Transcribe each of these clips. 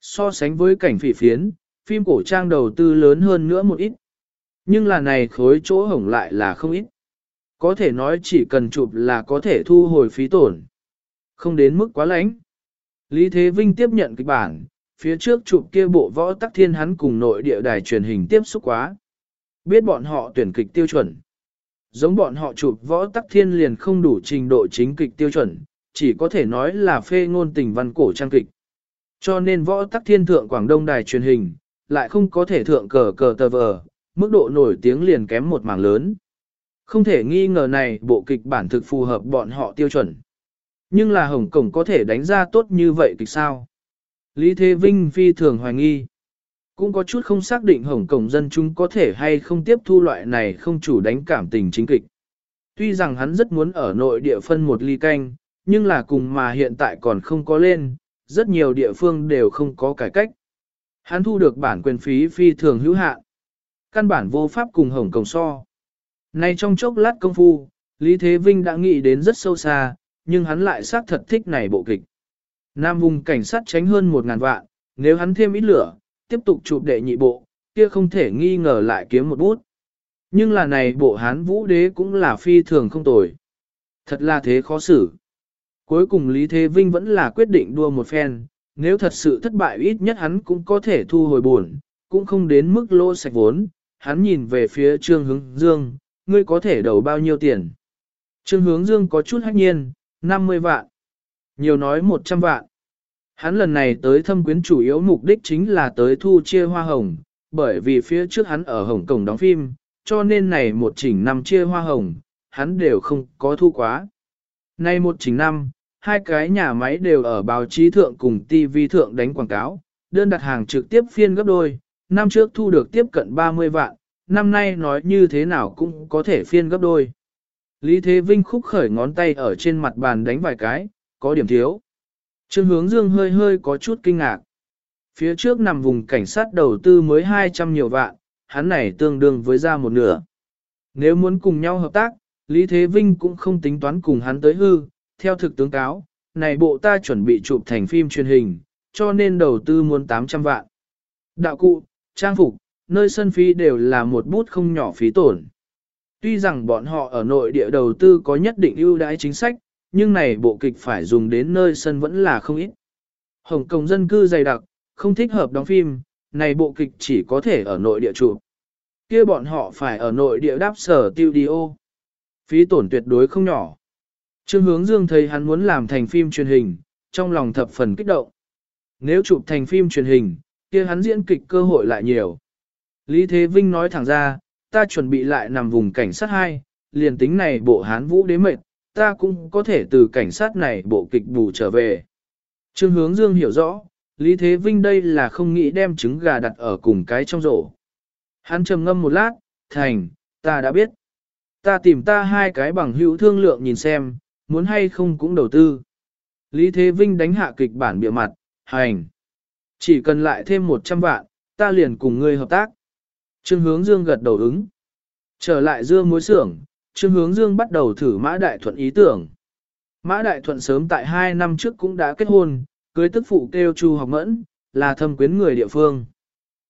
So sánh với cảnh phỉ phiến, phim cổ trang đầu tư lớn hơn nữa một ít. Nhưng là này khối chỗ hổng lại là không ít. Có thể nói chỉ cần chụp là có thể thu hồi phí tổn. Không đến mức quá lãnh. Lý Thế Vinh tiếp nhận kịch bản, phía trước chụp kia bộ võ tắc thiên hắn cùng nội địa đài truyền hình tiếp xúc quá. Biết bọn họ tuyển kịch tiêu chuẩn. Giống bọn họ chụp võ tắc thiên liền không đủ trình độ chính kịch tiêu chuẩn, chỉ có thể nói là phê ngôn tình văn cổ trang kịch. Cho nên võ tắc thiên thượng Quảng Đông đài truyền hình, lại không có thể thượng cờ cờ tờ vờ, mức độ nổi tiếng liền kém một mảng lớn. Không thể nghi ngờ này bộ kịch bản thực phù hợp bọn họ tiêu chuẩn. Nhưng là Hồng Cổng có thể đánh ra tốt như vậy kịch sao? Lý Thế Vinh phi thường hoài nghi. Cũng có chút không xác định Hồng Cổng dân chúng có thể hay không tiếp thu loại này không chủ đánh cảm tình chính kịch. Tuy rằng hắn rất muốn ở nội địa phân một ly canh, nhưng là cùng mà hiện tại còn không có lên, rất nhiều địa phương đều không có cải cách. Hắn thu được bản quyền phí phi thường hữu hạn. Căn bản vô pháp cùng Hồng Cổng so. Nay trong chốc lát công phu, Lý Thế Vinh đã nghĩ đến rất sâu xa, nhưng hắn lại xác thật thích này bộ kịch. Nam vùng cảnh sát tránh hơn một ngàn vạn, nếu hắn thêm ít lửa, tiếp tục chụp đệ nhị bộ, kia không thể nghi ngờ lại kiếm một bút. Nhưng là này bộ hán vũ đế cũng là phi thường không tồi. Thật là thế khó xử. Cuối cùng Lý Thế Vinh vẫn là quyết định đua một phen, nếu thật sự thất bại ít nhất hắn cũng có thể thu hồi buồn, cũng không đến mức lỗ sạch vốn. Hắn nhìn về phía Trương Hướng Dương, ngươi có thể đầu bao nhiêu tiền? Trương Hướng Dương có chút hách nhiên, 50 vạn. Nhiều nói 100 vạn. Hắn lần này tới thâm quyến chủ yếu mục đích chính là tới thu chia hoa hồng, bởi vì phía trước hắn ở Hồng Kông đóng phim, cho nên này một chỉnh năm chia hoa hồng, hắn đều không có thu quá. Nay một chỉnh năm, hai cái nhà máy đều ở báo chí thượng cùng TV thượng đánh quảng cáo, đơn đặt hàng trực tiếp phiên gấp đôi, năm trước thu được tiếp cận 30 vạn, năm nay nói như thế nào cũng có thể phiên gấp đôi. Lý Thế Vinh khúc khởi ngón tay ở trên mặt bàn đánh vài cái, có điểm thiếu. Trương hướng dương hơi hơi có chút kinh ngạc. Phía trước nằm vùng cảnh sát đầu tư mới 200 nhiều vạn, hắn này tương đương với ra một nửa. Nếu muốn cùng nhau hợp tác, Lý Thế Vinh cũng không tính toán cùng hắn tới hư, theo thực tướng cáo, này bộ ta chuẩn bị chụp thành phim truyền hình, cho nên đầu tư muốn 800 vạn. Đạo cụ, trang phục, nơi sân phí đều là một bút không nhỏ phí tổn. Tuy rằng bọn họ ở nội địa đầu tư có nhất định ưu đãi chính sách, nhưng này bộ kịch phải dùng đến nơi sân vẫn là không ít. Hồng Kông dân cư dày đặc, không thích hợp đóng phim, này bộ kịch chỉ có thể ở nội địa chụp. kia bọn họ phải ở nội địa đáp sở studio. Phí tổn tuyệt đối không nhỏ. Trương hướng dương thấy hắn muốn làm thành phim truyền hình, trong lòng thập phần kích động. Nếu chụp thành phim truyền hình, kia hắn diễn kịch cơ hội lại nhiều. Lý Thế Vinh nói thẳng ra, ta chuẩn bị lại nằm vùng cảnh sát 2, liền tính này bộ hán vũ đế mệt, ta cũng có thể từ cảnh sát này bộ kịch bù trở về. Trương hướng dương hiểu rõ, Lý Thế Vinh đây là không nghĩ đem trứng gà đặt ở cùng cái trong rổ. Hắn trầm ngâm một lát, thành, ta đã biết. Ta tìm ta hai cái bằng hữu thương lượng nhìn xem, muốn hay không cũng đầu tư. Lý Thế Vinh đánh hạ kịch bản bịa mặt, hành. Chỉ cần lại thêm 100 vạn, ta liền cùng ngươi hợp tác. Trương Hướng Dương gật đầu ứng. Trở lại Dương mối xưởng, Trương Hướng Dương bắt đầu thử Mã Đại Thuận ý tưởng. Mã Đại Thuận sớm tại 2 năm trước cũng đã kết hôn, cưới tức phụ kêu Chu học mẫn, là thâm quyến người địa phương.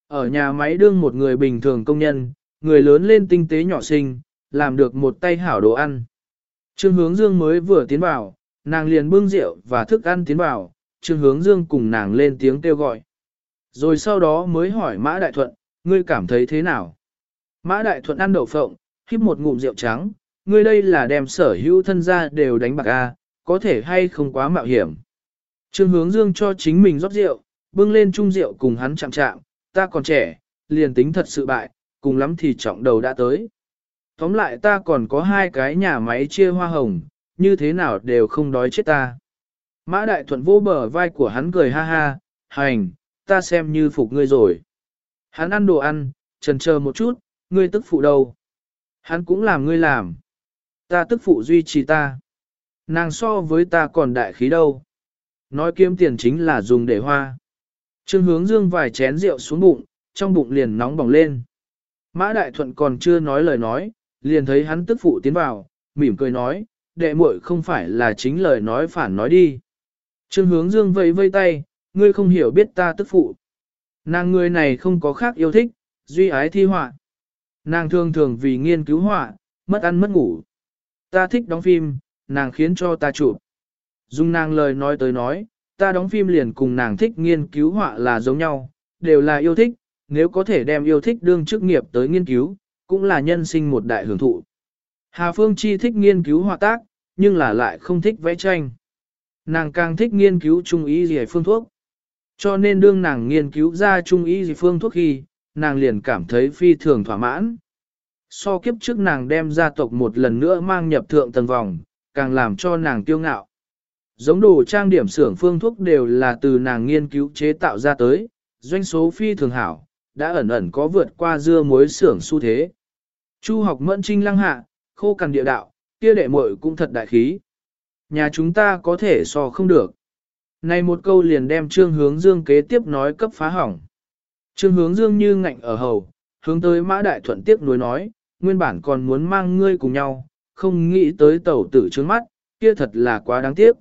Ở nhà máy đương một người bình thường công nhân, người lớn lên tinh tế nhỏ xinh, làm được một tay hảo đồ ăn. Trương Hướng Dương mới vừa tiến vào, nàng liền bưng rượu và thức ăn tiến vào, Trương Hướng Dương cùng nàng lên tiếng kêu gọi. Rồi sau đó mới hỏi Mã Đại Thuận, ngươi cảm thấy thế nào? Mã Đại Thuận ăn đậu phộng, híp một ngụm rượu trắng, ngươi đây là đem sở hữu thân gia đều đánh bạc a, có thể hay không quá mạo hiểm. Trương Hướng Dương cho chính mình rót rượu, bưng lên chung rượu cùng hắn chạm chạm, ta còn trẻ, liền tính thật sự bại, cùng lắm thì trọng đầu đã tới. Tóm lại ta còn có hai cái nhà máy chia hoa hồng, như thế nào đều không đói chết ta. Mã Đại Thuận vô bờ vai của hắn cười ha ha, hành, ta xem như phục ngươi rồi. Hắn ăn đồ ăn, trần chờ một chút, ngươi tức phụ đâu. Hắn cũng làm ngươi làm. Ta tức phụ duy trì ta. Nàng so với ta còn đại khí đâu. Nói kiếm tiền chính là dùng để hoa. Trương hướng dương vài chén rượu xuống bụng, trong bụng liền nóng bỏng lên. Mã Đại Thuận còn chưa nói lời nói, liền thấy hắn tức phụ tiến vào, mỉm cười nói, đệ muội không phải là chính lời nói phản nói đi. Trương hướng dương vẫy vây tay, ngươi không hiểu biết ta tức phụ. Nàng người này không có khác yêu thích, duy ái thi họa. Nàng thường thường vì nghiên cứu họa, mất ăn mất ngủ. Ta thích đóng phim, nàng khiến cho ta chụp. Dung nàng lời nói tới nói, ta đóng phim liền cùng nàng thích nghiên cứu họa là giống nhau, đều là yêu thích, nếu có thể đem yêu thích đương chức nghiệp tới nghiên cứu, cũng là nhân sinh một đại hưởng thụ. Hà Phương Chi thích nghiên cứu họa tác, nhưng là lại không thích vẽ tranh. Nàng càng thích nghiên cứu trung ý gì phương thuốc. Cho nên đương nàng nghiên cứu ra trung ý gì phương thuốc khi, nàng liền cảm thấy phi thường thỏa mãn. So kiếp trước nàng đem gia tộc một lần nữa mang nhập thượng tầng vòng, càng làm cho nàng tiêu ngạo. Giống đồ trang điểm xưởng phương thuốc đều là từ nàng nghiên cứu chế tạo ra tới, doanh số phi thường hảo, đã ẩn ẩn có vượt qua dưa muối xưởng xu thế. Chu học mẫn trinh lăng hạ, khô cằn địa đạo, kia đệ muội cũng thật đại khí. Nhà chúng ta có thể so không được. Này một câu liền đem trương hướng dương kế tiếp nói cấp phá hỏng. Trương hướng dương như ngạnh ở hầu, hướng tới mã đại thuận tiếp nối nói, nguyên bản còn muốn mang ngươi cùng nhau, không nghĩ tới tẩu tử trước mắt, kia thật là quá đáng tiếc.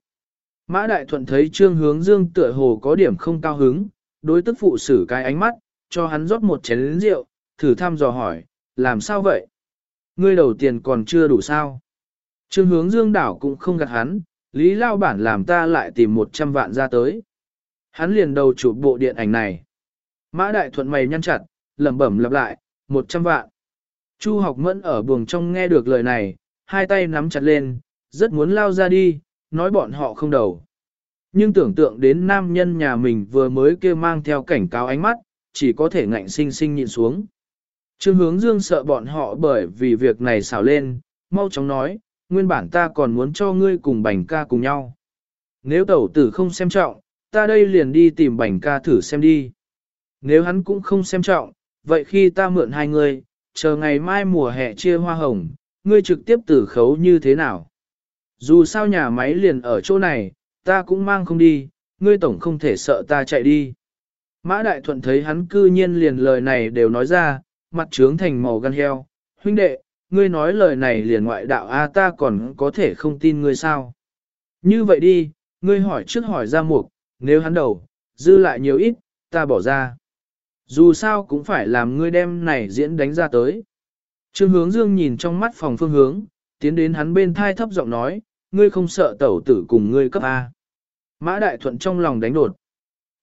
Mã đại thuận thấy trương hướng dương tựa hồ có điểm không cao hứng, đối tức phụ xử cái ánh mắt, cho hắn rót một chén rượu, thử thăm dò hỏi, làm sao vậy? Ngươi đầu tiền còn chưa đủ sao? Trương hướng dương đảo cũng không gạt hắn, lý lao bản làm ta lại tìm 100 vạn ra tới. Hắn liền đầu chụp bộ điện ảnh này. Mã đại thuận mày nhăn chặt, lẩm bẩm lặp lại, 100 vạn. Chu học mẫn ở buồng trong nghe được lời này, hai tay nắm chặt lên, rất muốn lao ra đi, nói bọn họ không đầu. Nhưng tưởng tượng đến nam nhân nhà mình vừa mới kêu mang theo cảnh cáo ánh mắt, chỉ có thể ngạnh sinh sinh nhịn xuống. Trương hướng dương sợ bọn họ bởi vì việc này xảo lên, mau chóng nói, nguyên bản ta còn muốn cho ngươi cùng bành ca cùng nhau. Nếu tẩu tử không xem trọng, ta đây liền đi tìm bành ca thử xem đi. Nếu hắn cũng không xem trọng, vậy khi ta mượn hai người, chờ ngày mai mùa hè chia hoa hồng, ngươi trực tiếp tử khấu như thế nào? Dù sao nhà máy liền ở chỗ này, ta cũng mang không đi, ngươi tổng không thể sợ ta chạy đi. Mã Đại Thuận thấy hắn cư nhiên liền lời này đều nói ra, mặt trướng thành màu gan heo. Huynh đệ, ngươi nói lời này liền ngoại đạo A ta còn có thể không tin ngươi sao? Như vậy đi, ngươi hỏi trước hỏi ra mục, nếu hắn đầu, dư lại nhiều ít, ta bỏ ra. Dù sao cũng phải làm ngươi đem này diễn đánh ra tới. Trương hướng dương nhìn trong mắt phòng phương hướng, tiến đến hắn bên thai thấp giọng nói, ngươi không sợ tẩu tử cùng ngươi cấp A. Mã Đại Thuận trong lòng đánh đột.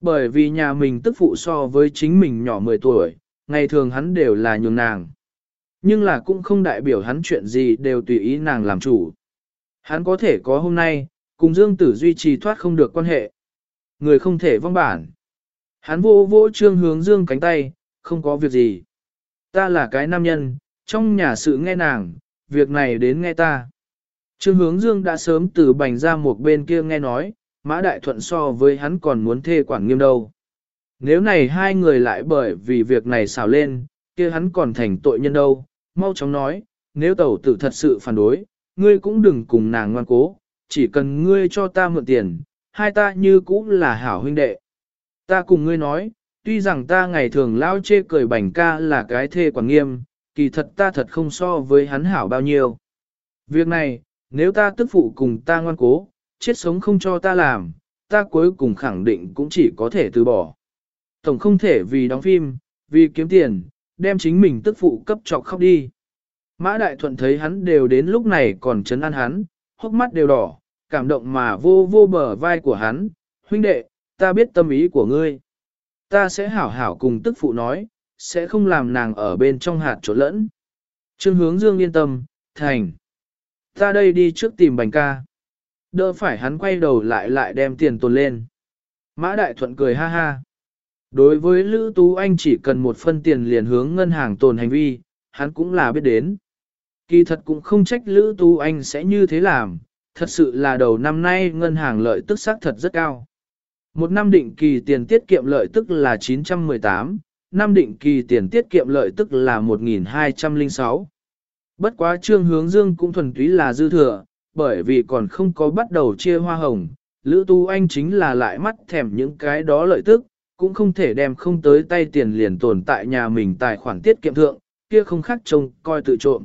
Bởi vì nhà mình tức phụ so với chính mình nhỏ 10 tuổi, ngày thường hắn đều là nhường nàng. Nhưng là cũng không đại biểu hắn chuyện gì đều tùy ý nàng làm chủ. Hắn có thể có hôm nay, cùng Dương Tử duy trì thoát không được quan hệ. Người không thể vong bản. Hắn vô vô trương hướng Dương cánh tay, không có việc gì. Ta là cái nam nhân, trong nhà sự nghe nàng, việc này đến nghe ta. Trương hướng Dương đã sớm từ bành ra một bên kia nghe nói, Mã Đại Thuận so với hắn còn muốn thê quản nghiêm đâu. Nếu này hai người lại bởi vì việc này xào lên, kia hắn còn thành tội nhân đâu, mau chóng nói, nếu tẩu tử thật sự phản đối, ngươi cũng đừng cùng nàng ngoan cố, chỉ cần ngươi cho ta mượn tiền, hai ta như cũng là hảo huynh đệ. Ta cùng ngươi nói, tuy rằng ta ngày thường lao chê cười bảnh ca là cái thê quản nghiêm, kỳ thật ta thật không so với hắn hảo bao nhiêu. Việc này, nếu ta tức phụ cùng ta ngoan cố, chết sống không cho ta làm, ta cuối cùng khẳng định cũng chỉ có thể từ bỏ. Tổng không thể vì đóng phim, vì kiếm tiền, đem chính mình tức phụ cấp trọc khóc đi. Mã Đại Thuận thấy hắn đều đến lúc này còn chấn an hắn, hốc mắt đều đỏ, cảm động mà vô vô bờ vai của hắn, huynh đệ, ta biết tâm ý của ngươi. Ta sẽ hảo hảo cùng tức phụ nói, sẽ không làm nàng ở bên trong hạt chỗ lẫn. Trương hướng dương yên tâm, thành. Ta đây đi trước tìm bành ca. Đỡ phải hắn quay đầu lại lại đem tiền tồn lên. Mã Đại Thuận cười ha ha. Đối với Lữ Tú Anh chỉ cần một phân tiền liền hướng ngân hàng tồn hành vi, hắn cũng là biết đến. Kỳ thật cũng không trách Lữ Tú Anh sẽ như thế làm, thật sự là đầu năm nay ngân hàng lợi tức xác thật rất cao. Một năm định kỳ tiền tiết kiệm lợi tức là 918, năm định kỳ tiền tiết kiệm lợi tức là 1206. Bất quá trương hướng dương cũng thuần túy là dư thừa, bởi vì còn không có bắt đầu chia hoa hồng, Lữ Tu Anh chính là lại mắt thèm những cái đó lợi tức, cũng không thể đem không tới tay tiền liền tồn tại nhà mình tài khoản tiết kiệm thượng, kia không khác trông coi tự trộm.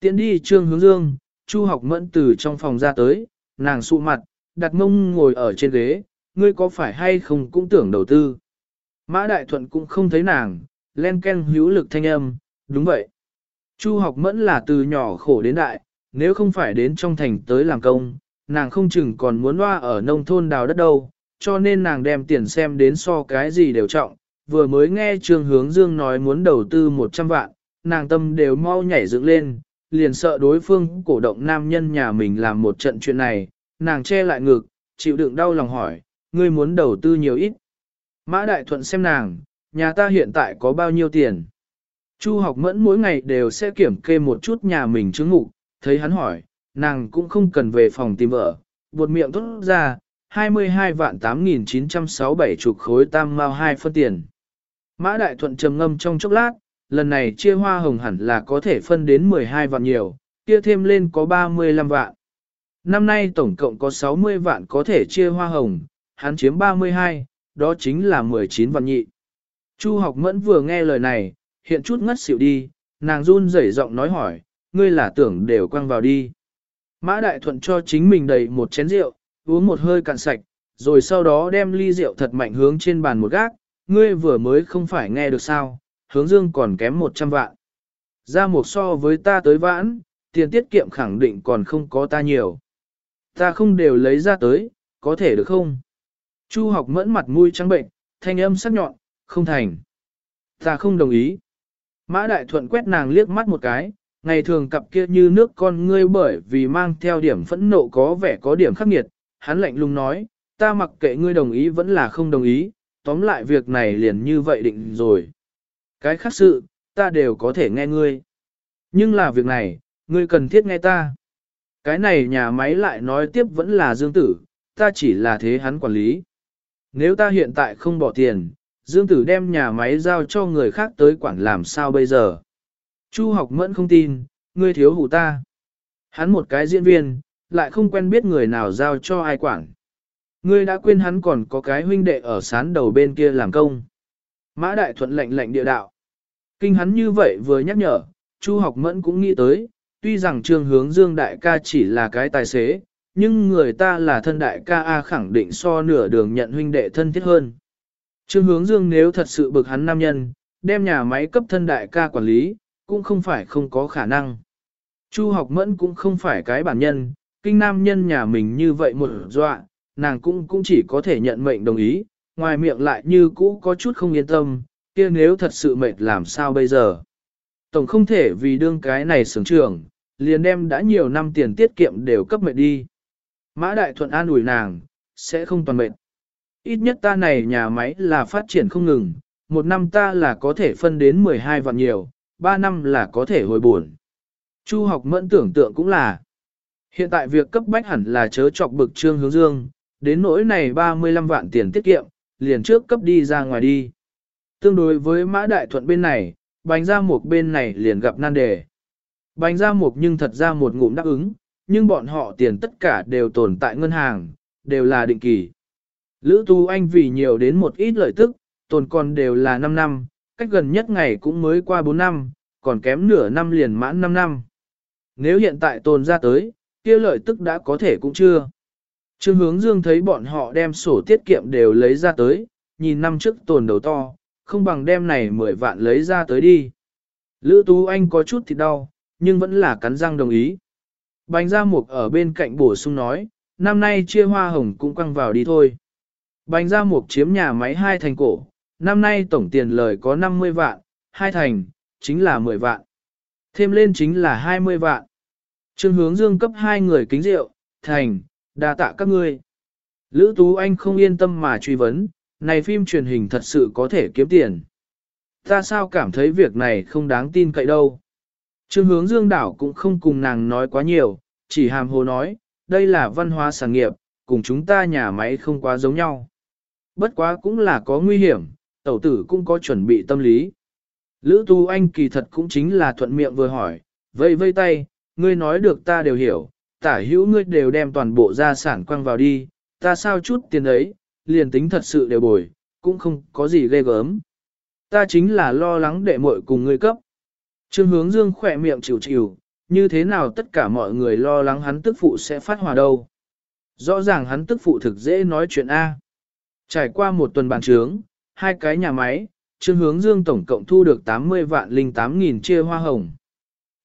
Tiến đi trương hướng dương, Chu học mẫn từ trong phòng ra tới, nàng sụ mặt, đặt mông ngồi ở trên ghế, ngươi có phải hay không cũng tưởng đầu tư. Mã Đại Thuận cũng không thấy nàng, len ken hữu lực thanh âm, đúng vậy. Chu học mẫn là từ nhỏ khổ đến đại, nếu không phải đến trong thành tới làm công, nàng không chừng còn muốn loa ở nông thôn đào đất đâu, cho nên nàng đem tiền xem đến so cái gì đều trọng. Vừa mới nghe Trương Hướng Dương nói muốn đầu tư 100 vạn, nàng tâm đều mau nhảy dựng lên, liền sợ đối phương cổ động nam nhân nhà mình làm một trận chuyện này, nàng che lại ngực, chịu đựng đau lòng hỏi, ngươi muốn đầu tư nhiều ít. Mã Đại Thuận xem nàng, nhà ta hiện tại có bao nhiêu tiền. Chu học mẫn mỗi ngày đều sẽ kiểm kê một chút nhà mình chứng ngục, thấy hắn hỏi, nàng cũng không cần về phòng tìm vợ, buột miệng tốt ra, 22 vạn 8.967 chục khối tam mao hai phân tiền. Mã Đại Thuận trầm ngâm trong chốc lát, lần này chia hoa hồng hẳn là có thể phân đến 12 vạn nhiều, kia thêm lên có 35 vạn. Năm nay tổng cộng có 60 vạn có thể chia hoa hồng, hắn chiếm 32, đó chính là 19 vạn nhị. Chu học mẫn vừa nghe lời này, hiện chút ngất xỉu đi, nàng run rẩy giọng nói hỏi, ngươi là tưởng đều quăng vào đi. Mã Đại Thuận cho chính mình đầy một chén rượu, uống một hơi cạn sạch, rồi sau đó đem ly rượu thật mạnh hướng trên bàn một gác, ngươi vừa mới không phải nghe được sao, hướng dương còn kém 100 vạn. Ra một so với ta tới vãn, tiền tiết kiệm khẳng định còn không có ta nhiều. Ta không đều lấy ra tới, có thể được không? Chu học mẫn mặt mũi trắng bệnh, thanh âm sắc nhọn, không thành. Ta không đồng ý. Mã Đại Thuận quét nàng liếc mắt một cái, ngày thường cặp kia như nước con ngươi bởi vì mang theo điểm phẫn nộ có vẻ có điểm khắc nghiệt, hắn lạnh lùng nói, ta mặc kệ ngươi đồng ý vẫn là không đồng ý, tóm lại việc này liền như vậy định rồi. Cái khác sự, ta đều có thể nghe ngươi. Nhưng là việc này, ngươi cần thiết nghe ta. Cái này nhà máy lại nói tiếp vẫn là dương tử, ta chỉ là thế hắn quản lý. Nếu ta hiện tại không bỏ tiền, Dương Tử đem nhà máy giao cho người khác tới quản làm sao bây giờ. Chu học mẫn không tin, ngươi thiếu hụt ta. Hắn một cái diễn viên, lại không quen biết người nào giao cho ai quản. Ngươi đã quên hắn còn có cái huynh đệ ở sán đầu bên kia làm công. Mã Đại Thuận lệnh lệnh địa đạo. Kinh hắn như vậy vừa nhắc nhở, Chu học mẫn cũng nghĩ tới, tuy rằng trương hướng Dương Đại ca chỉ là cái tài xế, nhưng người ta là thân đại ca A khẳng định so nửa đường nhận huynh đệ thân thiết hơn. Trương hướng dương nếu thật sự bực hắn nam nhân, đem nhà máy cấp thân đại ca quản lý, cũng không phải không có khả năng. Chu học mẫn cũng không phải cái bản nhân, kinh nam nhân nhà mình như vậy một dọa, nàng cũng cũng chỉ có thể nhận mệnh đồng ý, ngoài miệng lại như cũ có chút không yên tâm, kia nếu thật sự mệt làm sao bây giờ. Tổng không thể vì đương cái này sướng trưởng, liền đem đã nhiều năm tiền tiết kiệm đều cấp mệt đi. Mã Đại Thuận an ủi nàng, sẽ không toàn mệt. Ít nhất ta này nhà máy là phát triển không ngừng, một năm ta là có thể phân đến 12 vạn nhiều, ba năm là có thể hồi buồn. Chu học mẫn tưởng tượng cũng là. Hiện tại việc cấp bách hẳn là chớ chọc bực trương hướng dương, đến nỗi này 35 vạn tiền tiết kiệm, liền trước cấp đi ra ngoài đi. Tương đối với mã đại thuận bên này, bánh ra một bên này liền gặp nan đề. Bánh ra một nhưng thật ra một ngụm đáp ứng, nhưng bọn họ tiền tất cả đều tồn tại ngân hàng, đều là định kỳ. Lữ Tu Anh vì nhiều đến một ít lợi tức, tồn còn đều là 5 năm, cách gần nhất ngày cũng mới qua 4 năm, còn kém nửa năm liền mãn 5 năm. Nếu hiện tại tồn ra tới, kia lợi tức đã có thể cũng chưa. Trương hướng dương thấy bọn họ đem sổ tiết kiệm đều lấy ra tới, nhìn năm trước tồn đầu to, không bằng đem này 10 vạn lấy ra tới đi. Lữ Tú Anh có chút thì đau, nhưng vẫn là cắn răng đồng ý. Bánh ra mục ở bên cạnh bổ sung nói, năm nay chia hoa hồng cũng quăng vào đi thôi. Bánh ra mục chiếm nhà máy hai thành cổ, năm nay tổng tiền lời có 50 vạn, hai thành, chính là 10 vạn. Thêm lên chính là 20 vạn. Trương hướng dương cấp hai người kính rượu, thành, đa tạ các ngươi. Lữ Tú Anh không yên tâm mà truy vấn, này phim truyền hình thật sự có thể kiếm tiền. Ta sao cảm thấy việc này không đáng tin cậy đâu. Trương hướng dương đảo cũng không cùng nàng nói quá nhiều, chỉ hàm hồ nói, đây là văn hóa sản nghiệp, cùng chúng ta nhà máy không quá giống nhau. Bất quá cũng là có nguy hiểm, tẩu tử cũng có chuẩn bị tâm lý. Lữ Tu Anh kỳ thật cũng chính là thuận miệng vừa hỏi, vây vây tay, ngươi nói được ta đều hiểu, tả hữu ngươi đều đem toàn bộ gia sản quăng vào đi, ta sao chút tiền ấy, liền tính thật sự đều bồi, cũng không có gì ghê gớm. Ta chính là lo lắng đệ muội cùng ngươi cấp. Trương hướng dương khỏe miệng chịu chịu, như thế nào tất cả mọi người lo lắng hắn tức phụ sẽ phát hòa đâu. Rõ ràng hắn tức phụ thực dễ nói chuyện A. Trải qua một tuần bàn trướng, hai cái nhà máy, Trương Hướng Dương tổng cộng thu được 80 vạn linh 8 nghìn chia hoa hồng.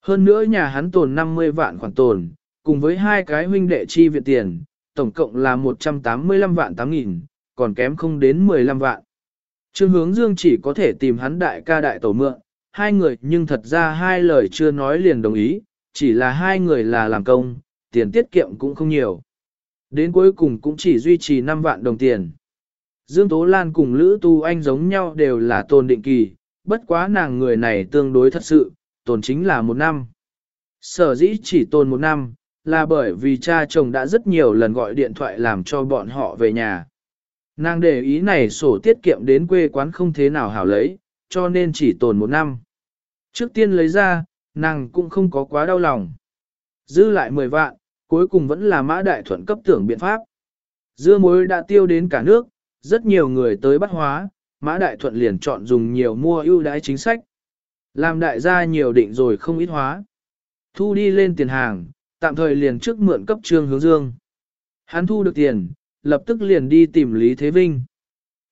Hơn nữa nhà hắn tồn 50 vạn khoản tồn, cùng với hai cái huynh đệ chi viện tiền, tổng cộng là 185 vạn 8 nghìn, còn kém không đến 15 vạn. Trương Hướng Dương chỉ có thể tìm hắn đại ca đại tổ mượn, hai người nhưng thật ra hai lời chưa nói liền đồng ý, chỉ là hai người là làm công, tiền tiết kiệm cũng không nhiều. Đến cuối cùng cũng chỉ duy trì 5 vạn đồng tiền. Dương Tố Lan cùng Lữ Tu Anh giống nhau đều là tôn định kỳ, bất quá nàng người này tương đối thật sự, tồn chính là một năm. Sở dĩ chỉ tồn một năm, là bởi vì cha chồng đã rất nhiều lần gọi điện thoại làm cho bọn họ về nhà. Nàng để ý này sổ tiết kiệm đến quê quán không thế nào hảo lấy, cho nên chỉ tồn một năm. Trước tiên lấy ra, nàng cũng không có quá đau lòng. Dư lại 10 vạn, cuối cùng vẫn là mã đại thuận cấp tưởng biện pháp. Dưa muối đã tiêu đến cả nước, rất nhiều người tới bắt hóa, mã đại thuận liền chọn dùng nhiều mua ưu đãi chính sách. Làm đại gia nhiều định rồi không ít hóa. Thu đi lên tiền hàng, tạm thời liền trước mượn cấp trương hướng dương. Hắn thu được tiền, lập tức liền đi tìm Lý Thế Vinh.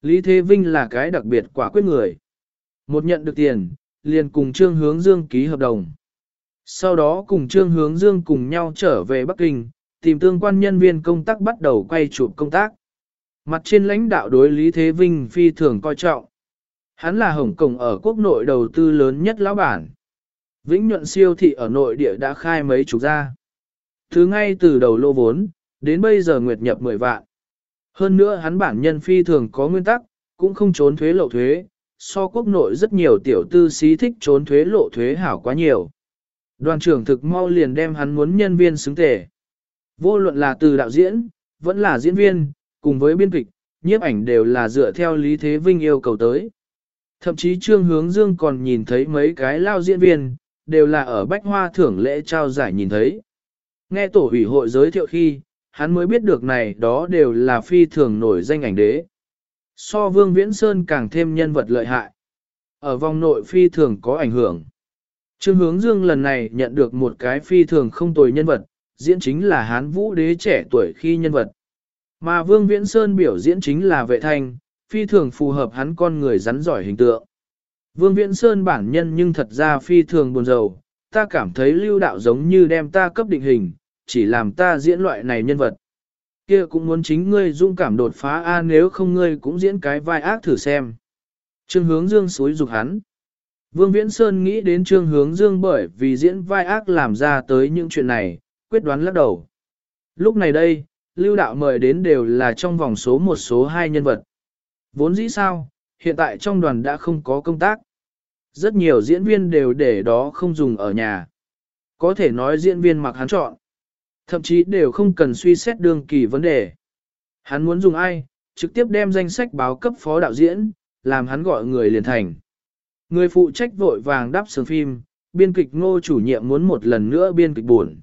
Lý Thế Vinh là cái đặc biệt quả quyết người. Một nhận được tiền, liền cùng Trương Hướng Dương ký hợp đồng. Sau đó cùng Trương Hướng Dương cùng nhau trở về Bắc Kinh, tìm tương quan nhân viên công tác bắt đầu quay chụp công tác. Mặt trên lãnh đạo đối Lý Thế Vinh phi thường coi trọng. Hắn là Hồng Kông ở quốc nội đầu tư lớn nhất lão bản. Vĩnh nhuận siêu thị ở nội địa đã khai mấy chục gia. Thứ ngay từ đầu lô vốn, đến bây giờ nguyệt nhập 10 vạn. Hơn nữa hắn bản nhân phi thường có nguyên tắc, cũng không trốn thuế lộ thuế, so quốc nội rất nhiều tiểu tư xí thích trốn thuế lộ thuế hảo quá nhiều. Đoàn trưởng thực mau liền đem hắn muốn nhân viên xứng tề. Vô luận là từ đạo diễn, vẫn là diễn viên, cùng với biên kịch, nhiếp ảnh đều là dựa theo Lý Thế Vinh yêu cầu tới. Thậm chí Trương Hướng Dương còn nhìn thấy mấy cái lao diễn viên, đều là ở Bách Hoa thưởng lễ trao giải nhìn thấy. Nghe tổ ủy hội giới thiệu khi, hắn mới biết được này đó đều là phi thường nổi danh ảnh đế. So Vương Viễn Sơn càng thêm nhân vật lợi hại. Ở vòng nội phi thường có ảnh hưởng. Trương Hướng Dương lần này nhận được một cái phi thường không tồi nhân vật, diễn chính là Hán Vũ Đế trẻ tuổi khi nhân vật. Mà Vương Viễn Sơn biểu diễn chính là vệ thanh, phi thường phù hợp hắn con người rắn giỏi hình tượng. Vương Viễn Sơn bản nhân nhưng thật ra phi thường buồn rầu, ta cảm thấy lưu đạo giống như đem ta cấp định hình, chỉ làm ta diễn loại này nhân vật. Kia cũng muốn chính ngươi dung cảm đột phá A nếu không ngươi cũng diễn cái vai ác thử xem. Trương hướng dương suối dục hắn. Vương Viễn Sơn nghĩ đến trương hướng dương bởi vì diễn vai ác làm ra tới những chuyện này, quyết đoán lắc đầu. Lúc này đây, lưu đạo mời đến đều là trong vòng số một số hai nhân vật. Vốn dĩ sao, hiện tại trong đoàn đã không có công tác. Rất nhiều diễn viên đều để đó không dùng ở nhà. Có thể nói diễn viên mặc hắn chọn. Thậm chí đều không cần suy xét đương kỳ vấn đề. Hắn muốn dùng ai, trực tiếp đem danh sách báo cấp phó đạo diễn, làm hắn gọi người liền thành. Người phụ trách vội vàng đáp sướng phim, biên kịch ngô chủ nhiệm muốn một lần nữa biên kịch buồn.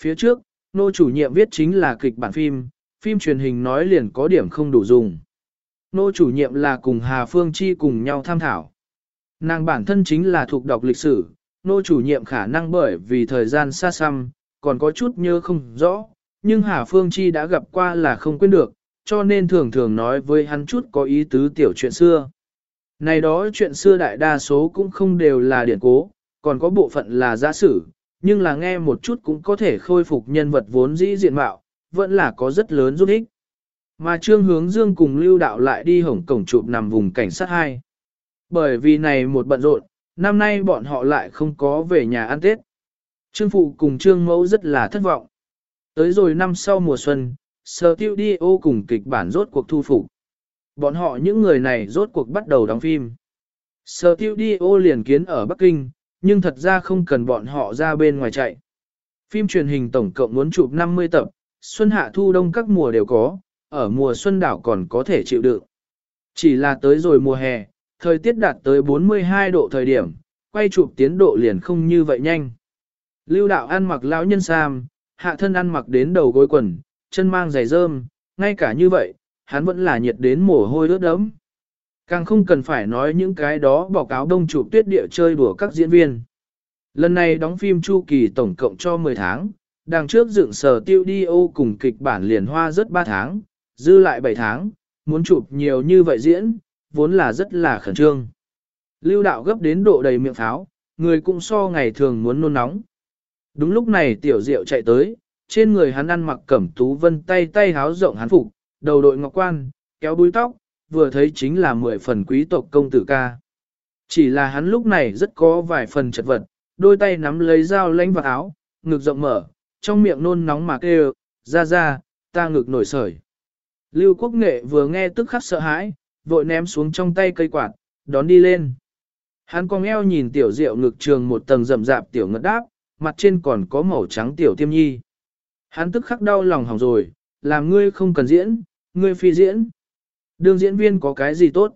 Phía trước, ngô chủ nhiệm viết chính là kịch bản phim, phim truyền hình nói liền có điểm không đủ dùng. Nô chủ nhiệm là cùng Hà Phương Chi cùng nhau tham thảo. Nàng bản thân chính là thuộc đọc lịch sử, nô chủ nhiệm khả năng bởi vì thời gian xa xăm, còn có chút nhớ không rõ, nhưng Hà Phương Chi đã gặp qua là không quên được, cho nên thường thường nói với hắn chút có ý tứ tiểu chuyện xưa. Này đó chuyện xưa đại đa số cũng không đều là điển cố, còn có bộ phận là giả sử, nhưng là nghe một chút cũng có thể khôi phục nhân vật vốn dĩ diện mạo, vẫn là có rất lớn giúp ích. Mà Trương Hướng Dương cùng Lưu Đạo lại đi hổng cổng chụp nằm vùng cảnh sát hai. Bởi vì này một bận rộn, năm nay bọn họ lại không có về nhà ăn Tết. Trương Phụ cùng Trương Mẫu rất là thất vọng. Tới rồi năm sau mùa xuân, Sở Tiêu Đi ô cùng kịch bản rốt cuộc thu phục. Bọn họ những người này rốt cuộc bắt đầu đóng phim. Sở Tiêu Đi ô liền kiến ở Bắc Kinh, nhưng thật ra không cần bọn họ ra bên ngoài chạy. Phim truyền hình tổng cộng muốn chụp 50 tập, xuân hạ thu đông các mùa đều có, ở mùa xuân đảo còn có thể chịu đựng. Chỉ là tới rồi mùa hè, thời tiết đạt tới 42 độ thời điểm, quay chụp tiến độ liền không như vậy nhanh. Lưu đạo ăn mặc lão nhân sam, hạ thân ăn mặc đến đầu gối quần, chân mang giày rơm, ngay cả như vậy, hắn vẫn là nhiệt đến mồ hôi ướt đẫm. Càng không cần phải nói những cái đó báo cáo đông chụp tuyết địa chơi đùa các diễn viên. Lần này đóng phim chu kỳ tổng cộng cho 10 tháng, đằng trước dựng sở tiêu đi ô cùng kịch bản liền hoa rất 3 tháng, dư lại 7 tháng, muốn chụp nhiều như vậy diễn, vốn là rất là khẩn trương. Lưu đạo gấp đến độ đầy miệng pháo, người cũng so ngày thường muốn nôn nóng. Đúng lúc này tiểu diệu chạy tới, trên người hắn ăn mặc cẩm tú vân tay tay háo rộng hắn phục, đầu đội ngọc quan, kéo búi tóc, vừa thấy chính là mười phần quý tộc công tử ca. Chỉ là hắn lúc này rất có vài phần chật vật, đôi tay nắm lấy dao lánh vào áo, ngực rộng mở, trong miệng nôn nóng mà kêu, ra ra, ta ngực nổi sởi. Lưu quốc nghệ vừa nghe tức khắc sợ hãi, vội ném xuống trong tay cây quạt, đón đi lên. Hắn cong eo nhìn tiểu diệu ngực trường một tầng rậm rạp tiểu ngất đáp, mặt trên còn có màu trắng tiểu tiêm nhi. Hắn tức khắc đau lòng hỏng rồi, làm ngươi không cần diễn, ngươi phi diễn. Đương diễn viên có cái gì tốt?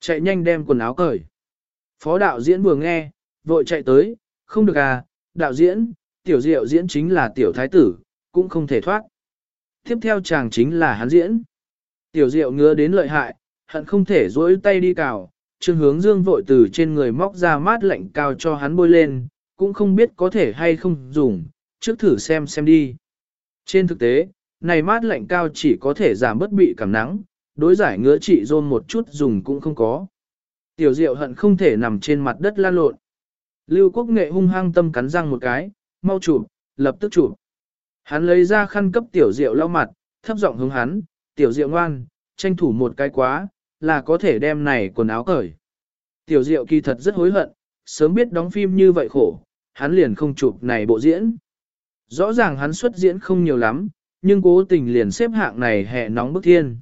Chạy nhanh đem quần áo cởi. Phó đạo diễn vừa nghe, vội chạy tới, không được à, đạo diễn, tiểu diệu diễn chính là tiểu thái tử, cũng không thể thoát. Tiếp theo chàng chính là hắn diễn. Tiểu diệu ngứa đến lợi hại, hận không thể dỗi tay đi cào, trương hướng dương vội từ trên người móc ra mát lạnh cao cho hắn bôi lên, cũng không biết có thể hay không dùng, trước thử xem xem đi. Trên thực tế, này mát lạnh cao chỉ có thể giảm bất bị cảm nắng, đối giải ngứa trị rôn một chút dùng cũng không có. Tiểu diệu hận không thể nằm trên mặt đất lan lộn. Lưu quốc nghệ hung hăng tâm cắn răng một cái, mau chụp, lập tức chụp. Hắn lấy ra khăn cấp tiểu diệu lau mặt, thấp giọng hướng hắn, tiểu diệu ngoan, tranh thủ một cái quá, là có thể đem này quần áo cởi. Tiểu diệu kỳ thật rất hối hận, sớm biết đóng phim như vậy khổ, hắn liền không chụp này bộ diễn. Rõ ràng hắn xuất diễn không nhiều lắm, nhưng cố tình liền xếp hạng này hè nóng bức thiên.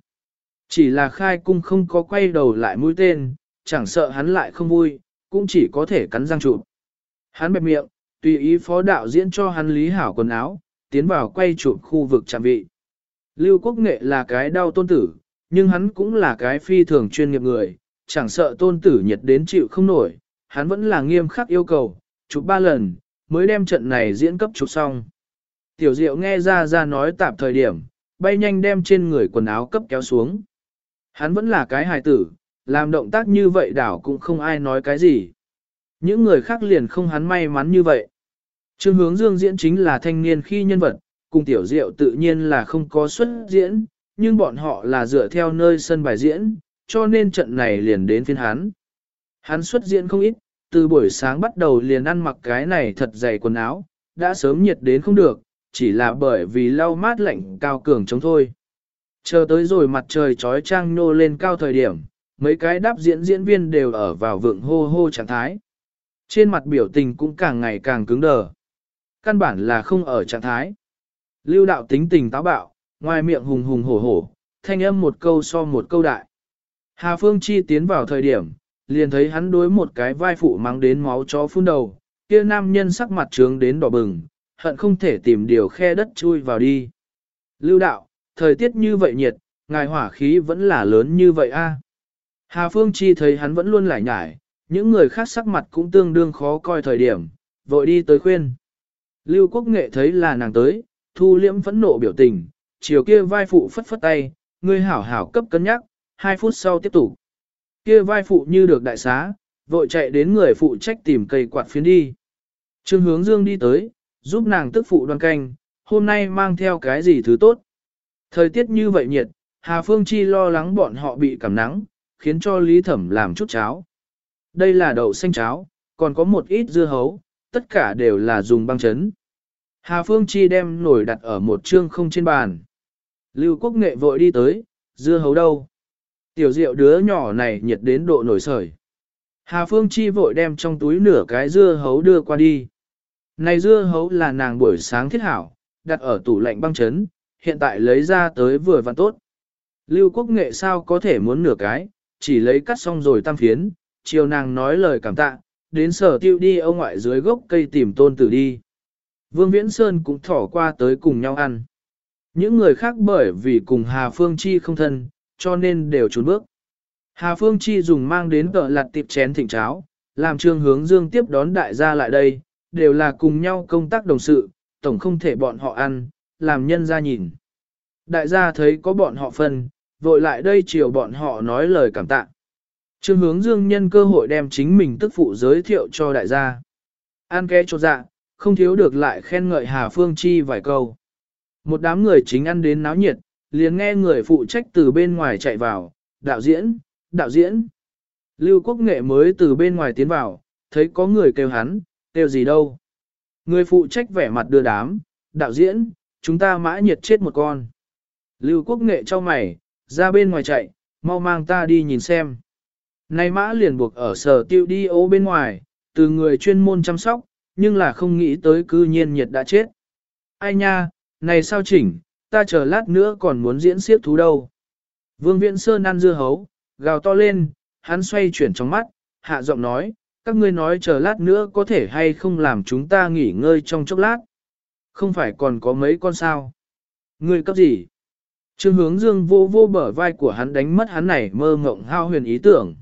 Chỉ là khai cung không có quay đầu lại mũi tên, chẳng sợ hắn lại không vui, cũng chỉ có thể cắn răng chụp. Hắn bẹp miệng, tùy ý phó đạo diễn cho hắn lý hảo quần áo, tiến vào quay chụp khu vực trạm vị. Lưu Quốc Nghệ là cái đau tôn tử, nhưng hắn cũng là cái phi thường chuyên nghiệp người, chẳng sợ tôn tử nhiệt đến chịu không nổi, hắn vẫn là nghiêm khắc yêu cầu, chụp ba lần, mới đem trận này diễn cấp chụp xong. Tiểu Diệu nghe ra ra nói tạm thời điểm, bay nhanh đem trên người quần áo cấp kéo xuống. Hắn vẫn là cái hài tử, làm động tác như vậy đảo cũng không ai nói cái gì. Những người khác liền không hắn may mắn như vậy. Trương hướng dương diễn chính là thanh niên khi nhân vật, cùng tiểu diệu tự nhiên là không có xuất diễn, nhưng bọn họ là dựa theo nơi sân bài diễn, cho nên trận này liền đến phiên hắn. Hắn xuất diễn không ít, từ buổi sáng bắt đầu liền ăn mặc cái này thật dày quần áo, đã sớm nhiệt đến không được, chỉ là bởi vì lau mát lạnh cao cường chống thôi. Chờ tới rồi mặt trời trói trang nô lên cao thời điểm, mấy cái đáp diễn diễn viên đều ở vào vượng hô hô trạng thái. Trên mặt biểu tình cũng càng ngày càng cứng đờ. Căn bản là không ở trạng thái. Lưu đạo tính tình táo bạo, ngoài miệng hùng hùng hổ hổ, thanh âm một câu so một câu đại. Hà Phương Chi tiến vào thời điểm, liền thấy hắn đối một cái vai phụ mang đến máu chó phun đầu, kia nam nhân sắc mặt trướng đến đỏ bừng, hận không thể tìm điều khe đất chui vào đi. Lưu đạo, thời tiết như vậy nhiệt, ngài hỏa khí vẫn là lớn như vậy a. Hà Phương Chi thấy hắn vẫn luôn lải nhải, những người khác sắc mặt cũng tương đương khó coi thời điểm, vội đi tới khuyên. Lưu Quốc Nghệ thấy là nàng tới, thu liễm phẫn nộ biểu tình, chiều kia vai phụ phất phất tay, người hảo hảo cấp cân nhắc, hai phút sau tiếp tục. Kia vai phụ như được đại xá, vội chạy đến người phụ trách tìm cây quạt phiến đi. Trương hướng dương đi tới, giúp nàng tức phụ đoan canh, hôm nay mang theo cái gì thứ tốt. Thời tiết như vậy nhiệt, Hà Phương Chi lo lắng bọn họ bị cảm nắng, khiến cho Lý Thẩm làm chút cháo. Đây là đậu xanh cháo, còn có một ít dưa hấu, tất cả đều là dùng băng chấn. Hà Phương Chi đem nổi đặt ở một trương không trên bàn. Lưu Quốc Nghệ vội đi tới, dưa hấu đâu? Tiểu Diệu đứa nhỏ này nhiệt đến độ nổi sởi. Hà Phương Chi vội đem trong túi nửa cái dưa hấu đưa qua đi. Này dưa hấu là nàng buổi sáng thiết hảo, đặt ở tủ lạnh băng chấn, hiện tại lấy ra tới vừa và tốt. Lưu Quốc Nghệ sao có thể muốn nửa cái, chỉ lấy cắt xong rồi tam phiến, chiều nàng nói lời cảm tạ, đến sở tiêu đi ông ngoại dưới gốc cây tìm tôn tử đi. Vương Viễn Sơn cũng thỏ qua tới cùng nhau ăn. Những người khác bởi vì cùng Hà Phương Chi không thân, cho nên đều trốn bước. Hà Phương Chi dùng mang đến cỡ lặt tiệp chén thịnh cháo, làm trương hướng dương tiếp đón đại gia lại đây, đều là cùng nhau công tác đồng sự, tổng không thể bọn họ ăn, làm nhân ra nhìn. Đại gia thấy có bọn họ phân, vội lại đây chiều bọn họ nói lời cảm tạ. Trương hướng dương nhân cơ hội đem chính mình tức phụ giới thiệu cho đại gia. An ké cho dạ, không thiếu được lại khen ngợi Hà Phương Chi vài câu. Một đám người chính ăn đến náo nhiệt, liền nghe người phụ trách từ bên ngoài chạy vào, đạo diễn, đạo diễn. Lưu Quốc Nghệ mới từ bên ngoài tiến vào, thấy có người kêu hắn, kêu gì đâu. Người phụ trách vẻ mặt đưa đám, đạo diễn, chúng ta mã nhiệt chết một con. Lưu Quốc Nghệ cho mày, ra bên ngoài chạy, mau mang ta đi nhìn xem nay mã liền buộc ở sở tiêu đi ô bên ngoài, từ người chuyên môn chăm sóc, nhưng là không nghĩ tới cư nhiên nhiệt đã chết. Ai nha, này sao chỉnh, ta chờ lát nữa còn muốn diễn siết thú đâu. Vương Viễn Sơn ăn dưa hấu, gào to lên, hắn xoay chuyển trong mắt, hạ giọng nói, các ngươi nói chờ lát nữa có thể hay không làm chúng ta nghỉ ngơi trong chốc lát. Không phải còn có mấy con sao. Ngươi cấp gì? Trương hướng dương vô vô bở vai của hắn đánh mất hắn này mơ ngộng hao huyền ý tưởng.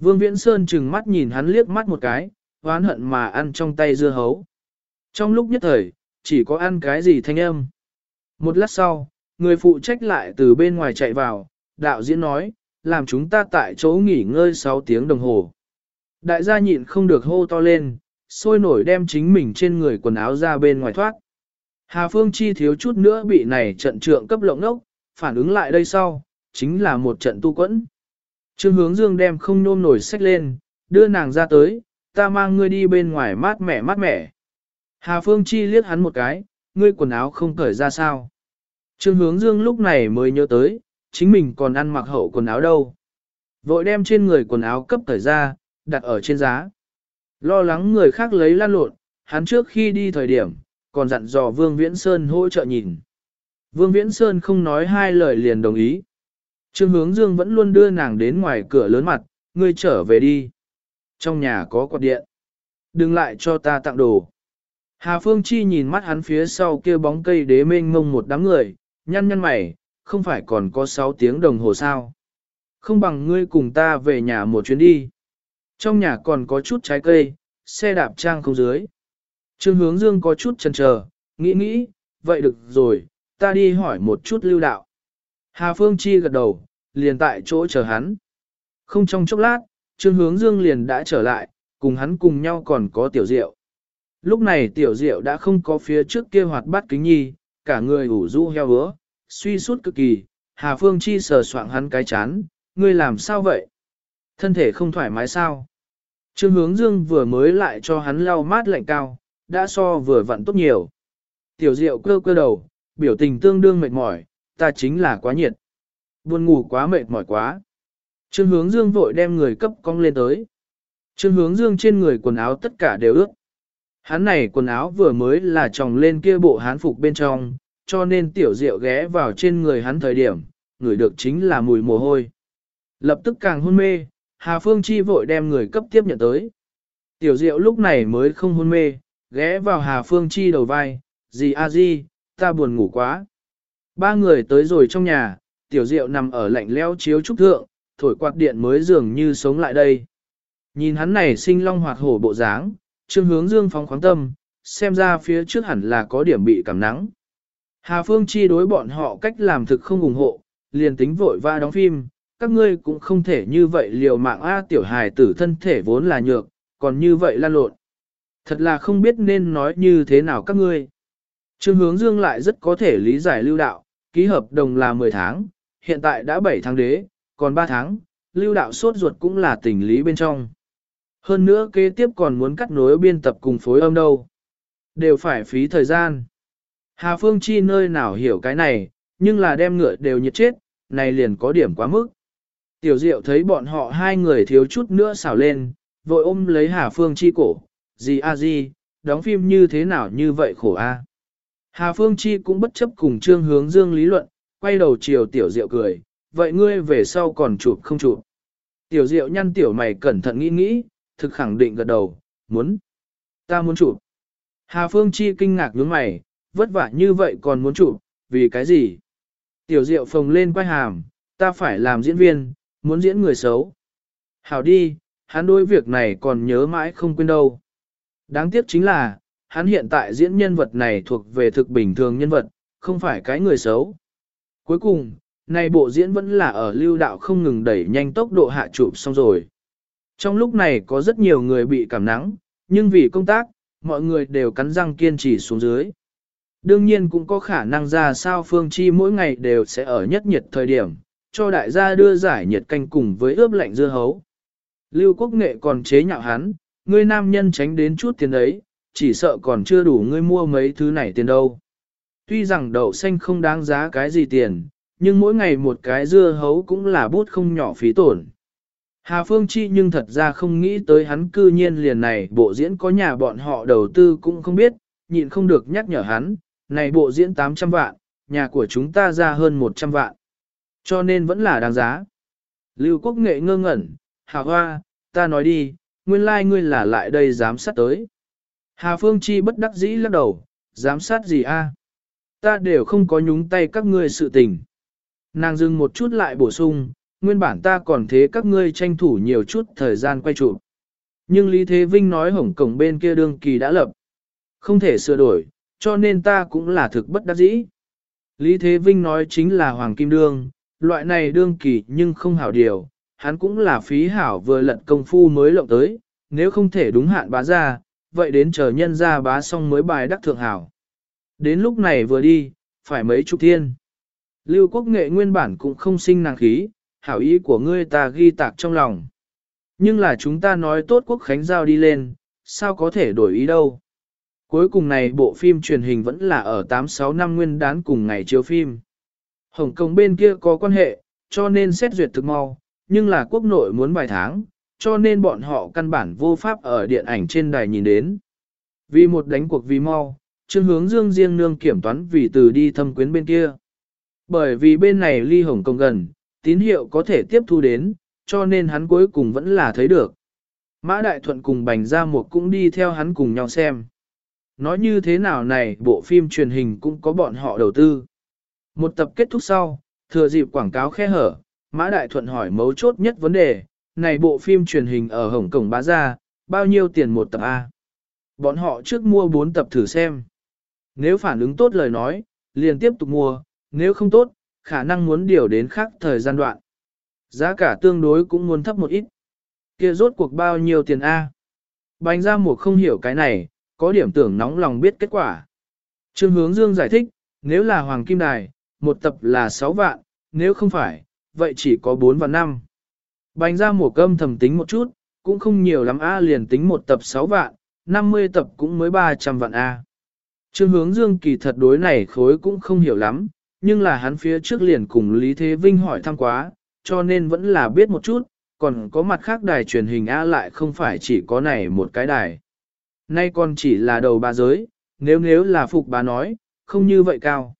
Vương Viễn Sơn trừng mắt nhìn hắn liếc mắt một cái, oán hận mà ăn trong tay dưa hấu. Trong lúc nhất thời, chỉ có ăn cái gì thanh âm. Một lát sau, người phụ trách lại từ bên ngoài chạy vào, đạo diễn nói, làm chúng ta tại chỗ nghỉ ngơi 6 tiếng đồng hồ. Đại gia nhịn không được hô to lên, sôi nổi đem chính mình trên người quần áo ra bên ngoài thoát. Hà Phương Chi thiếu chút nữa bị này trận trượng cấp lộng nốc, phản ứng lại đây sau, chính là một trận tu quẫn. Trương hướng dương đem không nôm nổi sách lên, đưa nàng ra tới, ta mang ngươi đi bên ngoài mát mẻ mát mẻ. Hà Phương Chi liếc hắn một cái, ngươi quần áo không cởi ra sao. Trương hướng dương lúc này mới nhớ tới, chính mình còn ăn mặc hậu quần áo đâu. Vội đem trên người quần áo cấp cởi ra, đặt ở trên giá. Lo lắng người khác lấy lan lộn, hắn trước khi đi thời điểm, còn dặn dò Vương Viễn Sơn hỗ trợ nhìn. Vương Viễn Sơn không nói hai lời liền đồng ý. Trương hướng dương vẫn luôn đưa nàng đến ngoài cửa lớn mặt, ngươi trở về đi. Trong nhà có quạt điện. Đừng lại cho ta tặng đồ. Hà Phương Chi nhìn mắt hắn phía sau kia bóng cây đế mênh ngông một đám người, nhăn nhăn mày, không phải còn có 6 tiếng đồng hồ sao. Không bằng ngươi cùng ta về nhà một chuyến đi. Trong nhà còn có chút trái cây, xe đạp trang không dưới. Trương hướng dương có chút chần chờ, nghĩ nghĩ, vậy được rồi, ta đi hỏi một chút lưu đạo. Hà Phương Chi gật đầu, liền tại chỗ chờ hắn. Không trong chốc lát, Trương Hướng Dương liền đã trở lại, cùng hắn cùng nhau còn có tiểu diệu. Lúc này tiểu diệu đã không có phía trước kia hoạt bát kính nhi, cả người ủ rũ heo hứa, suy suốt cực kỳ, Hà Phương Chi sờ soạng hắn cái chán, ngươi làm sao vậy? Thân thể không thoải mái sao? Trương Hướng Dương vừa mới lại cho hắn lau mát lạnh cao, đã so vừa vặn tốt nhiều. Tiểu diệu cơ cơ đầu, biểu tình tương đương mệt mỏi, ta chính là quá nhiệt. Buồn ngủ quá mệt mỏi quá. Trương hướng dương vội đem người cấp cong lên tới. Trương hướng dương trên người quần áo tất cả đều ướt. Hắn này quần áo vừa mới là tròng lên kia bộ hán phục bên trong, cho nên tiểu diệu ghé vào trên người hắn thời điểm, người được chính là mùi mồ hôi. Lập tức càng hôn mê, Hà Phương Chi vội đem người cấp tiếp nhận tới. Tiểu diệu lúc này mới không hôn mê, ghé vào Hà Phương Chi đầu vai, gì a di, ta buồn ngủ quá. Ba người tới rồi trong nhà, tiểu diệu nằm ở lạnh leo chiếu trúc thượng, thổi quạt điện mới dường như sống lại đây. Nhìn hắn này sinh long hoạt hổ bộ dáng, trương hướng dương phóng khoáng tâm, xem ra phía trước hẳn là có điểm bị cảm nắng. Hà Phương chi đối bọn họ cách làm thực không ủng hộ, liền tính vội va đóng phim, các ngươi cũng không thể như vậy liều mạng A tiểu hài tử thân thể vốn là nhược, còn như vậy lan lộn. Thật là không biết nên nói như thế nào các ngươi. Trương hướng dương lại rất có thể lý giải lưu đạo, ký hợp đồng là 10 tháng, hiện tại đã 7 tháng đế, còn 3 tháng, lưu đạo sốt ruột cũng là tình lý bên trong. Hơn nữa kế tiếp còn muốn cắt nối biên tập cùng phối âm đâu. Đều phải phí thời gian. Hà Phương Chi nơi nào hiểu cái này, nhưng là đem ngựa đều nhiệt chết, này liền có điểm quá mức. Tiểu Diệu thấy bọn họ hai người thiếu chút nữa xảo lên, vội ôm lấy Hà Phương Chi cổ, gì a à gì, đóng phim như thế nào như vậy khổ a. Hà Phương Chi cũng bất chấp cùng Trương Hướng Dương lý luận, quay đầu chiều Tiểu Diệu cười, vậy ngươi về sau còn chụp không chụp. Tiểu Diệu nhăn tiểu mày cẩn thận nghĩ nghĩ, thực khẳng định gật đầu, muốn. Ta muốn chụp. Hà Phương Chi kinh ngạc nhướng mày, vất vả như vậy còn muốn chụp, vì cái gì? Tiểu Diệu phồng lên quay hàm, ta phải làm diễn viên, muốn diễn người xấu. Hảo đi, hắn đối việc này còn nhớ mãi không quên đâu. Đáng tiếc chính là, hắn hiện tại diễn nhân vật này thuộc về thực bình thường nhân vật, không phải cái người xấu. Cuối cùng, này bộ diễn vẫn là ở lưu đạo không ngừng đẩy nhanh tốc độ hạ chụp xong rồi. Trong lúc này có rất nhiều người bị cảm nắng, nhưng vì công tác, mọi người đều cắn răng kiên trì xuống dưới. Đương nhiên cũng có khả năng ra sao Phương Chi mỗi ngày đều sẽ ở nhất nhiệt thời điểm, cho đại gia đưa giải nhiệt canh cùng với ướp lạnh dưa hấu. Lưu Quốc Nghệ còn chế nhạo hắn, ngươi nam nhân tránh đến chút tiền ấy, chỉ sợ còn chưa đủ ngươi mua mấy thứ này tiền đâu. Tuy rằng đậu xanh không đáng giá cái gì tiền, nhưng mỗi ngày một cái dưa hấu cũng là bút không nhỏ phí tổn. Hà Phương Chi nhưng thật ra không nghĩ tới hắn cư nhiên liền này bộ diễn có nhà bọn họ đầu tư cũng không biết, nhịn không được nhắc nhở hắn, này bộ diễn 800 vạn, nhà của chúng ta ra hơn 100 vạn. Cho nên vẫn là đáng giá. Lưu Quốc Nghệ ngơ ngẩn, Hà Hoa, ta nói đi, nguyên lai like ngươi là lại đây giám sát tới. Hà Phương Chi bất đắc dĩ lắc đầu, giám sát gì a? Ta đều không có nhúng tay các ngươi sự tình. Nàng dừng một chút lại bổ sung, nguyên bản ta còn thế các ngươi tranh thủ nhiều chút thời gian quay trụ. Nhưng Lý Thế Vinh nói Hồng Cổng bên kia đương kỳ đã lập. Không thể sửa đổi, cho nên ta cũng là thực bất đắc dĩ. Lý Thế Vinh nói chính là Hoàng Kim Đương, loại này đương kỳ nhưng không hảo điều, hắn cũng là phí hảo vừa lận công phu mới lộng tới, nếu không thể đúng hạn bá ra, vậy đến chờ nhân ra bá xong mới bài đắc thượng hảo. Đến lúc này vừa đi, phải mấy chục thiên. Lưu quốc nghệ nguyên bản cũng không sinh nàng khí, hảo ý của ngươi ta ghi tạc trong lòng. Nhưng là chúng ta nói tốt quốc khánh giao đi lên, sao có thể đổi ý đâu. Cuối cùng này bộ phim truyền hình vẫn là ở 86 năm nguyên đán cùng ngày chiếu phim. Hồng Kông bên kia có quan hệ, cho nên xét duyệt thực mau, nhưng là quốc nội muốn vài tháng, cho nên bọn họ căn bản vô pháp ở điện ảnh trên đài nhìn đến. Vì một đánh cuộc vì mau, Trương Hướng Dương riêng nương kiểm toán vì từ đi thâm quyến bên kia. Bởi vì bên này ly Hồng công gần, tín hiệu có thể tiếp thu đến, cho nên hắn cuối cùng vẫn là thấy được. Mã Đại Thuận cùng Bành Gia Mục cũng đi theo hắn cùng nhau xem. Nói như thế nào này bộ phim truyền hình cũng có bọn họ đầu tư. Một tập kết thúc sau, thừa dịp quảng cáo khe hở, Mã Đại Thuận hỏi mấu chốt nhất vấn đề, này bộ phim truyền hình ở Hồng Kông bá ra, bao nhiêu tiền một tập A? Bọn họ trước mua 4 tập thử xem. Nếu phản ứng tốt lời nói, liền tiếp tục mua, nếu không tốt, khả năng muốn điều đến khác thời gian đoạn. Giá cả tương đối cũng muốn thấp một ít. Kia rốt cuộc bao nhiêu tiền A? Bánh ra một không hiểu cái này, có điểm tưởng nóng lòng biết kết quả. Trương Hướng Dương giải thích, nếu là Hoàng Kim Đài, một tập là 6 vạn, nếu không phải, vậy chỉ có 4 và 5. Bánh ra mổ cơm thầm tính một chút, cũng không nhiều lắm A liền tính một tập 6 vạn, 50 tập cũng mới 300 vạn A. Trương hướng dương kỳ thật đối này khối cũng không hiểu lắm, nhưng là hắn phía trước liền cùng Lý Thế Vinh hỏi thăm quá, cho nên vẫn là biết một chút, còn có mặt khác đài truyền hình A lại không phải chỉ có này một cái đài. Nay còn chỉ là đầu ba giới, nếu nếu là phục bà nói, không như vậy cao.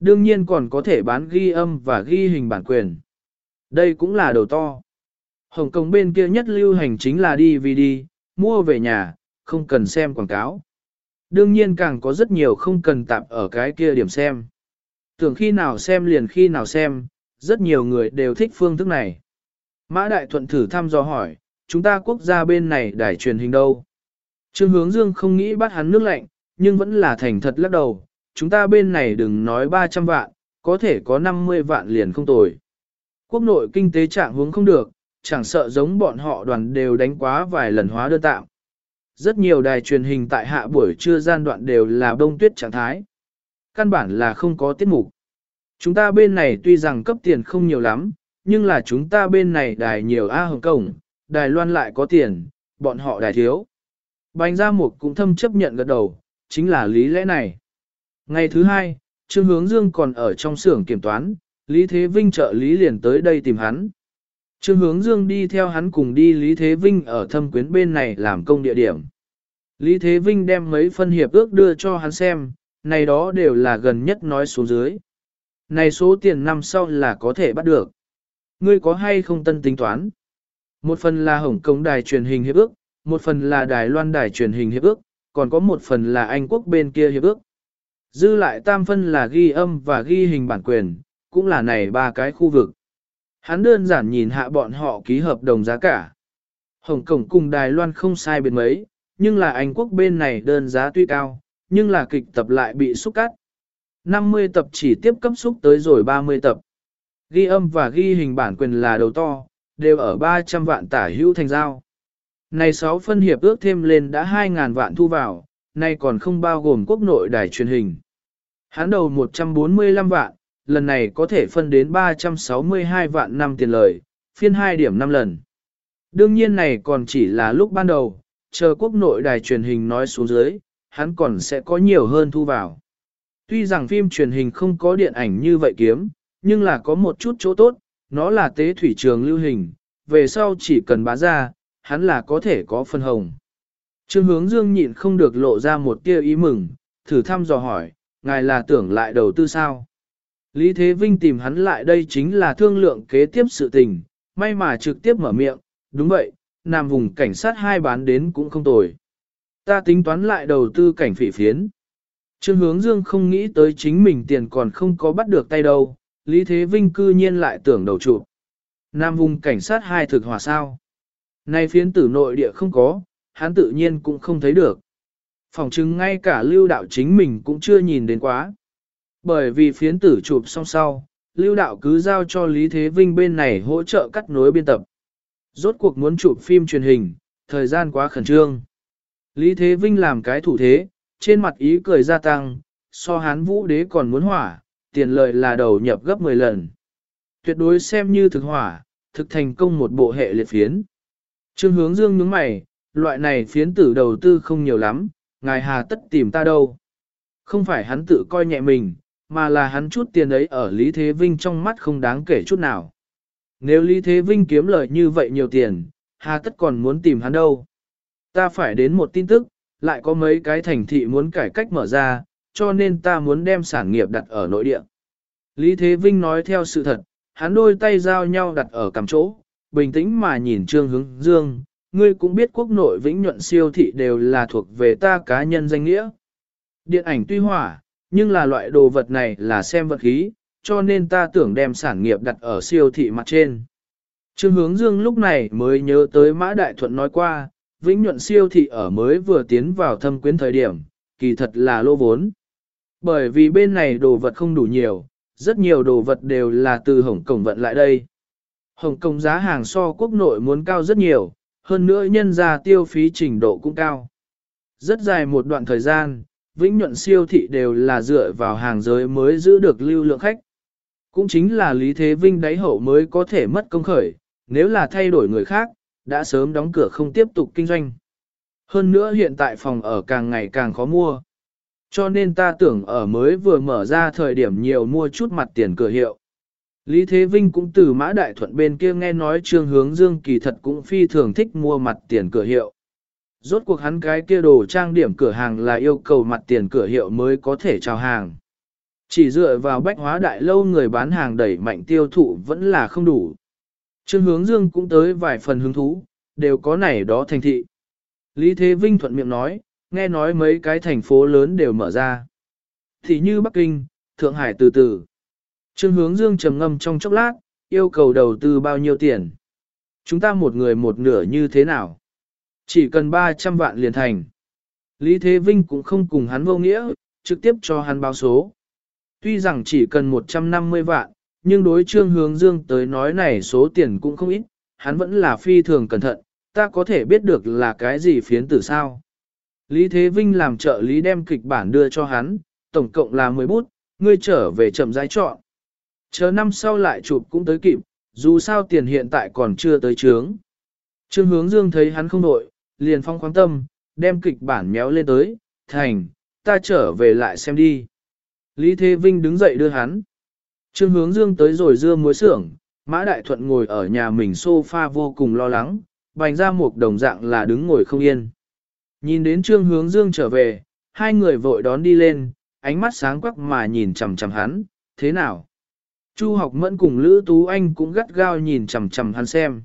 Đương nhiên còn có thể bán ghi âm và ghi hình bản quyền. Đây cũng là đầu to. Hồng Kông bên kia nhất lưu hành chính là DVD, mua về nhà, không cần xem quảng cáo. Đương nhiên càng có rất nhiều không cần tạp ở cái kia điểm xem. Tưởng khi nào xem liền khi nào xem, rất nhiều người đều thích phương thức này. Mã Đại Thuận thử thăm dò hỏi, chúng ta quốc gia bên này đài truyền hình đâu? Trương Hướng Dương không nghĩ bắt hắn nước lạnh, nhưng vẫn là thành thật lắc đầu, chúng ta bên này đừng nói 300 vạn, có thể có 50 vạn liền không tồi. Quốc nội kinh tế trạng hướng không được, chẳng sợ giống bọn họ đoàn đều đánh quá vài lần hóa đơn tạm. Rất nhiều đài truyền hình tại hạ buổi trưa gian đoạn đều là đông tuyết trạng thái. Căn bản là không có tiết mục. Chúng ta bên này tuy rằng cấp tiền không nhiều lắm, nhưng là chúng ta bên này đài nhiều A Hồng Cổng, đài loan lại có tiền, bọn họ đài thiếu. Bánh ra mục cũng thâm chấp nhận gật đầu, chính là lý lẽ này. Ngày thứ hai, Trương Hướng Dương còn ở trong xưởng kiểm toán, Lý Thế Vinh trợ lý liền tới đây tìm hắn. Trương Hướng Dương đi theo hắn cùng đi Lý Thế Vinh ở thâm quyến bên này làm công địa điểm. Lý Thế Vinh đem mấy phân hiệp ước đưa cho hắn xem, này đó đều là gần nhất nói số dưới. Này số tiền năm sau là có thể bắt được. Ngươi có hay không tân tính toán? Một phần là Hồng Kông đài truyền hình hiệp ước, một phần là Đài Loan đài truyền hình hiệp ước, còn có một phần là Anh quốc bên kia hiệp ước. Dư lại tam phân là ghi âm và ghi hình bản quyền, cũng là này ba cái khu vực. Hắn đơn giản nhìn hạ bọn họ ký hợp đồng giá cả. Hồng Kông cùng Đài Loan không sai biệt mấy, nhưng là Anh quốc bên này đơn giá tuy cao, nhưng là kịch tập lại bị xúc cắt. 50 tập chỉ tiếp cấp xúc tới rồi 30 tập. Ghi âm và ghi hình bản quyền là đầu to, đều ở 300 vạn tả hữu thành giao. Này 6 phân hiệp ước thêm lên đã 2.000 vạn thu vào, nay còn không bao gồm quốc nội đài truyền hình. Hắn đầu 145 vạn, lần này có thể phân đến 362 vạn năm tiền lời, phiên 2 điểm 5 lần. Đương nhiên này còn chỉ là lúc ban đầu, chờ quốc nội đài truyền hình nói xuống dưới, hắn còn sẽ có nhiều hơn thu vào. Tuy rằng phim truyền hình không có điện ảnh như vậy kiếm, nhưng là có một chút chỗ tốt, nó là tế thủy trường lưu hình, về sau chỉ cần bá ra, hắn là có thể có phân hồng. Trương hướng dương nhịn không được lộ ra một tia ý mừng, thử thăm dò hỏi, ngài là tưởng lại đầu tư sao? Lý Thế Vinh tìm hắn lại đây chính là thương lượng kế tiếp sự tình, may mà trực tiếp mở miệng, đúng vậy, nam vùng cảnh sát hai bán đến cũng không tồi. Ta tính toán lại đầu tư cảnh phỉ phiến. Trương hướng dương không nghĩ tới chính mình tiền còn không có bắt được tay đâu, Lý Thế Vinh cư nhiên lại tưởng đầu trụ. Nam vùng cảnh sát hai thực hòa sao. Nay phiến tử nội địa không có, hắn tự nhiên cũng không thấy được. Phòng chứng ngay cả lưu đạo chính mình cũng chưa nhìn đến quá. Bởi vì phiến tử chụp xong sau, lưu đạo cứ giao cho Lý Thế Vinh bên này hỗ trợ cắt nối biên tập. Rốt cuộc muốn chụp phim truyền hình, thời gian quá khẩn trương. Lý Thế Vinh làm cái thủ thế, trên mặt ý cười gia tăng, so hán vũ đế còn muốn hỏa, tiền lợi là đầu nhập gấp 10 lần. Tuyệt đối xem như thực hỏa, thực thành công một bộ hệ liệt phiến. Trương hướng dương nhướng mày, loại này phiến tử đầu tư không nhiều lắm, ngài hà tất tìm ta đâu. Không phải hắn tự coi nhẹ mình, mà là hắn chút tiền ấy ở Lý Thế Vinh trong mắt không đáng kể chút nào. Nếu Lý Thế Vinh kiếm lời như vậy nhiều tiền, hà tất còn muốn tìm hắn đâu. Ta phải đến một tin tức, lại có mấy cái thành thị muốn cải cách mở ra, cho nên ta muốn đem sản nghiệp đặt ở nội địa. Lý Thế Vinh nói theo sự thật, hắn đôi tay giao nhau đặt ở cầm chỗ, bình tĩnh mà nhìn Trương Hướng Dương, ngươi cũng biết quốc nội vĩnh nhuận siêu thị đều là thuộc về ta cá nhân danh nghĩa. Điện ảnh tuy hỏa, nhưng là loại đồ vật này là xem vật khí, cho nên ta tưởng đem sản nghiệp đặt ở siêu thị mặt trên. Trương Hướng Dương lúc này mới nhớ tới Mã Đại Thuận nói qua, vĩnh nhuận siêu thị ở mới vừa tiến vào thâm quyến thời điểm, kỳ thật là lô vốn. Bởi vì bên này đồ vật không đủ nhiều, rất nhiều đồ vật đều là từ Hồng Kông vận lại đây. Hồng Kông giá hàng so quốc nội muốn cao rất nhiều, hơn nữa nhân ra tiêu phí trình độ cũng cao. Rất dài một đoạn thời gian, vĩnh nhuận siêu thị đều là dựa vào hàng giới mới giữ được lưu lượng khách. Cũng chính là Lý Thế Vinh đáy hậu mới có thể mất công khởi, nếu là thay đổi người khác, đã sớm đóng cửa không tiếp tục kinh doanh. Hơn nữa hiện tại phòng ở càng ngày càng khó mua. Cho nên ta tưởng ở mới vừa mở ra thời điểm nhiều mua chút mặt tiền cửa hiệu. Lý Thế Vinh cũng từ mã đại thuận bên kia nghe nói trương hướng dương kỳ thật cũng phi thường thích mua mặt tiền cửa hiệu. Rốt cuộc hắn cái kia đồ trang điểm cửa hàng là yêu cầu mặt tiền cửa hiệu mới có thể chào hàng. Chỉ dựa vào bách hóa đại lâu người bán hàng đẩy mạnh tiêu thụ vẫn là không đủ. Trương hướng dương cũng tới vài phần hứng thú, đều có này đó thành thị. Lý Thế Vinh thuận miệng nói, nghe nói mấy cái thành phố lớn đều mở ra. Thì như Bắc Kinh, Thượng Hải từ từ. Trương hướng dương trầm ngâm trong chốc lát, yêu cầu đầu tư bao nhiêu tiền. Chúng ta một người một nửa như thế nào? Chỉ cần 300 vạn liền thành. Lý Thế Vinh cũng không cùng hắn vô nghĩa, trực tiếp cho hắn báo số. Tuy rằng chỉ cần 150 vạn, nhưng đối trương hướng dương tới nói này số tiền cũng không ít, hắn vẫn là phi thường cẩn thận, ta có thể biết được là cái gì phiến tử sao. Lý Thế Vinh làm trợ lý đem kịch bản đưa cho hắn, tổng cộng là 10 bút, ngươi trở về chậm rãi chọn. Chờ năm sau lại chụp cũng tới kịp, dù sao tiền hiện tại còn chưa tới trướng. Trương hướng dương thấy hắn không đội, liền phong khoáng tâm, đem kịch bản méo lên tới, thành, ta trở về lại xem đi. Lý Thế Vinh đứng dậy đưa hắn. Trương hướng dương tới rồi dưa muối xưởng, Mã Đại Thuận ngồi ở nhà mình sofa vô cùng lo lắng, bành ra một đồng dạng là đứng ngồi không yên. Nhìn đến Trương hướng dương trở về, hai người vội đón đi lên, ánh mắt sáng quắc mà nhìn chằm chằm hắn, thế nào? Chu học mẫn cùng Lữ Tú Anh cũng gắt gao nhìn chằm chằm hắn xem.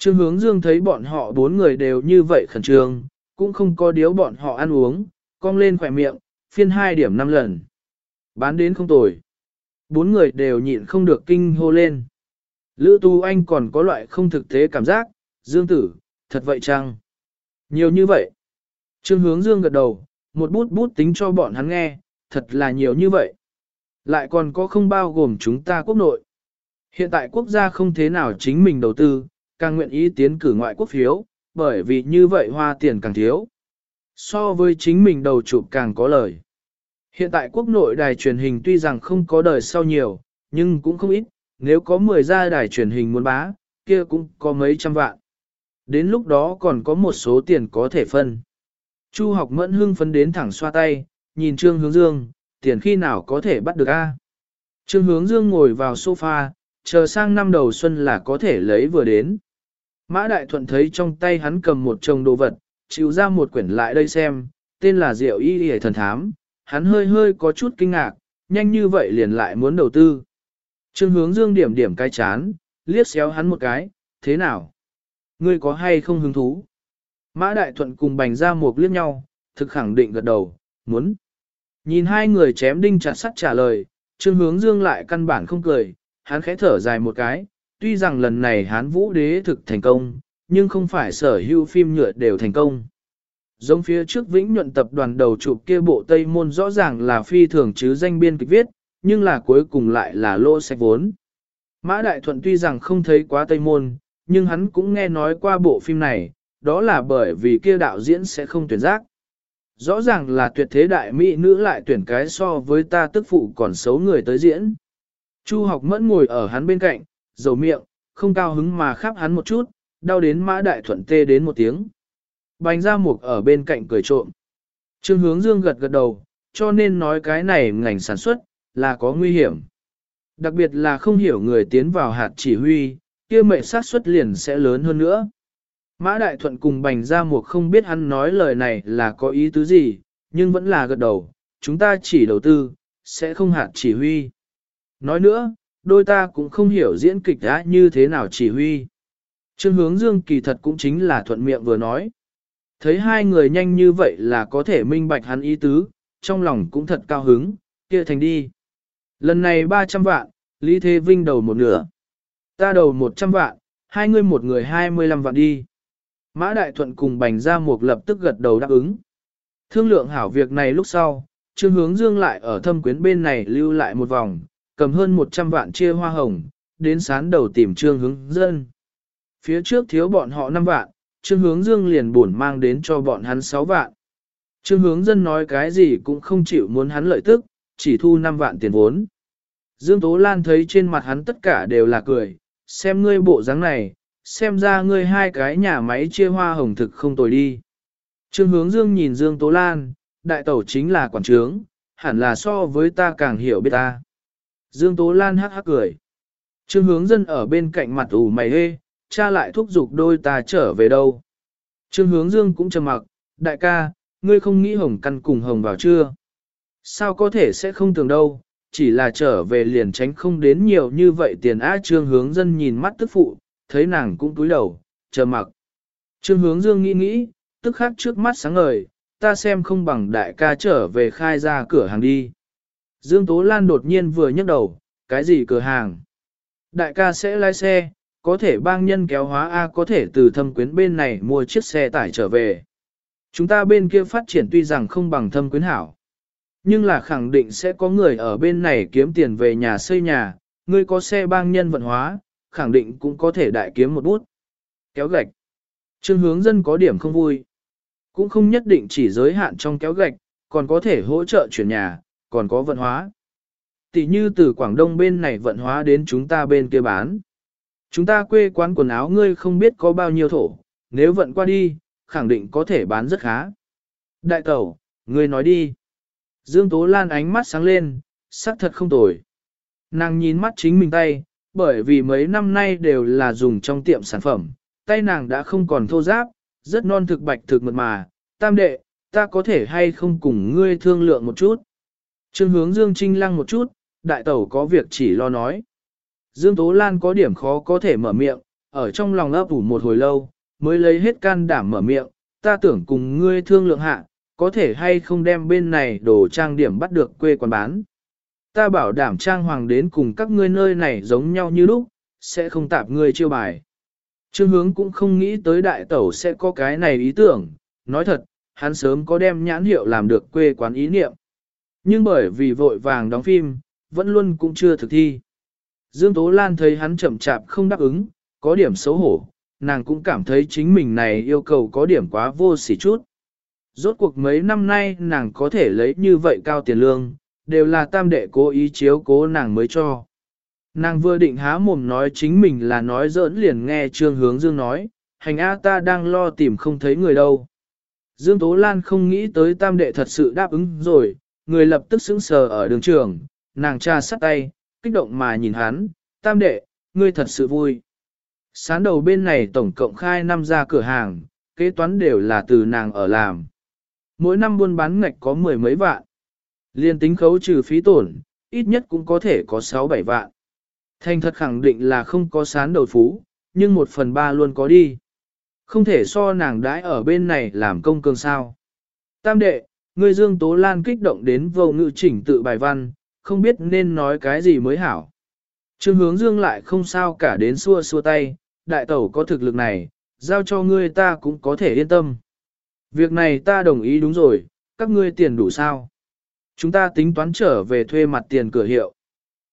Trương hướng dương thấy bọn họ bốn người đều như vậy khẩn trương, cũng không có điếu bọn họ ăn uống, cong lên khỏe miệng, phiên hai điểm năm lần. Bán đến không tồi. Bốn người đều nhịn không được kinh hô lên. Lữ Tu Anh còn có loại không thực tế cảm giác, Dương tử, thật vậy chăng? Nhiều như vậy. Trương hướng Dương gật đầu, một bút bút tính cho bọn hắn nghe, thật là nhiều như vậy. Lại còn có không bao gồm chúng ta quốc nội. Hiện tại quốc gia không thế nào chính mình đầu tư, càng nguyện ý tiến cử ngoại quốc phiếu, bởi vì như vậy hoa tiền càng thiếu. So với chính mình đầu chụp càng có lời. Hiện tại quốc nội đài truyền hình tuy rằng không có đời sau nhiều, nhưng cũng không ít, nếu có 10 gia đài truyền hình muốn bá, kia cũng có mấy trăm vạn. Đến lúc đó còn có một số tiền có thể phân. Chu học mẫn hưng phấn đến thẳng xoa tay, nhìn Trương Hướng Dương, tiền khi nào có thể bắt được a? Trương Hướng Dương ngồi vào sofa, chờ sang năm đầu xuân là có thể lấy vừa đến. Mã Đại Thuận thấy trong tay hắn cầm một chồng đồ vật, chịu ra một quyển lại đây xem, tên là Diệu Y Y Thần Thám, hắn hơi hơi có chút kinh ngạc, nhanh như vậy liền lại muốn đầu tư. Trương hướng dương điểm điểm cái chán, liếc xéo hắn một cái, thế nào? Ngươi có hay không hứng thú? Mã Đại Thuận cùng bành ra một liếc nhau, thực khẳng định gật đầu, muốn. Nhìn hai người chém đinh chặt sắt trả lời, Trương hướng dương lại căn bản không cười, hắn khẽ thở dài một cái, tuy rằng lần này hán vũ đế thực thành công, nhưng không phải sở hữu phim nhựa đều thành công. Giống phía trước Vĩnh nhuận tập đoàn đầu chụp kia bộ Tây Môn rõ ràng là phi thường chứ danh biên kịch viết, nhưng là cuối cùng lại là lô sạch vốn. Mã Đại Thuận tuy rằng không thấy quá Tây Môn, nhưng hắn cũng nghe nói qua bộ phim này, đó là bởi vì kia đạo diễn sẽ không tuyển giác. Rõ ràng là tuyệt thế đại mỹ nữ lại tuyển cái so với ta tức phụ còn xấu người tới diễn. Chu học mẫn ngồi ở hắn bên cạnh, dầu miệng, không cao hứng mà khắp hắn một chút, đau đến mã đại thuận tê đến một tiếng. Bánh ra mục ở bên cạnh cười trộm. Trương hướng dương gật gật đầu, cho nên nói cái này ngành sản xuất, là có nguy hiểm. Đặc biệt là không hiểu người tiến vào hạt chỉ huy, kia mệnh sát xuất liền sẽ lớn hơn nữa. Mã Đại Thuận cùng Bành Gia Mục không biết hắn nói lời này là có ý tứ gì, nhưng vẫn là gật đầu, chúng ta chỉ đầu tư, sẽ không hạt chỉ huy. Nói nữa, đôi ta cũng không hiểu diễn kịch đã như thế nào chỉ huy. Trương hướng dương kỳ thật cũng chính là thuận miệng vừa nói. Thấy hai người nhanh như vậy là có thể minh bạch hắn ý tứ, trong lòng cũng thật cao hứng, kia thành đi. Lần này 300 vạn, Lý Thế Vinh đầu một nửa. Ta đầu 100 vạn, hai người một người 25 vạn đi. Mã Đại Thuận cùng Bành Gia Mục lập tức gật đầu đáp ứng. Thương lượng hảo việc này lúc sau, Trương Hướng Dương lại ở thâm quyến bên này lưu lại một vòng, cầm hơn 100 vạn chia hoa hồng, đến sán đầu tìm Trương Hướng dân Phía trước thiếu bọn họ 5 vạn, Trương Hướng Dương liền buồn mang đến cho bọn hắn 6 vạn. Trương Hướng Dân nói cái gì cũng không chịu muốn hắn lợi tức, chỉ thu 5 vạn tiền vốn. Dương Tố Lan thấy trên mặt hắn tất cả đều là cười, xem ngươi bộ dáng này, xem ra ngươi hai cái nhà máy chia hoa hồng thực không tồi đi. Trương Hướng Dương nhìn Dương Tố Lan, đại tẩu chính là quản trướng, hẳn là so với ta càng hiểu biết ta. Dương Tố Lan hắc hắc cười. Trương Hướng Dân ở bên cạnh mặt ủ mày hê, cha lại thúc giục đôi ta trở về đâu. Trương hướng dương cũng trầm mặc, đại ca, ngươi không nghĩ hồng căn cùng hồng vào chưa? Sao có thể sẽ không tưởng đâu, chỉ là trở về liền tránh không đến nhiều như vậy tiền á trương hướng dân nhìn mắt tức phụ, thấy nàng cũng túi đầu, trầm mặc. Trương hướng dương nghĩ nghĩ, tức khắc trước mắt sáng ngời, ta xem không bằng đại ca trở về khai ra cửa hàng đi. Dương Tố Lan đột nhiên vừa nhấc đầu, cái gì cửa hàng? Đại ca sẽ lái xe, có thể bang nhân kéo hóa A có thể từ thâm quyến bên này mua chiếc xe tải trở về. Chúng ta bên kia phát triển tuy rằng không bằng thâm quyến hảo. Nhưng là khẳng định sẽ có người ở bên này kiếm tiền về nhà xây nhà, ngươi có xe bang nhân vận hóa, khẳng định cũng có thể đại kiếm một bút. Kéo gạch. Trương hướng dân có điểm không vui. Cũng không nhất định chỉ giới hạn trong kéo gạch, còn có thể hỗ trợ chuyển nhà, còn có vận hóa. Tỷ như từ Quảng Đông bên này vận hóa đến chúng ta bên kia bán. Chúng ta quê quán quần áo ngươi không biết có bao nhiêu thổ, nếu vận qua đi, khẳng định có thể bán rất khá. Đại tẩu, ngươi nói đi. Dương Tố Lan ánh mắt sáng lên, sắc thật không tồi. Nàng nhìn mắt chính mình tay, bởi vì mấy năm nay đều là dùng trong tiệm sản phẩm, tay nàng đã không còn thô giáp, rất non thực bạch thực mượt mà. Tam đệ, ta có thể hay không cùng ngươi thương lượng một chút. Trương hướng Dương Trinh lăng một chút, đại tẩu có việc chỉ lo nói. Dương Tố Lan có điểm khó có thể mở miệng, ở trong lòng ấp ủ một hồi lâu, mới lấy hết can đảm mở miệng, ta tưởng cùng ngươi thương lượng hạ, có thể hay không đem bên này đồ trang điểm bắt được quê quán bán. Ta bảo đảm trang hoàng đến cùng các ngươi nơi này giống nhau như lúc, sẽ không tạp ngươi chiêu bài. Trương hướng cũng không nghĩ tới đại tẩu sẽ có cái này ý tưởng, nói thật, hắn sớm có đem nhãn hiệu làm được quê quán ý niệm. Nhưng bởi vì vội vàng đóng phim, vẫn luôn cũng chưa thực thi. Dương Tố Lan thấy hắn chậm chạp không đáp ứng, có điểm xấu hổ, nàng cũng cảm thấy chính mình này yêu cầu có điểm quá vô sỉ chút. rốt cuộc mấy năm nay nàng có thể lấy như vậy cao tiền lương, đều là tam đệ cố ý chiếu cố nàng mới cho. Nàng vừa định há mồm nói chính mình là nói giỡn liền nghe Trương Hướng Dương nói, hành A ta đang lo tìm không thấy người đâu. Dương Tố Lan không nghĩ tới tam đệ thật sự đáp ứng rồi, người lập tức sững sờ ở đường trường, nàng cha sắt tay, kích động mà nhìn hắn, tam đệ, ngươi thật sự vui. Sán đầu bên này tổng cộng khai năm ra cửa hàng, kế toán đều là từ nàng ở làm. Mỗi năm buôn bán ngạch có mười mấy vạn. Liên tính khấu trừ phí tổn, ít nhất cũng có thể có sáu bảy vạn. Thành thật khẳng định là không có sán đầu phú, nhưng một phần ba luôn có đi. Không thể so nàng đãi ở bên này làm công cường sao. Tam đệ, Ngươi Dương Tố Lan kích động đến vô ngữ chỉnh tự bài văn, không biết nên nói cái gì mới hảo. Trương hướng Dương lại không sao cả đến xua xua tay, đại tẩu có thực lực này, giao cho ngươi ta cũng có thể yên tâm. Việc này ta đồng ý đúng rồi, các ngươi tiền đủ sao? Chúng ta tính toán trở về thuê mặt tiền cửa hiệu.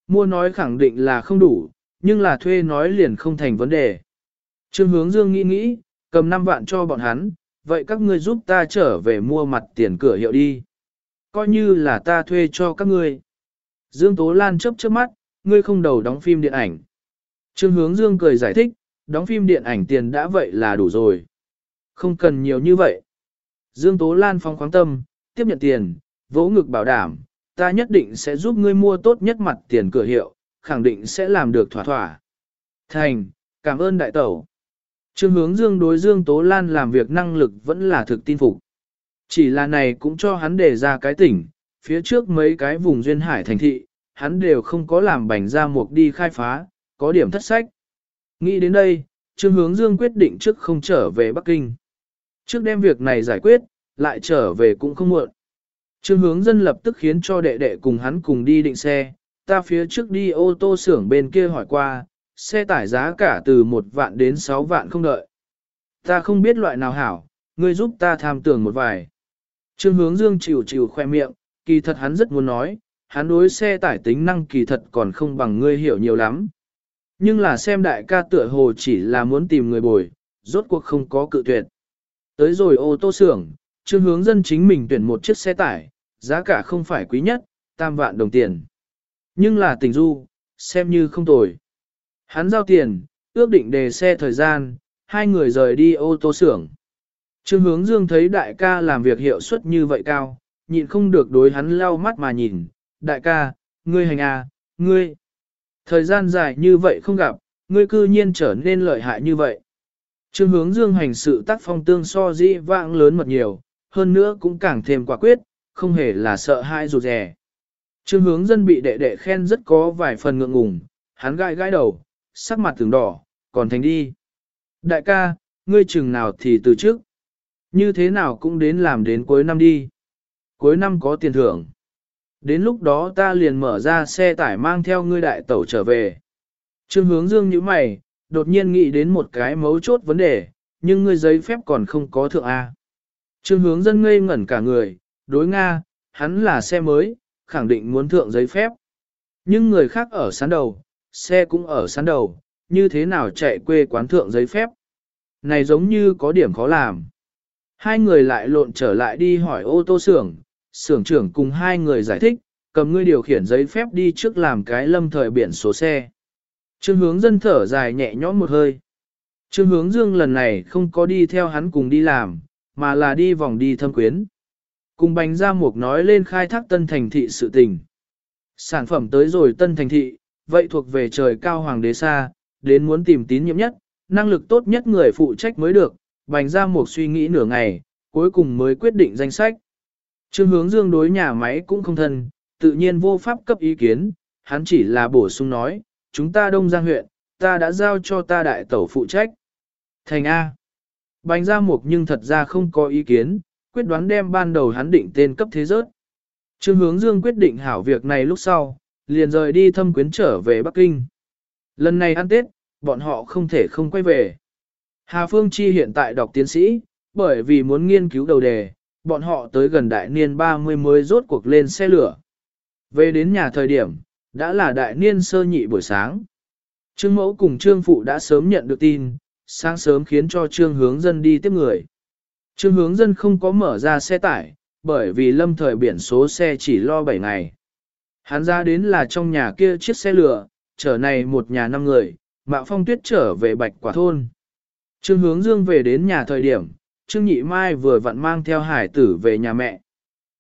Mua nói khẳng định là không đủ, nhưng là thuê nói liền không thành vấn đề. Trương hướng dương nghĩ nghĩ, cầm 5 vạn cho bọn hắn, vậy các ngươi giúp ta trở về mua mặt tiền cửa hiệu đi. Coi như là ta thuê cho các ngươi. Dương Tố Lan chớp chớp mắt, ngươi không đầu đóng phim điện ảnh. Trương hướng dương cười giải thích, đóng phim điện ảnh tiền đã vậy là đủ rồi. Không cần nhiều như vậy. Dương Tố Lan phong khoáng tâm, tiếp nhận tiền, vỗ ngực bảo đảm, ta nhất định sẽ giúp ngươi mua tốt nhất mặt tiền cửa hiệu, khẳng định sẽ làm được thỏa thỏa. Thành, cảm ơn đại tẩu. Trương hướng Dương đối Dương Tố Lan làm việc năng lực vẫn là thực tin phục. Chỉ là này cũng cho hắn đề ra cái tỉnh, phía trước mấy cái vùng duyên hải thành thị, hắn đều không có làm bành ra mục đi khai phá, có điểm thất sách. Nghĩ đến đây, Trương Hướng Dương quyết định trước không trở về Bắc Kinh. Trước đem việc này giải quyết, lại trở về cũng không muộn. Trương hướng dân lập tức khiến cho đệ đệ cùng hắn cùng đi định xe, ta phía trước đi ô tô xưởng bên kia hỏi qua, xe tải giá cả từ một vạn đến sáu vạn không đợi. Ta không biết loại nào hảo, ngươi giúp ta tham tưởng một vài. Trương hướng dương chịu chịu khoe miệng, kỳ thật hắn rất muốn nói, hắn đối xe tải tính năng kỳ thật còn không bằng ngươi hiểu nhiều lắm. Nhưng là xem đại ca tựa hồ chỉ là muốn tìm người bồi, rốt cuộc không có cự tuyệt. Tới rồi ô tô xưởng, trương hướng dân chính mình tuyển một chiếc xe tải, giá cả không phải quý nhất, tam vạn đồng tiền. Nhưng là tình du, xem như không tồi. Hắn giao tiền, ước định đề xe thời gian, hai người rời đi ô tô xưởng. Trương hướng dương thấy đại ca làm việc hiệu suất như vậy cao, nhịn không được đối hắn lau mắt mà nhìn. Đại ca, ngươi hành à, ngươi. Thời gian dài như vậy không gặp, ngươi cư nhiên trở nên lợi hại như vậy. Trương hướng dương hành sự tác phong tương so dĩ vãng lớn mật nhiều, hơn nữa cũng càng thêm quả quyết, không hề là sợ hãi rụt rè. Trương hướng dân bị đệ đệ khen rất có vài phần ngượng ngùng, hắn gai gai đầu, sắc mặt từng đỏ, còn thành đi. Đại ca, ngươi chừng nào thì từ trước. Như thế nào cũng đến làm đến cuối năm đi. Cuối năm có tiền thưởng. Đến lúc đó ta liền mở ra xe tải mang theo ngươi đại tẩu trở về. Trương hướng dương như mày, đột nhiên nghĩ đến một cái mấu chốt vấn đề, nhưng ngươi giấy phép còn không có thượng A. Trương hướng dân ngây ngẩn cả người, đối Nga, hắn là xe mới, khẳng định muốn thượng giấy phép. Nhưng người khác ở sán đầu, xe cũng ở sán đầu, như thế nào chạy quê quán thượng giấy phép. Này giống như có điểm khó làm. Hai người lại lộn trở lại đi hỏi ô tô xưởng, xưởng trưởng cùng hai người giải thích, cầm ngươi điều khiển giấy phép đi trước làm cái lâm thời biển số xe. Trương hướng dân thở dài nhẹ nhõm một hơi. Trương hướng dương lần này không có đi theo hắn cùng đi làm, mà là đi vòng đi thâm quyến. Cùng bánh ra mục nói lên khai thác tân thành thị sự tình. Sản phẩm tới rồi tân thành thị, vậy thuộc về trời cao hoàng đế xa, đến muốn tìm tín nhiệm nhất, năng lực tốt nhất người phụ trách mới được, bành ra mục suy nghĩ nửa ngày, cuối cùng mới quyết định danh sách. Trương hướng dương đối nhà máy cũng không thân, tự nhiên vô pháp cấp ý kiến, hắn chỉ là bổ sung nói, chúng ta đông giang huyện, ta đã giao cho ta đại tẩu phụ trách. Thành A. bành ra mục nhưng thật ra không có ý kiến, quyết đoán đem ban đầu hắn định tên cấp thế giới Trương hướng dương quyết định hảo việc này lúc sau, liền rời đi thâm quyến trở về Bắc Kinh. Lần này ăn Tết, bọn họ không thể không quay về. Hà Phương Chi hiện tại đọc tiến sĩ, bởi vì muốn nghiên cứu đầu đề, bọn họ tới gần đại niên 30 mới rốt cuộc lên xe lửa. Về đến nhà thời điểm, đã là đại niên sơ nhị buổi sáng. Trương mẫu cùng trương phụ đã sớm nhận được tin, sáng sớm khiến cho trương hướng dân đi tiếp người. Trương hướng dân không có mở ra xe tải, bởi vì lâm thời biển số xe chỉ lo 7 ngày. Hắn ra đến là trong nhà kia chiếc xe lửa, chở này một nhà năm người, Mạo Phong Tuyết trở về Bạch Quả Thôn. Trương hướng dương về đến nhà thời điểm, Trương Nhị Mai vừa vặn mang theo hải tử về nhà mẹ.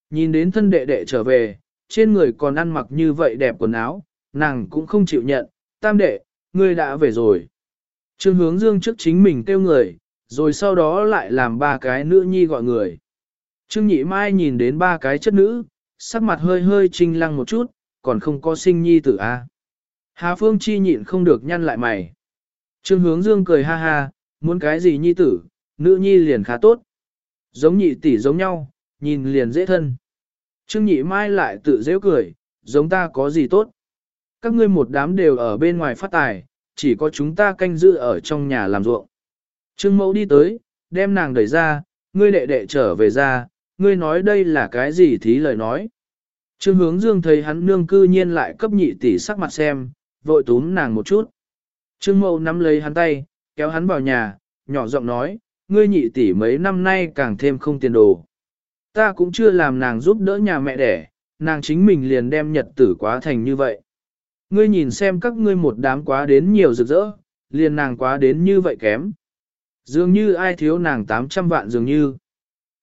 Nhìn đến thân đệ đệ trở về, trên người còn ăn mặc như vậy đẹp quần áo, nàng cũng không chịu nhận, tam đệ, ngươi đã về rồi. Trương hướng dương trước chính mình kêu người, rồi sau đó lại làm ba cái nữ nhi gọi người. Trương Nhị Mai nhìn đến ba cái chất nữ, sắc mặt hơi hơi trinh lăng một chút, còn không có sinh nhi tử a. Hà Phương Chi nhịn không được nhăn lại mày. Trương Hướng Dương cười ha ha, muốn cái gì nhi tử, nữ nhi liền khá tốt. Giống nhị tỷ giống nhau, nhìn liền dễ thân. Trương Nhị Mai lại tự dễ cười, giống ta có gì tốt. Các ngươi một đám đều ở bên ngoài phát tài, chỉ có chúng ta canh giữ ở trong nhà làm ruộng. Trương Mẫu đi tới, đem nàng đẩy ra, ngươi đệ đệ trở về ra, ngươi nói đây là cái gì thí lời nói. Trương hướng dương thấy hắn nương cư nhiên lại cấp nhị tỷ sắc mặt xem, vội túm nàng một chút. Trương mẫu nắm lấy hắn tay, kéo hắn vào nhà, nhỏ giọng nói, ngươi nhị tỷ mấy năm nay càng thêm không tiền đồ. Ta cũng chưa làm nàng giúp đỡ nhà mẹ đẻ, nàng chính mình liền đem nhật tử quá thành như vậy. Ngươi nhìn xem các ngươi một đám quá đến nhiều rực rỡ, liền nàng quá đến như vậy kém. Dường như ai thiếu nàng 800 vạn dường như.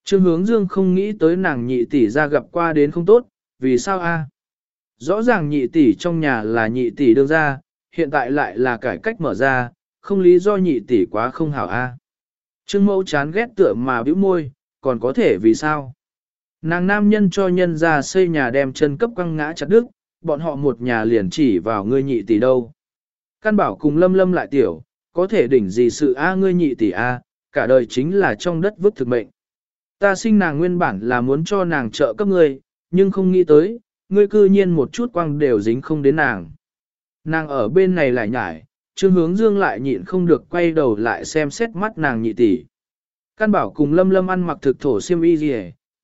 Trương hướng dương không nghĩ tới nàng nhị tỷ ra gặp qua đến không tốt, vì sao a? Rõ ràng nhị tỷ trong nhà là nhị tỷ đương ra, hiện tại lại là cải cách mở ra, không lý do nhị tỷ quá không hảo a. Trương mẫu chán ghét tựa mà bĩu môi, còn có thể vì sao? Nàng nam nhân cho nhân ra xây nhà đem chân cấp quăng ngã chặt đứt, bọn họ một nhà liền chỉ vào ngươi nhị tỷ đâu. Căn bảo cùng lâm lâm lại tiểu, có thể đỉnh gì sự a ngươi nhị tỷ a, cả đời chính là trong đất vứt thực mệnh. Ta sinh nàng nguyên bản là muốn cho nàng trợ cấp ngươi, nhưng không nghĩ tới, ngươi cư nhiên một chút quang đều dính không đến nàng. Nàng ở bên này lại nhải, Trương Hướng Dương lại nhịn không được quay đầu lại xem xét mắt nàng nhị tỷ. Căn bảo cùng Lâm Lâm ăn mặc thực thổ xiêm y gì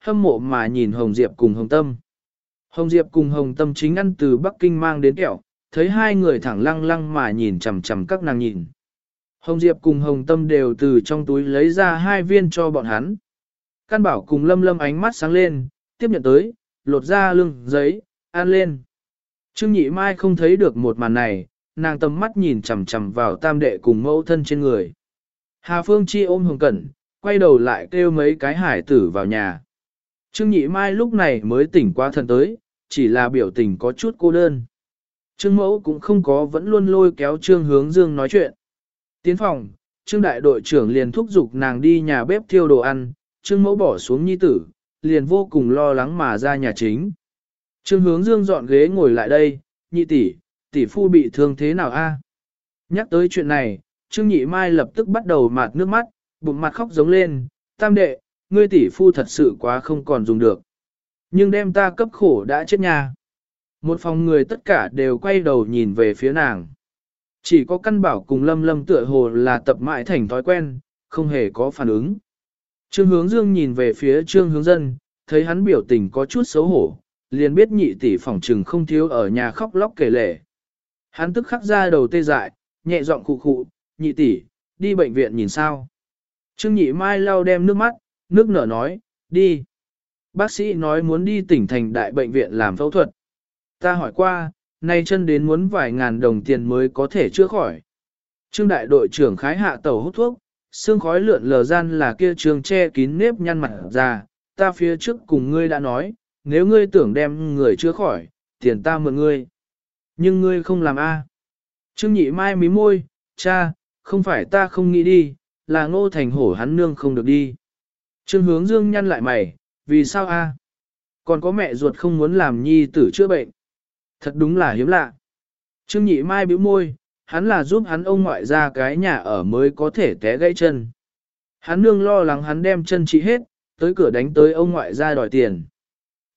hâm mộ mà nhìn Hồng Diệp cùng Hồng Tâm. Hồng Diệp cùng Hồng Tâm chính ăn từ Bắc Kinh mang đến kẹo, thấy hai người thẳng lăng lăng mà nhìn chằm chằm các nàng nhìn. Hồng Diệp cùng Hồng Tâm đều từ trong túi lấy ra hai viên cho bọn hắn. Căn bảo cùng Lâm Lâm ánh mắt sáng lên, tiếp nhận tới, lột ra lưng, giấy, ăn lên. Trương Nhị Mai không thấy được một màn này, nàng tầm mắt nhìn chằm chằm vào tam đệ cùng mẫu thân trên người. Hà Phương Chi ôm Hồng Cẩn, quay đầu lại kêu mấy cái hải tử vào nhà. Trương Nhị Mai lúc này mới tỉnh qua thần tới, chỉ là biểu tình có chút cô đơn. Trương Mẫu cũng không có vẫn luôn lôi kéo Trương Hướng Dương nói chuyện. Tiến phòng, Trương Đại đội trưởng liền thúc giục nàng đi nhà bếp thiêu đồ ăn, Trương Mẫu bỏ xuống nhi tử, liền vô cùng lo lắng mà ra nhà chính. Trương hướng dương dọn ghế ngồi lại đây, nhị tỷ, tỷ phu bị thương thế nào a? Nhắc tới chuyện này, Trương nhị mai lập tức bắt đầu mạt nước mắt, bụng mặt khóc giống lên, tam đệ, ngươi tỷ phu thật sự quá không còn dùng được. Nhưng đem ta cấp khổ đã chết nha. Một phòng người tất cả đều quay đầu nhìn về phía nàng. Chỉ có căn bảo cùng lâm lâm tựa hồ là tập mãi thành thói quen, không hề có phản ứng. Trương hướng dương nhìn về phía trương hướng dân, thấy hắn biểu tình có chút xấu hổ, liền biết nhị tỷ phòng trừng không thiếu ở nhà khóc lóc kể lể. Hắn tức khắc ra đầu tê dại, nhẹ giọng khụ khụ, nhị tỷ, đi bệnh viện nhìn sao. Trương nhị mai lau đem nước mắt, nước nở nói, đi. Bác sĩ nói muốn đi tỉnh thành đại bệnh viện làm phẫu thuật. Ta hỏi qua, nay chân đến muốn vài ngàn đồng tiền mới có thể chữa khỏi. Trương đại đội trưởng khái hạ tàu hút thuốc, xương khói lượn lờ gian là kia trường che kín nếp nhăn mặt ra, ta phía trước cùng ngươi đã nói, nếu ngươi tưởng đem người chữa khỏi, tiền ta mượn ngươi. Nhưng ngươi không làm a. Trương nhị mai mí môi, cha, không phải ta không nghĩ đi, là ngô thành hổ hắn nương không được đi. Trương hướng dương nhăn lại mày, vì sao a? Còn có mẹ ruột không muốn làm nhi tử chữa bệnh. Thật đúng là hiếm lạ. Trương nhị mai bĩu môi, hắn là giúp hắn ông ngoại ra cái nhà ở mới có thể té gãy chân. Hắn nương lo lắng hắn đem chân trị hết, tới cửa đánh tới ông ngoại ra đòi tiền.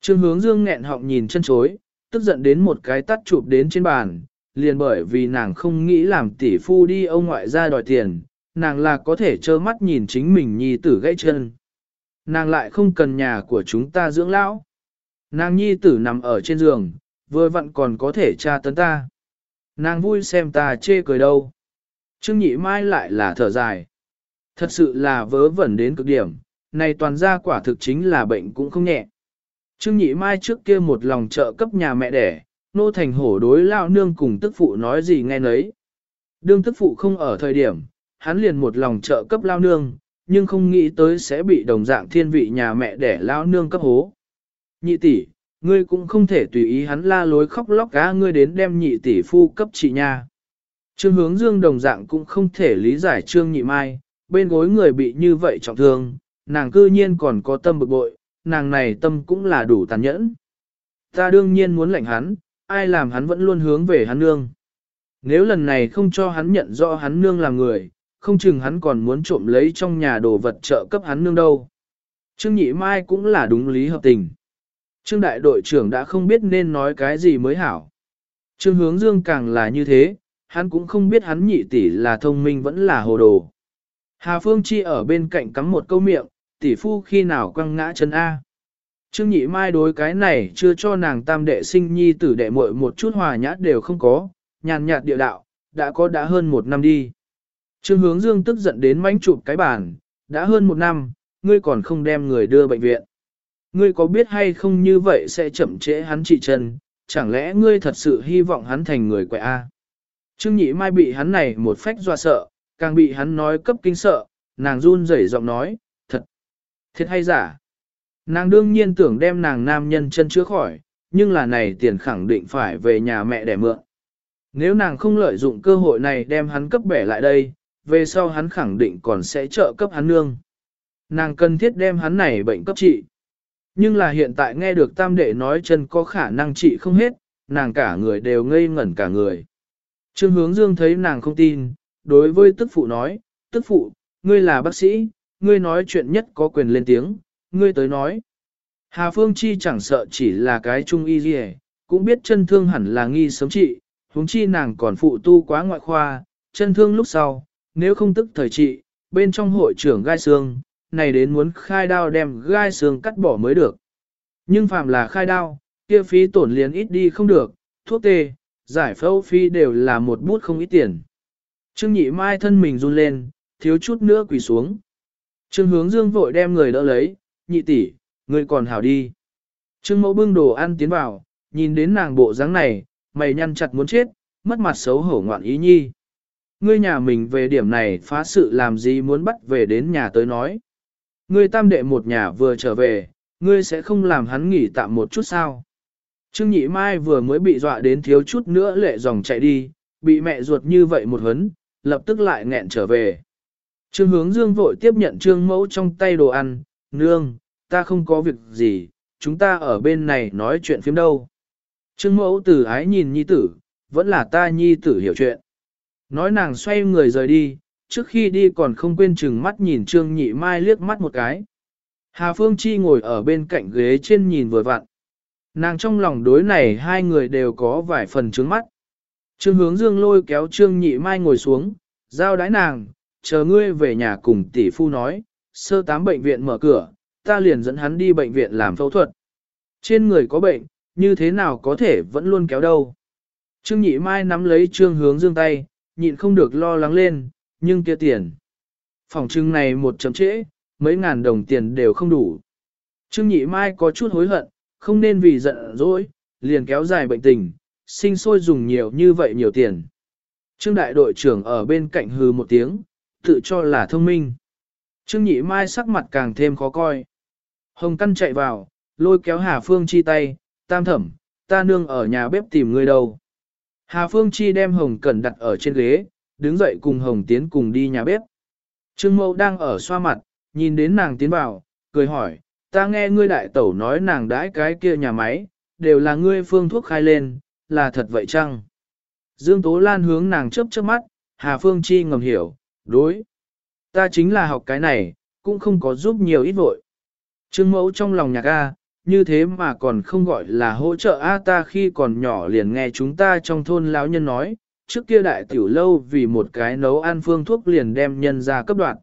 Trương hướng dương nghẹn họng nhìn chân chối, tức giận đến một cái tắt chụp đến trên bàn, liền bởi vì nàng không nghĩ làm tỷ phu đi ông ngoại ra đòi tiền, nàng là có thể trơ mắt nhìn chính mình nhi tử gãy chân. Nàng lại không cần nhà của chúng ta dưỡng lão. Nàng nhi tử nằm ở trên giường, vừa vặn còn có thể tra tấn ta. Nàng vui xem ta chê cười đâu. Trương nhị mai lại là thở dài. Thật sự là vớ vẩn đến cực điểm, này toàn ra quả thực chính là bệnh cũng không nhẹ. Trương Nhị Mai trước kia một lòng trợ cấp nhà mẹ đẻ, nô thành hổ đối lao nương cùng tức phụ nói gì nghe nấy. Đương tức phụ không ở thời điểm, hắn liền một lòng trợ cấp lao nương, nhưng không nghĩ tới sẽ bị đồng dạng thiên vị nhà mẹ đẻ lao nương cấp hố. Nhị tỷ, ngươi cũng không thể tùy ý hắn la lối khóc lóc cá ngươi đến đem nhị tỷ phu cấp chị nha. Trương hướng dương đồng dạng cũng không thể lý giải trương nhị mai, bên gối người bị như vậy trọng thương, nàng cư nhiên còn có tâm bực bội, nàng này tâm cũng là đủ tàn nhẫn. Ta đương nhiên muốn lệnh hắn, ai làm hắn vẫn luôn hướng về hắn nương. Nếu lần này không cho hắn nhận rõ hắn nương là người, không chừng hắn còn muốn trộm lấy trong nhà đồ vật trợ cấp hắn nương đâu. Trương Nhị Mai cũng là đúng lý hợp tình. Trương đại đội trưởng đã không biết nên nói cái gì mới hảo. Trương hướng dương càng là như thế, hắn cũng không biết hắn nhị tỷ là thông minh vẫn là hồ đồ. Hà Phương Chi ở bên cạnh cắm một câu miệng, tỷ phu khi nào quăng ngã chân A. Trương nhị mai đối cái này chưa cho nàng tam đệ sinh nhi tử đệ muội một chút hòa nhã đều không có, nhàn nhạt địa đạo, đã có đã hơn một năm đi. Trương hướng dương tức giận đến mánh chụp cái bàn, đã hơn một năm, ngươi còn không đem người đưa bệnh viện. Ngươi có biết hay không như vậy sẽ chậm trễ hắn trị chân, chẳng lẽ ngươi thật sự hy vọng hắn thành người quậy A. Trương nhị mai bị hắn này một phách dọa sợ, càng bị hắn nói cấp kinh sợ, nàng run rẩy giọng nói, thật, thiệt hay giả. Nàng đương nhiên tưởng đem nàng nam nhân chân chữa khỏi, nhưng là này tiền khẳng định phải về nhà mẹ để mượn. Nếu nàng không lợi dụng cơ hội này đem hắn cấp bẻ lại đây, về sau hắn khẳng định còn sẽ trợ cấp hắn nương. Nàng cần thiết đem hắn này bệnh cấp trị. Nhưng là hiện tại nghe được tam đệ nói chân có khả năng trị không hết, nàng cả người đều ngây ngẩn cả người. Trương hướng dương thấy nàng không tin, đối với tức phụ nói, tức phụ, ngươi là bác sĩ, ngươi nói chuyện nhất có quyền lên tiếng, ngươi tới nói. Hà Phương Chi chẳng sợ chỉ là cái trung y gì cũng biết chân thương hẳn là nghi sớm trị, huống chi nàng còn phụ tu quá ngoại khoa, chân thương lúc sau, nếu không tức thời trị, bên trong hội trưởng gai xương, này đến muốn khai đao đem gai xương cắt bỏ mới được. Nhưng phạm là khai đao, kia phí tổn liền ít đi không được, thuốc tê, giải phẫu phí đều là một bút không ít tiền. Trương nhị mai thân mình run lên, thiếu chút nữa quỳ xuống. Trương hướng dương vội đem người đỡ lấy, nhị tỷ, ngươi còn hảo đi. Trương mẫu bưng đồ ăn tiến vào, nhìn đến nàng bộ dáng này, mày nhăn chặt muốn chết, mất mặt xấu hổ ngoạn ý nhi. Ngươi nhà mình về điểm này phá sự làm gì muốn bắt về đến nhà tới nói. Ngươi tam đệ một nhà vừa trở về, ngươi sẽ không làm hắn nghỉ tạm một chút sao. Trương Nhị Mai vừa mới bị dọa đến thiếu chút nữa lệ dòng chạy đi, bị mẹ ruột như vậy một hấn, lập tức lại nghẹn trở về. Trương hướng dương vội tiếp nhận trương mẫu trong tay đồ ăn, nương, ta không có việc gì, chúng ta ở bên này nói chuyện phim đâu. Trương mẫu từ ái nhìn nhi tử, vẫn là ta nhi tử hiểu chuyện. Nói nàng xoay người rời đi, trước khi đi còn không quên chừng mắt nhìn trương nhị mai liếc mắt một cái. Hà Phương Chi ngồi ở bên cạnh ghế trên nhìn vừa vặn. Nàng trong lòng đối này hai người đều có vài phần trướng mắt. Trương hướng dương lôi kéo trương nhị mai ngồi xuống, giao đái nàng, chờ ngươi về nhà cùng tỷ phu nói, sơ tám bệnh viện mở cửa, ta liền dẫn hắn đi bệnh viện làm phẫu thuật. Trên người có bệnh, như thế nào có thể vẫn luôn kéo đâu. Trương nhị mai nắm lấy trương hướng dương tay, nhịn không được lo lắng lên, nhưng kia tiền. Phòng trưng này một chấm trễ, mấy ngàn đồng tiền đều không đủ. Trương nhị mai có chút hối hận, không nên vì giận dỗi, liền kéo dài bệnh tình, sinh sôi dùng nhiều như vậy nhiều tiền. Trương đại đội trưởng ở bên cạnh hừ một tiếng, tự cho là thông minh. Trương nhị mai sắc mặt càng thêm khó coi. Hồng căn chạy vào, lôi kéo Hà Phương Chi tay, tam thẩm, ta nương ở nhà bếp tìm người đâu. Hà Phương Chi đem Hồng Cẩn đặt ở trên ghế, đứng dậy cùng Hồng Tiến cùng đi nhà bếp. Trương Mâu đang ở xoa mặt, nhìn đến nàng tiến vào, cười hỏi, ta nghe ngươi đại tẩu nói nàng đãi cái kia nhà máy, đều là ngươi phương thuốc khai lên, là thật vậy chăng? Dương Tố Lan hướng nàng chớp chớp mắt, Hà Phương Chi ngầm hiểu, đối. Ta chính là học cái này, cũng không có giúp nhiều ít vội. Trương mẫu trong lòng nhạc A, như thế mà còn không gọi là hỗ trợ A ta khi còn nhỏ liền nghe chúng ta trong thôn lão nhân nói, trước kia đại tiểu lâu vì một cái nấu ăn phương thuốc liền đem nhân ra cấp đoạn.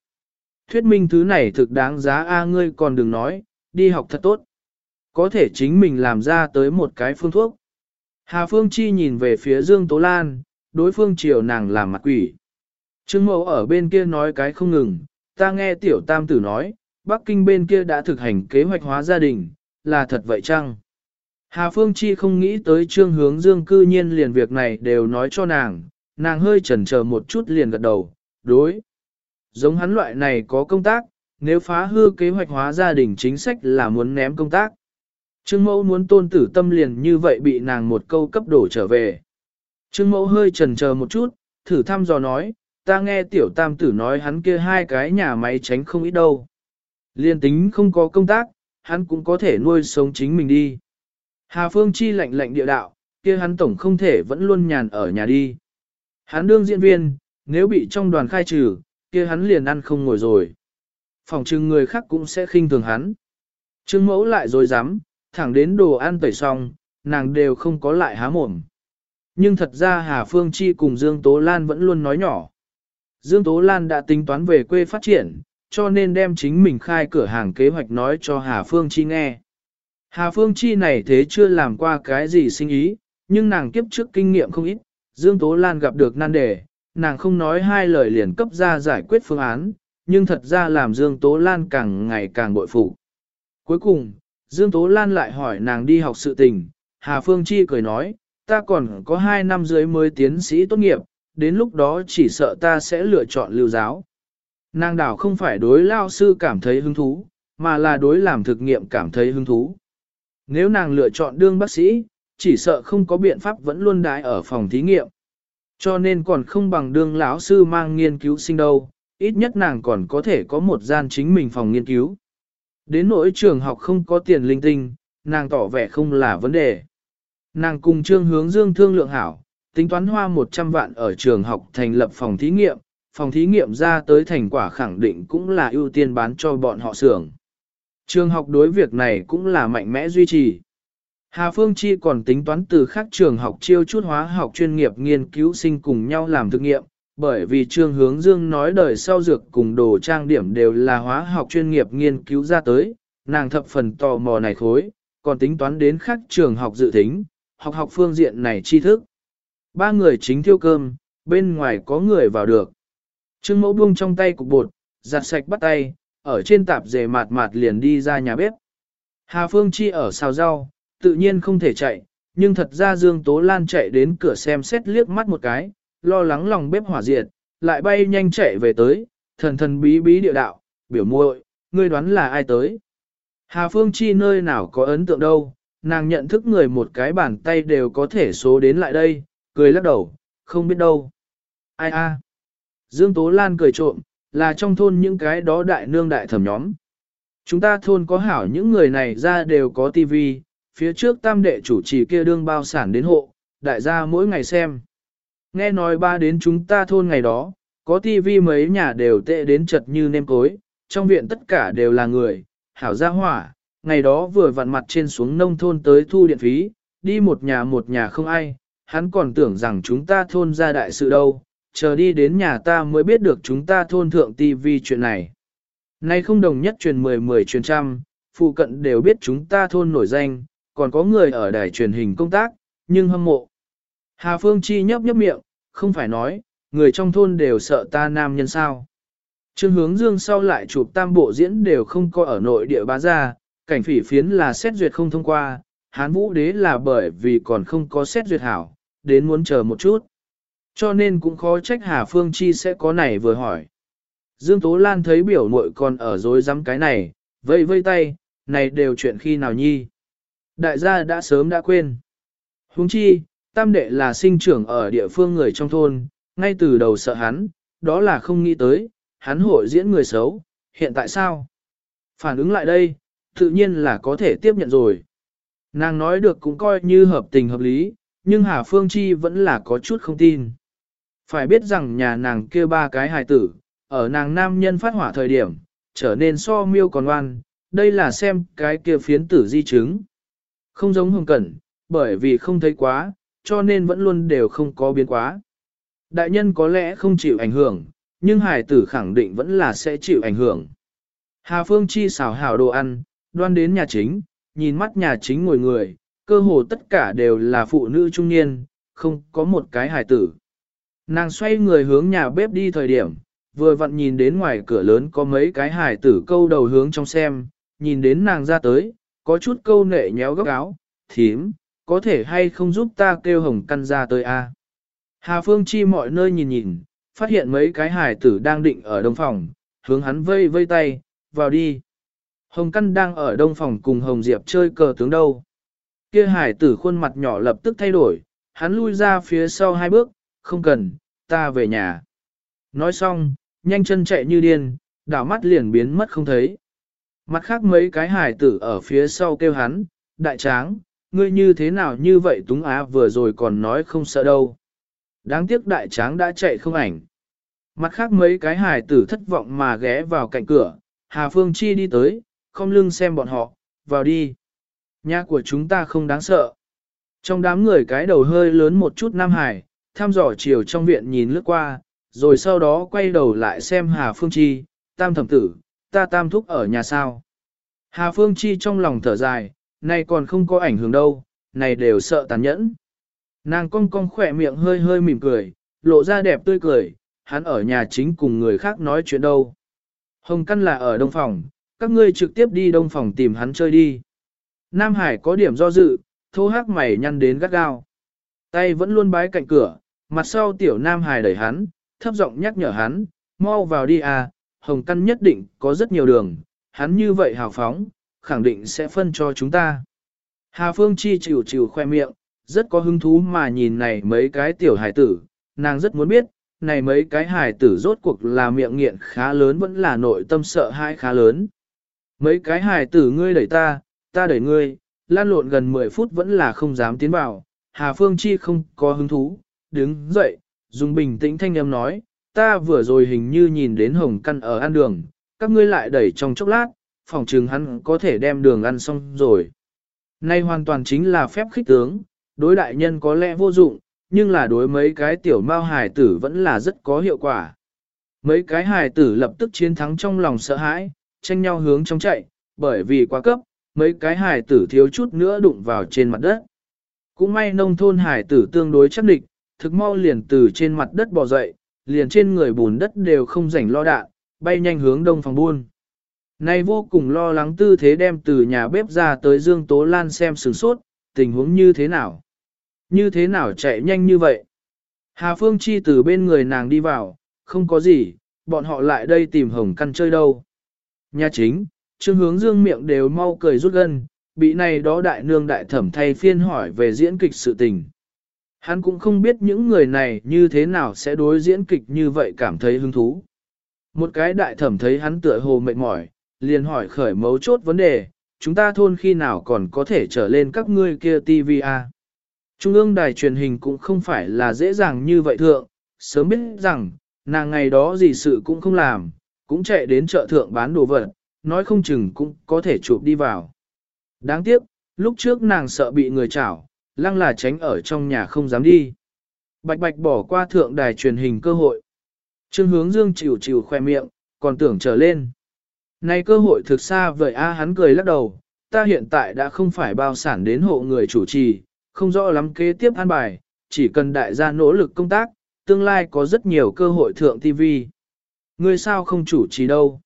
Thuyết minh thứ này thực đáng giá A ngươi còn đừng nói, đi học thật tốt. Có thể chính mình làm ra tới một cái phương thuốc. Hà Phương Chi nhìn về phía Dương Tố Lan, đối phương chiều nàng làm mặt quỷ. Trương mẫu ở bên kia nói cái không ngừng, ta nghe tiểu tam tử nói, Bắc Kinh bên kia đã thực hành kế hoạch hóa gia đình, là thật vậy chăng? Hà Phương Chi không nghĩ tới trương hướng dương cư nhiên liền việc này đều nói cho nàng, nàng hơi chần chờ một chút liền gật đầu, đối. Giống hắn loại này có công tác, nếu phá hư kế hoạch hóa gia đình chính sách là muốn ném công tác. Trương mẫu muốn tôn tử tâm liền như vậy bị nàng một câu cấp đổ trở về. Trương mẫu hơi chần chờ một chút, thử thăm dò nói, ta nghe tiểu tam tử nói hắn kia hai cái nhà máy tránh không ít đâu. Liên tính không có công tác, hắn cũng có thể nuôi sống chính mình đi. Hà Phương Chi lạnh lạnh địa đạo, kia hắn tổng không thể vẫn luôn nhàn ở nhà đi. Hắn đương diễn viên, nếu bị trong đoàn khai trừ, kia hắn liền ăn không ngồi rồi. Phòng trưng người khác cũng sẽ khinh thường hắn. Trương mẫu lại rồi dám, thẳng đến đồ ăn tẩy xong, nàng đều không có lại há mồm. Nhưng thật ra Hà Phương Chi cùng Dương Tố Lan vẫn luôn nói nhỏ. Dương Tố Lan đã tính toán về quê phát triển, cho nên đem chính mình khai cửa hàng kế hoạch nói cho Hà Phương Chi nghe. Hà Phương Chi này thế chưa làm qua cái gì sinh ý, nhưng nàng kiếp trước kinh nghiệm không ít, Dương Tố Lan gặp được nan đề, nàng không nói hai lời liền cấp ra giải quyết phương án, nhưng thật ra làm Dương Tố Lan càng ngày càng bội phụ. Cuối cùng, Dương Tố Lan lại hỏi nàng đi học sự tình, Hà Phương Chi cười nói, ta còn có hai năm dưới mới tiến sĩ tốt nghiệp, đến lúc đó chỉ sợ ta sẽ lựa chọn lưu giáo. Nàng đảo không phải đối lao sư cảm thấy hứng thú, mà là đối làm thực nghiệm cảm thấy hứng thú. Nếu nàng lựa chọn đương bác sĩ, chỉ sợ không có biện pháp vẫn luôn đái ở phòng thí nghiệm. Cho nên còn không bằng đương lão sư mang nghiên cứu sinh đâu, ít nhất nàng còn có thể có một gian chính mình phòng nghiên cứu. Đến nỗi trường học không có tiền linh tinh, nàng tỏ vẻ không là vấn đề. Nàng cùng trương hướng dương thương lượng hảo, tính toán hoa 100 vạn ở trường học thành lập phòng thí nghiệm, phòng thí nghiệm ra tới thành quả khẳng định cũng là ưu tiên bán cho bọn họ xưởng. Trường học đối việc này cũng là mạnh mẽ duy trì. Hà Phương Chi còn tính toán từ khác trường học chiêu chút hóa học chuyên nghiệp nghiên cứu sinh cùng nhau làm thực nghiệm, bởi vì Trương Hướng Dương nói đời sau dược cùng đồ trang điểm đều là hóa học chuyên nghiệp nghiên cứu ra tới, nàng thập phần tò mò này khối, còn tính toán đến khác trường học dự tính, học học phương diện này tri thức. Ba người chính thiêu cơm, bên ngoài có người vào được. Trương mẫu buông trong tay cục bột, giặt sạch bắt tay, ở trên tạp dề mạt mạt liền đi ra nhà bếp. Hà Phương Chi ở xào rau, tự nhiên không thể chạy, nhưng thật ra Dương Tố Lan chạy đến cửa xem xét liếc mắt một cái, lo lắng lòng bếp hỏa diệt, lại bay nhanh chạy về tới, thần thần bí bí địa đạo, biểu muội, ngươi đoán là ai tới. Hà Phương Chi nơi nào có ấn tượng đâu, nàng nhận thức người một cái bàn tay đều có thể số đến lại đây, cười lắc đầu, không biết đâu. Ai a? Dương Tố Lan cười trộm, là trong thôn những cái đó đại nương đại thẩm nhóm. Chúng ta thôn có hảo những người này ra đều có tivi, phía trước tam đệ chủ trì kia đương bao sản đến hộ, đại gia mỗi ngày xem. Nghe nói ba đến chúng ta thôn ngày đó, có tivi mấy nhà đều tệ đến chật như nêm cối, trong viện tất cả đều là người, hảo gia hỏa, ngày đó vừa vặn mặt trên xuống nông thôn tới thu điện phí, đi một nhà một nhà không ai, hắn còn tưởng rằng chúng ta thôn ra đại sự đâu, chờ đi đến nhà ta mới biết được chúng ta thôn thượng TV chuyện này. Nay không đồng nhất truyền 10-10 truyền trăm, phụ cận đều biết chúng ta thôn nổi danh, còn có người ở đài truyền hình công tác, nhưng hâm mộ. Hà Phương Chi nhấp nhấp miệng, không phải nói, người trong thôn đều sợ ta nam nhân sao. Trương hướng dương sau lại chụp tam bộ diễn đều không có ở nội địa bá ra, cảnh phỉ phiến là xét duyệt không thông qua, hán vũ đế là bởi vì còn không có xét duyệt hảo, đến muốn chờ một chút. Cho nên cũng khó trách Hà Phương Chi sẽ có này vừa hỏi. Dương Tố Lan thấy biểu muội còn ở dối rắm cái này, vây vây tay, này đều chuyện khi nào nhi. Đại gia đã sớm đã quên. Huống chi, tam đệ là sinh trưởng ở địa phương người trong thôn, ngay từ đầu sợ hắn, đó là không nghĩ tới, hắn hội diễn người xấu, hiện tại sao? Phản ứng lại đây, tự nhiên là có thể tiếp nhận rồi. Nàng nói được cũng coi như hợp tình hợp lý, nhưng Hà Phương Chi vẫn là có chút không tin. Phải biết rằng nhà nàng kia ba cái hài tử, ở nàng nam nhân phát hỏa thời điểm, trở nên so miêu còn oan, đây là xem cái kia phiến tử di chứng. Không giống hồng cẩn, bởi vì không thấy quá, cho nên vẫn luôn đều không có biến quá. Đại nhân có lẽ không chịu ảnh hưởng, nhưng hài tử khẳng định vẫn là sẽ chịu ảnh hưởng. Hà Phương Chi xào hảo đồ ăn, đoan đến nhà chính, nhìn mắt nhà chính ngồi người, cơ hồ tất cả đều là phụ nữ trung niên, không có một cái hài tử. Nàng xoay người hướng nhà bếp đi thời điểm, vừa vặn nhìn đến ngoài cửa lớn có mấy cái hải tử câu đầu hướng trong xem, nhìn đến nàng ra tới, có chút câu nệ nhéo góc áo, thím, có thể hay không giúp ta kêu hồng căn ra tới a? Hà Phương Chi mọi nơi nhìn nhìn, phát hiện mấy cái hải tử đang định ở đông phòng, hướng hắn vây vây tay, vào đi. Hồng Căn đang ở đông phòng cùng Hồng Diệp chơi cờ tướng đâu. Kia hải tử khuôn mặt nhỏ lập tức thay đổi, hắn lui ra phía sau hai bước, không cần, ta về nhà. Nói xong, nhanh chân chạy như điên, đảo mắt liền biến mất không thấy. Mặt khác mấy cái hải tử ở phía sau kêu hắn, đại tráng, ngươi như thế nào như vậy túng á vừa rồi còn nói không sợ đâu. Đáng tiếc đại tráng đã chạy không ảnh. Mặt khác mấy cái hải tử thất vọng mà ghé vào cạnh cửa, Hà Phương Chi đi tới, không lưng xem bọn họ, vào đi. Nhà của chúng ta không đáng sợ. Trong đám người cái đầu hơi lớn một chút Nam Hải, tham dò chiều trong viện nhìn lướt qua, rồi sau đó quay đầu lại xem Hà Phương Chi, tam thẩm tử, ta tam thúc ở nhà sao. Hà Phương Chi trong lòng thở dài, này còn không có ảnh hưởng đâu, này đều sợ tàn nhẫn. Nàng cong cong khỏe miệng hơi hơi mỉm cười, lộ ra đẹp tươi cười, hắn ở nhà chính cùng người khác nói chuyện đâu. Hồng Căn là ở đông phòng, các ngươi trực tiếp đi đông phòng tìm hắn chơi đi. Nam Hải có điểm do dự, thô hắc mày nhăn đến gắt gao. Tay vẫn luôn bái cạnh cửa, mặt sau tiểu Nam hài đẩy hắn, thấp giọng nhắc nhở hắn, mau vào đi à, Hồng Căn nhất định có rất nhiều đường, hắn như vậy hào phóng, khẳng định sẽ phân cho chúng ta. Hà Phương Chi chịu chịu khoe miệng, rất có hứng thú mà nhìn này mấy cái tiểu hải tử, nàng rất muốn biết, này mấy cái hải tử rốt cuộc là miệng nghiện khá lớn vẫn là nội tâm sợ hãi khá lớn. Mấy cái hải tử ngươi đẩy ta, ta đẩy ngươi, lan lộn gần 10 phút vẫn là không dám tiến vào, Hà Phương Chi không có hứng thú, đứng dậy, dùng bình tĩnh thanh âm nói, ta vừa rồi hình như nhìn đến hồng căn ở ăn đường, các ngươi lại đẩy trong chốc lát, phòng trường hắn có thể đem đường ăn xong rồi. Nay hoàn toàn chính là phép khích tướng, đối đại nhân có lẽ vô dụng, nhưng là đối mấy cái tiểu mao hài tử vẫn là rất có hiệu quả. Mấy cái hài tử lập tức chiến thắng trong lòng sợ hãi, tranh nhau hướng trong chạy, bởi vì quá cấp, mấy cái hài tử thiếu chút nữa đụng vào trên mặt đất. Cũng may nông thôn hải tử tương đối chắc địch, thực mau liền từ trên mặt đất bò dậy, liền trên người bùn đất đều không rảnh lo đạn, bay nhanh hướng đông phòng buôn. Này vô cùng lo lắng tư thế đem từ nhà bếp ra tới Dương Tố Lan xem sửng sốt, tình huống như thế nào. Như thế nào chạy nhanh như vậy? Hà Phương Chi từ bên người nàng đi vào, không có gì, bọn họ lại đây tìm hồng căn chơi đâu. Nhà chính, trương hướng dương miệng đều mau cười rút gân, bị này đó đại nương đại thẩm thay phiên hỏi về diễn kịch sự tình. Hắn cũng không biết những người này như thế nào sẽ đối diễn kịch như vậy cảm thấy hứng thú. Một cái đại thẩm thấy hắn tựa hồ mệt mỏi, liền hỏi khởi mấu chốt vấn đề, chúng ta thôn khi nào còn có thể trở lên các ngươi kia TV à? Trung ương đài truyền hình cũng không phải là dễ dàng như vậy thượng, sớm biết rằng, nàng ngày đó gì sự cũng không làm, cũng chạy đến chợ thượng bán đồ vật, nói không chừng cũng có thể chụp đi vào. Đáng tiếc, lúc trước nàng sợ bị người chảo, lăng là tránh ở trong nhà không dám đi. Bạch bạch bỏ qua thượng đài truyền hình cơ hội. Trương hướng dương chịu chịu khoe miệng, còn tưởng trở lên. Này cơ hội thực xa vậy a hắn cười lắc đầu, ta hiện tại đã không phải bao sản đến hộ người chủ trì, không rõ lắm kế tiếp an bài, chỉ cần đại gia nỗ lực công tác, tương lai có rất nhiều cơ hội thượng TV. Ngươi sao không chủ trì đâu?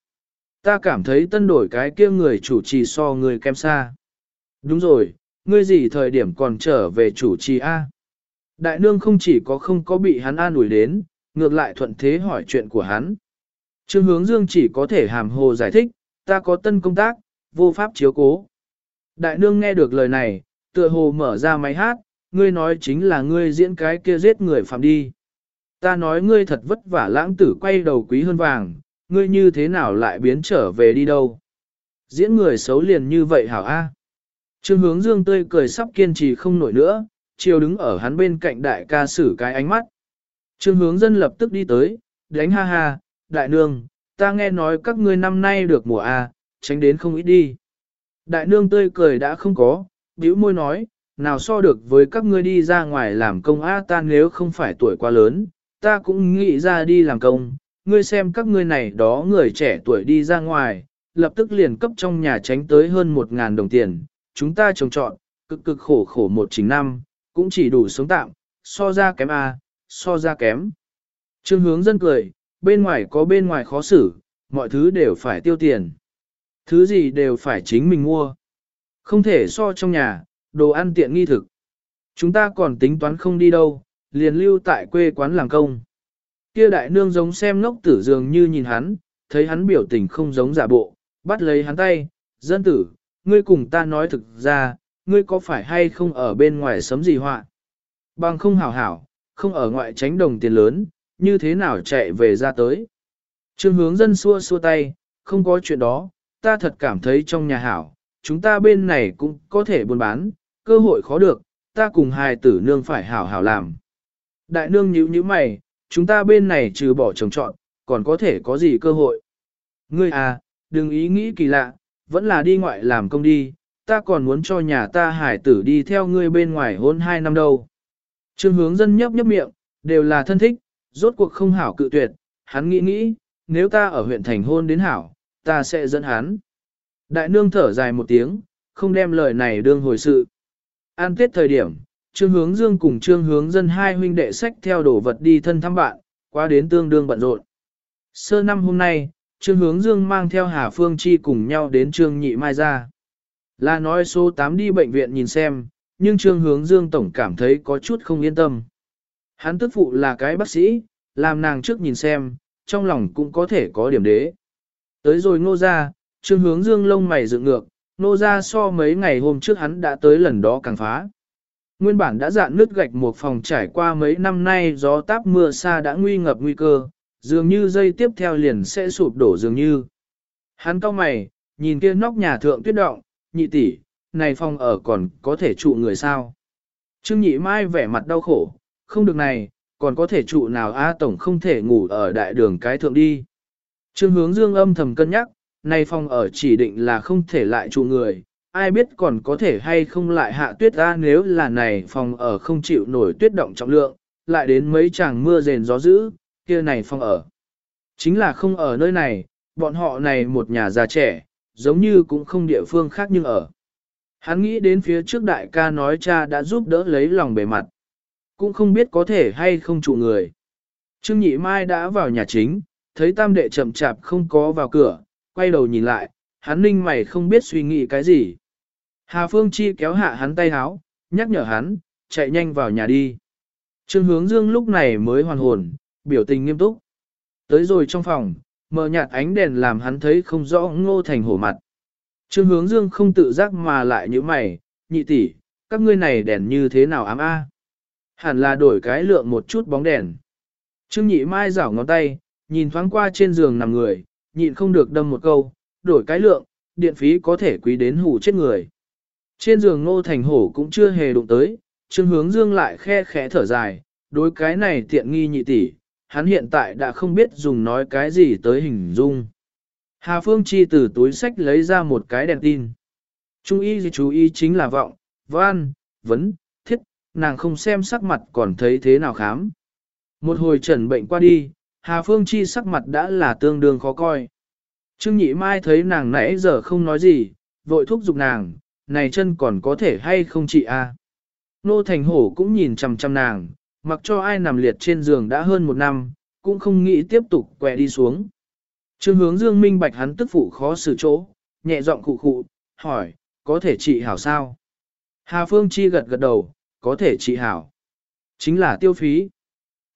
Ta cảm thấy tân đổi cái kia người chủ trì so người kém xa. Đúng rồi, ngươi gì thời điểm còn trở về chủ trì A? Đại nương không chỉ có không có bị hắn an ủi đến, ngược lại thuận thế hỏi chuyện của hắn. Trương hướng dương chỉ có thể hàm hồ giải thích, ta có tân công tác, vô pháp chiếu cố. Đại nương nghe được lời này, tựa hồ mở ra máy hát, ngươi nói chính là ngươi diễn cái kia giết người phạm đi. Ta nói ngươi thật vất vả lãng tử quay đầu quý hơn vàng, ngươi như thế nào lại biến trở về đi đâu. Diễn người xấu liền như vậy hảo a. Trương hướng dương tươi cười sắp kiên trì không nổi nữa, chiều đứng ở hắn bên cạnh đại ca sử cái ánh mắt. Trương hướng dân lập tức đi tới, đánh ha ha, đại nương, ta nghe nói các ngươi năm nay được mùa A, tránh đến không ít đi. Đại nương tươi cười đã không có, bĩu môi nói, nào so được với các ngươi đi ra ngoài làm công A ta nếu không phải tuổi quá lớn, ta cũng nghĩ ra đi làm công, ngươi xem các ngươi này đó người trẻ tuổi đi ra ngoài, lập tức liền cấp trong nhà tránh tới hơn một ngàn đồng tiền, chúng ta trồng trọn, cực cực khổ khổ một chính năm, cũng chỉ đủ sống tạm, so ra kém A, so ra kém. Trương hướng dân cười, bên ngoài có bên ngoài khó xử, mọi thứ đều phải tiêu tiền. Thứ gì đều phải chính mình mua. Không thể so trong nhà, đồ ăn tiện nghi thực. Chúng ta còn tính toán không đi đâu, liền lưu tại quê quán làm công. Kia đại nương giống xem ngốc tử dường như nhìn hắn, thấy hắn biểu tình không giống giả bộ, bắt lấy hắn tay, dân tử, ngươi cùng ta nói thực ra, ngươi có phải hay không ở bên ngoài sấm gì họa? Bằng không hảo hảo, không ở ngoại tránh đồng tiền lớn, như thế nào chạy về ra tới? Trương hướng dân xua xua tay, không có chuyện đó, ta thật cảm thấy trong nhà hảo, chúng ta bên này cũng có thể buôn bán, cơ hội khó được, ta cùng hai tử nương phải hảo hảo làm. Đại nương nhíu nhíu mày, chúng ta bên này trừ bỏ trồng trọn, còn có thể có gì cơ hội? Ngươi à, đừng ý nghĩ kỳ lạ, vẫn là đi ngoại làm công đi, ta còn muốn cho nhà ta hải tử đi theo ngươi bên ngoài hôn hai năm đâu. Trương hướng dân nhấp nhấp miệng, đều là thân thích, rốt cuộc không hảo cự tuyệt, hắn nghĩ nghĩ, nếu ta ở huyện thành hôn đến hảo, ta sẽ dẫn hắn. Đại nương thở dài một tiếng, không đem lời này đương hồi sự. An tết thời điểm, Trương Hướng Dương cùng Trương Hướng Dân hai huynh đệ sách theo đồ vật đi thân thăm bạn, qua đến tương đương bận rộn. Sơ năm hôm nay, Trương Hướng Dương mang theo Hà Phương Chi cùng nhau đến Trương Nhị Mai ra. Là nói số 8 đi bệnh viện nhìn xem, nhưng Trương Hướng Dương tổng cảm thấy có chút không yên tâm. Hắn tức phụ là cái bác sĩ, làm nàng trước nhìn xem, trong lòng cũng có thể có điểm đế. Tới rồi ngô ra, Trương Hướng Dương lông mày dựng ngược, ngô ra so mấy ngày hôm trước hắn đã tới lần đó càng phá. Nguyên bản đã dạn nứt gạch một phòng trải qua mấy năm nay gió táp mưa xa đã nguy ngập nguy cơ, dường như dây tiếp theo liền sẽ sụp đổ dường như. Hắn cau mày, nhìn kia nóc nhà thượng tuyết động, nhị tỷ, này phòng ở còn có thể trụ người sao? Trương nhị mai vẻ mặt đau khổ, không được này, còn có thể trụ nào A tổng không thể ngủ ở đại đường cái thượng đi. Trương hướng dương âm thầm cân nhắc, này phòng ở chỉ định là không thể lại trụ người, ai biết còn có thể hay không lại hạ tuyết ra nếu là này phòng ở không chịu nổi tuyết động trọng lượng, lại đến mấy chàng mưa rền gió dữ, kia này phòng ở. Chính là không ở nơi này, bọn họ này một nhà già trẻ, giống như cũng không địa phương khác nhưng ở. Hắn nghĩ đến phía trước đại ca nói cha đã giúp đỡ lấy lòng bề mặt. Cũng không biết có thể hay không trụ người. Trương Nhị Mai đã vào nhà chính, thấy tam đệ chậm chạp không có vào cửa, quay đầu nhìn lại, hắn ninh mày không biết suy nghĩ cái gì. Hà Phương Chi kéo hạ hắn tay háo, nhắc nhở hắn, chạy nhanh vào nhà đi. Trương Hướng Dương lúc này mới hoàn hồn, biểu tình nghiêm túc. Tới rồi trong phòng, mờ nhạt ánh đèn làm hắn thấy không rõ ngô thành hổ mặt. Trương hướng dương không tự giác mà lại như mày, nhị tỷ, các ngươi này đèn như thế nào ám a? Hẳn là đổi cái lượng một chút bóng đèn. Trương nhị mai rảo ngón tay, nhìn thoáng qua trên giường nằm người, nhịn không được đâm một câu, đổi cái lượng, điện phí có thể quý đến hủ chết người. Trên giường ngô thành hổ cũng chưa hề đụng tới, trương hướng dương lại khe khẽ thở dài, đối cái này tiện nghi nhị tỷ, hắn hiện tại đã không biết dùng nói cái gì tới hình dung. Hà Phương Chi từ túi sách lấy ra một cái đèn tin. Trung y gì chú ý chính là vọng, văn, vấn, thiết, nàng không xem sắc mặt còn thấy thế nào khám. Một hồi trần bệnh qua đi, Hà Phương Chi sắc mặt đã là tương đương khó coi. Trương Nhị Mai thấy nàng nãy giờ không nói gì, vội thúc giục nàng, này chân còn có thể hay không chị a? Nô Thành Hổ cũng nhìn chằm chằm nàng, mặc cho ai nằm liệt trên giường đã hơn một năm, cũng không nghĩ tiếp tục quẹ đi xuống. Trương hướng dương minh bạch hắn tức phụ khó xử chỗ, nhẹ giọng khụ khụ, hỏi, có thể trị hảo sao? Hà Phương Chi gật gật đầu, có thể trị hảo. Chính là tiêu phí.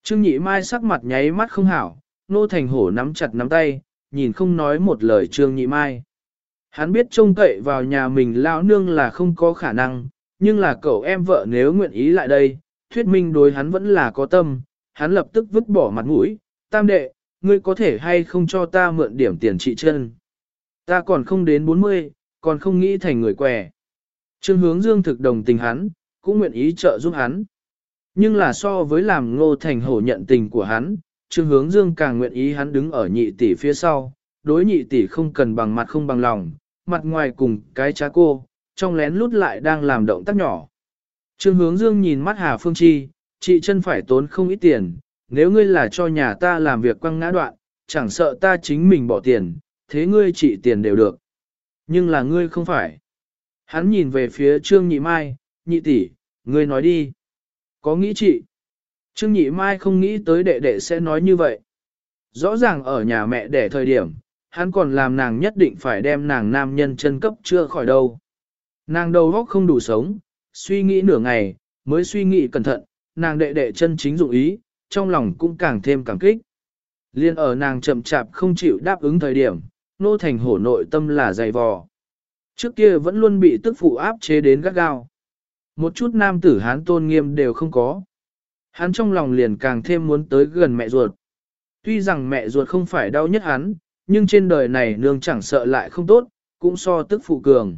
Trương nhị mai sắc mặt nháy mắt không hảo, nô thành hổ nắm chặt nắm tay, nhìn không nói một lời trương nhị mai. Hắn biết trông cậy vào nhà mình lao nương là không có khả năng, nhưng là cậu em vợ nếu nguyện ý lại đây, thuyết minh đối hắn vẫn là có tâm, hắn lập tức vứt bỏ mặt mũi, tam đệ, ngươi có thể hay không cho ta mượn điểm tiền trị chân. Ta còn không đến 40, còn không nghĩ thành người què. Trương hướng dương thực đồng tình hắn, cũng nguyện ý trợ giúp hắn. Nhưng là so với làm ngô thành hổ nhận tình của hắn, trương hướng dương càng nguyện ý hắn đứng ở nhị tỷ phía sau, đối nhị tỷ không cần bằng mặt không bằng lòng, mặt ngoài cùng cái trá cô, trong lén lút lại đang làm động tác nhỏ. Trương hướng dương nhìn mắt Hà Phương Chi, chị chân phải tốn không ít tiền, nếu ngươi là cho nhà ta làm việc quăng ngã đoạn, chẳng sợ ta chính mình bỏ tiền, thế ngươi trị tiền đều được. Nhưng là ngươi không phải. Hắn nhìn về phía Trương Nhị Mai, nhị tỷ, ngươi nói đi. Có nghĩ chị? Trương Nhị Mai không nghĩ tới đệ đệ sẽ nói như vậy. rõ ràng ở nhà mẹ đẻ thời điểm, hắn còn làm nàng nhất định phải đem nàng nam nhân chân cấp chưa khỏi đâu. Nàng đầu óc không đủ sống, suy nghĩ nửa ngày, mới suy nghĩ cẩn thận, nàng đệ đệ chân chính dụng ý, trong lòng cũng càng thêm cảm kích. Liên ở nàng chậm chạp không chịu đáp ứng thời điểm, nô thành hổ nội tâm là dày vò. Trước kia vẫn luôn bị tức phụ áp chế đến gắt gao. Một chút nam tử hán tôn nghiêm đều không có. Hắn trong lòng liền càng thêm muốn tới gần mẹ ruột. Tuy rằng mẹ ruột không phải đau nhất hắn, nhưng trên đời này nương chẳng sợ lại không tốt, cũng so tức phụ cường.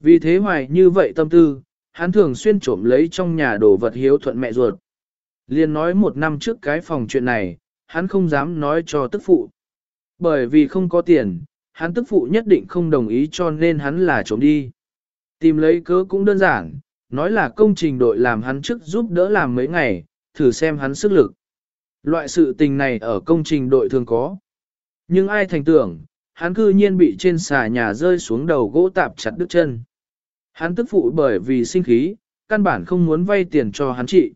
Vì thế hoài như vậy tâm tư, hắn thường xuyên trộm lấy trong nhà đồ vật hiếu thuận mẹ ruột. Liên nói một năm trước cái phòng chuyện này, hắn không dám nói cho tức phụ. Bởi vì không có tiền, hắn tức phụ nhất định không đồng ý cho nên hắn là trộm đi. Tìm lấy cớ cũng đơn giản, nói là công trình đội làm hắn trước giúp đỡ làm mấy ngày, thử xem hắn sức lực. Loại sự tình này ở công trình đội thường có. Nhưng ai thành tưởng, hắn cư nhiên bị trên xà nhà rơi xuống đầu gỗ tạp chặt đứt chân. Hắn tức phụ bởi vì sinh khí, căn bản không muốn vay tiền cho hắn trị.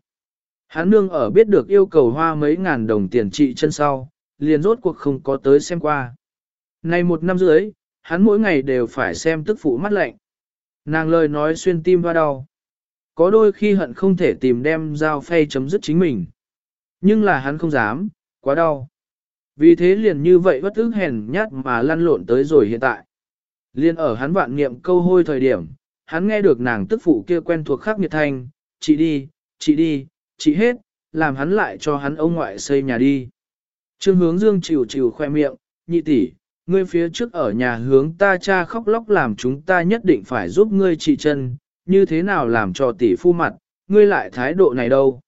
Hắn nương ở biết được yêu cầu hoa mấy ngàn đồng tiền trị chân sau, liền rốt cuộc không có tới xem qua. Nay một năm dưới, hắn mỗi ngày đều phải xem tức phụ mắt lạnh. Nàng lời nói xuyên tim hoa đau. Có đôi khi hận không thể tìm đem dao phay chấm dứt chính mình. Nhưng là hắn không dám, quá đau. Vì thế liền như vậy bất ức hèn nhát mà lăn lộn tới rồi hiện tại. Liên ở hắn vạn niệm câu hôi thời điểm, hắn nghe được nàng tức phụ kia quen thuộc khắc nghiệt thanh, chị đi, chị đi, chị hết, làm hắn lại cho hắn ông ngoại xây nhà đi. Trương hướng dương chịu chịu khoe miệng, nhị tỷ, ngươi phía trước ở nhà hướng ta cha khóc lóc làm chúng ta nhất định phải giúp ngươi trị chân, như thế nào làm cho tỷ phu mặt, ngươi lại thái độ này đâu.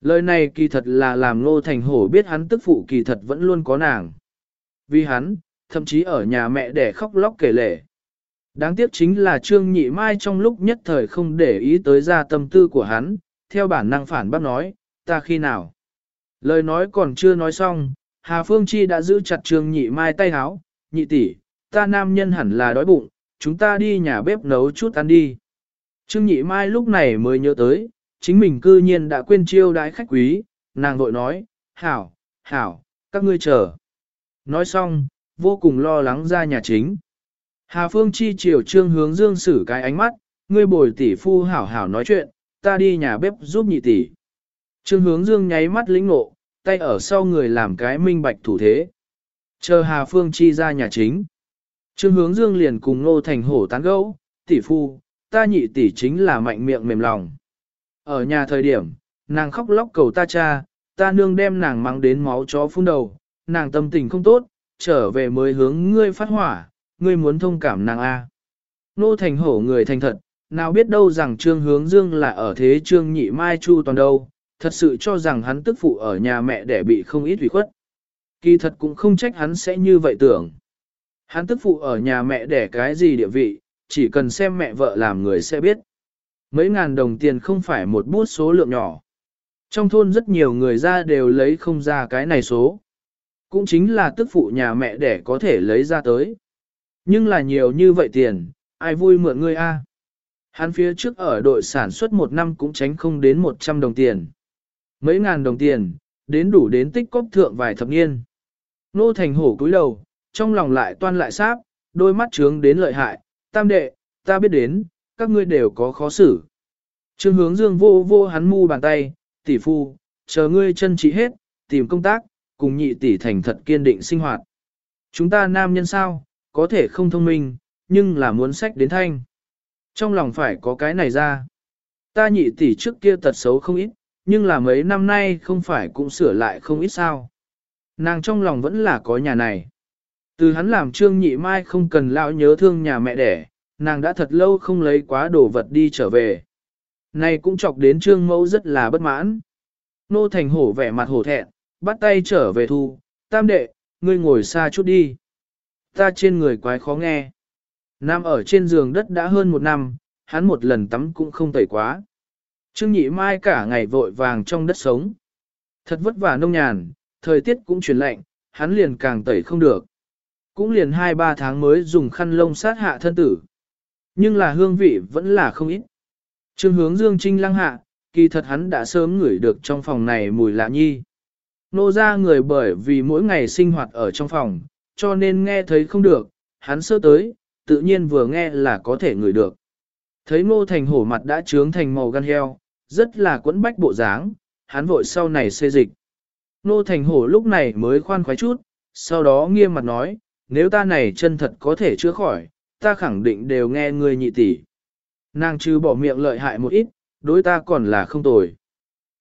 Lời này kỳ thật là làm Ngô Thành Hổ biết hắn tức phụ kỳ thật vẫn luôn có nàng. Vì hắn, thậm chí ở nhà mẹ để khóc lóc kể lể. Đáng tiếc chính là Trương Nhị Mai trong lúc nhất thời không để ý tới ra tâm tư của hắn, theo bản năng phản bác nói, ta khi nào. Lời nói còn chưa nói xong, Hà Phương Chi đã giữ chặt Trương Nhị Mai tay háo, nhị tỷ, ta nam nhân hẳn là đói bụng, chúng ta đi nhà bếp nấu chút ăn đi. Trương Nhị Mai lúc này mới nhớ tới, chính mình cư nhiên đã quên chiêu đái khách quý, nàng vội nói, hảo, hảo, các ngươi chờ. Nói xong, vô cùng lo lắng ra nhà chính. Hà Phương Chi chiều trương hướng dương sử cái ánh mắt, ngươi bồi tỷ phu hảo hảo nói chuyện, ta đi nhà bếp giúp nhị tỷ. Trương hướng dương nháy mắt lĩnh ngộ, tay ở sau người làm cái minh bạch thủ thế. Chờ Hà Phương Chi ra nhà chính. Trương hướng dương liền cùng Ngô Thành Hổ tán gẫu, tỷ phu, ta nhị tỷ chính là mạnh miệng mềm lòng. Ở nhà thời điểm, nàng khóc lóc cầu ta cha, ta nương đem nàng mang đến máu chó phun đầu, nàng tâm tình không tốt, trở về mới hướng ngươi phát hỏa, ngươi muốn thông cảm nàng A. Nô thành hổ người thành thật, nào biết đâu rằng trương hướng dương là ở thế trương nhị mai chu toàn đâu, thật sự cho rằng hắn tức phụ ở nhà mẹ để bị không ít ủy khuất. Kỳ thật cũng không trách hắn sẽ như vậy tưởng. Hắn tức phụ ở nhà mẹ để cái gì địa vị, chỉ cần xem mẹ vợ làm người sẽ biết. Mấy ngàn đồng tiền không phải một bút số lượng nhỏ. Trong thôn rất nhiều người ra đều lấy không ra cái này số. Cũng chính là tức phụ nhà mẹ để có thể lấy ra tới. Nhưng là nhiều như vậy tiền, ai vui mượn ngươi a? Hắn phía trước ở đội sản xuất một năm cũng tránh không đến 100 đồng tiền. Mấy ngàn đồng tiền, đến đủ đến tích cóp thượng vài thập niên. Nô thành hổ cúi đầu, trong lòng lại toan lại sáp, đôi mắt trướng đến lợi hại, tam đệ, ta biết đến, các ngươi đều có khó xử. Trương hướng dương vô vô hắn mu bàn tay, tỷ phu, chờ ngươi chân trị hết, tìm công tác, cùng nhị tỷ thành thật kiên định sinh hoạt. Chúng ta nam nhân sao, có thể không thông minh, nhưng là muốn sách đến thanh. Trong lòng phải có cái này ra. Ta nhị tỷ trước kia tật xấu không ít, nhưng là mấy năm nay không phải cũng sửa lại không ít sao. Nàng trong lòng vẫn là có nhà này. Từ hắn làm trương nhị mai không cần lão nhớ thương nhà mẹ đẻ, nàng đã thật lâu không lấy quá đồ vật đi trở về. Này cũng chọc đến trương mẫu rất là bất mãn. Nô thành hổ vẻ mặt hổ thẹn, bắt tay trở về thu, tam đệ, ngươi ngồi xa chút đi. Ta trên người quái khó nghe. Nam ở trên giường đất đã hơn một năm, hắn một lần tắm cũng không tẩy quá. Trương nhị mai cả ngày vội vàng trong đất sống. Thật vất vả nông nhàn, thời tiết cũng chuyển lạnh, hắn liền càng tẩy không được. Cũng liền hai ba tháng mới dùng khăn lông sát hạ thân tử. Nhưng là hương vị vẫn là không ít. Trương hướng dương trinh lăng hạ, kỳ thật hắn đã sớm ngửi được trong phòng này mùi lạ nhi. Nô ra người bởi vì mỗi ngày sinh hoạt ở trong phòng, cho nên nghe thấy không được, hắn sơ tới, tự nhiên vừa nghe là có thể ngửi được. Thấy ngô thành hổ mặt đã trướng thành màu gan heo, rất là quẫn bách bộ dáng, hắn vội sau này xê dịch. Ngô thành hổ lúc này mới khoan khoái chút, sau đó nghiêm mặt nói, nếu ta này chân thật có thể chữa khỏi, ta khẳng định đều nghe người nhị tỷ. Nàng trừ bỏ miệng lợi hại một ít, đối ta còn là không tồi.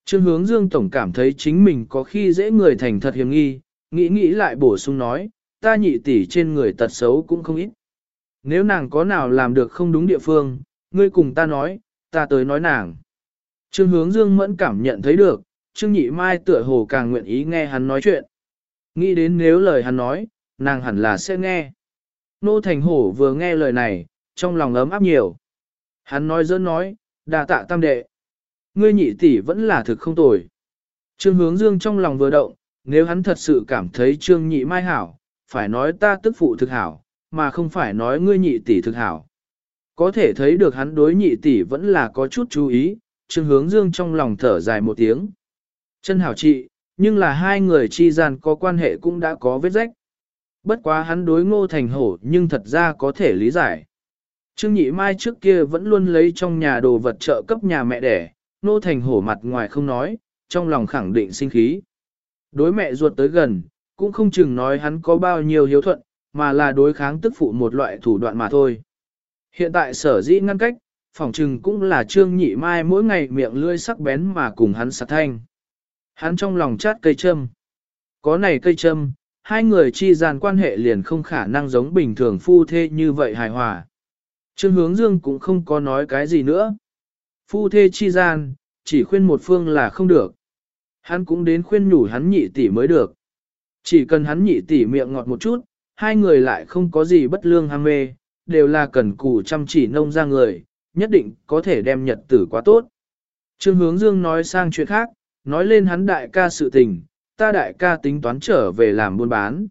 Trương hướng dương tổng cảm thấy chính mình có khi dễ người thành thật hiểm nghi, nghĩ nghĩ lại bổ sung nói, ta nhị tỷ trên người tật xấu cũng không ít. Nếu nàng có nào làm được không đúng địa phương, ngươi cùng ta nói, ta tới nói nàng. Trương hướng dương mẫn cảm nhận thấy được, Trương nhị mai tựa hồ càng nguyện ý nghe hắn nói chuyện. Nghĩ đến nếu lời hắn nói, nàng hẳn là sẽ nghe. Nô Thành Hổ vừa nghe lời này, trong lòng ấm áp nhiều. Hắn nói dỡ nói, đà tạ tam đệ. Ngươi nhị tỷ vẫn là thực không tồi. Trương hướng dương trong lòng vừa động, nếu hắn thật sự cảm thấy trương nhị mai hảo, phải nói ta tức phụ thực hảo, mà không phải nói ngươi nhị tỷ thực hảo. Có thể thấy được hắn đối nhị tỷ vẫn là có chút chú ý, trương hướng dương trong lòng thở dài một tiếng. Chân hảo trị, nhưng là hai người chi gian có quan hệ cũng đã có vết rách. Bất quá hắn đối ngô thành hổ nhưng thật ra có thể lý giải. Trương Nhị Mai trước kia vẫn luôn lấy trong nhà đồ vật trợ cấp nhà mẹ đẻ, nô thành hổ mặt ngoài không nói, trong lòng khẳng định sinh khí. Đối mẹ ruột tới gần, cũng không chừng nói hắn có bao nhiêu hiếu thuận, mà là đối kháng tức phụ một loại thủ đoạn mà thôi. Hiện tại sở dĩ ngăn cách, phỏng chừng cũng là Trương Nhị Mai mỗi ngày miệng lươi sắc bén mà cùng hắn sát thanh. Hắn trong lòng chát cây châm. Có này cây châm, hai người chi gian quan hệ liền không khả năng giống bình thường phu thê như vậy hài hòa. Trương hướng dương cũng không có nói cái gì nữa. Phu thê chi gian, chỉ khuyên một phương là không được. Hắn cũng đến khuyên nhủ hắn nhị tỷ mới được. Chỉ cần hắn nhị tỷ miệng ngọt một chút, hai người lại không có gì bất lương ham mê, đều là cần cù chăm chỉ nông ra người, nhất định có thể đem nhật tử quá tốt. Trương hướng dương nói sang chuyện khác, nói lên hắn đại ca sự tình, ta đại ca tính toán trở về làm buôn bán.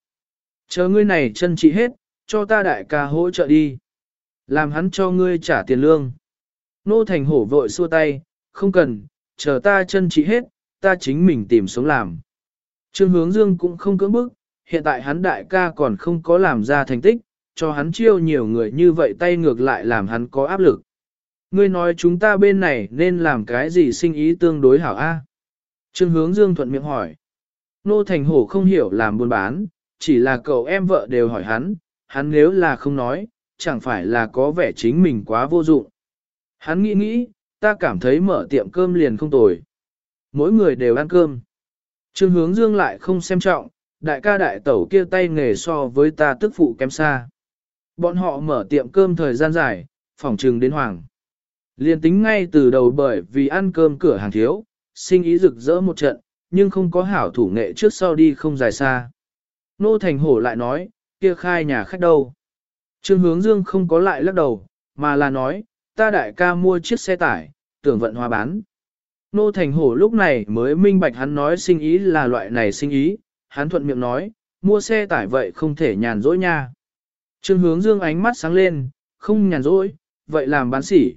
Chờ ngươi này chân trị hết, cho ta đại ca hỗ trợ đi. Làm hắn cho ngươi trả tiền lương. Nô thành hổ vội xua tay, không cần, chờ ta chân trị hết, ta chính mình tìm sống làm. Trương hướng dương cũng không cưỡng bức, hiện tại hắn đại ca còn không có làm ra thành tích, cho hắn chiêu nhiều người như vậy tay ngược lại làm hắn có áp lực. Ngươi nói chúng ta bên này nên làm cái gì sinh ý tương đối hảo a? Trương hướng dương thuận miệng hỏi. Nô thành hổ không hiểu làm buôn bán, chỉ là cậu em vợ đều hỏi hắn, hắn nếu là không nói, chẳng phải là có vẻ chính mình quá vô dụng. Hắn nghĩ nghĩ, ta cảm thấy mở tiệm cơm liền không tồi. Mỗi người đều ăn cơm. Trương hướng dương lại không xem trọng, đại ca đại tẩu kia tay nghề so với ta tức phụ kém xa. Bọn họ mở tiệm cơm thời gian dài, phòng trừng đến hoàng. Liên tính ngay từ đầu bởi vì ăn cơm cửa hàng thiếu, sinh ý rực rỡ một trận, nhưng không có hảo thủ nghệ trước sau đi không dài xa. Nô Thành Hổ lại nói, kia khai nhà khách đâu. Trương hướng dương không có lại lắc đầu, mà là nói, ta đại ca mua chiếc xe tải, tưởng vận hóa bán. Nô Thành Hổ lúc này mới minh bạch hắn nói sinh ý là loại này sinh ý, hắn thuận miệng nói, mua xe tải vậy không thể nhàn rỗi nha. Trương hướng dương ánh mắt sáng lên, không nhàn rỗi, vậy làm bán sỉ.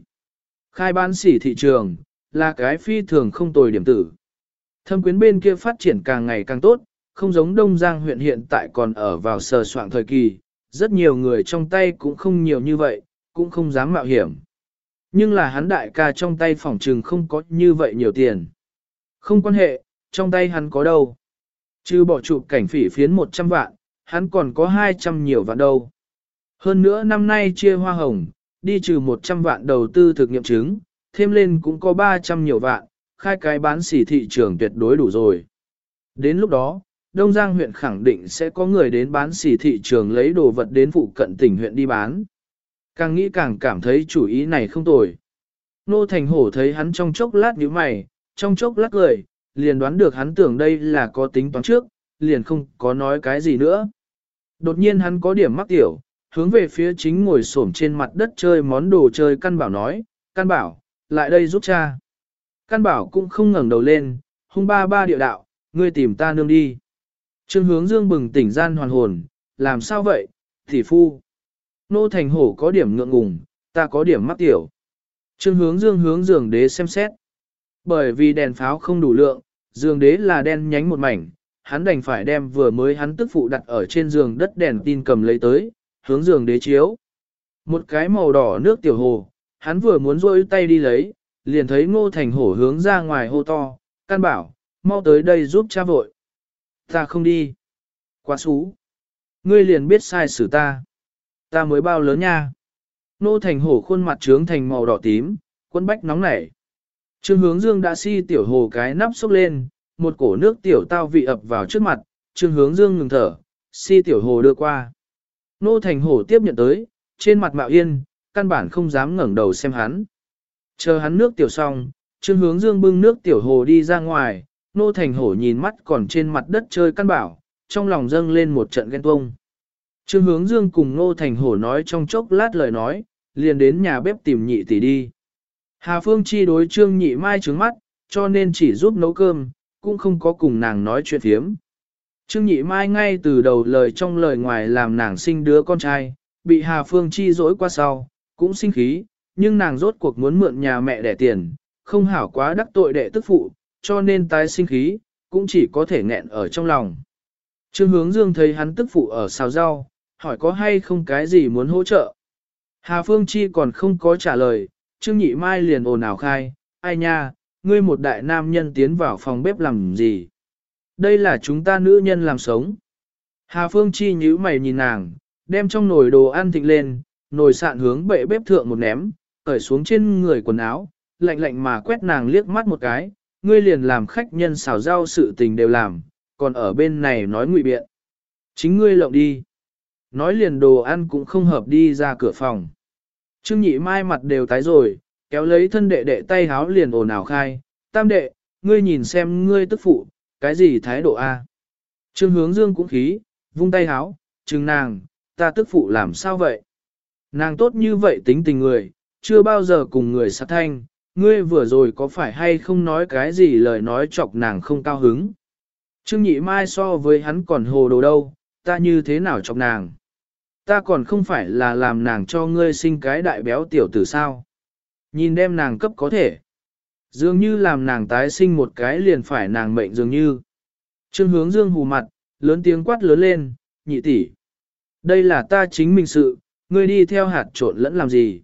Khai bán sỉ thị trường, là cái phi thường không tồi điểm tử. Thâm quyến bên kia phát triển càng ngày càng tốt, không giống Đông Giang huyện hiện tại còn ở vào sờ soạn thời kỳ, rất nhiều người trong tay cũng không nhiều như vậy, cũng không dám mạo hiểm. Nhưng là hắn đại ca trong tay phỏng trừng không có như vậy nhiều tiền. Không quan hệ, trong tay hắn có đâu. Chứ bỏ chụp cảnh phỉ phiến 100 vạn, hắn còn có 200 nhiều vạn đâu. Hơn nữa năm nay chia hoa hồng, đi trừ 100 vạn đầu tư thực nghiệm chứng, thêm lên cũng có 300 nhiều vạn, khai cái bán xỉ thị trường tuyệt đối đủ rồi. Đến lúc đó, Đông Giang huyện khẳng định sẽ có người đến bán xỉ thị trường lấy đồ vật đến phụ cận tỉnh huyện đi bán. Càng nghĩ càng cảm thấy chủ ý này không tồi. Nô Thành Hổ thấy hắn trong chốc lát nhíu mày, trong chốc lát cười, liền đoán được hắn tưởng đây là có tính toán trước, liền không có nói cái gì nữa. Đột nhiên hắn có điểm mắc tiểu, hướng về phía chính ngồi xổm trên mặt đất chơi món đồ chơi căn bảo nói, căn bảo, lại đây giúp cha. Căn bảo cũng không ngẩng đầu lên, hung ba ba điệu đạo, ngươi tìm ta nương đi. Trương hướng dương bừng tỉnh gian hoàn hồn, làm sao vậy, thị phu. Nô thành hổ có điểm ngượng ngùng, ta có điểm mắc tiểu. Trương hướng dương hướng giường đế xem xét. Bởi vì đèn pháo không đủ lượng, giường đế là đen nhánh một mảnh, hắn đành phải đem vừa mới hắn tức phụ đặt ở trên giường đất đèn tin cầm lấy tới, hướng giường đế chiếu. Một cái màu đỏ nước tiểu hồ, hắn vừa muốn rôi tay đi lấy, liền thấy ngô thành hổ hướng ra ngoài hô to, can bảo, mau tới đây giúp cha vội. Ta không đi. Quá xú. Ngươi liền biết sai xử ta. Ta mới bao lớn nha. nô thành hổ khuôn mặt trướng thành màu đỏ tím, quân bách nóng nảy. Trương hướng dương đã si tiểu hồ cái nắp xúc lên, một cổ nước tiểu tao vị ập vào trước mặt, trương hướng dương ngừng thở, si tiểu hồ đưa qua. Nô thành hổ tiếp nhận tới, trên mặt mạo yên, căn bản không dám ngẩng đầu xem hắn. Chờ hắn nước tiểu xong, trương hướng dương bưng nước tiểu hồ đi ra ngoài, nô thành hổ nhìn mắt còn trên mặt đất chơi căn bảo, trong lòng dâng lên một trận ghen tuông. Trương hướng dương cùng nô thành hổ nói trong chốc lát lời nói, liền đến nhà bếp tìm nhị tỷ đi. Hà Phương Chi đối trương nhị mai trứng mắt, cho nên chỉ giúp nấu cơm, cũng không có cùng nàng nói chuyện thiếm. Trương nhị mai ngay từ đầu lời trong lời ngoài làm nàng sinh đứa con trai, bị Hà Phương Chi dỗi qua sau, cũng sinh khí, nhưng nàng rốt cuộc muốn mượn nhà mẹ đẻ tiền, không hảo quá đắc tội đệ tức phụ, cho nên tái sinh khí, cũng chỉ có thể nghẹn ở trong lòng. Trương hướng dương thấy hắn tức phụ ở xào rau, hỏi có hay không cái gì muốn hỗ trợ. Hà Phương Chi còn không có trả lời, Trương Nhị Mai liền ồn ào khai, ai nha, ngươi một đại nam nhân tiến vào phòng bếp làm gì? Đây là chúng ta nữ nhân làm sống. Hà Phương Chi nhíu mày nhìn nàng, đem trong nồi đồ ăn thịnh lên, nồi sạn hướng bệ bếp thượng một ném, cởi xuống trên người quần áo, lạnh lạnh mà quét nàng liếc mắt một cái, ngươi liền làm khách nhân xào rau sự tình đều làm, còn ở bên này nói ngụy biện. Chính ngươi lộng đi. Nói liền đồ ăn cũng không hợp đi ra cửa phòng. Trương nhị mai mặt đều tái rồi, kéo lấy thân đệ đệ tay háo liền ồn ào khai, tam đệ, ngươi nhìn xem ngươi tức phụ, cái gì thái độ a? Trương hướng dương cũng khí, vung tay háo, trừng nàng, ta tức phụ làm sao vậy? Nàng tốt như vậy tính tình người, chưa bao giờ cùng người sát thanh, ngươi vừa rồi có phải hay không nói cái gì lời nói chọc nàng không cao hứng? Trương nhị mai so với hắn còn hồ đồ đâu, ta như thế nào chọc nàng? Ta còn không phải là làm nàng cho ngươi sinh cái đại béo tiểu tử sao. Nhìn đem nàng cấp có thể. Dường như làm nàng tái sinh một cái liền phải nàng mệnh dường như. Trương hướng dương hù mặt, lớn tiếng quát lớn lên, nhị tỷ. Đây là ta chính mình sự, ngươi đi theo hạt trộn lẫn làm gì.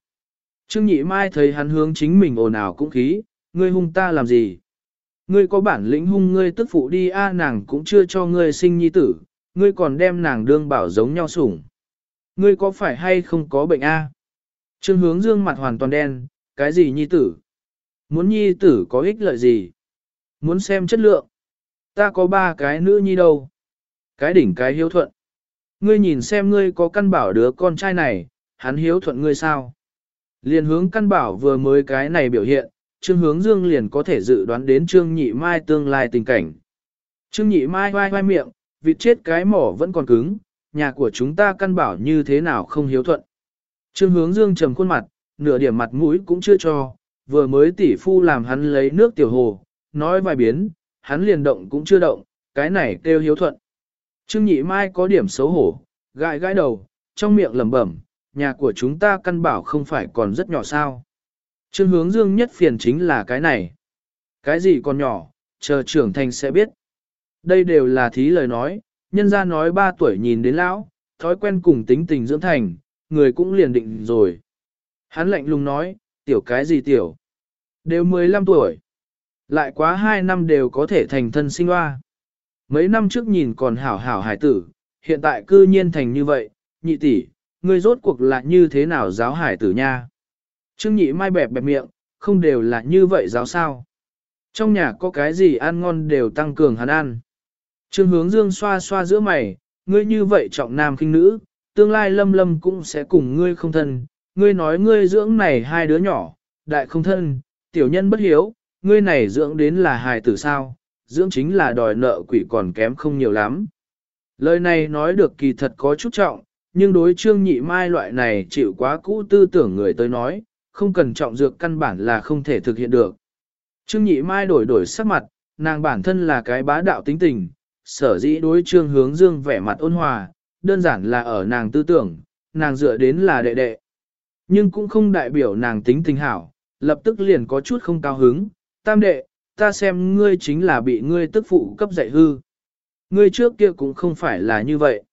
Trương nhị mai thấy hắn hướng chính mình ồn ào cũng khí, ngươi hung ta làm gì. Ngươi có bản lĩnh hung ngươi tức phụ đi a nàng cũng chưa cho ngươi sinh nhi tử, ngươi còn đem nàng đương bảo giống nhau sủng. Ngươi có phải hay không có bệnh a? Trương hướng dương mặt hoàn toàn đen, cái gì nhi tử? Muốn nhi tử có ích lợi gì? Muốn xem chất lượng? Ta có ba cái nữ nhi đâu? Cái đỉnh cái hiếu thuận. Ngươi nhìn xem ngươi có căn bảo đứa con trai này, hắn hiếu thuận ngươi sao? Liền hướng căn bảo vừa mới cái này biểu hiện, Trương Hướng Dương liền có thể dự đoán đến Trương Nhị Mai tương lai tình cảnh. Trương Nhị Mai vai vai miệng, vịt chết cái mỏ vẫn còn cứng, nhà của chúng ta căn bảo như thế nào không hiếu thuận. Trương hướng dương trầm khuôn mặt, nửa điểm mặt mũi cũng chưa cho, vừa mới tỷ phu làm hắn lấy nước tiểu hồ, nói vài biến, hắn liền động cũng chưa động, cái này kêu hiếu thuận. Trương nhị mai có điểm xấu hổ, gãi gãi đầu, trong miệng lẩm bẩm, nhà của chúng ta căn bảo không phải còn rất nhỏ sao. Trương hướng dương nhất phiền chính là cái này. Cái gì còn nhỏ, chờ trưởng thành sẽ biết. Đây đều là thí lời nói, nhân ra nói ba tuổi nhìn đến lão, thói quen cùng tính tình dưỡng thành, người cũng liền định rồi. Hắn lạnh lùng nói, tiểu cái gì tiểu? Đều 15 tuổi. Lại quá 2 năm đều có thể thành thân sinh hoa. Mấy năm trước nhìn còn hảo hảo hải tử, hiện tại cư nhiên thành như vậy, nhị tỷ, người rốt cuộc là như thế nào giáo hải tử nha? Trương nhị mai bẹp bẹp miệng, không đều là như vậy giáo sao? Trong nhà có cái gì ăn ngon đều tăng cường hắn ăn. Trương hướng dương xoa xoa giữa mày, ngươi như vậy trọng nam khinh nữ, tương lai lâm lâm cũng sẽ cùng ngươi không thân, ngươi nói ngươi dưỡng này hai đứa nhỏ, đại không thân, tiểu nhân bất hiếu, ngươi này dưỡng đến là hài tử sao, dưỡng chính là đòi nợ quỷ còn kém không nhiều lắm. Lời này nói được kỳ thật có chút trọng, nhưng đối trương nhị mai loại này chịu quá cũ tư tưởng người tới nói, không cần trọng dược căn bản là không thể thực hiện được. Trương nhị mai đổi đổi sắc mặt, nàng bản thân là cái bá đạo tính tình, sở dĩ đối trương hướng dương vẻ mặt ôn hòa, đơn giản là ở nàng tư tưởng, nàng dựa đến là đệ đệ. Nhưng cũng không đại biểu nàng tính tình hảo, lập tức liền có chút không cao hứng, tam đệ, ta xem ngươi chính là bị ngươi tức phụ cấp dạy hư. Ngươi trước kia cũng không phải là như vậy.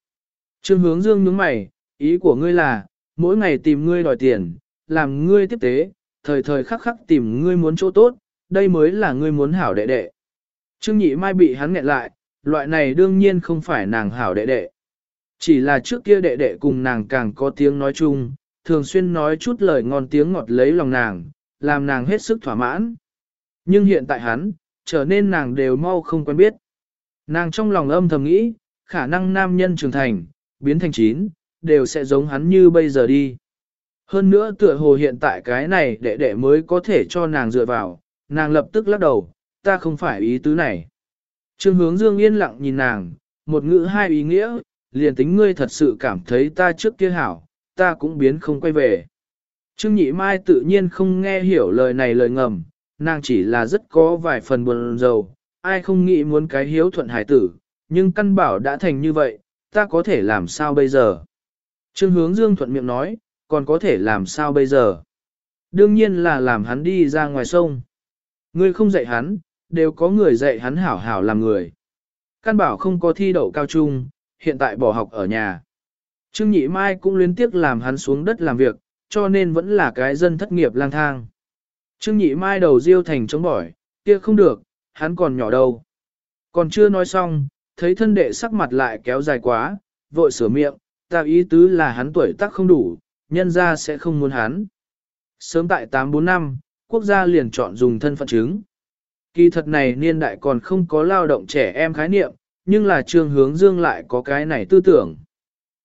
Trương hướng dương nhướng mày, ý của ngươi là, mỗi ngày tìm ngươi đòi tiền, làm ngươi tiếp tế, thời thời khắc khắc tìm ngươi muốn chỗ tốt, đây mới là ngươi muốn hảo đệ đệ. Trương nhị mai bị hắn nghẹn lại, loại này đương nhiên không phải nàng hảo đệ đệ. Chỉ là trước kia đệ đệ cùng nàng càng có tiếng nói chung, thường xuyên nói chút lời ngon tiếng ngọt lấy lòng nàng, làm nàng hết sức thỏa mãn. Nhưng hiện tại hắn, trở nên nàng đều mau không quen biết. Nàng trong lòng âm thầm nghĩ, khả năng nam nhân trưởng thành, biến thành chín, đều sẽ giống hắn như bây giờ đi. Hơn nữa tựa hồ hiện tại cái này đệ đệ mới có thể cho nàng dựa vào, nàng lập tức lắc đầu, ta không phải ý tứ này. Trương hướng dương yên lặng nhìn nàng, một ngữ hai ý nghĩa, liền tính ngươi thật sự cảm thấy ta trước kia hảo, ta cũng biến không quay về. Trương nhị mai tự nhiên không nghe hiểu lời này lời ngầm, nàng chỉ là rất có vài phần buồn rầu, ai không nghĩ muốn cái hiếu thuận hải tử, nhưng căn bảo đã thành như vậy, ta có thể làm sao bây giờ? Trương hướng dương thuận miệng nói, còn có thể làm sao bây giờ? Đương nhiên là làm hắn đi ra ngoài sông. Ngươi không dạy hắn, đều có người dạy hắn hảo hảo làm người. Căn bảo không có thi đậu cao trung, hiện tại bỏ học ở nhà. Trương Nhị Mai cũng liên tiếp làm hắn xuống đất làm việc, cho nên vẫn là cái dân thất nghiệp lang thang. Trương Nhị Mai đầu riêu thành chống bỏi, kia không được, hắn còn nhỏ đâu. Còn chưa nói xong, thấy thân đệ sắc mặt lại kéo dài quá, vội sửa miệng, ta ý tứ là hắn tuổi tác không đủ, nhân ra sẽ không muốn hắn. Sớm tại 8-4 năm, quốc gia liền chọn dùng thân phận chứng. Kỳ thật này niên đại còn không có lao động trẻ em khái niệm, nhưng là trương hướng dương lại có cái này tư tưởng.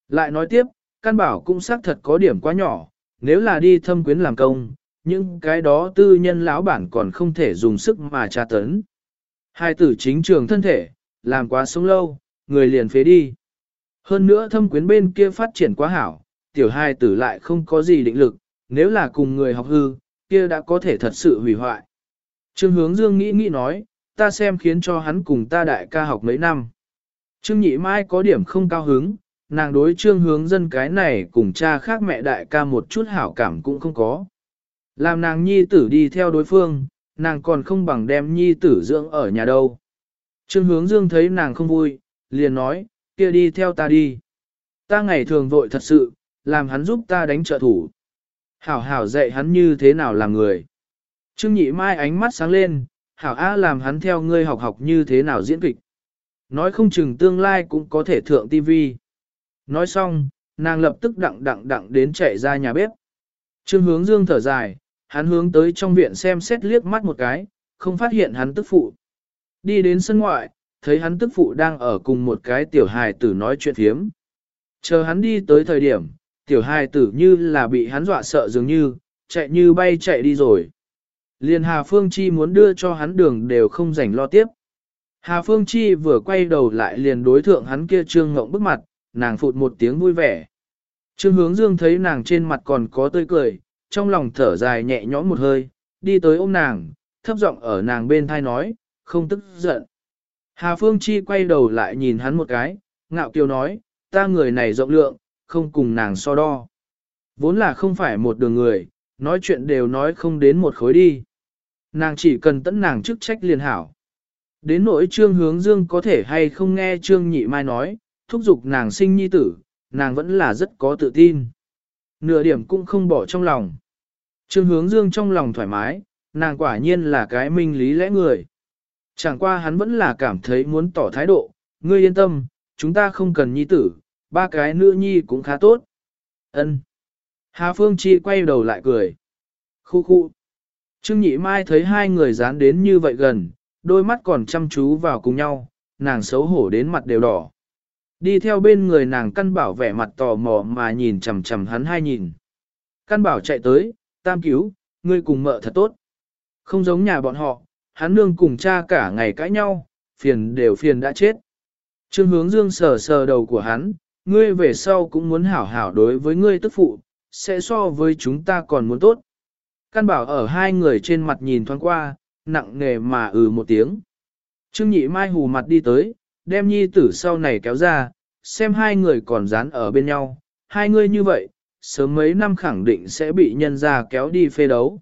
Lại nói tiếp, căn bảo cũng xác thật có điểm quá nhỏ, nếu là đi thâm quyến làm công, những cái đó tư nhân lão bản còn không thể dùng sức mà tra tấn. Hai tử chính trường thân thể, làm quá sống lâu, người liền phế đi. Hơn nữa thâm quyến bên kia phát triển quá hảo, tiểu hai tử lại không có gì định lực, nếu là cùng người học hư, kia đã có thể thật sự hủy hoại. Trương hướng dương nghĩ nghĩ nói, ta xem khiến cho hắn cùng ta đại ca học mấy năm. Trương nhị mai có điểm không cao hứng, nàng đối trương hướng dân cái này cùng cha khác mẹ đại ca một chút hảo cảm cũng không có. Làm nàng nhi tử đi theo đối phương, nàng còn không bằng đem nhi tử dưỡng ở nhà đâu. Trương hướng dương thấy nàng không vui, liền nói, kia đi theo ta đi. Ta ngày thường vội thật sự, làm hắn giúp ta đánh trợ thủ. Hảo hảo dạy hắn như thế nào làm người. Trương nhị mai ánh mắt sáng lên, hảo A làm hắn theo ngươi học học như thế nào diễn kịch. Nói không chừng tương lai cũng có thể thượng tivi. Nói xong, nàng lập tức đặng đặng đặng đến chạy ra nhà bếp. Trương hướng dương thở dài, hắn hướng tới trong viện xem xét liếc mắt một cái, không phát hiện hắn tức phụ. Đi đến sân ngoại, thấy hắn tức phụ đang ở cùng một cái tiểu hài tử nói chuyện thiếm. Chờ hắn đi tới thời điểm, tiểu hài tử như là bị hắn dọa sợ dường như, chạy như bay chạy đi rồi. Liền Hà Phương Chi muốn đưa cho hắn đường đều không rảnh lo tiếp. Hà Phương Chi vừa quay đầu lại liền đối thượng hắn kia trương ngộng bức mặt, nàng phụt một tiếng vui vẻ. Trương hướng dương thấy nàng trên mặt còn có tươi cười, trong lòng thở dài nhẹ nhõm một hơi, đi tới ôm nàng, thấp giọng ở nàng bên thai nói, không tức giận. Hà Phương Chi quay đầu lại nhìn hắn một cái, ngạo kiều nói, ta người này rộng lượng, không cùng nàng so đo. Vốn là không phải một đường người, nói chuyện đều nói không đến một khối đi. Nàng chỉ cần tẫn nàng chức trách liền hảo. Đến nỗi trương hướng dương có thể hay không nghe trương nhị mai nói, thúc giục nàng sinh nhi tử, nàng vẫn là rất có tự tin. Nửa điểm cũng không bỏ trong lòng. Trương hướng dương trong lòng thoải mái, nàng quả nhiên là cái minh lý lẽ người. Chẳng qua hắn vẫn là cảm thấy muốn tỏ thái độ, ngươi yên tâm, chúng ta không cần nhi tử, ba cái nữ nhi cũng khá tốt. Ân. Hà Phương Chi quay đầu lại cười. Khu khu. Trương Nhị Mai thấy hai người dán đến như vậy gần, đôi mắt còn chăm chú vào cùng nhau, nàng xấu hổ đến mặt đều đỏ. Đi theo bên người nàng căn bảo vẻ mặt tò mò mà nhìn chằm chằm hắn hai nhìn. Căn bảo chạy tới, tam cứu, ngươi cùng mợ thật tốt. Không giống nhà bọn họ, hắn nương cùng cha cả ngày cãi nhau, phiền đều phiền đã chết. Trương hướng dương sờ sờ đầu của hắn, ngươi về sau cũng muốn hảo hảo đối với ngươi tức phụ, sẽ so với chúng ta còn muốn tốt. Căn bảo ở hai người trên mặt nhìn thoáng qua, nặng nề mà ừ một tiếng. Trương nhị mai hù mặt đi tới, đem nhi tử sau này kéo ra, xem hai người còn dán ở bên nhau, hai người như vậy, sớm mấy năm khẳng định sẽ bị nhân ra kéo đi phê đấu.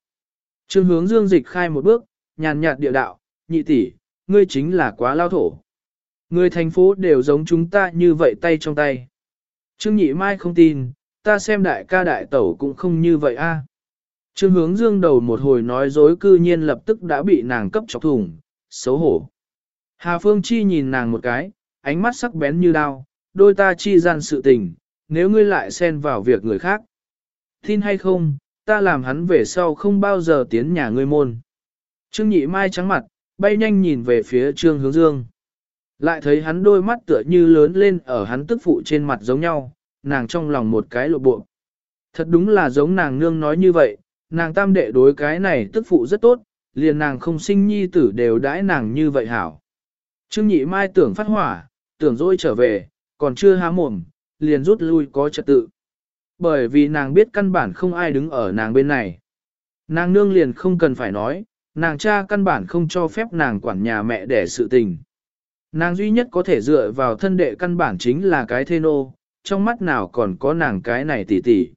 Trương hướng dương dịch khai một bước, nhàn nhạt địa đạo, nhị tỷ, ngươi chính là quá lao thổ. Người thành phố đều giống chúng ta như vậy tay trong tay. Trương Nhị Mai không tin, ta xem đại ca đại tẩu cũng không như vậy a. Trương hướng dương đầu một hồi nói dối cư nhiên lập tức đã bị nàng cấp chọc thủng, xấu hổ. Hà Phương Chi nhìn nàng một cái, ánh mắt sắc bén như đao, đôi ta chi gian sự tình, nếu ngươi lại xen vào việc người khác. Tin hay không, ta làm hắn về sau không bao giờ tiến nhà ngươi môn. Trương Nhị Mai trắng mặt, bay nhanh nhìn về phía Trương Hướng Dương. Lại thấy hắn đôi mắt tựa như lớn lên ở hắn tức phụ trên mặt giống nhau, nàng trong lòng một cái lộ bộ. Thật đúng là giống nàng nương nói như vậy, nàng tam đệ đối cái này tức phụ rất tốt, liền nàng không sinh nhi tử đều đãi nàng như vậy hảo. Trương nhị mai tưởng phát hỏa, tưởng dỗi trở về, còn chưa há mồm, liền rút lui có trật tự. Bởi vì nàng biết căn bản không ai đứng ở nàng bên này. Nàng nương liền không cần phải nói, nàng cha căn bản không cho phép nàng quản nhà mẹ để sự tình. Nàng duy nhất có thể dựa vào thân đệ căn bản chính là cái thê nô, trong mắt nào còn có nàng cái này tỉ tỉ.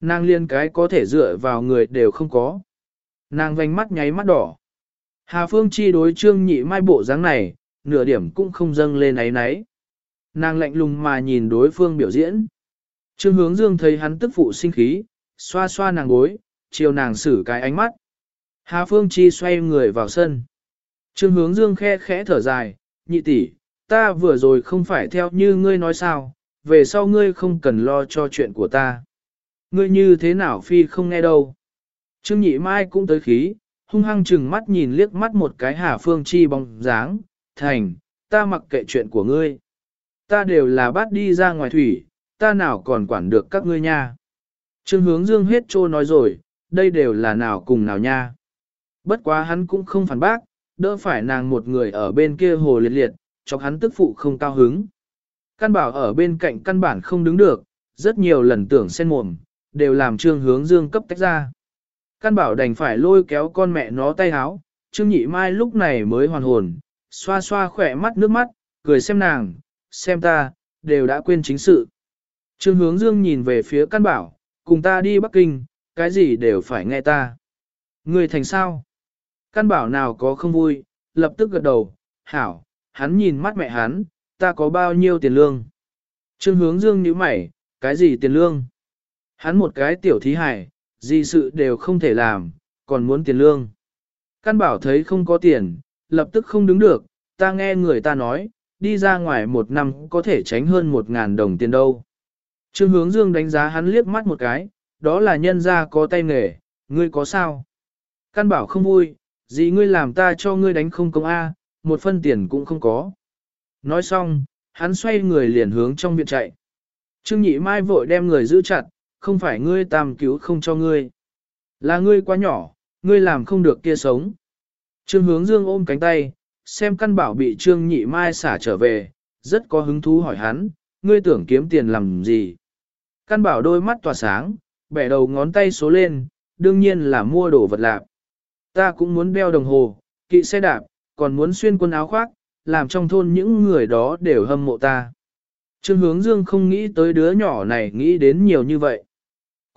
Nàng liên cái có thể dựa vào người đều không có. Nàng vành mắt nháy mắt đỏ. Hà Phương Chi đối trương nhị mai bộ dáng này, nửa điểm cũng không dâng lên ấy náy. Nàng lạnh lùng mà nhìn đối phương biểu diễn. Trương hướng dương thấy hắn tức phụ sinh khí, xoa xoa nàng gối, chiều nàng xử cái ánh mắt. Hà Phương Chi xoay người vào sân. Trương hướng dương khe khẽ thở dài, nhị tỷ, ta vừa rồi không phải theo như ngươi nói sao, về sau ngươi không cần lo cho chuyện của ta. Ngươi như thế nào phi không nghe đâu. Trương nhị mai cũng tới khí, hung hăng chừng mắt nhìn liếc mắt một cái Hà Phương Chi bóng dáng, thành, ta mặc kệ chuyện của ngươi. Ta đều là bắt đi ra ngoài thủy, ta nào còn quản được các ngươi nha. Trương hướng dương hết trô nói rồi, đây đều là nào cùng nào nha. Bất quá hắn cũng không phản bác, đỡ phải nàng một người ở bên kia hồ liệt liệt, cho hắn tức phụ không cao hứng. Căn bảo ở bên cạnh căn bản không đứng được, rất nhiều lần tưởng sen mồm, đều làm trương hướng dương cấp tách ra. Căn bảo đành phải lôi kéo con mẹ nó tay háo, trương nhị mai lúc này mới hoàn hồn, xoa xoa khỏe mắt nước mắt, cười xem nàng, xem ta, đều đã quên chính sự. Trương hướng dương nhìn về phía căn bảo, cùng ta đi Bắc Kinh, cái gì đều phải nghe ta. Người thành sao? Căn bảo nào có không vui, lập tức gật đầu, hảo, hắn nhìn mắt mẹ hắn, ta có bao nhiêu tiền lương? Trương hướng dương nhíu mày, cái gì tiền lương? Hắn một cái tiểu thí hải, gì sự đều không thể làm, còn muốn tiền lương. Căn bảo thấy không có tiền, lập tức không đứng được, ta nghe người ta nói, đi ra ngoài một năm có thể tránh hơn một ngàn đồng tiền đâu. Trương hướng dương đánh giá hắn liếc mắt một cái, đó là nhân gia có tay nghề, ngươi có sao? Căn bảo không vui, gì ngươi làm ta cho ngươi đánh không công A, một phân tiền cũng không có. Nói xong, hắn xoay người liền hướng trong viện chạy. Trương nhị mai vội đem người giữ chặt, không phải ngươi tam cứu không cho ngươi. Là ngươi quá nhỏ, ngươi làm không được kia sống. Trương hướng dương ôm cánh tay, xem căn bảo bị trương nhị mai xả trở về, rất có hứng thú hỏi hắn, ngươi tưởng kiếm tiền làm gì. Căn bảo đôi mắt tỏa sáng, bẻ đầu ngón tay số lên, đương nhiên là mua đồ vật lạc. Ta cũng muốn đeo đồng hồ, kỵ xe đạp, còn muốn xuyên quần áo khoác, làm trong thôn những người đó đều hâm mộ ta. Trương hướng dương không nghĩ tới đứa nhỏ này nghĩ đến nhiều như vậy.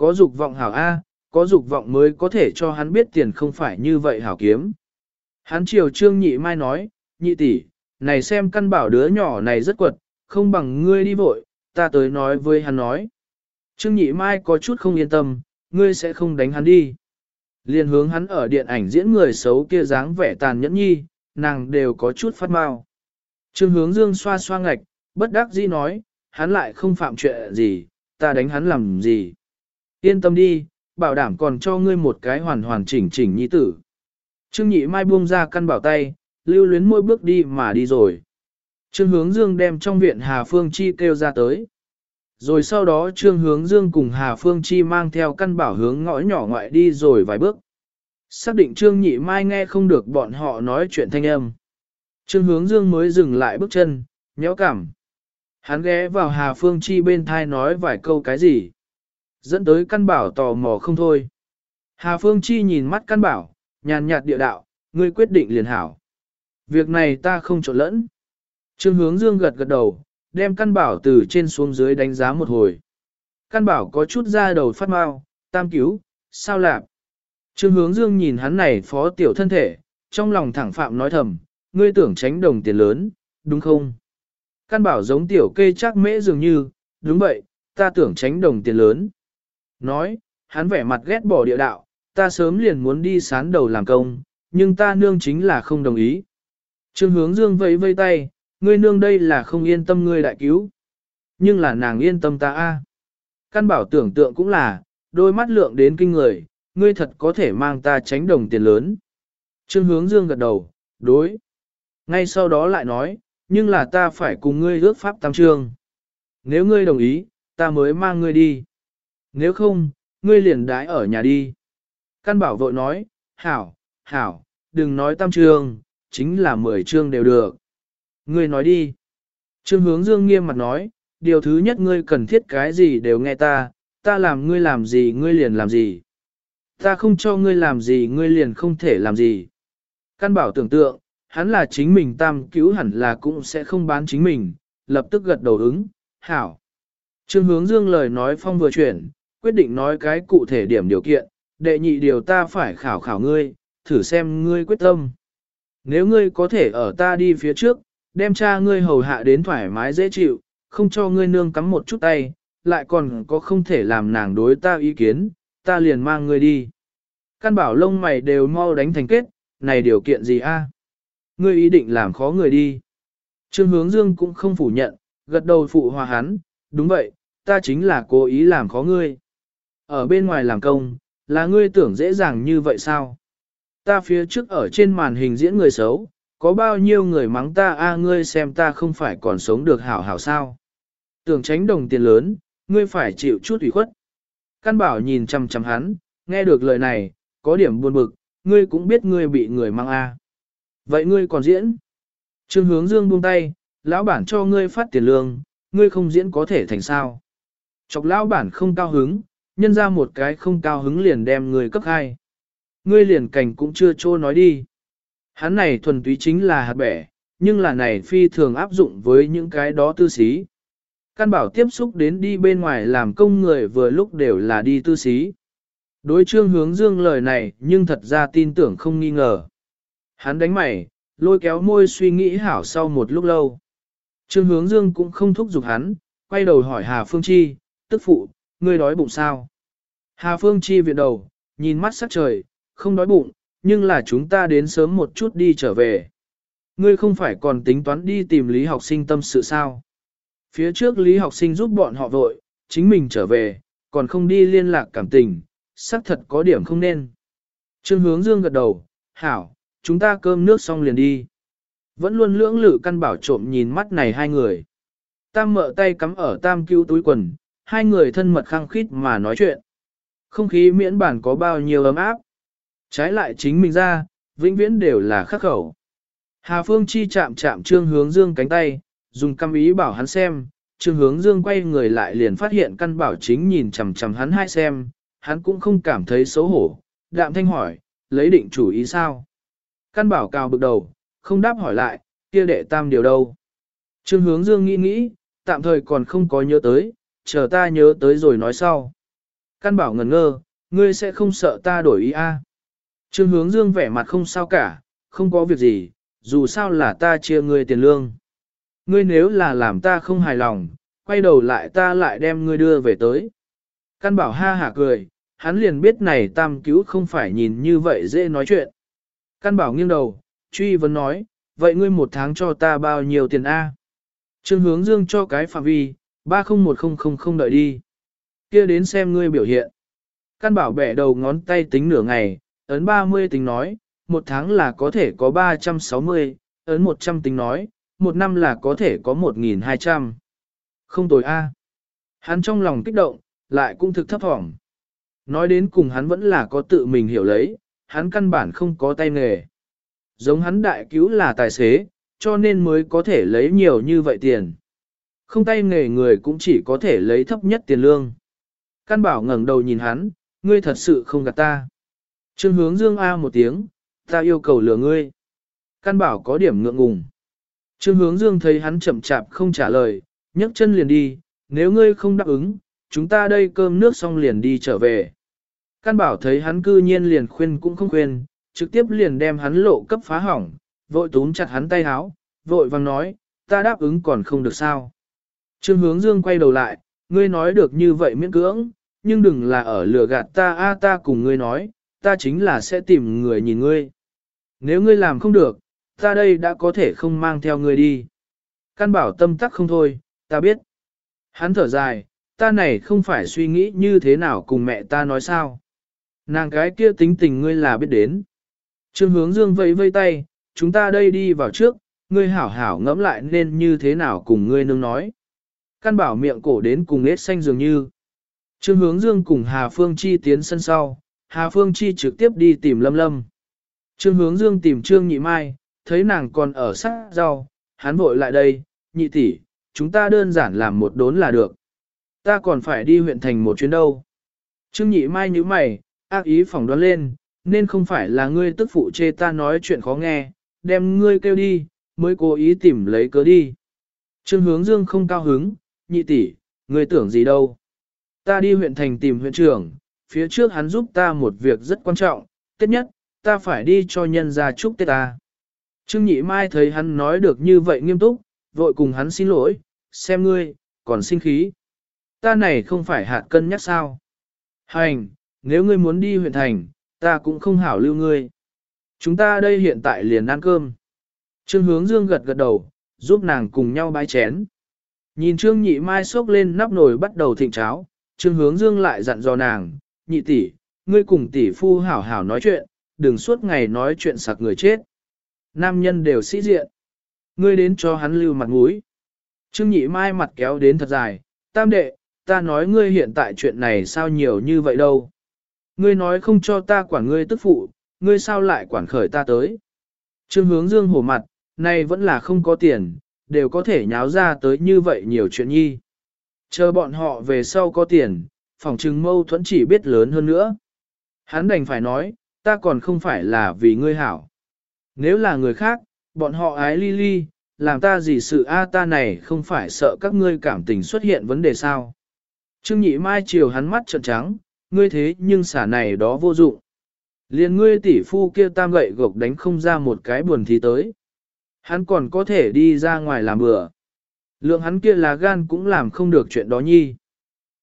Có dục vọng hảo A, có dục vọng mới có thể cho hắn biết tiền không phải như vậy hảo kiếm. Hắn chiều trương nhị mai nói, nhị tỷ, này xem căn bảo đứa nhỏ này rất quật, không bằng ngươi đi vội, ta tới nói với hắn nói. Trương nhị mai có chút không yên tâm, ngươi sẽ không đánh hắn đi. Liên hướng hắn ở điện ảnh diễn người xấu kia dáng vẻ tàn nhẫn nhi, nàng đều có chút phát mau. Trương hướng dương xoa xoa ngạch, bất đắc dĩ nói, hắn lại không phạm chuyện gì, ta đánh hắn làm gì. Yên tâm đi, bảo đảm còn cho ngươi một cái hoàn hoàn chỉnh chỉnh nhi tử. Trương nhị mai buông ra căn bảo tay, lưu luyến môi bước đi mà đi rồi. Trương hướng dương đem trong viện Hà Phương Chi kêu ra tới. Rồi sau đó Trương hướng dương cùng Hà Phương Chi mang theo căn bảo hướng ngõ nhỏ ngoại đi rồi vài bước. Xác định Trương nhị mai nghe không được bọn họ nói chuyện thanh âm. Trương hướng dương mới dừng lại bước chân, nhéo cảm. Hắn ghé vào Hà Phương Chi bên thai nói vài câu cái gì. Dẫn tới căn bảo tò mò không thôi. Hà Phương Chi nhìn mắt căn bảo, nhàn nhạt địa đạo, ngươi quyết định liền hảo. Việc này ta không trộn lẫn. Trương hướng dương gật gật đầu, đem căn bảo từ trên xuống dưới đánh giá một hồi. Căn bảo có chút ra đầu phát mau, tam cứu, sao lạp. Trương hướng dương nhìn hắn này phó tiểu thân thể, trong lòng thẳng phạm nói thầm, ngươi tưởng tránh đồng tiền lớn, đúng không? Căn bảo giống tiểu kê chắc mễ dường như, đúng vậy, ta tưởng tránh đồng tiền lớn. Nói, hắn vẻ mặt ghét bỏ địa đạo, ta sớm liền muốn đi sán đầu làm công, nhưng ta nương chính là không đồng ý. Trương hướng dương vẫy vây tay, ngươi nương đây là không yên tâm ngươi đại cứu. Nhưng là nàng yên tâm ta a. Căn bảo tưởng tượng cũng là, đôi mắt lượng đến kinh người, ngươi thật có thể mang ta tránh đồng tiền lớn. Trương hướng dương gật đầu, đối. Ngay sau đó lại nói, nhưng là ta phải cùng ngươi ước pháp tam trương. Nếu ngươi đồng ý, ta mới mang ngươi đi. Nếu không, ngươi liền đái ở nhà đi. Căn bảo vội nói, hảo, hảo, đừng nói tam trương, chính là mười trương đều được. Ngươi nói đi. Trương hướng dương nghiêm mặt nói, điều thứ nhất ngươi cần thiết cái gì đều nghe ta, ta làm ngươi làm gì ngươi liền làm gì. Ta không cho ngươi làm gì ngươi liền không thể làm gì. Căn bảo tưởng tượng, hắn là chính mình tam cứu hẳn là cũng sẽ không bán chính mình, lập tức gật đầu ứng, hảo. Trương hướng dương lời nói phong vừa chuyển, quyết định nói cái cụ thể điểm điều kiện, đệ nhị điều ta phải khảo khảo ngươi, thử xem ngươi quyết tâm. Nếu ngươi có thể ở ta đi phía trước, đem cha ngươi hầu hạ đến thoải mái dễ chịu, không cho ngươi nương cắm một chút tay, lại còn có không thể làm nàng đối ta ý kiến, ta liền mang ngươi đi. Căn bảo lông mày đều mau đánh thành kết, này điều kiện gì a? Ngươi ý định làm khó người đi. Trương hướng dương cũng không phủ nhận, gật đầu phụ hòa hắn, đúng vậy, ta chính là cố ý làm khó ngươi. Ở bên ngoài làm công, là ngươi tưởng dễ dàng như vậy sao? Ta phía trước ở trên màn hình diễn người xấu, có bao nhiêu người mắng ta a ngươi xem ta không phải còn sống được hảo hảo sao? Tưởng tránh đồng tiền lớn, ngươi phải chịu chút ủy khuất. Căn bảo nhìn chăm chăm hắn, nghe được lời này, có điểm buồn bực, ngươi cũng biết ngươi bị người mang a. Vậy ngươi còn diễn? Trương hướng dương buông tay, lão bản cho ngươi phát tiền lương, ngươi không diễn có thể thành sao? Chọc lão bản không cao hứng, nhân ra một cái không cao hứng liền đem người cấp hai. Ngươi liền cảnh cũng chưa trô nói đi. Hắn này thuần túy chính là hạt bẻ, nhưng là này phi thường áp dụng với những cái đó tư xí. Căn bảo tiếp xúc đến đi bên ngoài làm công người vừa lúc đều là đi tư xí. Đối trương hướng dương lời này nhưng thật ra tin tưởng không nghi ngờ. Hắn đánh mày, lôi kéo môi suy nghĩ hảo sau một lúc lâu. Trương hướng dương cũng không thúc giục hắn, quay đầu hỏi Hà Phương Chi, tức phụ, ngươi đói bụng sao? Hà Phương Chi viện đầu, nhìn mắt sắc trời, không đói bụng, nhưng là chúng ta đến sớm một chút đi trở về. Ngươi không phải còn tính toán đi tìm lý học sinh tâm sự sao? Phía trước lý học sinh giúp bọn họ vội, chính mình trở về, còn không đi liên lạc cảm tình, xác thật có điểm không nên. Trương hướng dương gật đầu, hảo, chúng ta cơm nước xong liền đi. Vẫn luôn lưỡng lự căn bảo trộm nhìn mắt này hai người. Tam mợ tay cắm ở tam cứu túi quần, hai người thân mật khăng khít mà nói chuyện. Không khí miễn bản có bao nhiêu ấm áp. Trái lại chính mình ra, vĩnh viễn đều là khắc khẩu. Hà Phương Chi chạm chạm Trương Hướng Dương cánh tay, dùng căm ý bảo hắn xem, Trương Hướng Dương quay người lại liền phát hiện căn bảo chính nhìn chằm chằm hắn hai xem, hắn cũng không cảm thấy xấu hổ, đạm thanh hỏi, lấy định chủ ý sao? Căn bảo cao bực đầu, không đáp hỏi lại, kia đệ tam điều đâu? Trương Hướng Dương nghĩ nghĩ, tạm thời còn không có nhớ tới, chờ ta nhớ tới rồi nói sau. Căn bảo ngẩn ngơ, ngươi sẽ không sợ ta đổi ý a? À? Trương hướng dương vẻ mặt không sao cả, không có việc gì, dù sao là ta chia ngươi tiền lương. Ngươi nếu là làm ta không hài lòng, quay đầu lại ta lại đem ngươi đưa về tới. Căn bảo ha hả cười, hắn liền biết này tam cứu không phải nhìn như vậy dễ nói chuyện. Căn bảo nghiêng đầu, truy vấn nói, vậy ngươi một tháng cho ta bao nhiêu tiền A? Trương hướng dương cho cái phạm vi, 301000 đợi đi kia đến xem ngươi biểu hiện. Căn bảo bẻ đầu ngón tay tính nửa ngày, ấn 30 tính nói, một tháng là có thể có 360, ấn 100 tính nói, một năm là có thể có 1.200. Không tồi a. Hắn trong lòng kích động, lại cũng thực thấp thỏm. Nói đến cùng hắn vẫn là có tự mình hiểu lấy, hắn căn bản không có tay nghề. Giống hắn đại cứu là tài xế, cho nên mới có thể lấy nhiều như vậy tiền. Không tay nghề người cũng chỉ có thể lấy thấp nhất tiền lương. Căn bảo ngẩng đầu nhìn hắn, ngươi thật sự không gạt ta. Trương hướng dương A một tiếng, ta yêu cầu lừa ngươi. Căn bảo có điểm ngượng ngùng. Trương hướng dương thấy hắn chậm chạp không trả lời, nhấc chân liền đi, nếu ngươi không đáp ứng, chúng ta đây cơm nước xong liền đi trở về. Căn bảo thấy hắn cư nhiên liền khuyên cũng không khuyên, trực tiếp liền đem hắn lộ cấp phá hỏng, vội túm chặt hắn tay háo, vội vang nói, ta đáp ứng còn không được sao. Trương hướng dương quay đầu lại, ngươi nói được như vậy miễn cưỡng, nhưng đừng là ở lừa gạt ta a ta cùng ngươi nói, ta chính là sẽ tìm người nhìn ngươi. Nếu ngươi làm không được, ta đây đã có thể không mang theo ngươi đi. Căn bảo tâm tắc không thôi, ta biết. Hắn thở dài, ta này không phải suy nghĩ như thế nào cùng mẹ ta nói sao. Nàng cái kia tính tình ngươi là biết đến. Trương hướng dương vẫy vây tay, chúng ta đây đi vào trước, ngươi hảo hảo ngẫm lại nên như thế nào cùng ngươi nương nói. Căn bảo miệng cổ đến cùng nết xanh dường như. Trương hướng dương cùng Hà Phương Chi tiến sân sau, Hà Phương Chi trực tiếp đi tìm Lâm Lâm. Trương hướng dương tìm Trương Nhị Mai, thấy nàng còn ở sát rau, hắn vội lại đây, nhị tỷ, chúng ta đơn giản làm một đốn là được. Ta còn phải đi huyện thành một chuyến đâu. Trương Nhị Mai như mày, ác ý phỏng đoán lên, nên không phải là ngươi tức phụ chê ta nói chuyện khó nghe, đem ngươi kêu đi, mới cố ý tìm lấy cớ đi. Trương hướng dương không cao hứng, nhị tỷ, ngươi tưởng gì đâu. Ta đi huyện thành tìm huyện trưởng, phía trước hắn giúp ta một việc rất quan trọng, tiết nhất, ta phải đi cho nhân gia chúc Tết ta. Trương Nhị Mai thấy hắn nói được như vậy nghiêm túc, vội cùng hắn xin lỗi, xem ngươi, còn sinh khí. Ta này không phải hạt cân nhắc sao. Hành, nếu ngươi muốn đi huyện thành, ta cũng không hảo lưu ngươi. Chúng ta đây hiện tại liền ăn cơm. Trương hướng dương gật gật đầu, giúp nàng cùng nhau bái chén. Nhìn Trương Nhị Mai xốc lên nắp nồi bắt đầu thịnh cháo, Trương hướng dương lại dặn dò nàng, nhị tỷ, ngươi cùng tỷ phu hảo hảo nói chuyện, đừng suốt ngày nói chuyện sặc người chết. Nam nhân đều sĩ diện. Ngươi đến cho hắn lưu mặt mũi. Trương nhị mai mặt kéo đến thật dài, tam đệ, ta nói ngươi hiện tại chuyện này sao nhiều như vậy đâu. Ngươi nói không cho ta quản ngươi tức phụ, ngươi sao lại quản khởi ta tới. Trương hướng dương hổ mặt, nay vẫn là không có tiền, đều có thể nháo ra tới như vậy nhiều chuyện nhi. Chờ bọn họ về sau có tiền, phòng trừng mâu thuẫn chỉ biết lớn hơn nữa. Hắn đành phải nói, ta còn không phải là vì ngươi hảo. Nếu là người khác, bọn họ ái ly ly, làm ta gì sự a ta này không phải sợ các ngươi cảm tình xuất hiện vấn đề sao. Trương nhị mai chiều hắn mắt trợn trắng, ngươi thế nhưng xả này đó vô dụng. Liền ngươi tỷ phu kia tam gậy gộc đánh không ra một cái buồn thì tới. Hắn còn có thể đi ra ngoài làm bừa. Lượng hắn kia là gan cũng làm không được chuyện đó nhi.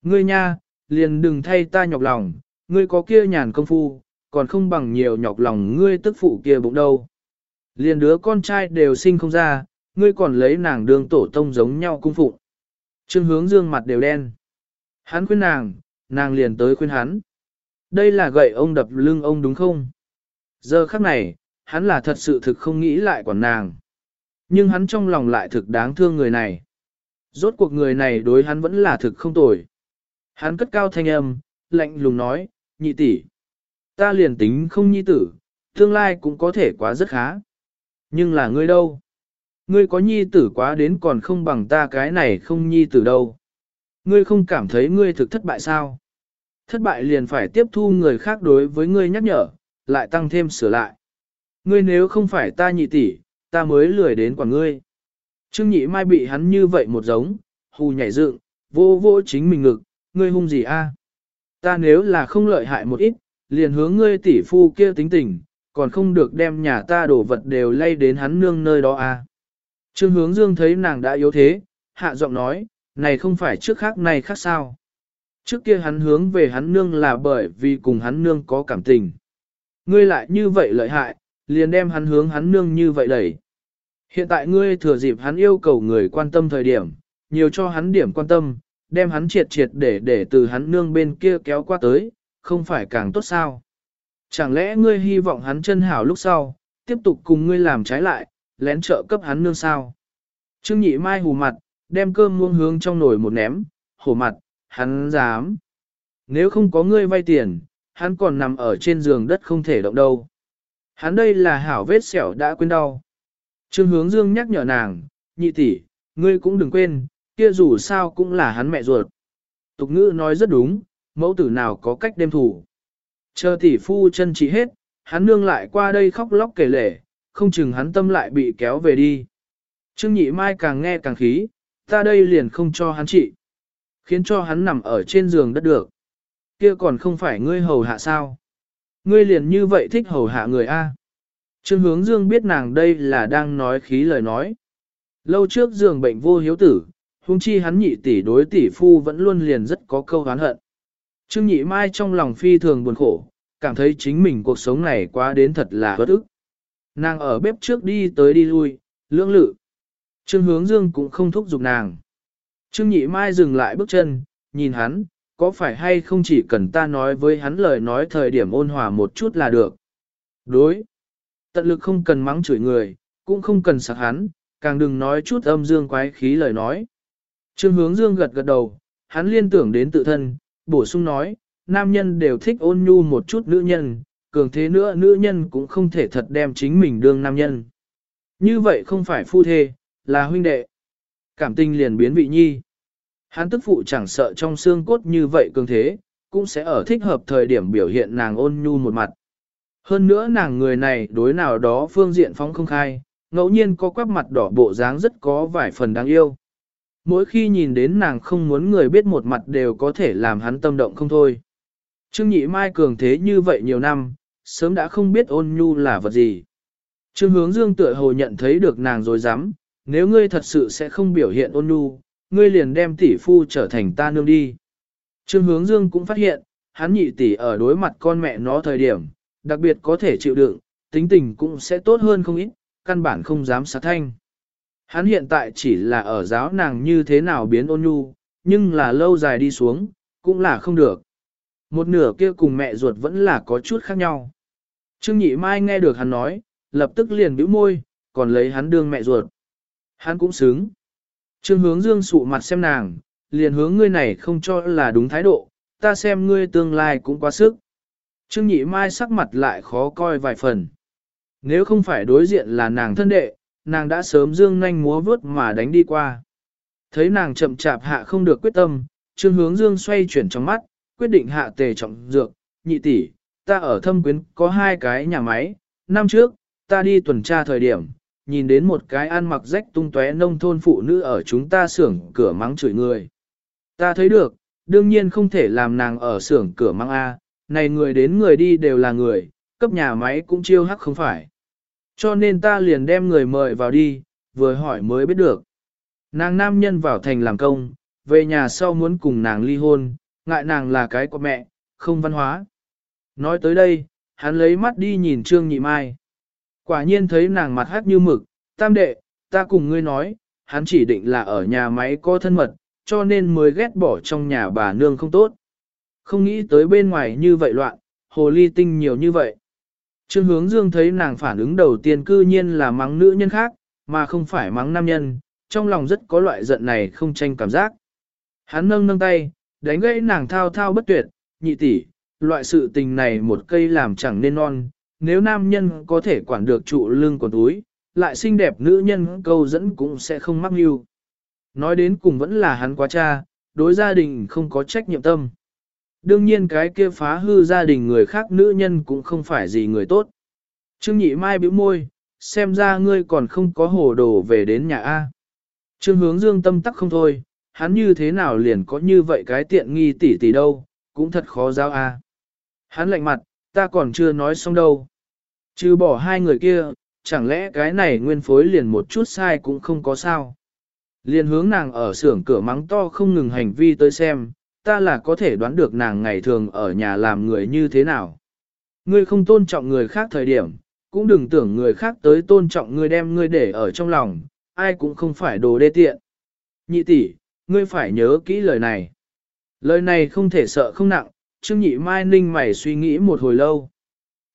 Ngươi nha, liền đừng thay ta nhọc lòng, ngươi có kia nhàn công phu, còn không bằng nhiều nhọc lòng ngươi tức phụ kia bụng đâu. Liền đứa con trai đều sinh không ra, ngươi còn lấy nàng đường tổ tông giống nhau cung phụng. Trương hướng dương mặt đều đen. Hắn khuyên nàng, nàng liền tới khuyên hắn. Đây là gậy ông đập lưng ông đúng không? Giờ khắc này, hắn là thật sự thực không nghĩ lại quản nàng. Nhưng hắn trong lòng lại thực đáng thương người này. Rốt cuộc người này đối hắn vẫn là thực không tồi. Hắn cất cao thanh âm, lạnh lùng nói, nhị tỷ, Ta liền tính không nhi tử, tương lai cũng có thể quá rất khá. Nhưng là ngươi đâu? Ngươi có nhi tử quá đến còn không bằng ta cái này không nhi tử đâu. Ngươi không cảm thấy ngươi thực thất bại sao? Thất bại liền phải tiếp thu người khác đối với ngươi nhắc nhở, lại tăng thêm sửa lại. Ngươi nếu không phải ta nhị tỷ, ta mới lười đến quản ngươi. Trương nhị mai bị hắn như vậy một giống, hù nhảy dựng, vô vô chính mình ngực, ngươi hung gì a? Ta nếu là không lợi hại một ít, liền hướng ngươi tỷ phu kia tính tình, còn không được đem nhà ta đổ vật đều lay đến hắn nương nơi đó à. Trương hướng dương thấy nàng đã yếu thế, hạ giọng nói, này không phải trước khác này khác sao. Trước kia hắn hướng về hắn nương là bởi vì cùng hắn nương có cảm tình. Ngươi lại như vậy lợi hại, liền đem hắn hướng hắn nương như vậy đẩy. Hiện tại ngươi thừa dịp hắn yêu cầu người quan tâm thời điểm, nhiều cho hắn điểm quan tâm, đem hắn triệt triệt để để từ hắn nương bên kia kéo qua tới, không phải càng tốt sao? Chẳng lẽ ngươi hy vọng hắn chân hảo lúc sau, tiếp tục cùng ngươi làm trái lại, lén trợ cấp hắn nương sao? Trương nhị mai hù mặt, đem cơm muông hướng trong nồi một ném, hổ mặt, hắn dám. Nếu không có ngươi vay tiền, hắn còn nằm ở trên giường đất không thể động đâu. Hắn đây là hảo vết sẹo đã quên đau. Trương hướng dương nhắc nhở nàng, nhị tỷ, ngươi cũng đừng quên, kia dù sao cũng là hắn mẹ ruột. Tục ngữ nói rất đúng, mẫu tử nào có cách đêm thủ. Chờ tỷ phu chân trị hết, hắn nương lại qua đây khóc lóc kể lể, không chừng hắn tâm lại bị kéo về đi. Trương nhị mai càng nghe càng khí, ta đây liền không cho hắn trị. Khiến cho hắn nằm ở trên giường đất được. Kia còn không phải ngươi hầu hạ sao. Ngươi liền như vậy thích hầu hạ người A. Trương hướng dương biết nàng đây là đang nói khí lời nói. Lâu trước giường bệnh vô hiếu tử, huống chi hắn nhị tỷ đối tỷ phu vẫn luôn liền rất có câu hán hận. Trương nhị mai trong lòng phi thường buồn khổ, cảm thấy chính mình cuộc sống này quá đến thật là bất ức. Nàng ở bếp trước đi tới đi lui, lưỡng lự. Trương hướng dương cũng không thúc giục nàng. Trương nhị mai dừng lại bước chân, nhìn hắn, có phải hay không chỉ cần ta nói với hắn lời nói thời điểm ôn hòa một chút là được. Đối. Tận lực không cần mắng chửi người, cũng không cần sạc hắn, càng đừng nói chút âm dương quái khí lời nói. Trương hướng dương gật gật đầu, hắn liên tưởng đến tự thân, bổ sung nói, nam nhân đều thích ôn nhu một chút nữ nhân, cường thế nữa nữ nhân cũng không thể thật đem chính mình đương nam nhân. Như vậy không phải phu thê, là huynh đệ. Cảm tình liền biến vị nhi. Hắn tức phụ chẳng sợ trong xương cốt như vậy cường thế, cũng sẽ ở thích hợp thời điểm biểu hiện nàng ôn nhu một mặt. Hơn nữa nàng người này đối nào đó phương diện phóng không khai, ngẫu nhiên có quắp mặt đỏ bộ dáng rất có vài phần đáng yêu. Mỗi khi nhìn đến nàng không muốn người biết một mặt đều có thể làm hắn tâm động không thôi. Trương Nhị Mai cường thế như vậy nhiều năm, sớm đã không biết ôn nhu là vật gì. Trương Hướng Dương tựa hồ nhận thấy được nàng rồi dám, nếu ngươi thật sự sẽ không biểu hiện ôn nhu, ngươi liền đem tỷ phu trở thành ta nương đi. Trương Hướng Dương cũng phát hiện, hắn nhị tỷ ở đối mặt con mẹ nó thời điểm, đặc biệt có thể chịu đựng, tính tình cũng sẽ tốt hơn không ít, căn bản không dám sát thanh. Hắn hiện tại chỉ là ở giáo nàng như thế nào biến ôn nhu, nhưng là lâu dài đi xuống, cũng là không được. Một nửa kia cùng mẹ ruột vẫn là có chút khác nhau. Trương Nhị Mai nghe được hắn nói, lập tức liền bĩu môi, còn lấy hắn đương mẹ ruột. Hắn cũng sướng. Trương hướng dương sụ mặt xem nàng, liền hướng ngươi này không cho là đúng thái độ, ta xem ngươi tương lai cũng quá sức. Trương Nhị Mai sắc mặt lại khó coi vài phần. Nếu không phải đối diện là nàng thân đệ, nàng đã sớm dương nhanh múa vớt mà đánh đi qua. Thấy nàng chậm chạp hạ không được quyết tâm, trương hướng dương xoay chuyển trong mắt, quyết định hạ tề trọng dược, nhị tỷ, ta ở thâm quyến có hai cái nhà máy, năm trước, ta đi tuần tra thời điểm, nhìn đến một cái ăn mặc rách tung tóe nông thôn phụ nữ ở chúng ta xưởng cửa mắng chửi người. Ta thấy được, đương nhiên không thể làm nàng ở xưởng cửa mắng A, này người đến người đi đều là người, cấp nhà máy cũng chiêu hắc không phải. Cho nên ta liền đem người mời vào đi, vừa hỏi mới biết được. Nàng nam nhân vào thành làm công, về nhà sau muốn cùng nàng ly hôn, ngại nàng là cái của mẹ, không văn hóa. Nói tới đây, hắn lấy mắt đi nhìn Trương Nhị Mai. Quả nhiên thấy nàng mặt hát như mực, tam đệ, ta cùng ngươi nói, hắn chỉ định là ở nhà máy có thân mật, cho nên mới ghét bỏ trong nhà bà nương không tốt. Không nghĩ tới bên ngoài như vậy loạn, hồ ly tinh nhiều như vậy. Trương hướng dương thấy nàng phản ứng đầu tiên cư nhiên là mắng nữ nhân khác, mà không phải mắng nam nhân, trong lòng rất có loại giận này không tranh cảm giác. Hắn nâng nâng tay, đánh gãy nàng thao thao bất tuyệt, nhị tỷ, loại sự tình này một cây làm chẳng nên non, nếu nam nhân có thể quản được trụ lưng của túi, lại xinh đẹp nữ nhân câu dẫn cũng sẽ không mắc mưu. Nói đến cùng vẫn là hắn quá cha, đối gia đình không có trách nhiệm tâm. Đương nhiên cái kia phá hư gia đình người khác nữ nhân cũng không phải gì người tốt. Trương nhị mai bĩu môi, xem ra ngươi còn không có hồ đồ về đến nhà A. Trương hướng dương tâm tắc không thôi, hắn như thế nào liền có như vậy cái tiện nghi tỷ tỷ đâu, cũng thật khó giao A. Hắn lạnh mặt, ta còn chưa nói xong đâu. Trừ bỏ hai người kia, chẳng lẽ cái này nguyên phối liền một chút sai cũng không có sao. Liền hướng nàng ở xưởng cửa mắng to không ngừng hành vi tới xem, ta là có thể đoán được nàng ngày thường ở nhà làm người như thế nào. Ngươi không tôn trọng người khác thời điểm, cũng đừng tưởng người khác tới tôn trọng ngươi đem ngươi để ở trong lòng, ai cũng không phải đồ đê tiện. Nhị tỷ, ngươi phải nhớ kỹ lời này. Lời này không thể sợ không nặng, Trương Nhị Mai ninh mày suy nghĩ một hồi lâu.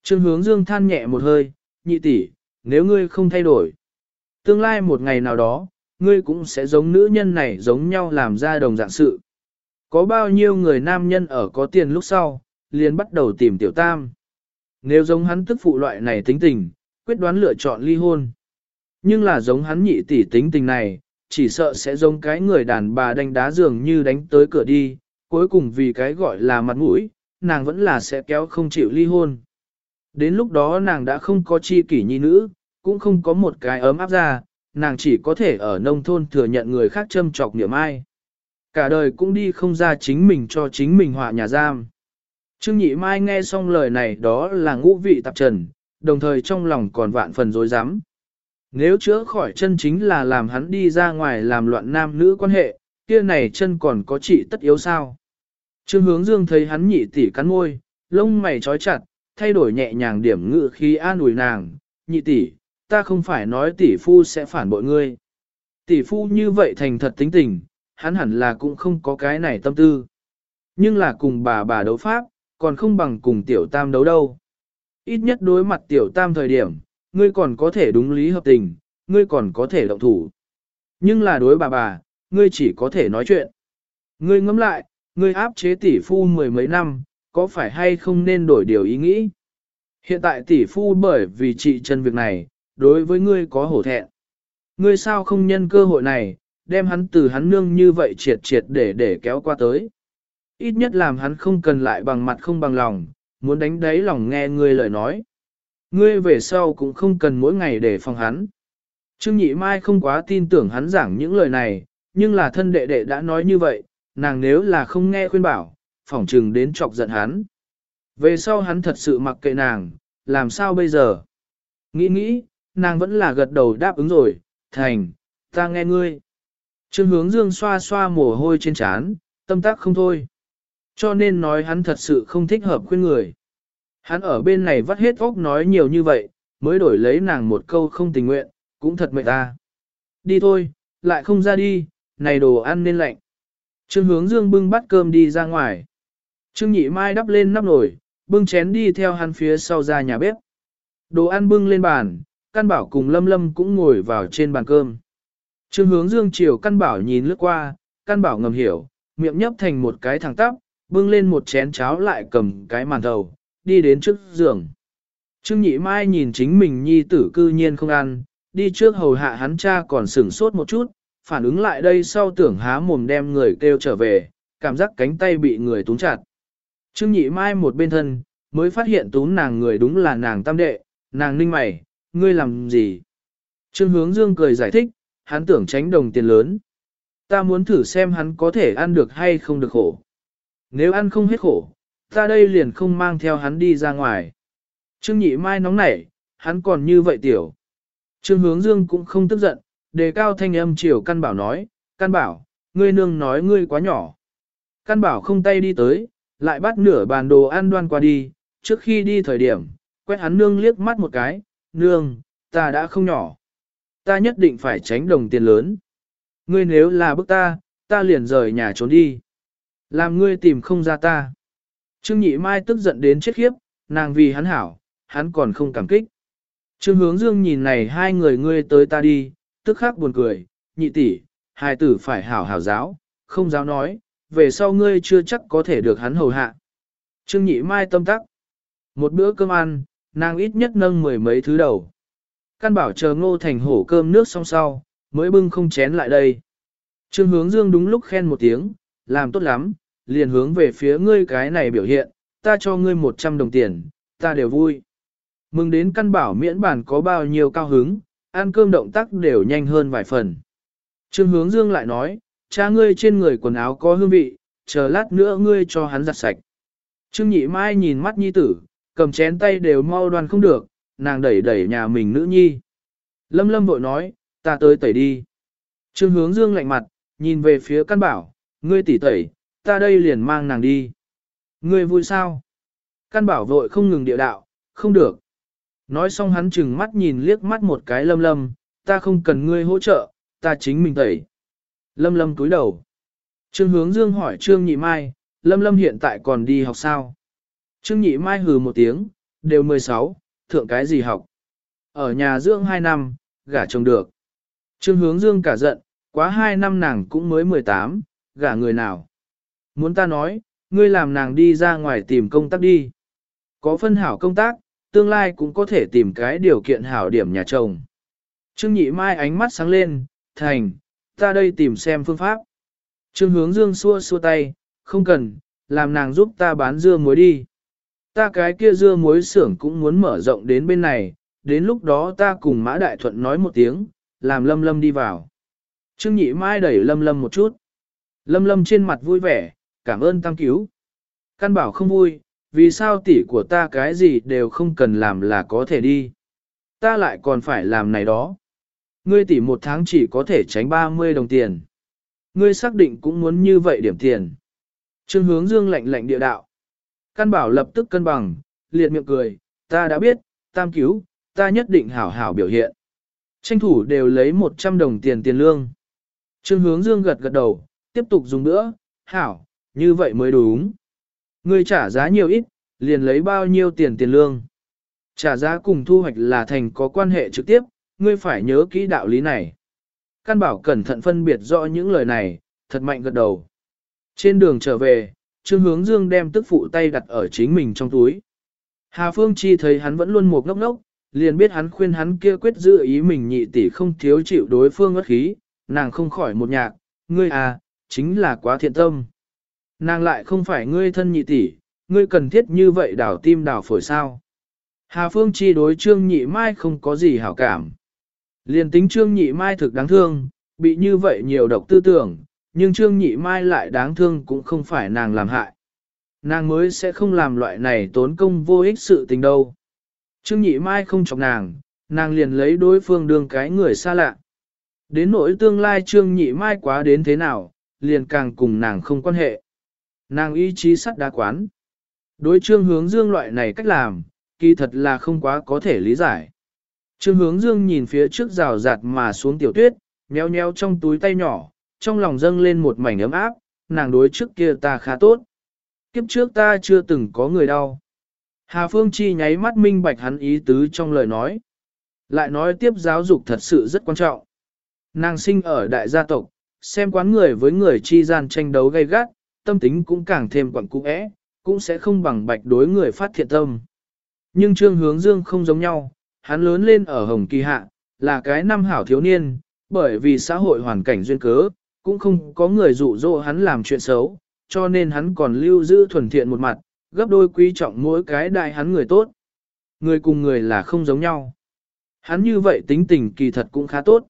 Trương Hướng Dương than nhẹ một hơi, nhị tỷ, nếu ngươi không thay đổi, tương lai một ngày nào đó, ngươi cũng sẽ giống nữ nhân này giống nhau làm ra đồng dạng sự. Có bao nhiêu người nam nhân ở có tiền lúc sau, liền bắt đầu tìm tiểu tam. Nếu giống hắn tức phụ loại này tính tình, quyết đoán lựa chọn ly hôn. Nhưng là giống hắn nhị tỷ tính tình này, chỉ sợ sẽ giống cái người đàn bà đánh đá dường như đánh tới cửa đi, cuối cùng vì cái gọi là mặt mũi, nàng vẫn là sẽ kéo không chịu ly hôn. Đến lúc đó nàng đã không có chi kỷ nhi nữ, cũng không có một cái ấm áp ra, nàng chỉ có thể ở nông thôn thừa nhận người khác châm chọc niệm ai. Cả đời cũng đi không ra chính mình cho chính mình họa nhà giam. Trương Nhị Mai nghe xong lời này đó là ngũ vị tạp trần, đồng thời trong lòng còn vạn phần dối rắm Nếu chữa khỏi chân chính là làm hắn đi ra ngoài làm loạn nam nữ quan hệ, kia này chân còn có trị tất yếu sao? Trương hướng dương thấy hắn nhị tỷ cắn môi, lông mày trói chặt, thay đổi nhẹ nhàng điểm ngự khi an ủi nàng, nhị tỷ, ta không phải nói tỷ phu sẽ phản bội ngươi. Tỷ phu như vậy thành thật tính tình, hắn hẳn là cũng không có cái này tâm tư. Nhưng là cùng bà bà đấu pháp, còn không bằng cùng tiểu tam đấu đâu. Ít nhất đối mặt tiểu tam thời điểm, ngươi còn có thể đúng lý hợp tình, ngươi còn có thể động thủ. Nhưng là đối bà bà, ngươi chỉ có thể nói chuyện. Ngươi ngẫm lại, ngươi áp chế tỷ phu mười mấy năm, có phải hay không nên đổi điều ý nghĩ? Hiện tại tỷ phu bởi vì trị chân việc này, đối với ngươi có hổ thẹn. Ngươi sao không nhân cơ hội này, đem hắn từ hắn nương như vậy triệt triệt để để kéo qua tới. Ít nhất làm hắn không cần lại bằng mặt không bằng lòng, muốn đánh đáy lòng nghe ngươi lời nói. Ngươi về sau cũng không cần mỗi ngày để phòng hắn. Trương Nhị Mai không quá tin tưởng hắn giảng những lời này, nhưng là thân đệ đệ đã nói như vậy, nàng nếu là không nghe khuyên bảo, phỏng trừng đến chọc giận hắn. Về sau hắn thật sự mặc kệ nàng, làm sao bây giờ? Nghĩ nghĩ, nàng vẫn là gật đầu đáp ứng rồi, thành, ta nghe ngươi. Trương hướng dương xoa xoa mồ hôi trên trán, tâm tác không thôi. Cho nên nói hắn thật sự không thích hợp khuyên người. Hắn ở bên này vắt hết óc nói nhiều như vậy, mới đổi lấy nàng một câu không tình nguyện, cũng thật mệt ta. Đi thôi, lại không ra đi, này đồ ăn nên lạnh. Trương hướng dương bưng bát cơm đi ra ngoài. Trương nhị mai đắp lên nắp nồi, bưng chén đi theo hắn phía sau ra nhà bếp. Đồ ăn bưng lên bàn, căn bảo cùng lâm lâm cũng ngồi vào trên bàn cơm. Trương hướng dương chiều căn bảo nhìn lướt qua, căn bảo ngầm hiểu, miệng nhấp thành một cái thẳng tắp, bưng lên một chén cháo lại cầm cái màn thầu, đi đến trước giường. Trương nhị mai nhìn chính mình nhi tử cư nhiên không ăn, đi trước hầu hạ hắn cha còn sửng sốt một chút, phản ứng lại đây sau tưởng há mồm đem người kêu trở về, cảm giác cánh tay bị người túng chặt. Trương nhị mai một bên thân, mới phát hiện túm nàng người đúng là nàng tam đệ, nàng ninh mày, ngươi làm gì? Trương hướng dương cười giải thích, hắn tưởng tránh đồng tiền lớn. Ta muốn thử xem hắn có thể ăn được hay không được khổ. Nếu ăn không hết khổ, ta đây liền không mang theo hắn đi ra ngoài. Trương nhị mai nóng nảy, hắn còn như vậy tiểu. Trương hướng dương cũng không tức giận, đề cao thanh âm chiều căn bảo nói, căn bảo, ngươi nương nói ngươi quá nhỏ. Căn bảo không tay đi tới, lại bắt nửa bàn đồ ăn đoan qua đi, trước khi đi thời điểm, quét hắn nương liếc mắt một cái, nương, ta đã không nhỏ. Ta nhất định phải tránh đồng tiền lớn. Ngươi nếu là bức ta, ta liền rời nhà trốn đi. Làm ngươi tìm không ra ta. Trương Nhị Mai tức giận đến chết khiếp, nàng vì hắn hảo, hắn còn không cảm kích. Trương Hướng Dương nhìn này hai người ngươi tới ta đi, tức khắc buồn cười, nhị tỷ, hai tử phải hảo hảo giáo, không giáo nói, về sau ngươi chưa chắc có thể được hắn hầu hạ. Trương Nhị Mai tâm tắc. Một bữa cơm ăn, nàng ít nhất nâng mười mấy thứ đầu. Căn bảo chờ ngô thành hổ cơm nước xong sau, mới bưng không chén lại đây. Trương hướng dương đúng lúc khen một tiếng, làm tốt lắm, liền hướng về phía ngươi cái này biểu hiện, ta cho ngươi 100 đồng tiền, ta đều vui. Mừng đến căn bảo miễn bản có bao nhiêu cao hứng, ăn cơm động tác đều nhanh hơn vài phần. Trương hướng dương lại nói, cha ngươi trên người quần áo có hương vị, chờ lát nữa ngươi cho hắn giặt sạch. Trương nhị mai nhìn mắt nhi tử, cầm chén tay đều mau đoan không được, nàng đẩy đẩy nhà mình nữ nhi. Lâm lâm vội nói, ta tới tẩy đi. Trương hướng dương lạnh mặt, nhìn về phía căn bảo, ngươi tỉ tẩy, ta đây liền mang nàng đi. Ngươi vui sao? Căn bảo vội không ngừng địa đạo, không được. Nói xong hắn chừng mắt nhìn liếc mắt một cái lâm lâm, ta không cần ngươi hỗ trợ, ta chính mình tẩy. Lâm lâm cúi đầu. Trương hướng dương hỏi Trương Nhị Mai, lâm lâm hiện tại còn đi học sao? Trương Nhị Mai hừ một tiếng, đều 16, thượng cái gì học? Ở nhà dưỡng 2 năm, gả chồng được. Trương hướng dương cả giận, quá 2 năm nàng cũng mới 18, gả người nào? Muốn ta nói, ngươi làm nàng đi ra ngoài tìm công tác đi. Có phân hảo công tác, tương lai cũng có thể tìm cái điều kiện hảo điểm nhà chồng. Trương nhị mai ánh mắt sáng lên, thành, ta đây tìm xem phương pháp. Trương hướng dương xua xua tay, không cần, làm nàng giúp ta bán dưa muối đi. Ta cái kia dưa muối xưởng cũng muốn mở rộng đến bên này, đến lúc đó ta cùng Mã Đại Thuận nói một tiếng, làm Lâm Lâm đi vào. Trương Nhị Mai đẩy Lâm Lâm một chút. Lâm Lâm trên mặt vui vẻ, cảm ơn tăng cứu. Căn bảo không vui, vì sao tỷ của ta cái gì đều không cần làm là có thể đi. Ta lại còn phải làm này đó. ngươi tỷ một tháng chỉ có thể tránh 30 đồng tiền. Ngươi xác định cũng muốn như vậy điểm tiền. Trương hướng dương lạnh lạnh địa đạo. Căn bảo lập tức cân bằng, liệt miệng cười, ta đã biết, tam cứu, ta nhất định hảo hảo biểu hiện. Tranh thủ đều lấy 100 đồng tiền tiền lương. Trương hướng dương gật gật đầu, tiếp tục dùng nữa, hảo, như vậy mới đúng. Ngươi trả giá nhiều ít, liền lấy bao nhiêu tiền tiền lương. Trả giá cùng thu hoạch là thành có quan hệ trực tiếp, ngươi phải nhớ kỹ đạo lý này. Căn bảo cẩn thận phân biệt rõ những lời này, thật mạnh gật đầu. Trên đường trở về, Trương Hướng Dương đem tức phụ tay đặt ở chính mình trong túi. Hà Phương Chi thấy hắn vẫn luôn một ngốc ngốc, liền biết hắn khuyên hắn kia quyết giữ ý mình nhị tỷ không thiếu chịu đối phương ngất khí, nàng không khỏi một nhạc, ngươi à, chính là quá thiện tâm. Nàng lại không phải ngươi thân nhị tỷ, ngươi cần thiết như vậy đảo tim đảo phổi sao. Hà Phương Chi đối Trương Nhị Mai không có gì hảo cảm. Liền tính Trương Nhị Mai thực đáng thương, bị như vậy nhiều độc tư tưởng, nhưng Trương Nhị Mai lại đáng thương cũng không phải nàng làm hại. Nàng mới sẽ không làm loại này tốn công vô ích sự tình đâu. Trương Nhị Mai không chọc nàng, nàng liền lấy đối phương đương cái người xa lạ. Đến nỗi tương lai Trương Nhị Mai quá đến thế nào, liền càng cùng nàng không quan hệ. Nàng ý chí sắt đá quán. Đối Trương Hướng Dương loại này cách làm, kỳ thật là không quá có thể lý giải. Trương hướng dương nhìn phía trước rào rạt mà xuống tiểu tuyết, nheo nheo trong túi tay nhỏ, trong lòng dâng lên một mảnh ấm áp, nàng đối trước kia ta khá tốt. Kiếp trước ta chưa từng có người đau. Hà Phương Chi nháy mắt minh bạch hắn ý tứ trong lời nói. Lại nói tiếp giáo dục thật sự rất quan trọng. Nàng sinh ở đại gia tộc, xem quán người với người chi gian tranh đấu gay gắt, tâm tính cũng càng thêm quẳng cũ ẽ, cũng sẽ không bằng bạch đối người phát thiện tâm. Nhưng Trương Hướng Dương không giống nhau, hắn lớn lên ở Hồng Kỳ Hạ, là cái năm hảo thiếu niên, bởi vì xã hội hoàn cảnh duyên cớ, cũng không có người dụ dỗ hắn làm chuyện xấu, cho nên hắn còn lưu giữ thuần thiện một mặt, gấp đôi quý trọng mỗi cái đại hắn người tốt. Người cùng người là không giống nhau. Hắn như vậy tính tình kỳ thật cũng khá tốt.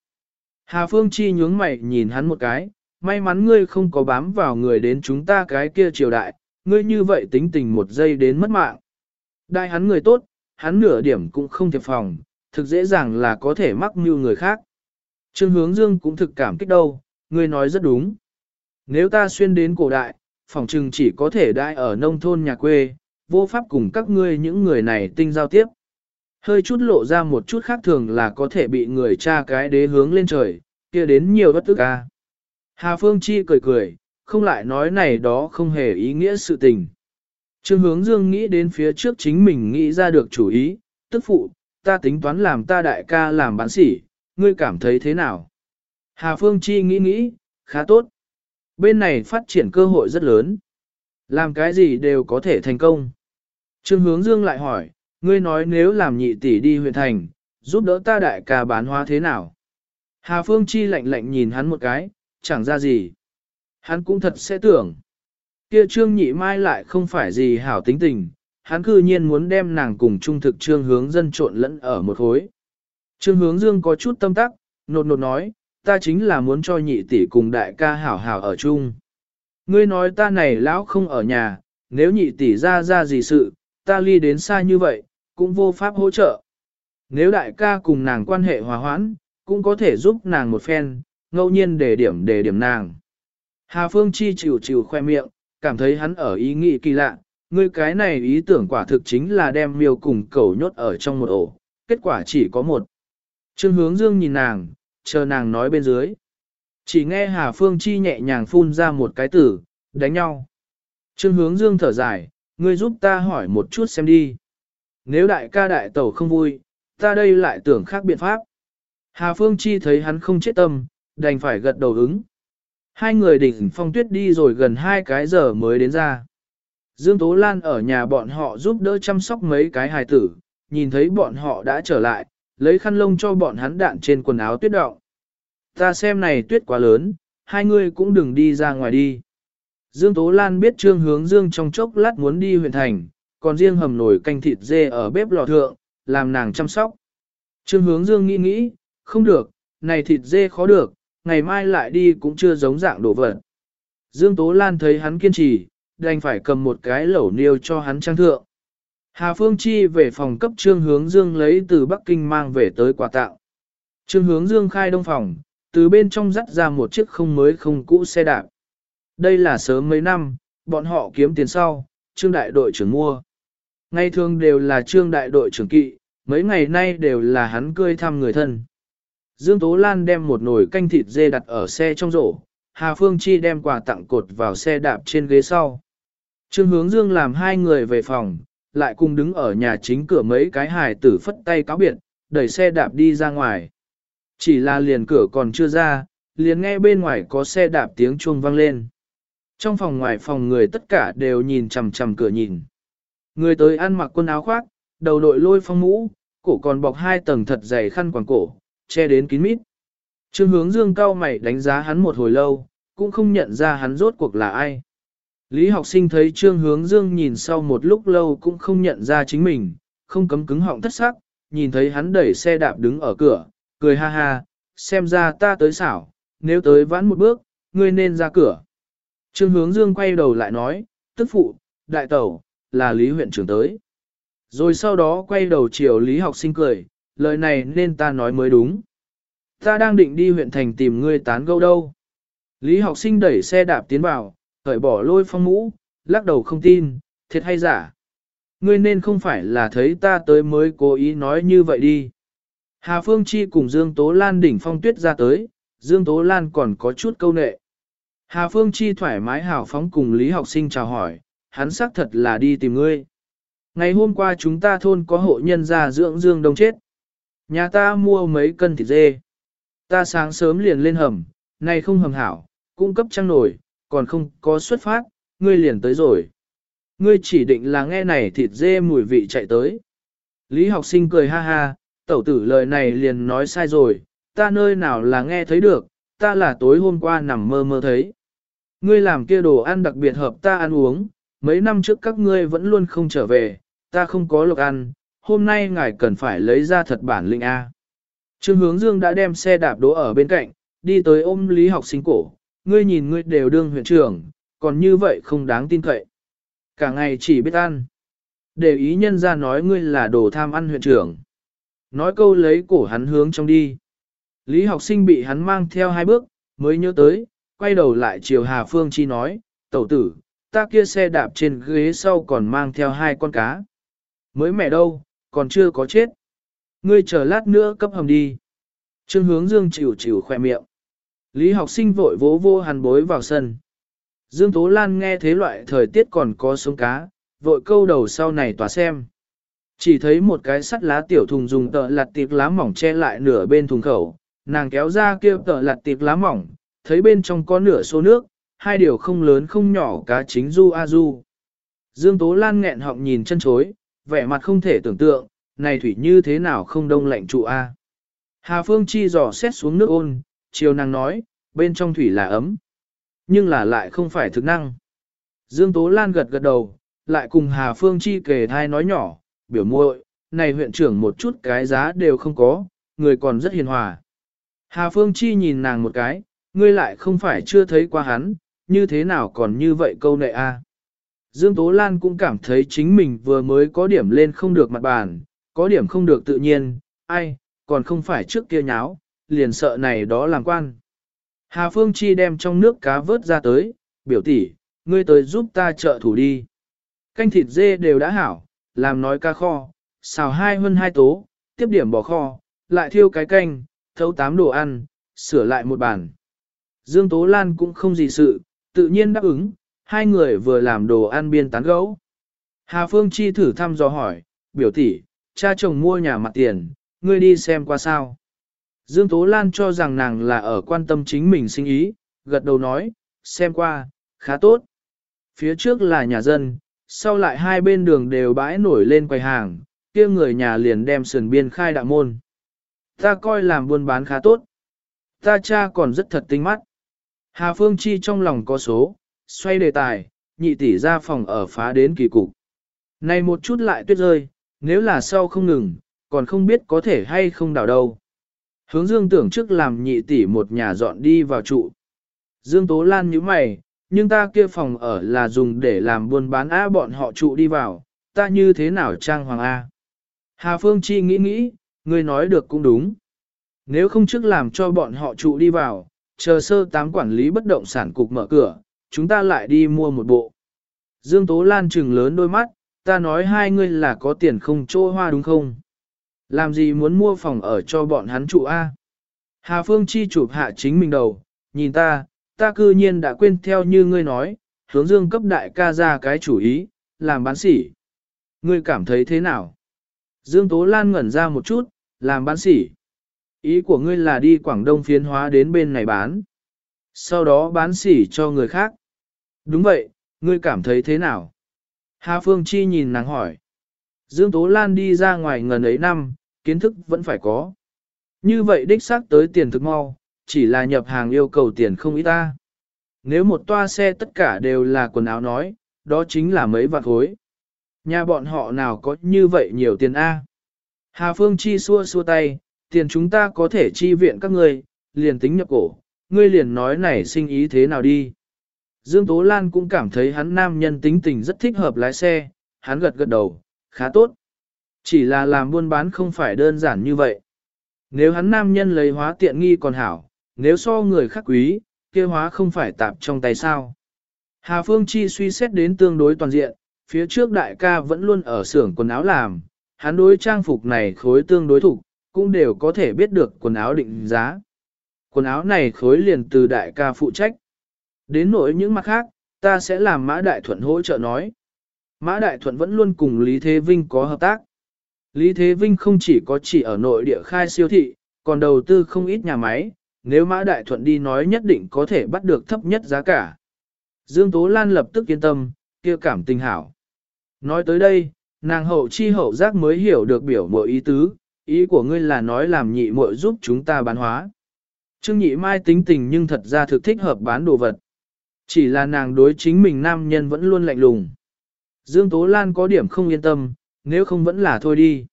Hà Phương Chi nhướng mày nhìn hắn một cái, may mắn ngươi không có bám vào người đến chúng ta cái kia triều đại, ngươi như vậy tính tình một giây đến mất mạng. Đại hắn người tốt, hắn nửa điểm cũng không thiệp phòng, thực dễ dàng là có thể mắc mưu người khác. Trương hướng dương cũng thực cảm kích đâu, ngươi nói rất đúng. Nếu ta xuyên đến cổ đại, phòng trừng chỉ có thể đại ở nông thôn nhà quê, vô pháp cùng các ngươi những người này tinh giao tiếp. Hơi chút lộ ra một chút khác thường là có thể bị người cha cái đế hướng lên trời, kia đến nhiều bất tức ca. Hà Phương Chi cười cười, không lại nói này đó không hề ý nghĩa sự tình. Trương hướng dương nghĩ đến phía trước chính mình nghĩ ra được chủ ý, tức phụ, ta tính toán làm ta đại ca làm bán sỉ, ngươi cảm thấy thế nào? Hà Phương Chi nghĩ nghĩ, khá tốt. Bên này phát triển cơ hội rất lớn. Làm cái gì đều có thể thành công. Trương hướng dương lại hỏi, ngươi nói nếu làm nhị tỷ đi huyện thành, giúp đỡ ta đại ca bán hóa thế nào? Hà Phương Chi lạnh lạnh nhìn hắn một cái, chẳng ra gì. Hắn cũng thật sẽ tưởng. Kia trương nhị mai lại không phải gì hảo tính tình, hắn cư nhiên muốn đem nàng cùng trung thực trương hướng dân trộn lẫn ở một khối. Trương hướng dương có chút tâm tắc, nột nột nói, ta chính là muốn cho nhị tỷ cùng đại ca hảo hảo ở chung. Ngươi nói ta này lão không ở nhà, nếu nhị tỷ ra ra gì sự, ta ly đến xa như vậy, cũng vô pháp hỗ trợ. Nếu đại ca cùng nàng quan hệ hòa hoãn, cũng có thể giúp nàng một phen, ngẫu nhiên để điểm để điểm nàng. Hà Phương Chi chịu chịu khoe miệng, cảm thấy hắn ở ý nghĩ kỳ lạ, ngươi cái này ý tưởng quả thực chính là đem miêu cùng cầu nhốt ở trong một ổ, kết quả chỉ có một. Trương hướng dương nhìn nàng, chờ nàng nói bên dưới. Chỉ nghe Hà Phương Chi nhẹ nhàng phun ra một cái tử, đánh nhau. Trương hướng dương thở dài, ngươi giúp ta hỏi một chút xem đi. Nếu đại ca đại tẩu không vui, ta đây lại tưởng khác biện pháp. Hà Phương Chi thấy hắn không chết tâm, đành phải gật đầu ứng. Hai người đỉnh phong tuyết đi rồi gần hai cái giờ mới đến ra. Dương Tố Lan ở nhà bọn họ giúp đỡ chăm sóc mấy cái hài tử, nhìn thấy bọn họ đã trở lại, lấy khăn lông cho bọn hắn đạn trên quần áo tuyết động. Ta xem này tuyết quá lớn, hai người cũng đừng đi ra ngoài đi. Dương Tố Lan biết trương hướng Dương trong chốc lát muốn đi huyện thành, còn riêng hầm nổi canh thịt dê ở bếp lò thượng, làm nàng chăm sóc. Trương hướng Dương nghĩ nghĩ, không được, này thịt dê khó được, ngày mai lại đi cũng chưa giống dạng đồ vật. Dương Tố Lan thấy hắn kiên trì, đành phải cầm một cái lẩu niêu cho hắn trang thượng. Hà Phương Chi về phòng cấp trương hướng Dương lấy từ Bắc Kinh mang về tới quà tặng. Trương hướng dương khai đông phòng, từ bên trong dắt ra một chiếc không mới không cũ xe đạp. Đây là sớm mấy năm, bọn họ kiếm tiền sau, trương đại đội trưởng mua. Ngày thường đều là trương đại đội trưởng kỵ, mấy ngày nay đều là hắn cười thăm người thân. Dương Tố Lan đem một nồi canh thịt dê đặt ở xe trong rổ, Hà Phương Chi đem quà tặng cột vào xe đạp trên ghế sau. Trương Hướng Dương làm hai người về phòng, lại cùng đứng ở nhà chính cửa mấy cái hài tử phất tay cáo biệt, đẩy xe đạp đi ra ngoài. Chỉ là liền cửa còn chưa ra, liền nghe bên ngoài có xe đạp tiếng chuông vang lên. Trong phòng ngoài phòng người tất cả đều nhìn chằm chằm cửa nhìn. Người tới ăn mặc quần áo khoác, đầu đội lôi phong mũ, cổ còn bọc hai tầng thật dày khăn quàng cổ, che đến kín mít. Trương hướng dương cao mày đánh giá hắn một hồi lâu, cũng không nhận ra hắn rốt cuộc là ai. Lý học sinh thấy trương hướng dương nhìn sau một lúc lâu cũng không nhận ra chính mình, không cấm cứng họng thất sắc, nhìn thấy hắn đẩy xe đạp đứng ở cửa, cười ha ha, xem ra ta tới xảo, nếu tới vãn một bước, ngươi nên ra cửa. Trương hướng dương quay đầu lại nói, tức phụ, đại tẩu, là Lý huyện trưởng tới. Rồi sau đó quay đầu chiều Lý học sinh cười, lời này nên ta nói mới đúng. Ta đang định đi huyện thành tìm ngươi tán gẫu đâu. Lý học sinh đẩy xe đạp tiến vào, khởi bỏ lôi phong mũ, lắc đầu không tin, thiệt hay giả. Ngươi nên không phải là thấy ta tới mới cố ý nói như vậy đi. Hà Phương Chi cùng Dương Tố Lan đỉnh phong tuyết ra tới, Dương Tố Lan còn có chút câu nệ. Hà Phương Chi thoải mái hào phóng cùng Lý học sinh chào hỏi, hắn xác thật là đi tìm ngươi. Ngày hôm qua chúng ta thôn có hộ nhân ra dưỡng Dương Đông chết. Nhà ta mua mấy cân thịt dê. Ta sáng sớm liền lên hầm, nay không hầm hảo, cung cấp trăng nổi, còn không có xuất phát, ngươi liền tới rồi. Ngươi chỉ định là nghe này thịt dê mùi vị chạy tới. Lý học sinh cười ha ha, tẩu tử lời này liền nói sai rồi, ta nơi nào là nghe thấy được, ta là tối hôm qua nằm mơ mơ thấy. Ngươi làm kia đồ ăn đặc biệt hợp ta ăn uống, mấy năm trước các ngươi vẫn luôn không trở về, ta không có lộc ăn, hôm nay ngài cần phải lấy ra thật bản linh A. Trương hướng dương đã đem xe đạp đỗ ở bên cạnh, đi tới ôm lý học sinh cổ, ngươi nhìn ngươi đều đương huyện trưởng, còn như vậy không đáng tin cậy. Cả ngày chỉ biết ăn. Để ý nhân ra nói ngươi là đồ tham ăn huyện trưởng. Nói câu lấy cổ hắn hướng trong đi. Lý học sinh bị hắn mang theo hai bước, mới nhớ tới, quay đầu lại chiều Hà Phương Chi nói, tẩu tử, ta kia xe đạp trên ghế sau còn mang theo hai con cá. Mới mẹ đâu, còn chưa có chết. Ngươi chờ lát nữa cấp hầm đi. Trương hướng dương chịu chịu khoe miệng. Lý học sinh vội vỗ vô hàn bối vào sân. Dương Tố Lan nghe thế loại thời tiết còn có sống cá, vội câu đầu sau này tỏa xem. Chỉ thấy một cái sắt lá tiểu thùng dùng tợ lặt tiệp lá mỏng che lại nửa bên thùng khẩu, nàng kéo ra kia tợ lặt tiệp lá mỏng, thấy bên trong có nửa số nước, hai điều không lớn không nhỏ cá chính du a du. Dương Tố Lan nghẹn họng nhìn chân chối, vẻ mặt không thể tưởng tượng, này thủy như thế nào không đông lạnh trụ a. Hà Phương Chi dò xét xuống nước ôn, chiều nàng nói, bên trong thủy là ấm, nhưng là lại không phải thực năng. Dương Tố Lan gật gật đầu, lại cùng Hà Phương Chi kề thai nói nhỏ, biểu muội, này huyện trưởng một chút cái giá đều không có, người còn rất hiền hòa. Hà Phương Chi nhìn nàng một cái, ngươi lại không phải chưa thấy qua hắn, như thế nào còn như vậy câu nệ a? Dương Tố Lan cũng cảm thấy chính mình vừa mới có điểm lên không được mặt bàn, có điểm không được tự nhiên, ai, còn không phải trước kia nháo, liền sợ này đó làm quan. Hà Phương Chi đem trong nước cá vớt ra tới, biểu tỷ, ngươi tới giúp ta trợ thủ đi. Canh thịt dê đều đã hảo, làm nói ca kho, xào hai hơn hai tố, tiếp điểm bỏ kho, lại thiêu cái canh, thấu tám đồ ăn, sửa lại một bàn. Dương Tố Lan cũng không gì sự, tự nhiên đáp ứng, hai người vừa làm đồ ăn biên tán gấu. Hà Phương Chi thử thăm dò hỏi, biểu tỷ, cha chồng mua nhà mặt tiền, ngươi đi xem qua sao. Dương Tố Lan cho rằng nàng là ở quan tâm chính mình sinh ý, gật đầu nói, xem qua, khá tốt. Phía trước là nhà dân, sau lại hai bên đường đều bãi nổi lên quầy hàng, kia người nhà liền đem sườn biên khai đạo môn. Ta coi làm buôn bán khá tốt. Ta cha còn rất thật tinh mắt. Hà Phương Chi trong lòng có số, xoay đề tài, nhị tỷ ra phòng ở phá đến kỳ cục. Này một chút lại tuyết rơi, nếu là sau không ngừng, còn không biết có thể hay không đảo đâu. Hướng Dương tưởng trước làm nhị tỷ một nhà dọn đi vào trụ. Dương Tố Lan nhíu mày, nhưng ta kia phòng ở là dùng để làm buôn bán á bọn họ trụ đi vào, ta như thế nào trang hoàng A. Hà Phương Chi nghĩ nghĩ, người nói được cũng đúng. Nếu không trước làm cho bọn họ trụ đi vào, chờ sơ tám quản lý bất động sản cục mở cửa, chúng ta lại đi mua một bộ. Dương Tố Lan trừng lớn đôi mắt, ta nói hai ngươi là có tiền không trô hoa đúng không? Làm gì muốn mua phòng ở cho bọn hắn trụ A? Hà Phương Chi chụp hạ chính mình đầu, nhìn ta, ta cư nhiên đã quên theo như ngươi nói, hướng dương cấp đại ca ra cái chủ ý, làm bán sỉ. Ngươi cảm thấy thế nào? Dương Tố Lan ngẩn ra một chút, làm bán sỉ. Ý của ngươi là đi Quảng Đông phiến hóa đến bên này bán. Sau đó bán sỉ cho người khác. Đúng vậy, ngươi cảm thấy thế nào? Hà Phương Chi nhìn nàng hỏi. Dương Tố Lan đi ra ngoài ngần ấy năm, kiến thức vẫn phải có. Như vậy đích xác tới tiền thực mau, chỉ là nhập hàng yêu cầu tiền không ít ta. Nếu một toa xe tất cả đều là quần áo nói, đó chính là mấy vạn khối. Nhà bọn họ nào có như vậy nhiều tiền A. Hà Phương Chi xua xua tay, tiền chúng ta có thể chi viện các ngươi, liền tính nhập cổ, ngươi liền nói này sinh ý thế nào đi. Dương Tố Lan cũng cảm thấy hắn nam nhân tính tình rất thích hợp lái xe, hắn gật gật đầu, khá tốt. Chỉ là làm buôn bán không phải đơn giản như vậy. Nếu hắn nam nhân lấy hóa tiện nghi còn hảo, nếu so người khác quý, kia hóa không phải tạp trong tay sao. Hà Phương Chi suy xét đến tương đối toàn diện, phía trước đại ca vẫn luôn ở xưởng quần áo làm, hắn đối trang phục này khối tương đối thủ, cũng đều có thể biết được quần áo định giá. Quần áo này khối liền từ đại ca phụ trách. Đến nỗi những mặt khác, ta sẽ làm Mã Đại Thuận hỗ trợ nói. Mã Đại Thuận vẫn luôn cùng Lý Thế Vinh có hợp tác. Lý Thế Vinh không chỉ có chỉ ở nội địa khai siêu thị, còn đầu tư không ít nhà máy, nếu Mã Đại Thuận đi nói nhất định có thể bắt được thấp nhất giá cả. Dương Tố Lan lập tức yên tâm, kia cảm tình hảo. Nói tới đây, nàng hậu chi hậu giác mới hiểu được biểu mội ý tứ, ý của ngươi là nói làm nhị muội giúp chúng ta bán hóa. Trương nhị mai tính tình nhưng thật ra thực thích hợp bán đồ vật. Chỉ là nàng đối chính mình nam nhân vẫn luôn lạnh lùng. Dương Tố Lan có điểm không yên tâm, nếu không vẫn là thôi đi.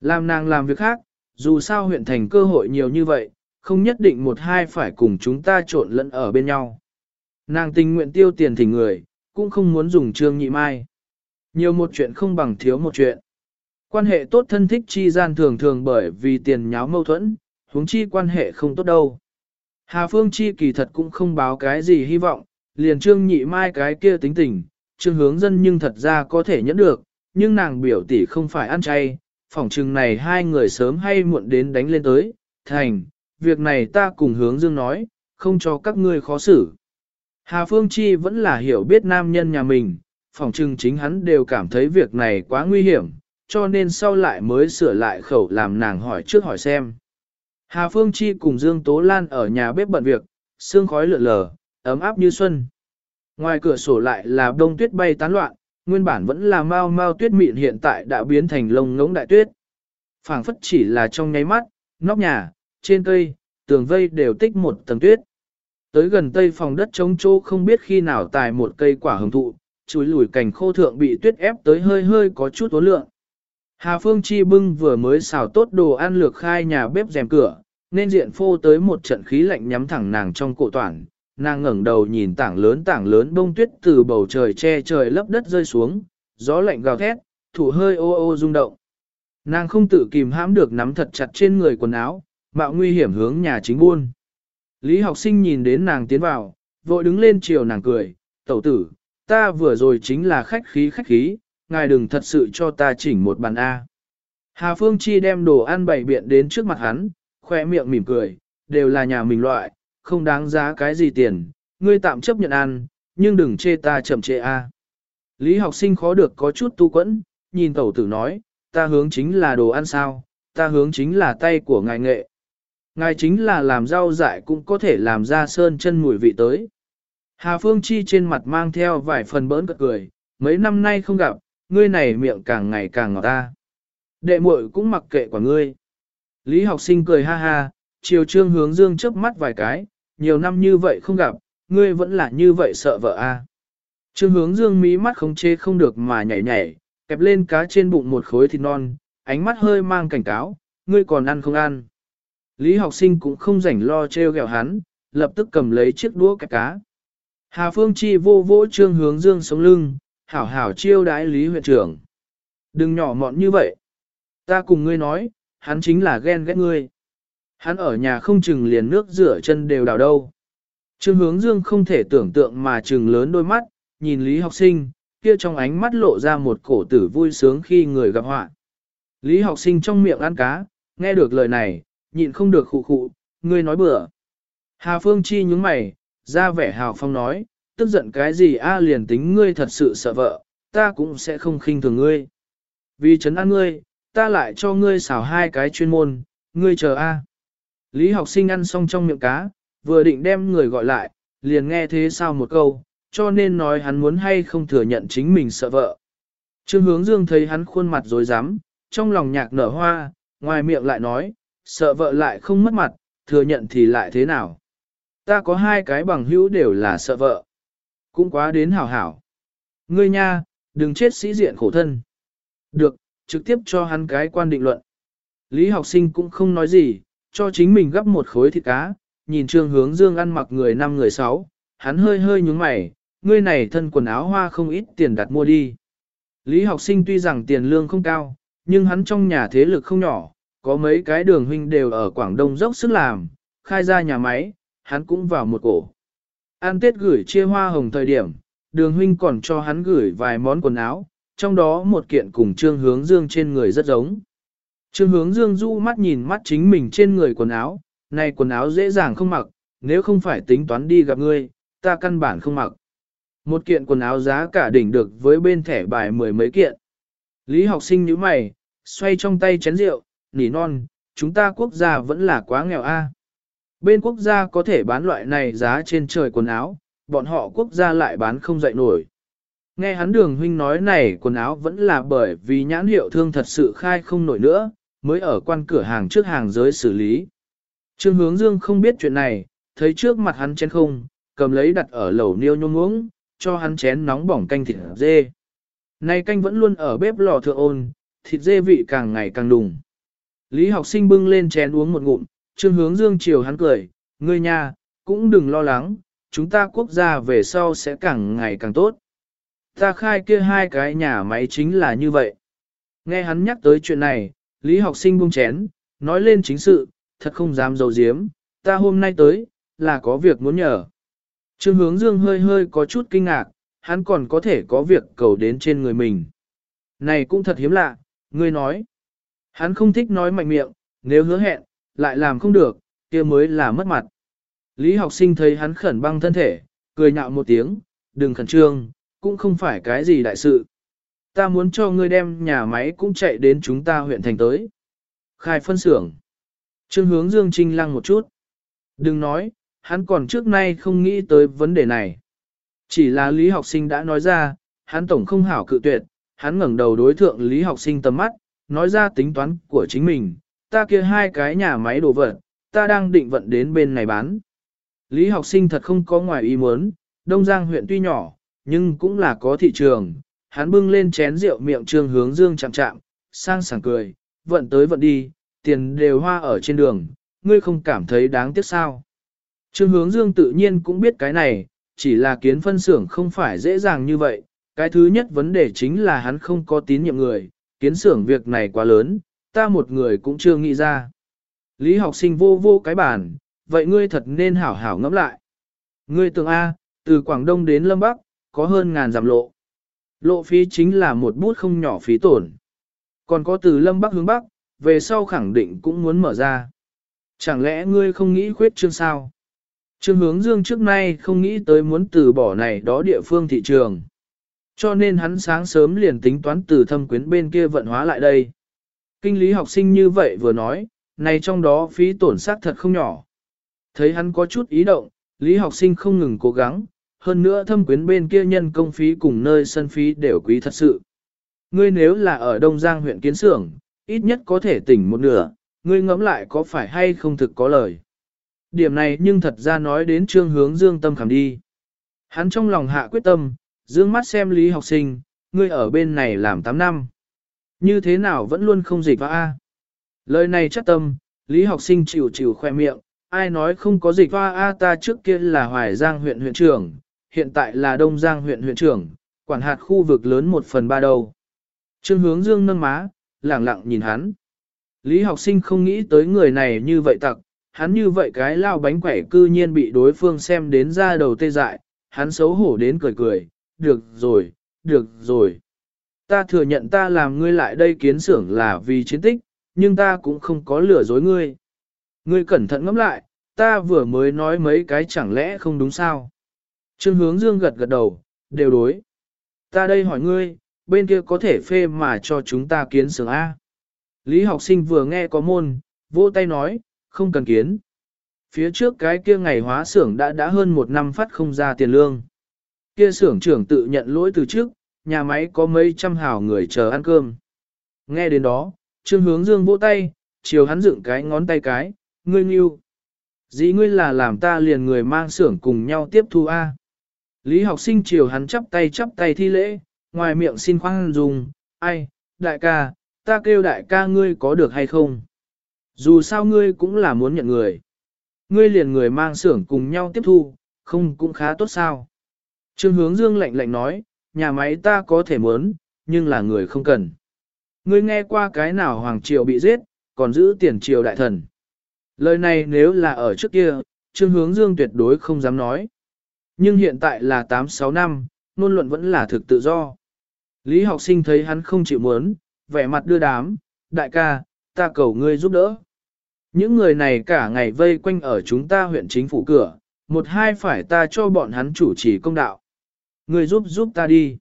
Làm nàng làm việc khác, dù sao huyện thành cơ hội nhiều như vậy, không nhất định một hai phải cùng chúng ta trộn lẫn ở bên nhau. Nàng tình nguyện tiêu tiền thỉnh người, cũng không muốn dùng trương nhị mai. Nhiều một chuyện không bằng thiếu một chuyện. Quan hệ tốt thân thích chi gian thường thường bởi vì tiền nháo mâu thuẫn, huống chi quan hệ không tốt đâu. Hà Phương Chi kỳ thật cũng không báo cái gì hy vọng, liền trương nhị mai cái kia tính tình, trương hướng dân nhưng thật ra có thể nhẫn được, nhưng nàng biểu tỷ không phải ăn chay, phỏng chừng này hai người sớm hay muộn đến đánh lên tới, thành, việc này ta cùng hướng dương nói, không cho các ngươi khó xử. Hà Phương Chi vẫn là hiểu biết nam nhân nhà mình, phỏng chừng chính hắn đều cảm thấy việc này quá nguy hiểm, cho nên sau lại mới sửa lại khẩu làm nàng hỏi trước hỏi xem. Hà Phương Chi cùng Dương Tố Lan ở nhà bếp bận việc, sương khói lượn lờ, ấm áp như xuân. Ngoài cửa sổ lại là đông tuyết bay tán loạn, nguyên bản vẫn là mau mau tuyết mịn hiện tại đã biến thành lông ngỗng đại tuyết. phảng phất chỉ là trong nháy mắt, nóc nhà, trên cây, tường vây đều tích một tầng tuyết. Tới gần tây phòng đất trống trô không biết khi nào tài một cây quả hồng thụ, chuối lùi cành khô thượng bị tuyết ép tới hơi hơi có chút tố lượng. Hà Phương Chi bưng vừa mới xào tốt đồ ăn lược khai nhà bếp rèm cửa, nên diện phô tới một trận khí lạnh nhắm thẳng nàng trong cổ toàn. Nàng ngẩng đầu nhìn tảng lớn tảng lớn bông tuyết từ bầu trời che trời lấp đất rơi xuống, gió lạnh gào thét, thủ hơi ô ô rung động. Nàng không tự kìm hãm được nắm thật chặt trên người quần áo, mạo nguy hiểm hướng nhà chính buôn. Lý học sinh nhìn đến nàng tiến vào, vội đứng lên chiều nàng cười, tẩu tử, ta vừa rồi chính là khách khí khách khí, ngài đừng thật sự cho ta chỉnh một bàn A. Hà Phương Chi đem đồ ăn bày biện đến trước mặt hắn, khoe miệng mỉm cười, đều là nhà mình loại, không đáng giá cái gì tiền, ngươi tạm chấp nhận ăn, nhưng đừng chê ta chậm chê A. Lý học sinh khó được có chút tu quẫn, nhìn tẩu tử nói, ta hướng chính là đồ ăn sao, ta hướng chính là tay của ngài nghệ. Ngài chính là làm rau dại cũng có thể làm ra sơn chân mùi vị tới. Hà Phương Chi trên mặt mang theo vài phần bỡn cợt cười, mấy năm nay không gặp, ngươi này miệng càng ngày càng ngọt ta. Đệ muội cũng mặc kệ quả ngươi. Lý học sinh cười ha ha, chiều trương hướng dương chớp mắt vài cái, nhiều năm như vậy không gặp, ngươi vẫn là như vậy sợ vợ a. À. Trương hướng dương mí mắt không chế không được mà nhảy nhảy, kẹp lên cá trên bụng một khối thịt non, ánh mắt hơi mang cảnh cáo, ngươi còn ăn không ăn. Lý học sinh cũng không rảnh lo treo gẹo hắn, lập tức cầm lấy chiếc đũa kẹp cá. Hà Phương Chi vô vỗ trương hướng dương sống lưng, hảo hảo chiêu đái Lý huyện trưởng. Đừng nhỏ mọn như vậy. Ta cùng ngươi nói, hắn chính là ghen ghét ngươi. Hắn ở nhà không chừng liền nước rửa chân đều đào đâu. Trương hướng dương không thể tưởng tượng mà chừng lớn đôi mắt, nhìn Lý học sinh, kia trong ánh mắt lộ ra một cổ tử vui sướng khi người gặp họa. Lý học sinh trong miệng ăn cá, nghe được lời này, nhịn không được khụ khụ, ngươi nói bừa. Hà Phương Chi nhúng mày, ra vẻ hào phong nói, tức giận cái gì a liền tính ngươi thật sự sợ vợ, ta cũng sẽ không khinh thường ngươi. Vì chấn an ngươi, ta lại cho ngươi xào hai cái chuyên môn, ngươi chờ a. Lý học sinh ăn xong trong miệng cá, vừa định đem người gọi lại, liền nghe thế sao một câu, cho nên nói hắn muốn hay không thừa nhận chính mình sợ vợ. Trương hướng dương thấy hắn khuôn mặt dối rắm trong lòng nhạc nở hoa, ngoài miệng lại nói, sợ vợ lại không mất mặt, thừa nhận thì lại thế nào. Ta có hai cái bằng hữu đều là sợ vợ. Cũng quá đến hảo hảo. Ngươi nha, đừng chết sĩ diện khổ thân. Được, trực tiếp cho hắn cái quan định luận. Lý học sinh cũng không nói gì, cho chính mình gấp một khối thịt cá, nhìn trương hướng dương ăn mặc người năm người sáu, hắn hơi hơi nhúng mày, ngươi này thân quần áo hoa không ít tiền đặt mua đi. Lý học sinh tuy rằng tiền lương không cao, nhưng hắn trong nhà thế lực không nhỏ, có mấy cái đường huynh đều ở Quảng Đông dốc sức làm, khai ra nhà máy, hắn cũng vào một cổ. An Tết gửi chia hoa hồng thời điểm, đường huynh còn cho hắn gửi vài món quần áo, trong đó một kiện cùng trương hướng dương trên người rất giống. Trương hướng dương du mắt nhìn mắt chính mình trên người quần áo, này quần áo dễ dàng không mặc, nếu không phải tính toán đi gặp ngươi, ta căn bản không mặc. Một kiện quần áo giá cả đỉnh được với bên thẻ bài mười mấy kiện. Lý học sinh như mày, xoay trong tay chén rượu, nỉ non, chúng ta quốc gia vẫn là quá nghèo a. Bên quốc gia có thể bán loại này giá trên trời quần áo, bọn họ quốc gia lại bán không dậy nổi. Nghe hắn đường huynh nói này quần áo vẫn là bởi vì nhãn hiệu thương thật sự khai không nổi nữa, mới ở quan cửa hàng trước hàng giới xử lý. Trương hướng dương không biết chuyện này, thấy trước mặt hắn chén không, cầm lấy đặt ở lẩu niêu nhôm uống, cho hắn chén nóng bỏng canh thịt dê. Nay canh vẫn luôn ở bếp lò thượng ôn, thịt dê vị càng ngày càng đùng. Lý học sinh bưng lên chén uống một ngụm, trương hướng dương chiều hắn cười, ngươi nha, cũng đừng lo lắng, chúng ta quốc gia về sau sẽ càng ngày càng tốt. Ta khai kia hai cái nhà máy chính là như vậy. Nghe hắn nhắc tới chuyện này, Lý học sinh buông chén, nói lên chính sự, thật không dám dầu diếm, ta hôm nay tới, là có việc muốn nhờ. Trương hướng dương hơi hơi có chút kinh ngạc, hắn còn có thể có việc cầu đến trên người mình. Này cũng thật hiếm lạ, ngươi nói. Hắn không thích nói mạnh miệng, nếu hứa hẹn, lại làm không được, kia mới là mất mặt. Lý học sinh thấy hắn khẩn băng thân thể, cười nhạo một tiếng, đừng khẩn trương, cũng không phải cái gì đại sự. Ta muốn cho ngươi đem nhà máy cũng chạy đến chúng ta huyện thành tới. Khai phân xưởng. Trương hướng Dương Trinh lăng một chút. Đừng nói, hắn còn trước nay không nghĩ tới vấn đề này. Chỉ là lý học sinh đã nói ra, hắn tổng không hảo cự tuyệt, hắn ngẩng đầu đối thượng lý học sinh tầm mắt, nói ra tính toán của chính mình, ta kia hai cái nhà máy đồ vật, ta đang định vận đến bên này bán. Lý học sinh thật không có ngoài ý muốn, Đông Giang huyện tuy nhỏ, nhưng cũng là có thị trường, hắn bưng lên chén rượu miệng trương hướng dương chạm chạm, sang sảng cười, vận tới vận đi, tiền đều hoa ở trên đường, ngươi không cảm thấy đáng tiếc sao. Trương hướng dương tự nhiên cũng biết cái này, chỉ là kiến phân xưởng không phải dễ dàng như vậy, cái thứ nhất vấn đề chính là hắn không có tín nhiệm người, kiến xưởng việc này quá lớn, ta một người cũng chưa nghĩ ra. Lý học sinh vô vô cái bản, vậy ngươi thật nên hảo hảo ngẫm lại. Ngươi tưởng A, từ Quảng Đông đến Lâm Bắc, có hơn ngàn giảm lộ. Lộ phí chính là một bút không nhỏ phí tổn. Còn có từ Lâm Bắc hướng Bắc, về sau khẳng định cũng muốn mở ra. Chẳng lẽ ngươi không nghĩ khuyết chương sao? Trương hướng dương trước nay không nghĩ tới muốn từ bỏ này đó địa phương thị trường. Cho nên hắn sáng sớm liền tính toán từ thâm quyến bên kia vận hóa lại đây. Kinh lý học sinh như vậy vừa nói, này trong đó phí tổn sát thật không nhỏ. Thấy hắn có chút ý động, lý học sinh không ngừng cố gắng, hơn nữa thâm quyến bên kia nhân công phí cùng nơi sân phí đều quý thật sự. Ngươi nếu là ở Đông Giang huyện Kiến Sưởng, ít nhất có thể tỉnh một nửa, ngươi ngẫm lại có phải hay không thực có lời. Điểm này nhưng thật ra nói đến trương hướng dương tâm khảm đi. Hắn trong lòng hạ quyết tâm, dương mắt xem lý học sinh, ngươi ở bên này làm 8 năm. Như thế nào vẫn luôn không dịch vào A. Lời này chắc tâm, lý học sinh chịu chịu khoe miệng, ai nói không có dịch hoa A ta trước kia là Hoài Giang huyện huyện trưởng, hiện tại là Đông Giang huyện huyện trưởng, quản hạt khu vực lớn một phần ba đầu. Trương hướng dương nâng má, lẳng lặng nhìn hắn. Lý học sinh không nghĩ tới người này như vậy tặc, hắn như vậy cái lao bánh quẩy cư nhiên bị đối phương xem đến ra đầu tê dại, hắn xấu hổ đến cười cười, được rồi, được rồi. Ta thừa nhận ta làm ngươi lại đây kiến xưởng là vì chiến tích, nhưng ta cũng không có lừa dối ngươi. Ngươi cẩn thận ngẫm lại, ta vừa mới nói mấy cái chẳng lẽ không đúng sao? Trương hướng dương gật gật đầu, đều đối. Ta đây hỏi ngươi, bên kia có thể phê mà cho chúng ta kiến xưởng A. Lý học sinh vừa nghe có môn, vỗ tay nói, không cần kiến. Phía trước cái kia ngày hóa xưởng đã đã hơn một năm phát không ra tiền lương. Kia xưởng trưởng tự nhận lỗi từ trước, nhà máy có mấy trăm hào người chờ ăn cơm. Nghe đến đó, Trương Hướng Dương vỗ tay, chiều hắn dựng cái ngón tay cái, ngươi nghiêu. Dĩ ngươi là làm ta liền người mang xưởng cùng nhau tiếp thu A. Lý học sinh chiều hắn chắp tay chắp tay thi lễ, ngoài miệng xin khoan dùng, ai, đại ca, ta kêu đại ca ngươi có được hay không? Dù sao ngươi cũng là muốn nhận người. Ngươi liền người mang xưởng cùng nhau tiếp thu, không cũng khá tốt sao? Trương hướng dương lạnh lạnh nói, nhà máy ta có thể muốn, nhưng là người không cần. Ngươi nghe qua cái nào Hoàng Triều bị giết, còn giữ tiền triều đại thần. Lời này nếu là ở trước kia, Trương Hướng Dương tuyệt đối không dám nói. Nhưng hiện tại là 8-6 năm, nôn luận vẫn là thực tự do. Lý học sinh thấy hắn không chịu muốn, vẻ mặt đưa đám, đại ca, ta cầu ngươi giúp đỡ. Những người này cả ngày vây quanh ở chúng ta huyện chính phủ cửa, một hai phải ta cho bọn hắn chủ trì công đạo. Ngươi giúp giúp ta đi.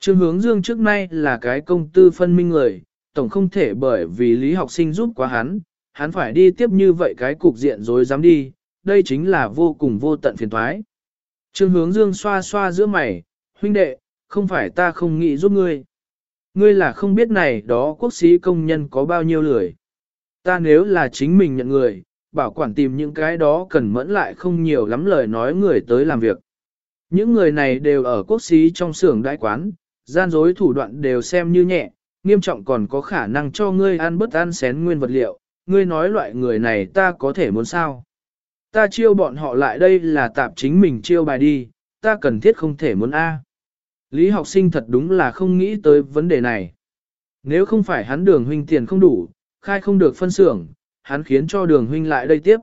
Trương hướng dương trước nay là cái công tư phân minh người, tổng không thể bởi vì lý học sinh giúp quá hắn, hắn phải đi tiếp như vậy cái cục diện rồi dám đi, đây chính là vô cùng vô tận phiền thoái. Trương hướng dương xoa xoa giữa mày, huynh đệ, không phải ta không nghĩ giúp ngươi. Ngươi là không biết này đó quốc sĩ công nhân có bao nhiêu lười. Ta nếu là chính mình nhận người, bảo quản tìm những cái đó cần mẫn lại không nhiều lắm lời nói người tới làm việc. Những người này đều ở quốc sĩ trong xưởng đại quán, gian dối thủ đoạn đều xem như nhẹ, nghiêm trọng còn có khả năng cho ngươi ăn bất ăn xén nguyên vật liệu, ngươi nói loại người này ta có thể muốn sao. Ta chiêu bọn họ lại đây là tạp chính mình chiêu bài đi, ta cần thiết không thể muốn A. Lý học sinh thật đúng là không nghĩ tới vấn đề này. Nếu không phải hắn đường huynh tiền không đủ, khai không được phân xưởng, hắn khiến cho đường huynh lại đây tiếp.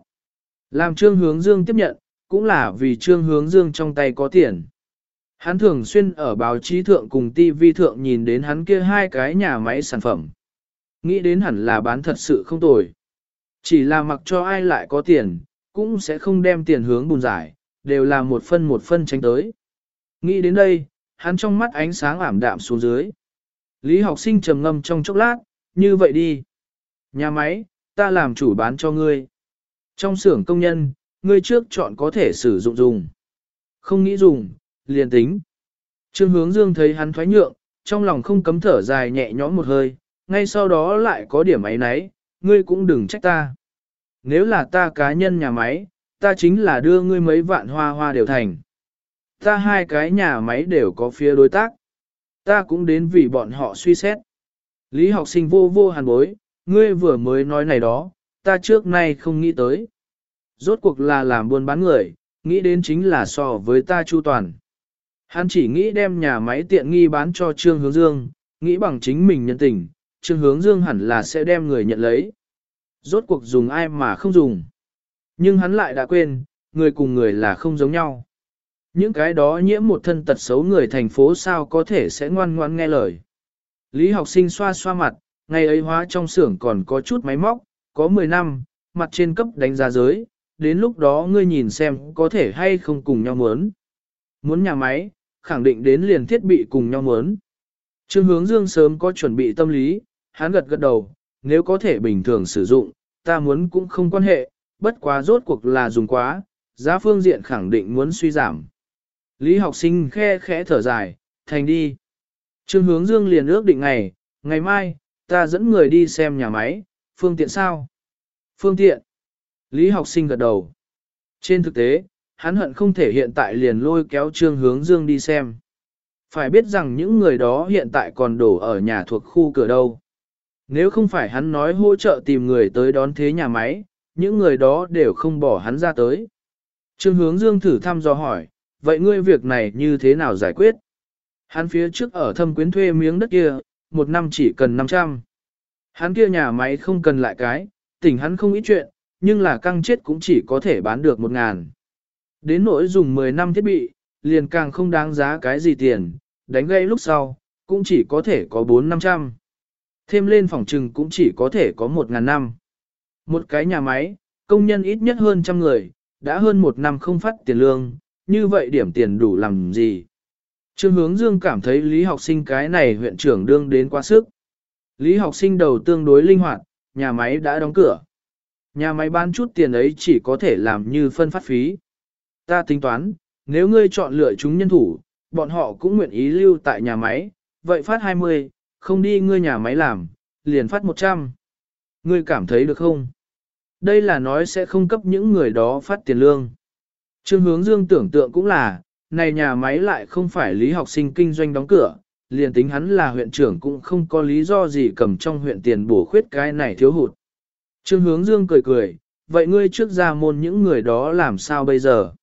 Làm trương hướng dương tiếp nhận, cũng là vì trương hướng dương trong tay có tiền. Hắn thường xuyên ở báo chí thượng cùng TV thượng nhìn đến hắn kia hai cái nhà máy sản phẩm. Nghĩ đến hẳn là bán thật sự không tồi. Chỉ là mặc cho ai lại có tiền, cũng sẽ không đem tiền hướng bùn giải, đều là một phân một phân tránh tới. Nghĩ đến đây, hắn trong mắt ánh sáng ảm đạm xuống dưới. Lý học sinh trầm ngâm trong chốc lát, như vậy đi. Nhà máy, ta làm chủ bán cho ngươi. Trong xưởng công nhân, ngươi trước chọn có thể sử dụng dùng. Không nghĩ dùng, liền tính. Trương hướng dương thấy hắn thoái nhượng, trong lòng không cấm thở dài nhẹ nhõm một hơi, ngay sau đó lại có điểm ấy nấy, ngươi cũng đừng trách ta. Nếu là ta cá nhân nhà máy, ta chính là đưa ngươi mấy vạn hoa hoa đều thành. Ta hai cái nhà máy đều có phía đối tác. Ta cũng đến vì bọn họ suy xét. Lý học sinh vô vô hàn bối, ngươi vừa mới nói này đó, ta trước nay không nghĩ tới. Rốt cuộc là làm buôn bán người, nghĩ đến chính là so với ta chu toàn. Hắn chỉ nghĩ đem nhà máy tiện nghi bán cho Trương Hướng Dương, nghĩ bằng chính mình nhân tình, Trương Hướng Dương hẳn là sẽ đem người nhận lấy. Rốt cuộc dùng ai mà không dùng. Nhưng hắn lại đã quên, người cùng người là không giống nhau. Những cái đó nhiễm một thân tật xấu người thành phố sao có thể sẽ ngoan ngoan nghe lời. Lý học sinh xoa xoa mặt, ngày ấy hóa trong xưởng còn có chút máy móc, có 10 năm, mặt trên cấp đánh giá giới, đến lúc đó ngươi nhìn xem có thể hay không cùng nhau muốn. Muốn nhà máy, khẳng định đến liền thiết bị cùng nhau muốn. Trương hướng dương sớm có chuẩn bị tâm lý, hắn gật gật đầu, nếu có thể bình thường sử dụng, ta muốn cũng không quan hệ, bất quá rốt cuộc là dùng quá, giá phương diện khẳng định muốn suy giảm. Lý học sinh khe khẽ thở dài, thành đi. Trương hướng dương liền ước định ngày, ngày mai, ta dẫn người đi xem nhà máy, phương tiện sao? Phương tiện. Lý học sinh gật đầu. Trên thực tế, hắn hận không thể hiện tại liền lôi kéo trương hướng dương đi xem. Phải biết rằng những người đó hiện tại còn đổ ở nhà thuộc khu cửa đâu. Nếu không phải hắn nói hỗ trợ tìm người tới đón thế nhà máy, những người đó đều không bỏ hắn ra tới. Trương hướng dương thử thăm dò hỏi, vậy ngươi việc này như thế nào giải quyết? Hắn phía trước ở thâm quyến thuê miếng đất kia, một năm chỉ cần 500. Hắn kia nhà máy không cần lại cái, tỉnh hắn không ít chuyện, nhưng là căng chết cũng chỉ có thể bán được một ngàn. Đến nỗi dùng 10 năm thiết bị, liền càng không đáng giá cái gì tiền, đánh gây lúc sau, cũng chỉ có thể có 4-500. Thêm lên phòng trừng cũng chỉ có thể có 1.000 năm. Một cái nhà máy, công nhân ít nhất hơn trăm người, đã hơn một năm không phát tiền lương, như vậy điểm tiền đủ làm gì. Trương hướng dương cảm thấy lý học sinh cái này huyện trưởng đương đến quá sức. Lý học sinh đầu tương đối linh hoạt, nhà máy đã đóng cửa. Nhà máy bán chút tiền ấy chỉ có thể làm như phân phát phí. Ta tính toán, nếu ngươi chọn lựa chúng nhân thủ, bọn họ cũng nguyện ý lưu tại nhà máy, vậy phát 20, không đi ngươi nhà máy làm, liền phát 100. Ngươi cảm thấy được không? Đây là nói sẽ không cấp những người đó phát tiền lương. Trương hướng dương tưởng tượng cũng là, này nhà máy lại không phải lý học sinh kinh doanh đóng cửa, liền tính hắn là huyện trưởng cũng không có lý do gì cầm trong huyện tiền bổ khuyết cái này thiếu hụt. Trương hướng dương cười cười, vậy ngươi trước ra môn những người đó làm sao bây giờ?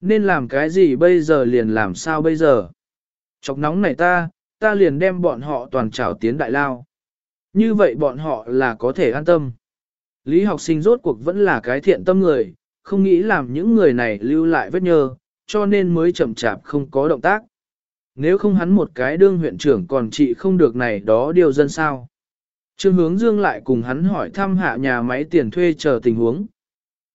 Nên làm cái gì bây giờ liền làm sao bây giờ? Chọc nóng này ta, ta liền đem bọn họ toàn trảo tiến đại lao. Như vậy bọn họ là có thể an tâm. Lý học sinh rốt cuộc vẫn là cái thiện tâm người, không nghĩ làm những người này lưu lại vết nhơ, cho nên mới chậm chạp không có động tác. Nếu không hắn một cái đương huyện trưởng còn trị không được này đó điều dân sao. Trương hướng dương lại cùng hắn hỏi thăm hạ nhà máy tiền thuê chờ tình huống.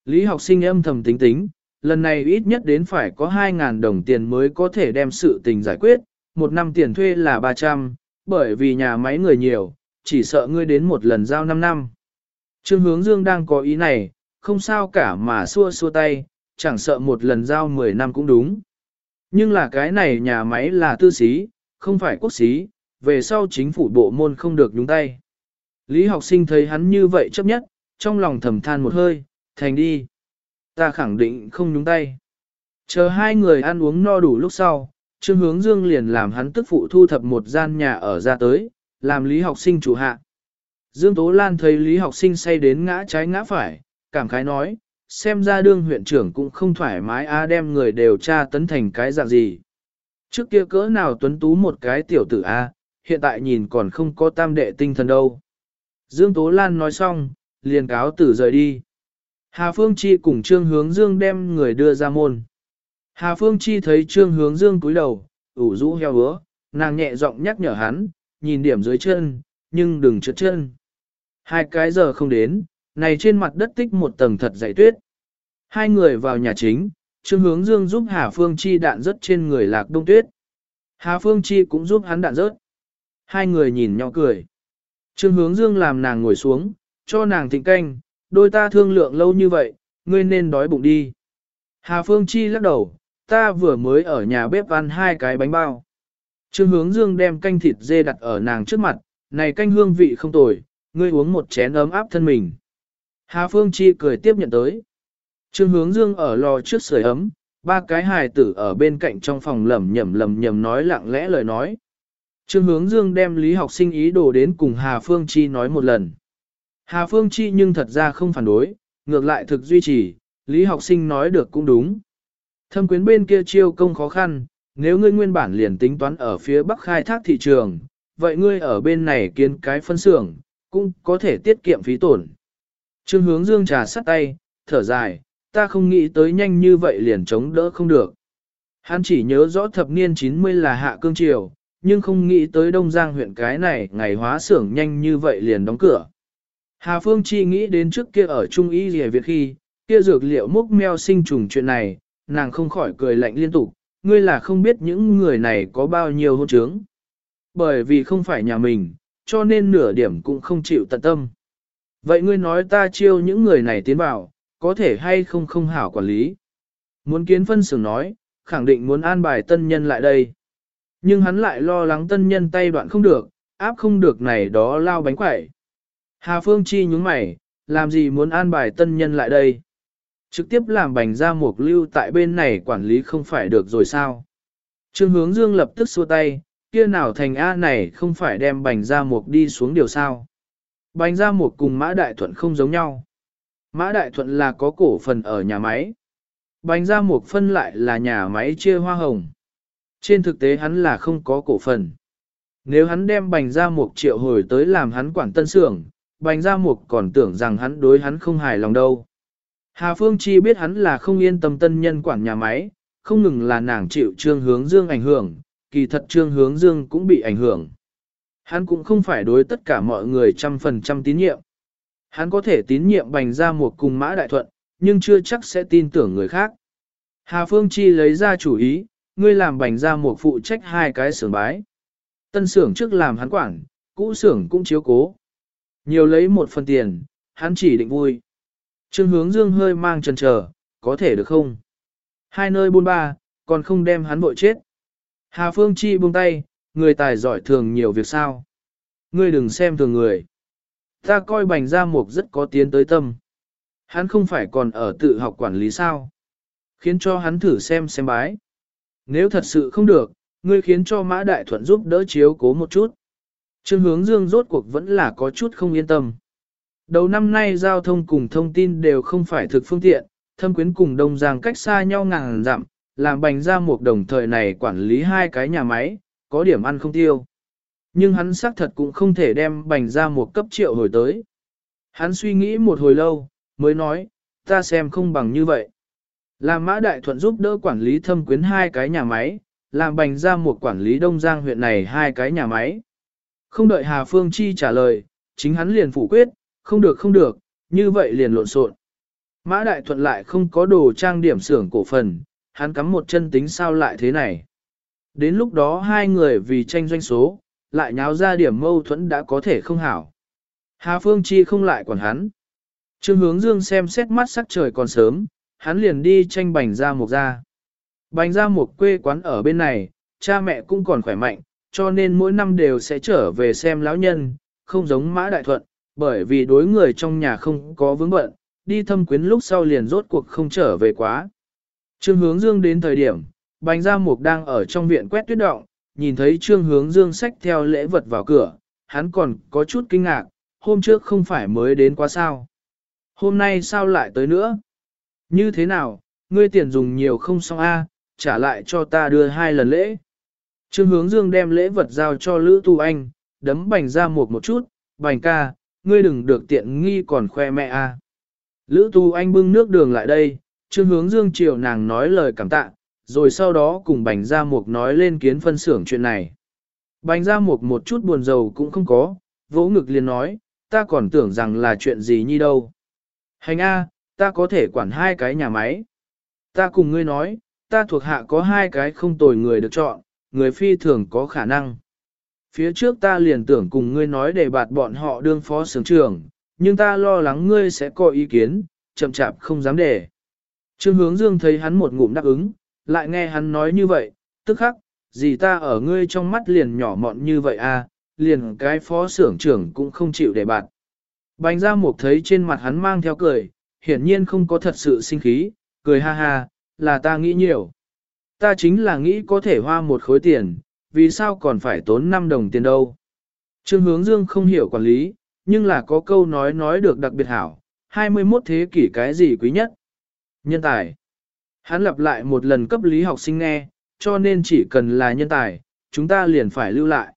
Lý học sinh âm thầm tính tính, lần này ít nhất đến phải có 2.000 đồng tiền mới có thể đem sự tình giải quyết, một năm tiền thuê là 300, bởi vì nhà máy người nhiều, chỉ sợ ngươi đến một lần giao 5 năm. Trương hướng dương đang có ý này, không sao cả mà xua xua tay, chẳng sợ một lần giao 10 năm cũng đúng. Nhưng là cái này nhà máy là tư xí, không phải quốc xí, về sau chính phủ bộ môn không được nhúng tay. Lý học sinh thấy hắn như vậy chấp nhất, trong lòng thầm than một hơi, thành đi. Ta khẳng định không nhúng tay. Chờ hai người ăn uống no đủ lúc sau, Trương Hướng Dương liền làm hắn tức phụ thu thập một gian nhà ở ra tới, làm Lý học sinh chủ hạ. Dương Tố Lan thấy Lý học sinh say đến ngã trái ngã phải, cảm khái nói, xem ra đương huyện trưởng cũng không thoải mái a đem người đều tra tấn thành cái dạng gì. Trước kia cỡ nào tuấn tú một cái tiểu tử a, hiện tại nhìn còn không có tam đệ tinh thần đâu. Dương Tố Lan nói xong, liền cáo tử rời đi. Hà Phương Chi cùng Trương Hướng Dương đem người đưa ra môn. Hà Phương Chi thấy Trương Hướng Dương cúi đầu, ủ rũ heo hứa, nàng nhẹ giọng nhắc nhở hắn, nhìn điểm dưới chân, nhưng đừng trượt chân. Hai cái giờ không đến, này trên mặt đất tích một tầng thật dày tuyết. Hai người vào nhà chính, Trương Hướng Dương giúp Hà Phương Chi đạn rớt trên người lạc đông tuyết. Hà Phương Chi cũng giúp hắn đạn rớt. Hai người nhìn nhau cười. Trương Hướng Dương làm nàng ngồi xuống, cho nàng thịnh canh, đôi ta thương lượng lâu như vậy, ngươi nên đói bụng đi. Hà Phương Chi lắc đầu, ta vừa mới ở nhà bếp ăn hai cái bánh bao. Trương Hướng Dương đem canh thịt dê đặt ở nàng trước mặt, này canh hương vị không tồi, ngươi uống một chén ấm áp thân mình. Hà Phương Chi cười tiếp nhận tới. Trương Hướng Dương ở lò trước sưởi ấm, ba cái hài tử ở bên cạnh trong phòng lẩm nhẩm lẩm nhẩm nói lặng lẽ lời nói. Trương Hướng Dương đem Lý học sinh ý đồ đến cùng Hà Phương Chi nói một lần. Hà Phương Chi nhưng thật ra không phản đối, ngược lại thực duy trì, Lý học sinh nói được cũng đúng. Thâm quyến bên kia chiêu công khó khăn, nếu ngươi nguyên bản liền tính toán ở phía bắc khai thác thị trường, vậy ngươi ở bên này kiến cái phân xưởng, cũng có thể tiết kiệm phí tổn. Trương hướng dương trà sắt tay, thở dài, ta không nghĩ tới nhanh như vậy liền chống đỡ không được. Hắn chỉ nhớ rõ thập niên 90 là hạ cương triều, nhưng không nghĩ tới Đông Giang huyện cái này ngày hóa xưởng nhanh như vậy liền đóng cửa. Hà Phương Chi nghĩ đến trước kia ở Trung Y Lìa Việt khi, kia dược liệu mốc meo sinh trùng chuyện này, nàng không khỏi cười lạnh liên tục, ngươi là không biết những người này có bao nhiêu hôn trướng. Bởi vì không phải nhà mình, cho nên nửa điểm cũng không chịu tận tâm. Vậy ngươi nói ta chiêu những người này tiến vào, có thể hay không không hảo quản lý. Muốn kiến phân xưởng nói, khẳng định muốn an bài tân nhân lại đây. Nhưng hắn lại lo lắng tân nhân tay đoạn không được, áp không được này đó lao bánh quẩy. Hà Phương Chi nhúng mày, làm gì muốn an bài tân nhân lại đây? Trực tiếp làm bành ra mục lưu tại bên này quản lý không phải được rồi sao? Trương hướng dương lập tức xua tay, kia nào thành A này không phải đem bành ra mục đi xuống điều sao? Bành ra mục cùng mã đại thuận không giống nhau. Mã đại thuận là có cổ phần ở nhà máy. Bành ra mục phân lại là nhà máy chia hoa hồng. Trên thực tế hắn là không có cổ phần. Nếu hắn đem bành ra mục triệu hồi tới làm hắn quản tân xưởng, bành ra mục còn tưởng rằng hắn đối hắn không hài lòng đâu. Hà Phương Chi biết hắn là không yên tâm tân nhân quản nhà máy, không ngừng là nàng chịu trương hướng dương ảnh hưởng, kỳ thật trương hướng dương cũng bị ảnh hưởng. Hắn cũng không phải đối tất cả mọi người trăm phần trăm tín nhiệm. Hắn có thể tín nhiệm bành ra một cùng mã đại thuận, nhưng chưa chắc sẽ tin tưởng người khác. Hà Phương Chi lấy ra chủ ý, ngươi làm bành ra một phụ trách hai cái xưởng bái. Tân xưởng trước làm hắn quản, cũ xưởng cũng chiếu cố. Nhiều lấy một phần tiền, hắn chỉ định vui. Trương hướng dương hơi mang chần chờ, có thể được không? Hai nơi buôn ba, còn không đem hắn vội chết. Hà Phương Chi buông tay, người tài giỏi thường nhiều việc sao. Ngươi đừng xem thường người. Ta coi bành ra mục rất có tiến tới tâm. Hắn không phải còn ở tự học quản lý sao. Khiến cho hắn thử xem xem bái. Nếu thật sự không được, ngươi khiến cho Mã Đại Thuận giúp đỡ chiếu cố một chút. Trương hướng dương rốt cuộc vẫn là có chút không yên tâm. Đầu năm nay giao thông cùng thông tin đều không phải thực phương tiện, thâm quyến cùng đông giang cách xa nhau ngàn dặm, làm bành ra một đồng thời này quản lý hai cái nhà máy, có điểm ăn không tiêu. Nhưng hắn xác thật cũng không thể đem bành ra một cấp triệu hồi tới. Hắn suy nghĩ một hồi lâu, mới nói, ta xem không bằng như vậy. Làm mã đại thuận giúp đỡ quản lý thâm quyến hai cái nhà máy, làm bành ra một quản lý đông giang huyện này hai cái nhà máy. Không đợi Hà Phương Chi trả lời, chính hắn liền phủ quyết, không được không được, như vậy liền lộn xộn. Mã Đại Thuận lại không có đồ trang điểm xưởng cổ phần, hắn cắm một chân tính sao lại thế này. Đến lúc đó hai người vì tranh doanh số, lại nháo ra điểm mâu thuẫn đã có thể không hảo. Hà Phương Chi không lại quản hắn. Trương hướng dương xem xét mắt sắc trời còn sớm, hắn liền đi tranh bành ra một ra. Bành ra một quê quán ở bên này, cha mẹ cũng còn khỏe mạnh, cho nên mỗi năm đều sẽ trở về xem lão nhân, không giống mã đại thuận, bởi vì đối người trong nhà không có vướng bận, đi thâm quyến lúc sau liền rốt cuộc không trở về quá. Trương hướng dương đến thời điểm, bành gia mục đang ở trong viện quét tuyết động, nhìn thấy trương hướng dương xách theo lễ vật vào cửa, hắn còn có chút kinh ngạc, hôm trước không phải mới đến quá sao. Hôm nay sao lại tới nữa? Như thế nào, ngươi tiền dùng nhiều không xong a, trả lại cho ta đưa hai lần lễ. Trương hướng dương đem lễ vật giao cho Lữ Tu Anh, đấm bành ra một một chút, bành ca, ngươi đừng được tiện nghi còn khoe mẹ a. Lữ Tu Anh bưng nước đường lại đây, Trương hướng dương chiều nàng nói lời cảm tạ, rồi sau đó cùng bành Gia Mục nói lên kiến phân xưởng chuyện này. Bành Gia Mục một chút buồn rầu cũng không có, vỗ ngực liền nói, ta còn tưởng rằng là chuyện gì nhi đâu. Hành A, ta có thể quản hai cái nhà máy. Ta cùng ngươi nói, ta thuộc hạ có hai cái không tồi người được chọn, người phi thường có khả năng. Phía trước ta liền tưởng cùng ngươi nói để bạt bọn họ đương phó sướng trưởng, nhưng ta lo lắng ngươi sẽ có ý kiến, chậm chạp không dám để. Trương hướng dương thấy hắn một ngụm đáp ứng, lại nghe hắn nói như vậy, tức khắc, gì ta ở ngươi trong mắt liền nhỏ mọn như vậy à, liền cái phó sưởng trưởng cũng không chịu để bạt. Bành ra một thấy trên mặt hắn mang theo cười, hiển nhiên không có thật sự sinh khí, cười ha ha, là ta nghĩ nhiều. Ta chính là nghĩ có thể hoa một khối tiền, vì sao còn phải tốn 5 đồng tiền đâu. Trương hướng dương không hiểu quản lý, nhưng là có câu nói nói được đặc biệt hảo, 21 thế kỷ cái gì quý nhất. Nhân tài. Hắn lặp lại một lần cấp lý học sinh nghe, cho nên chỉ cần là nhân tài, chúng ta liền phải lưu lại.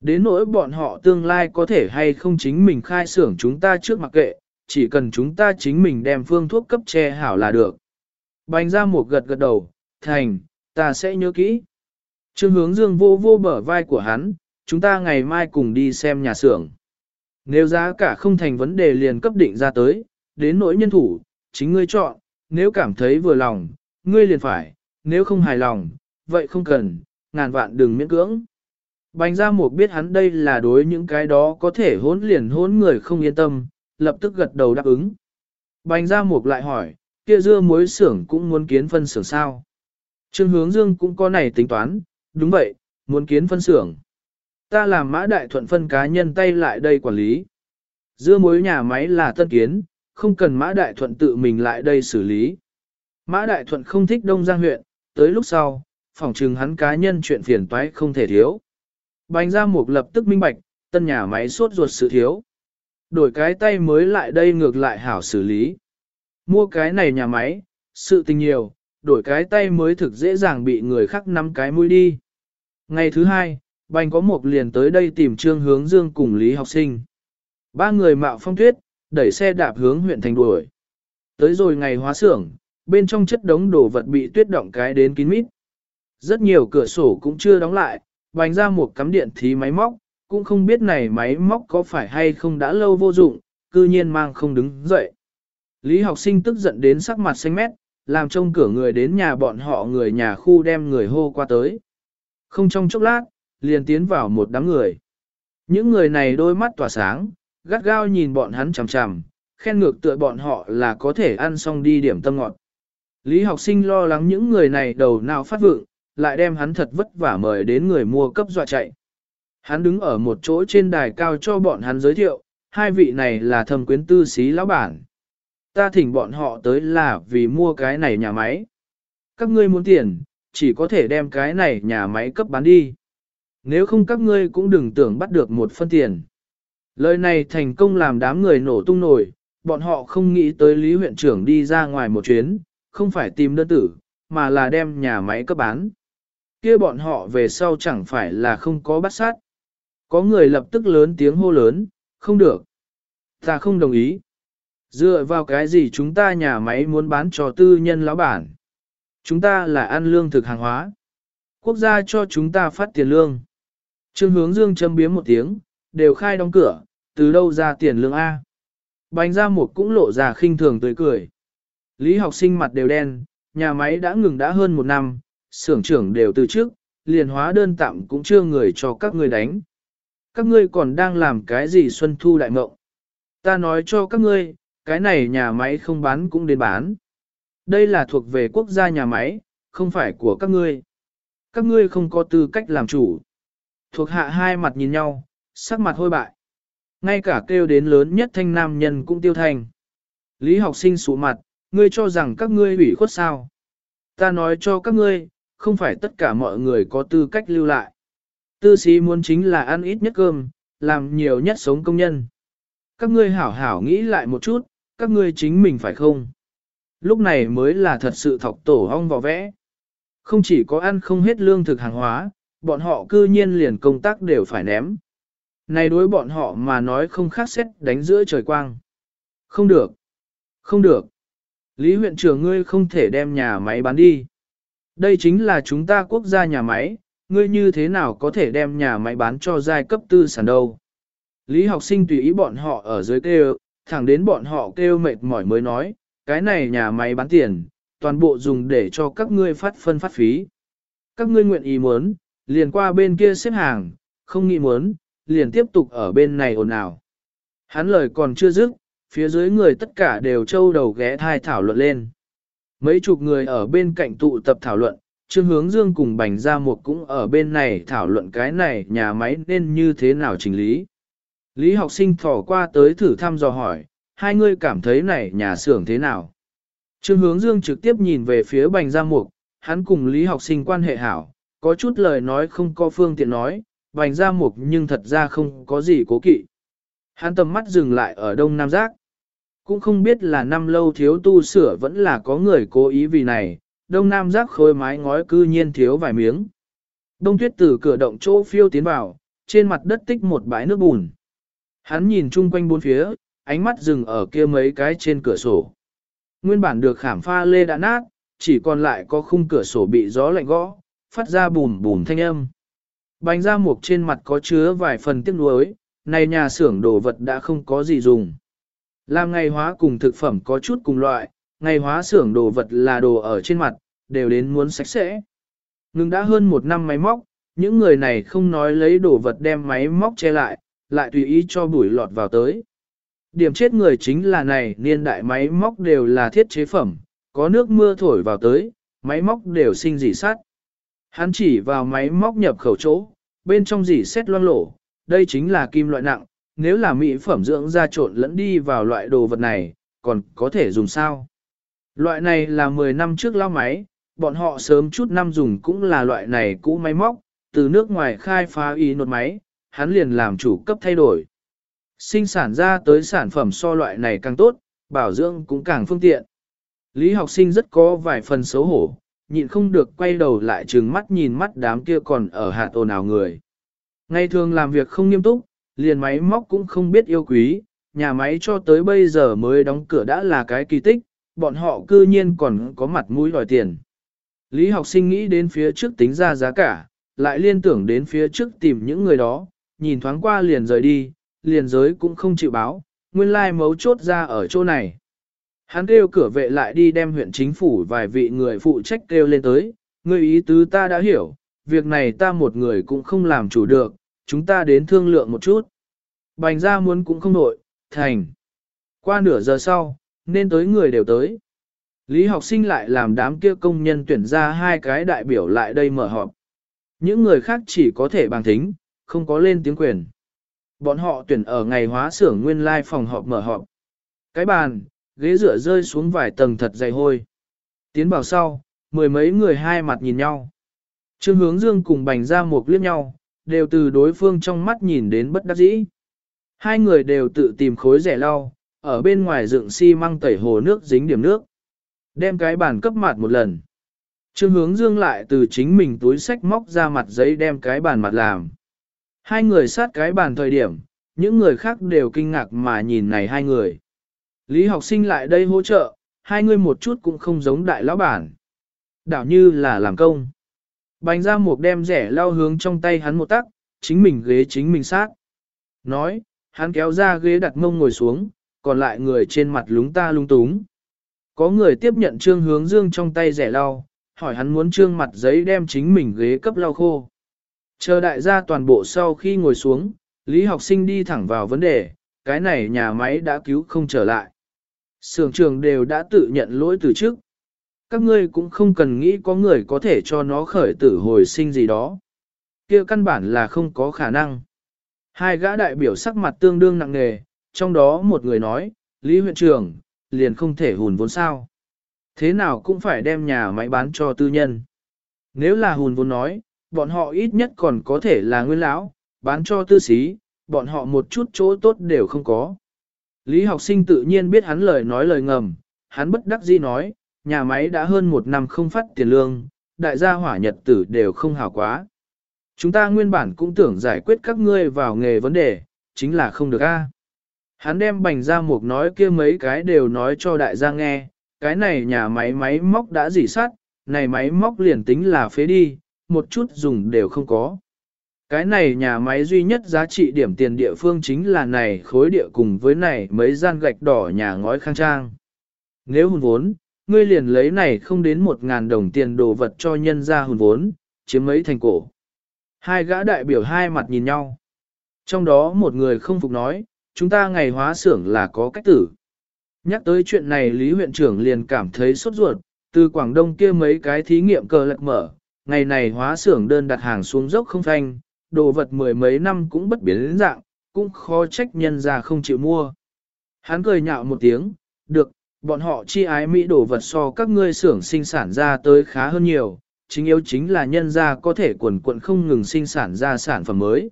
Đến nỗi bọn họ tương lai có thể hay không chính mình khai xưởng chúng ta trước mặc kệ, chỉ cần chúng ta chính mình đem phương thuốc cấp che hảo là được. Bành ra một gật gật đầu, thành, ta sẽ nhớ kỹ. Trương hướng dương vô vô bở vai của hắn, chúng ta ngày mai cùng đi xem nhà xưởng. Nếu giá cả không thành vấn đề liền cấp định ra tới, đến nỗi nhân thủ, chính ngươi chọn, nếu cảm thấy vừa lòng, ngươi liền phải, nếu không hài lòng, vậy không cần, ngàn vạn đừng miễn cưỡng. Bành ra một biết hắn đây là đối những cái đó có thể hỗn liền hỗn người không yên tâm, lập tức gật đầu đáp ứng. Bành ra một lại hỏi, kia dưa muối xưởng cũng muốn kiến phân xưởng sao? Trương hướng dương cũng có này tính toán, đúng vậy, muốn kiến phân xưởng. Ta làm mã đại thuận phân cá nhân tay lại đây quản lý. Dưa muối nhà máy là tân kiến, không cần mã đại thuận tự mình lại đây xử lý. Mã đại thuận không thích đông giang huyện, tới lúc sau, phòng trừng hắn cá nhân chuyện phiền toái không thể thiếu. Bánh ra một lập tức minh bạch, tân nhà máy suốt ruột sự thiếu. Đổi cái tay mới lại đây ngược lại hảo xử lý. Mua cái này nhà máy, sự tình nhiều, đổi cái tay mới thực dễ dàng bị người khác nắm cái mũi đi. Ngày thứ hai, Bành có một liền tới đây tìm Trương Hướng Dương cùng Lý học sinh. Ba người mạo phong tuyết, đẩy xe đạp hướng huyện thành đuổi. Tới rồi ngày hóa xưởng, bên trong chất đống đồ vật bị tuyết động cái đến kín mít. Rất nhiều cửa sổ cũng chưa đóng lại, bành ra một cắm điện thí máy móc, cũng không biết này máy móc có phải hay không đã lâu vô dụng, cư nhiên mang không đứng dậy. Lý học sinh tức giận đến sắc mặt xanh mét, làm trông cửa người đến nhà bọn họ người nhà khu đem người hô qua tới. Không trong chốc lát, liền tiến vào một đám người. Những người này đôi mắt tỏa sáng, gắt gao nhìn bọn hắn chằm chằm, khen ngược tựa bọn họ là có thể ăn xong đi điểm tâm ngọt. Lý học sinh lo lắng những người này đầu nào phát vượng, lại đem hắn thật vất vả mời đến người mua cấp dọa chạy. Hắn đứng ở một chỗ trên đài cao cho bọn hắn giới thiệu, hai vị này là thầm quyến tư sĩ lão bản. Ta thỉnh bọn họ tới là vì mua cái này nhà máy. Các ngươi muốn tiền, chỉ có thể đem cái này nhà máy cấp bán đi. Nếu không các ngươi cũng đừng tưởng bắt được một phân tiền. Lời này thành công làm đám người nổ tung nổi, bọn họ không nghĩ tới Lý huyện trưởng đi ra ngoài một chuyến, không phải tìm đơn tử, mà là đem nhà máy cấp bán. kia bọn họ về sau chẳng phải là không có bắt sát. Có người lập tức lớn tiếng hô lớn, không được. Ta không đồng ý. Dựa vào cái gì chúng ta nhà máy muốn bán cho tư nhân lão bản? Chúng ta là ăn lương thực hàng hóa. Quốc gia cho chúng ta phát tiền lương. Trương hướng dương châm biếm một tiếng, đều khai đóng cửa, từ đâu ra tiền lương A. Bánh ra một cũng lộ ra khinh thường tươi cười. Lý học sinh mặt đều đen, nhà máy đã ngừng đã hơn một năm, xưởng trưởng đều từ trước, liền hóa đơn tạm cũng chưa người cho các ngươi đánh. Các ngươi còn đang làm cái gì xuân thu đại mộng? Ta nói cho các ngươi, cái này nhà máy không bán cũng đến bán. Đây là thuộc về quốc gia nhà máy, không phải của các ngươi. Các ngươi không có tư cách làm chủ. Thuộc hạ hai mặt nhìn nhau, sắc mặt hôi bại. Ngay cả kêu đến lớn nhất thanh nam nhân cũng tiêu thành. Lý học sinh sụ mặt, ngươi cho rằng các ngươi ủy khuất sao. Ta nói cho các ngươi, không phải tất cả mọi người có tư cách lưu lại. Tư sĩ muốn chính là ăn ít nhất cơm, làm nhiều nhất sống công nhân. Các ngươi hảo hảo nghĩ lại một chút, các ngươi chính mình phải không? Lúc này mới là thật sự thọc tổ hong vò vẽ. Không chỉ có ăn không hết lương thực hàng hóa, bọn họ cư nhiên liền công tác đều phải ném. Này đối bọn họ mà nói không khác xét đánh giữa trời quang. Không được. Không được. Lý huyện trưởng ngươi không thể đem nhà máy bán đi. Đây chính là chúng ta quốc gia nhà máy, ngươi như thế nào có thể đem nhà máy bán cho giai cấp tư sản đâu. Lý học sinh tùy ý bọn họ ở dưới kêu, thẳng đến bọn họ kêu mệt mỏi mới nói, cái này nhà máy bán tiền, toàn bộ dùng để cho các ngươi phát phân phát phí. Các ngươi nguyện ý muốn, liền qua bên kia xếp hàng, không nghĩ muốn, liền tiếp tục ở bên này ồn ào. Hắn lời còn chưa dứt, phía dưới người tất cả đều trâu đầu ghé thai thảo luận lên. Mấy chục người ở bên cạnh tụ tập thảo luận, Trương Hướng Dương cùng Bành Gia Mục cũng ở bên này thảo luận cái này nhà máy nên như thế nào chỉnh lý. Lý học sinh thỏ qua tới thử thăm dò hỏi, hai người cảm thấy này nhà xưởng thế nào? Trương Hướng Dương trực tiếp nhìn về phía Bành Gia Mục, hắn cùng Lý học sinh quan hệ hảo, có chút lời nói không có phương tiện nói, Bành Gia Mục nhưng thật ra không có gì cố kỵ. Hắn tầm mắt dừng lại ở Đông Nam Giác. Cũng không biết là năm lâu thiếu tu sửa vẫn là có người cố ý vì này, Đông Nam Giác khôi mái ngói cư nhiên thiếu vài miếng. Đông tuyết từ cửa động chỗ phiêu tiến vào, trên mặt đất tích một bãi nước bùn. Hắn nhìn chung quanh bốn phía, ánh mắt dừng ở kia mấy cái trên cửa sổ. Nguyên bản được khảm pha lê đã nát, chỉ còn lại có khung cửa sổ bị gió lạnh gõ, phát ra bùm bùm thanh âm. Bánh da mục trên mặt có chứa vài phần tiếc nuối, này nhà xưởng đồ vật đã không có gì dùng. Làm ngày hóa cùng thực phẩm có chút cùng loại, ngày hóa xưởng đồ vật là đồ ở trên mặt, đều đến muốn sạch sẽ. Ngừng đã hơn một năm máy móc, những người này không nói lấy đồ vật đem máy móc che lại, lại tùy ý cho bụi lọt vào tới. Điểm chết người chính là này niên đại máy móc đều là thiết chế phẩm, có nước mưa thổi vào tới, máy móc đều sinh dỉ sát. Hắn chỉ vào máy móc nhập khẩu chỗ, bên trong dỉ xét loang lổ, đây chính là kim loại nặng, nếu là mỹ phẩm dưỡng da trộn lẫn đi vào loại đồ vật này, còn có thể dùng sao. Loại này là 10 năm trước lao máy, bọn họ sớm chút năm dùng cũng là loại này cũ máy móc, từ nước ngoài khai phá y nột máy, hắn liền làm chủ cấp thay đổi. Sinh sản ra tới sản phẩm so loại này càng tốt, bảo dưỡng cũng càng phương tiện. Lý học sinh rất có vài phần xấu hổ, nhịn không được quay đầu lại trừng mắt nhìn mắt đám kia còn ở hạt ồn ào người. Ngày thường làm việc không nghiêm túc, liền máy móc cũng không biết yêu quý, nhà máy cho tới bây giờ mới đóng cửa đã là cái kỳ tích, bọn họ cư nhiên còn có mặt mũi đòi tiền. Lý học sinh nghĩ đến phía trước tính ra giá cả, lại liên tưởng đến phía trước tìm những người đó, nhìn thoáng qua liền rời đi, liền giới cũng không chịu báo, nguyên lai mấu chốt ra ở chỗ này. Hắn kêu cửa vệ lại đi đem huyện chính phủ vài vị người phụ trách kêu lên tới, người ý tứ ta đã hiểu, việc này ta một người cũng không làm chủ được, chúng ta đến thương lượng một chút. Bành ra muốn cũng không nội, thành. Qua nửa giờ sau, nên tới người đều tới. Lý học sinh lại làm đám kia công nhân tuyển ra hai cái đại biểu lại đây mở họp. Những người khác chỉ có thể bằng thính, không có lên tiếng quyền. Bọn họ tuyển ở ngày hóa xưởng nguyên lai phòng họp mở họp. Cái bàn, ghế rửa rơi xuống vài tầng thật dày hôi. Tiến vào sau, mười mấy người hai mặt nhìn nhau. Trương hướng dương cùng bành ra một liếc nhau, đều từ đối phương trong mắt nhìn đến bất đắc dĩ. Hai người đều tự tìm khối rẻ lau, ở bên ngoài dựng xi măng tẩy hồ nước dính điểm nước. Đem cái bàn cấp mặt một lần. Trương hướng dương lại từ chính mình túi sách móc ra mặt giấy đem cái bàn mặt làm. Hai người sát cái bàn thời điểm, những người khác đều kinh ngạc mà nhìn này hai người. Lý học sinh lại đây hỗ trợ, hai người một chút cũng không giống đại lão bản. Đảo như là làm công. Bành ra một đem rẻ lao hướng trong tay hắn một tắc, chính mình ghế chính mình sát. Nói, hắn kéo ra ghế đặt mông ngồi xuống, còn lại người trên mặt lúng ta lung túng. Có người tiếp nhận trương hướng dương trong tay rẻ lau, hỏi hắn muốn trương mặt giấy đem chính mình ghế cấp lau khô. Chờ đại gia toàn bộ sau khi ngồi xuống, Lý học sinh đi thẳng vào vấn đề, cái này nhà máy đã cứu không trở lại. Sưởng trường đều đã tự nhận lỗi từ trước. Các ngươi cũng không cần nghĩ có người có thể cho nó khởi tử hồi sinh gì đó. kia căn bản là không có khả năng. Hai gã đại biểu sắc mặt tương đương nặng nề, trong đó một người nói, Lý huyện trưởng, liền không thể hùn vốn sao. Thế nào cũng phải đem nhà máy bán cho tư nhân. Nếu là hùn vốn nói, bọn họ ít nhất còn có thể là nguyên lão, bán cho tư sĩ, bọn họ một chút chỗ tốt đều không có. Lý học sinh tự nhiên biết hắn lời nói lời ngầm, hắn bất đắc dĩ nói, nhà máy đã hơn một năm không phát tiền lương, đại gia hỏa nhật tử đều không hảo quá. Chúng ta nguyên bản cũng tưởng giải quyết các ngươi vào nghề vấn đề, chính là không được a. Hắn đem bành ra một nói kia mấy cái đều nói cho đại gia nghe, cái này nhà máy máy móc đã dỉ sát, này máy móc liền tính là phế đi, một chút dùng đều không có. Cái này nhà máy duy nhất giá trị điểm tiền địa phương chính là này khối địa cùng với này mấy gian gạch đỏ nhà ngói khang trang. Nếu hùn vốn, ngươi liền lấy này không đến một ngàn đồng tiền đồ vật cho nhân ra hùn vốn, chiếm mấy thành cổ. Hai gã đại biểu hai mặt nhìn nhau. Trong đó một người không phục nói, chúng ta ngày hóa xưởng là có cách tử. Nhắc tới chuyện này Lý huyện trưởng liền cảm thấy sốt ruột, từ Quảng Đông kia mấy cái thí nghiệm cờ lật mở, ngày này hóa xưởng đơn đặt hàng xuống dốc không phanh, đồ vật mười mấy năm cũng bất biến đến dạng, cũng khó trách nhân ra không chịu mua. Hắn cười nhạo một tiếng, được, bọn họ chi ái Mỹ đồ vật so các ngươi xưởng sinh sản ra tới khá hơn nhiều, chính yếu chính là nhân ra có thể quần quận không ngừng sinh sản ra sản phẩm mới.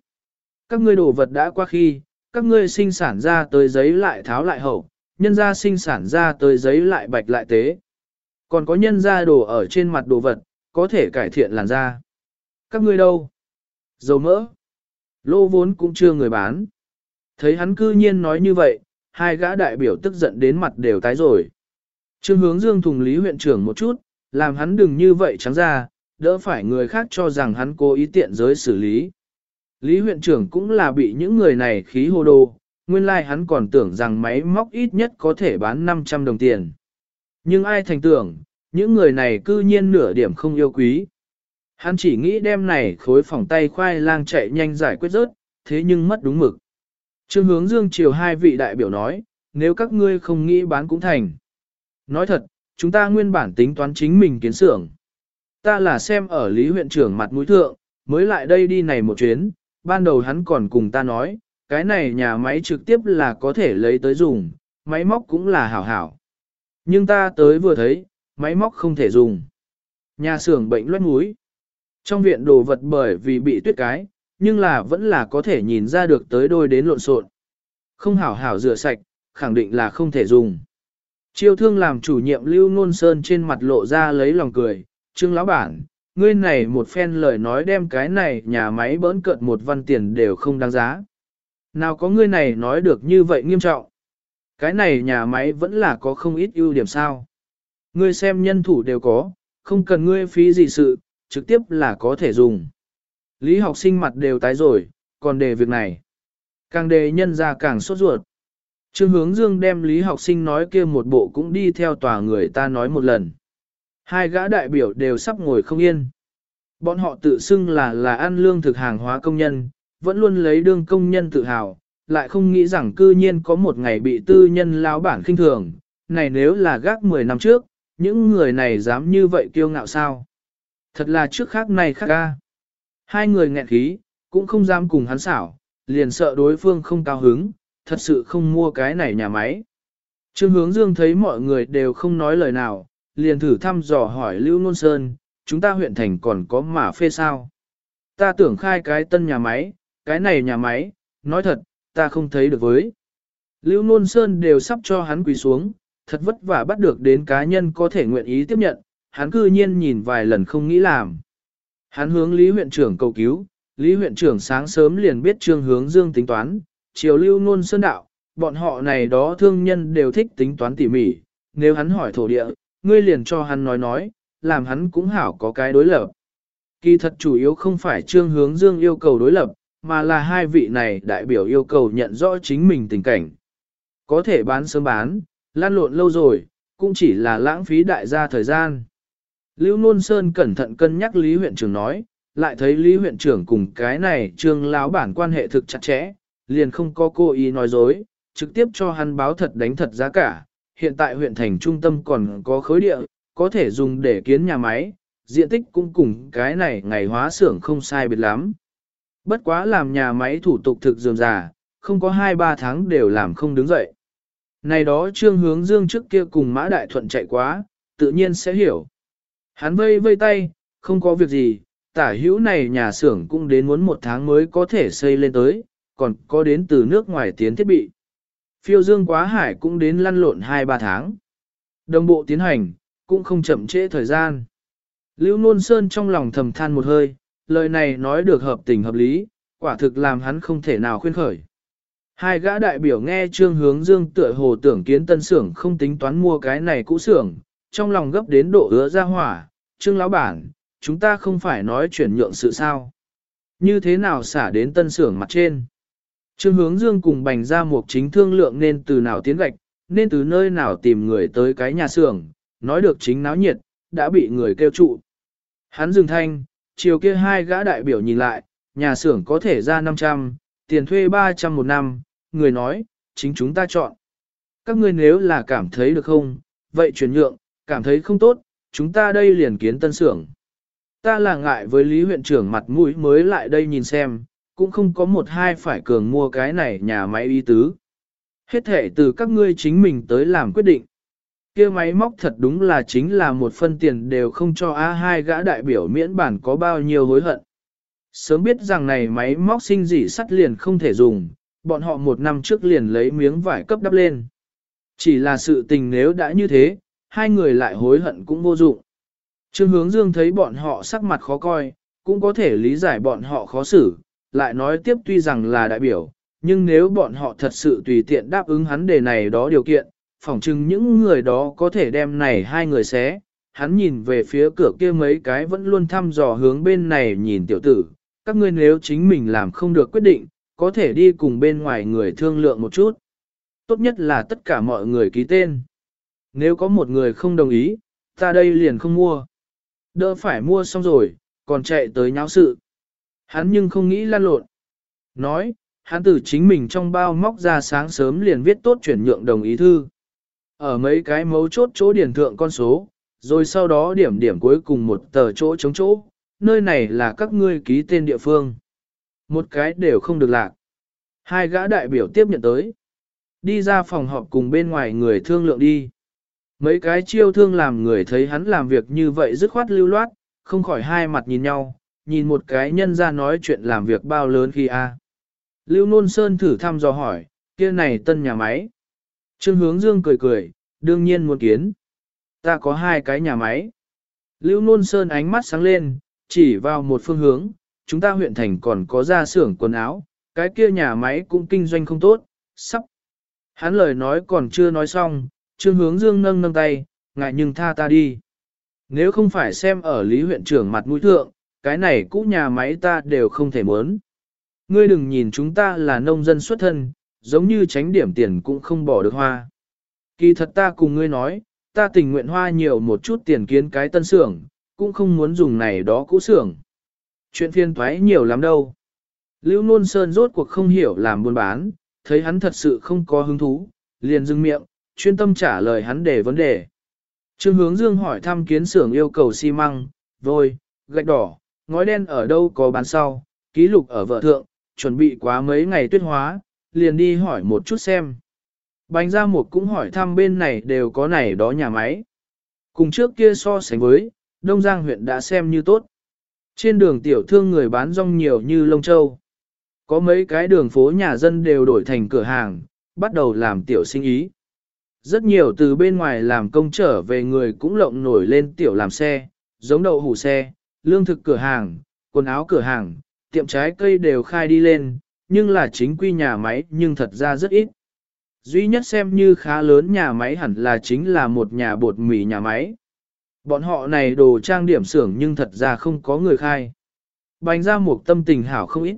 Các ngươi đồ vật đã qua khi, các ngươi sinh sản ra tới giấy lại tháo lại hậu, nhân ra sinh sản ra tới giấy lại bạch lại tế. Còn có nhân ra đồ ở trên mặt đồ vật, có thể cải thiện làn da. Các ngươi đâu? Dầu mỡ. Lô vốn cũng chưa người bán. Thấy hắn cư nhiên nói như vậy, hai gã đại biểu tức giận đến mặt đều tái rồi. Trương hướng dương thùng lý huyện trưởng một chút, làm hắn đừng như vậy trắng ra, đỡ phải người khác cho rằng hắn cố ý tiện giới xử lý. Lý huyện trưởng cũng là bị những người này khí hô đồ, nguyên lai like hắn còn tưởng rằng máy móc ít nhất có thể bán 500 đồng tiền. Nhưng ai thành tưởng, những người này cư nhiên nửa điểm không yêu quý. Hắn chỉ nghĩ đem này khối phòng tay khoai lang chạy nhanh giải quyết rớt, thế nhưng mất đúng mực. Trương hướng dương chiều hai vị đại biểu nói, nếu các ngươi không nghĩ bán cũng thành. Nói thật, chúng ta nguyên bản tính toán chính mình kiến xưởng. Ta là xem ở Lý huyện trưởng mặt mũi thượng, mới lại đây đi này một chuyến, ban đầu hắn còn cùng ta nói, cái này nhà máy trực tiếp là có thể lấy tới dùng, máy móc cũng là hảo hảo. Nhưng ta tới vừa thấy, máy móc không thể dùng. Nhà xưởng bệnh loét mũi. Trong viện đồ vật bởi vì bị tuyết cái, nhưng là vẫn là có thể nhìn ra được tới đôi đến lộn xộn. Không hảo hảo rửa sạch, khẳng định là không thể dùng. Chiêu thương làm chủ nhiệm Lưu Nôn Sơn trên mặt lộ ra lấy lòng cười, Trương lão bản, ngươi này một phen lời nói đem cái này nhà máy bỡn cợt một văn tiền đều không đáng giá. Nào có ngươi này nói được như vậy nghiêm trọng. Cái này nhà máy vẫn là có không ít ưu điểm sao. Ngươi xem nhân thủ đều có, không cần ngươi phí gì sự, trực tiếp là có thể dùng. Lý học sinh mặt đều tái rồi, còn đề việc này. Càng đề nhân ra càng sốt ruột. Trương hướng dương đem lý học sinh nói kia một bộ cũng đi theo tòa người ta nói một lần. Hai gã đại biểu đều sắp ngồi không yên. Bọn họ tự xưng là là ăn lương thực hàng hóa công nhân, vẫn luôn lấy đương công nhân tự hào, lại không nghĩ rằng cư nhiên có một ngày bị tư nhân lao bản khinh thường. Này nếu là gác 10 năm trước, những người này dám như vậy kiêu ngạo sao? Thật là trước khác này khác ca. Hai người nghẹn khí, cũng không dám cùng hắn xảo, liền sợ đối phương không cao hứng, thật sự không mua cái này nhà máy. Trương hướng dương thấy mọi người đều không nói lời nào, liền thử thăm dò hỏi Lưu Nôn Sơn, chúng ta huyện thành còn có mà phê sao? Ta tưởng khai cái tân nhà máy, cái này nhà máy, nói thật, ta không thấy được với. Lưu Nôn Sơn đều sắp cho hắn quỳ xuống, thật vất vả bắt được đến cá nhân có thể nguyện ý tiếp nhận, hắn cư nhiên nhìn vài lần không nghĩ làm. Hắn hướng Lý huyện trưởng cầu cứu, Lý huyện trưởng sáng sớm liền biết trương hướng dương tính toán, chiều lưu nôn sơn đạo, bọn họ này đó thương nhân đều thích tính toán tỉ mỉ, nếu hắn hỏi thổ địa, ngươi liền cho hắn nói nói, làm hắn cũng hảo có cái đối lập. Kỳ thật chủ yếu không phải trương hướng dương yêu cầu đối lập, mà là hai vị này đại biểu yêu cầu nhận rõ chính mình tình cảnh. Có thể bán sớm bán, lan lộn lâu rồi, cũng chỉ là lãng phí đại gia thời gian. Lưu Nôn Sơn cẩn thận cân nhắc Lý huyện trưởng nói, lại thấy Lý huyện trưởng cùng cái này trương lão bản quan hệ thực chặt chẽ, liền không có cố ý nói dối, trực tiếp cho hắn báo thật đánh thật giá cả. Hiện tại huyện thành trung tâm còn có khối địa, có thể dùng để kiến nhà máy, diện tích cũng cùng cái này ngày hóa xưởng không sai biệt lắm. Bất quá làm nhà máy thủ tục thực dườm già, không có 2-3 tháng đều làm không đứng dậy. Này đó trương hướng dương trước kia cùng mã đại thuận chạy quá, tự nhiên sẽ hiểu. Hắn vây vây tay, không có việc gì, tả hữu này nhà xưởng cũng đến muốn một tháng mới có thể xây lên tới, còn có đến từ nước ngoài tiến thiết bị. Phiêu dương quá hải cũng đến lăn lộn 2-3 tháng. Đồng bộ tiến hành, cũng không chậm trễ thời gian. Lưu Nôn Sơn trong lòng thầm than một hơi, lời này nói được hợp tình hợp lý, quả thực làm hắn không thể nào khuyên khởi. Hai gã đại biểu nghe Trương Hướng Dương tựa hồ tưởng kiến tân xưởng không tính toán mua cái này cũ xưởng, trong lòng gấp đến độ ứa ra hỏa, Trương lão bản, chúng ta không phải nói chuyển nhượng sự sao. Như thế nào xả đến tân xưởng mặt trên. Trương hướng dương cùng bành ra một chính thương lượng nên từ nào tiến gạch, nên từ nơi nào tìm người tới cái nhà xưởng, nói được chính náo nhiệt, đã bị người kêu trụ. Hắn dừng thanh, chiều kia hai gã đại biểu nhìn lại, nhà xưởng có thể ra 500, tiền thuê 300 một năm, người nói, chính chúng ta chọn. Các ngươi nếu là cảm thấy được không, vậy chuyển nhượng, cảm thấy không tốt, chúng ta đây liền kiến tân xưởng. Ta là ngại với Lý huyện trưởng mặt mũi mới lại đây nhìn xem, cũng không có một hai phải cường mua cái này nhà máy y tứ. Hết thể từ các ngươi chính mình tới làm quyết định. kia máy móc thật đúng là chính là một phân tiền đều không cho A2 gã đại biểu miễn bản có bao nhiêu hối hận. Sớm biết rằng này máy móc sinh dị sắt liền không thể dùng, bọn họ một năm trước liền lấy miếng vải cấp đắp lên. Chỉ là sự tình nếu đã như thế, hai người lại hối hận cũng vô dụng. Trương hướng dương thấy bọn họ sắc mặt khó coi, cũng có thể lý giải bọn họ khó xử, lại nói tiếp tuy rằng là đại biểu, nhưng nếu bọn họ thật sự tùy tiện đáp ứng hắn đề này đó điều kiện, phỏng chừng những người đó có thể đem này hai người xé. Hắn nhìn về phía cửa kia mấy cái vẫn luôn thăm dò hướng bên này nhìn tiểu tử, các ngươi nếu chính mình làm không được quyết định, có thể đi cùng bên ngoài người thương lượng một chút. Tốt nhất là tất cả mọi người ký tên. Nếu có một người không đồng ý, ta đây liền không mua. Đỡ phải mua xong rồi, còn chạy tới nháo sự. Hắn nhưng không nghĩ lan lộn. Nói, hắn từ chính mình trong bao móc ra sáng sớm liền viết tốt chuyển nhượng đồng ý thư. Ở mấy cái mấu chốt chỗ điển thượng con số, rồi sau đó điểm điểm cuối cùng một tờ chỗ chống chỗ, nơi này là các ngươi ký tên địa phương. Một cái đều không được lạc. Hai gã đại biểu tiếp nhận tới. Đi ra phòng họp cùng bên ngoài người thương lượng đi. Mấy cái chiêu thương làm người thấy hắn làm việc như vậy dứt khoát lưu loát, không khỏi hai mặt nhìn nhau, nhìn một cái nhân ra nói chuyện làm việc bao lớn khi a. Lưu Nôn Sơn thử thăm dò hỏi, kia này tân nhà máy. Trương Hướng Dương cười cười, đương nhiên muốn kiến. Ta có hai cái nhà máy. Lưu Nôn Sơn ánh mắt sáng lên, chỉ vào một phương hướng, chúng ta huyện thành còn có ra xưởng quần áo, cái kia nhà máy cũng kinh doanh không tốt, sắp. Hắn lời nói còn chưa nói xong, Trương Hướng Dương nâng nâng tay, ngại nhưng tha ta đi. Nếu không phải xem ở lý huyện trưởng mặt mũi thượng, cái này cũ nhà máy ta đều không thể muốn. Ngươi đừng nhìn chúng ta là nông dân xuất thân, giống như tránh điểm tiền cũng không bỏ được hoa. Kỳ thật ta cùng ngươi nói, ta tình nguyện hoa nhiều một chút tiền kiến cái tân xưởng, cũng không muốn dùng này đó cũ xưởng. Chuyện phiên thoái nhiều lắm đâu. Lưu Nôn Sơn rốt cuộc không hiểu làm buôn bán, thấy hắn thật sự không có hứng thú, liền dừng miệng, chuyên tâm trả lời hắn để vấn đề. Trương hướng dương hỏi thăm kiến xưởng yêu cầu xi măng, vôi, gạch đỏ, ngói đen ở đâu có bán sau, ký lục ở vợ thượng, chuẩn bị quá mấy ngày tuyết hóa, liền đi hỏi một chút xem. Bánh ra một cũng hỏi thăm bên này đều có này đó nhà máy. Cùng trước kia so sánh với, Đông Giang huyện đã xem như tốt. Trên đường tiểu thương người bán rong nhiều như lông châu. Có mấy cái đường phố nhà dân đều đổi thành cửa hàng, bắt đầu làm tiểu sinh ý. Rất nhiều từ bên ngoài làm công trở về người cũng lộng nổi lên tiểu làm xe, giống đậu hủ xe, lương thực cửa hàng, quần áo cửa hàng, tiệm trái cây đều khai đi lên, nhưng là chính quy nhà máy nhưng thật ra rất ít. Duy nhất xem như khá lớn nhà máy hẳn là chính là một nhà bột mì nhà máy. Bọn họ này đồ trang điểm xưởng nhưng thật ra không có người khai. Bành ra một tâm tình hảo không ít.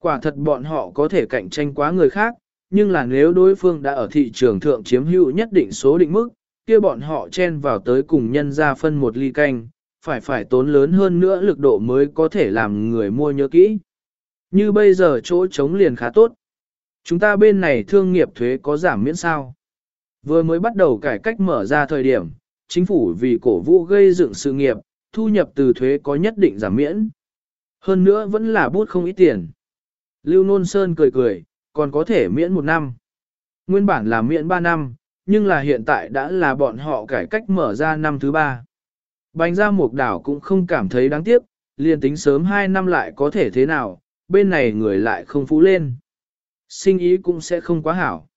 Quả thật bọn họ có thể cạnh tranh quá người khác, nhưng là nếu đối phương đã ở thị trường thượng chiếm hữu nhất định số định mức, kia bọn họ chen vào tới cùng nhân ra phân một ly canh, phải phải tốn lớn hơn nữa lực độ mới có thể làm người mua nhớ kỹ. Như bây giờ chỗ trống liền khá tốt. Chúng ta bên này thương nghiệp thuế có giảm miễn sao. Vừa mới bắt đầu cải cách mở ra thời điểm, chính phủ vì cổ vũ gây dựng sự nghiệp, thu nhập từ thuế có nhất định giảm miễn. Hơn nữa vẫn là bút không ít tiền. Lưu Nôn Sơn cười cười, còn có thể miễn một năm. Nguyên bản là miễn ba năm, nhưng là hiện tại đã là bọn họ cải cách mở ra năm thứ ba. Bánh ra mục đảo cũng không cảm thấy đáng tiếc, liền tính sớm hai năm lại có thể thế nào, bên này người lại không phú lên. Sinh ý cũng sẽ không quá hảo.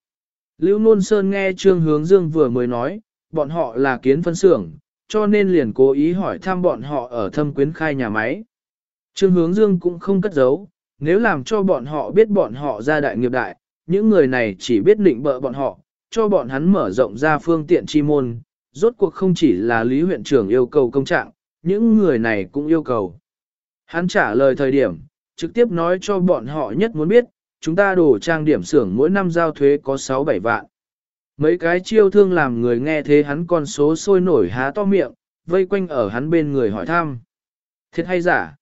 Lưu Nôn Sơn nghe Trương Hướng Dương vừa mới nói, bọn họ là kiến phân xưởng, cho nên liền cố ý hỏi thăm bọn họ ở thâm quyến khai nhà máy. Trương Hướng Dương cũng không cất giấu, nếu làm cho bọn họ biết bọn họ ra đại nghiệp đại, những người này chỉ biết định bợ bọn họ, cho bọn hắn mở rộng ra phương tiện chi môn, rốt cuộc không chỉ là Lý huyện trưởng yêu cầu công trạng, những người này cũng yêu cầu. Hắn trả lời thời điểm, trực tiếp nói cho bọn họ nhất muốn biết, chúng ta đổ trang điểm xưởng mỗi năm giao thuế có 6-7 vạn. Mấy cái chiêu thương làm người nghe thế hắn con số sôi nổi há to miệng, vây quanh ở hắn bên người hỏi thăm. Thiệt hay giả?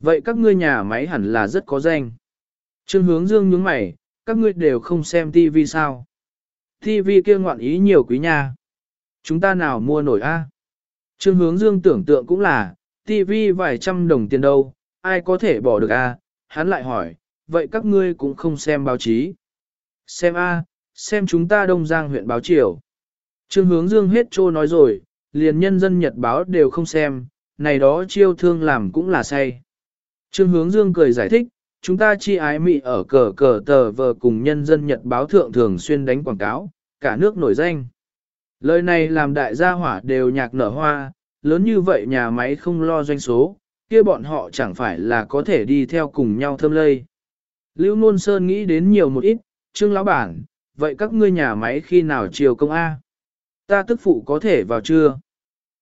Vậy các ngươi nhà máy hẳn là rất có danh. Trương hướng dương nhướng mày, các ngươi đều không xem TV sao? TV kia ngoạn ý nhiều quý nha. Chúng ta nào mua nổi a? Trương hướng dương tưởng tượng cũng là, TV vài trăm đồng tiền đâu, ai có thể bỏ được a? Hắn lại hỏi, vậy các ngươi cũng không xem báo chí. Xem a, xem chúng ta Đông Giang huyện báo triều. Trương hướng dương hết trô nói rồi, liền nhân dân nhật báo đều không xem, này đó chiêu thương làm cũng là say. Trương hướng dương cười giải thích, chúng ta chi ái mị ở cờ cờ tờ vờ cùng nhân dân nhật báo thượng thường xuyên đánh quảng cáo, cả nước nổi danh. Lời này làm đại gia hỏa đều nhạc nở hoa, lớn như vậy nhà máy không lo doanh số, kia bọn họ chẳng phải là có thể đi theo cùng nhau thơm lây. Lưu Nôn Sơn nghĩ đến nhiều một ít, Trương Lão Bản, vậy các ngươi nhà máy khi nào chiều công A? Ta tức phụ có thể vào chưa?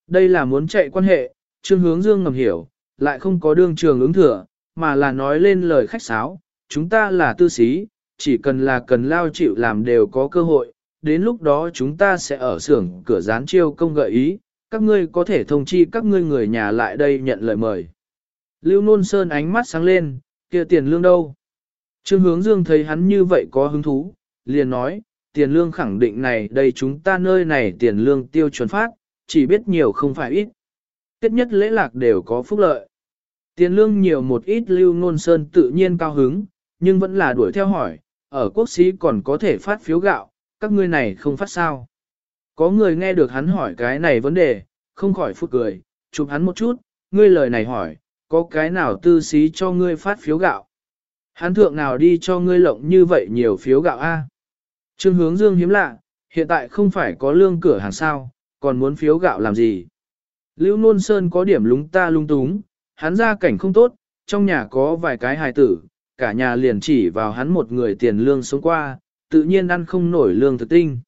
Đây là muốn chạy quan hệ, Trương Hướng Dương ngầm hiểu, lại không có đương trường ứng thừa, mà là nói lên lời khách sáo, chúng ta là tư sĩ, chỉ cần là cần lao chịu làm đều có cơ hội, đến lúc đó chúng ta sẽ ở xưởng cửa dán chiêu công gợi ý, các ngươi có thể thông chi các ngươi người nhà lại đây nhận lời mời. Lưu Nôn Sơn ánh mắt sáng lên, kia tiền lương đâu? Trương Hướng Dương thấy hắn như vậy có hứng thú, liền nói, tiền lương khẳng định này đây chúng ta nơi này tiền lương tiêu chuẩn phát, chỉ biết nhiều không phải ít. Tiết nhất lễ lạc đều có phúc lợi. Tiền lương nhiều một ít lưu ngôn sơn tự nhiên cao hứng, nhưng vẫn là đuổi theo hỏi, ở quốc sĩ còn có thể phát phiếu gạo, các ngươi này không phát sao. Có người nghe được hắn hỏi cái này vấn đề, không khỏi phút cười, chụp hắn một chút, ngươi lời này hỏi, có cái nào tư xí cho ngươi phát phiếu gạo. Hắn thượng nào đi cho ngươi lộng như vậy nhiều phiếu gạo a? Trương hướng dương hiếm lạ, hiện tại không phải có lương cửa hàng sao, còn muốn phiếu gạo làm gì? Lưu Nôn Sơn có điểm lúng ta lung túng, hắn ra cảnh không tốt, trong nhà có vài cái hài tử, cả nhà liền chỉ vào hắn một người tiền lương sống qua, tự nhiên ăn không nổi lương thực tinh.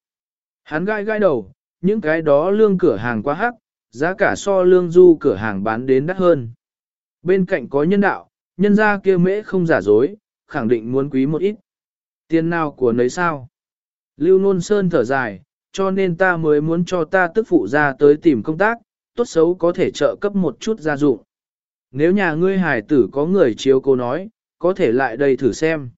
Hắn gai gai đầu, Những cái đó lương cửa hàng quá hắc, giá cả so lương du cửa hàng bán đến đắt hơn. Bên cạnh có nhân đạo, nhân gia kia mễ không giả dối, khẳng định muốn quý một ít. Tiền nào của nấy sao? Lưu Nôn Sơn thở dài, cho nên ta mới muốn cho ta tức phụ ra tới tìm công tác, tốt xấu có thể trợ cấp một chút gia dụng. Nếu nhà ngươi Hải tử có người chiếu cô nói, có thể lại đây thử xem.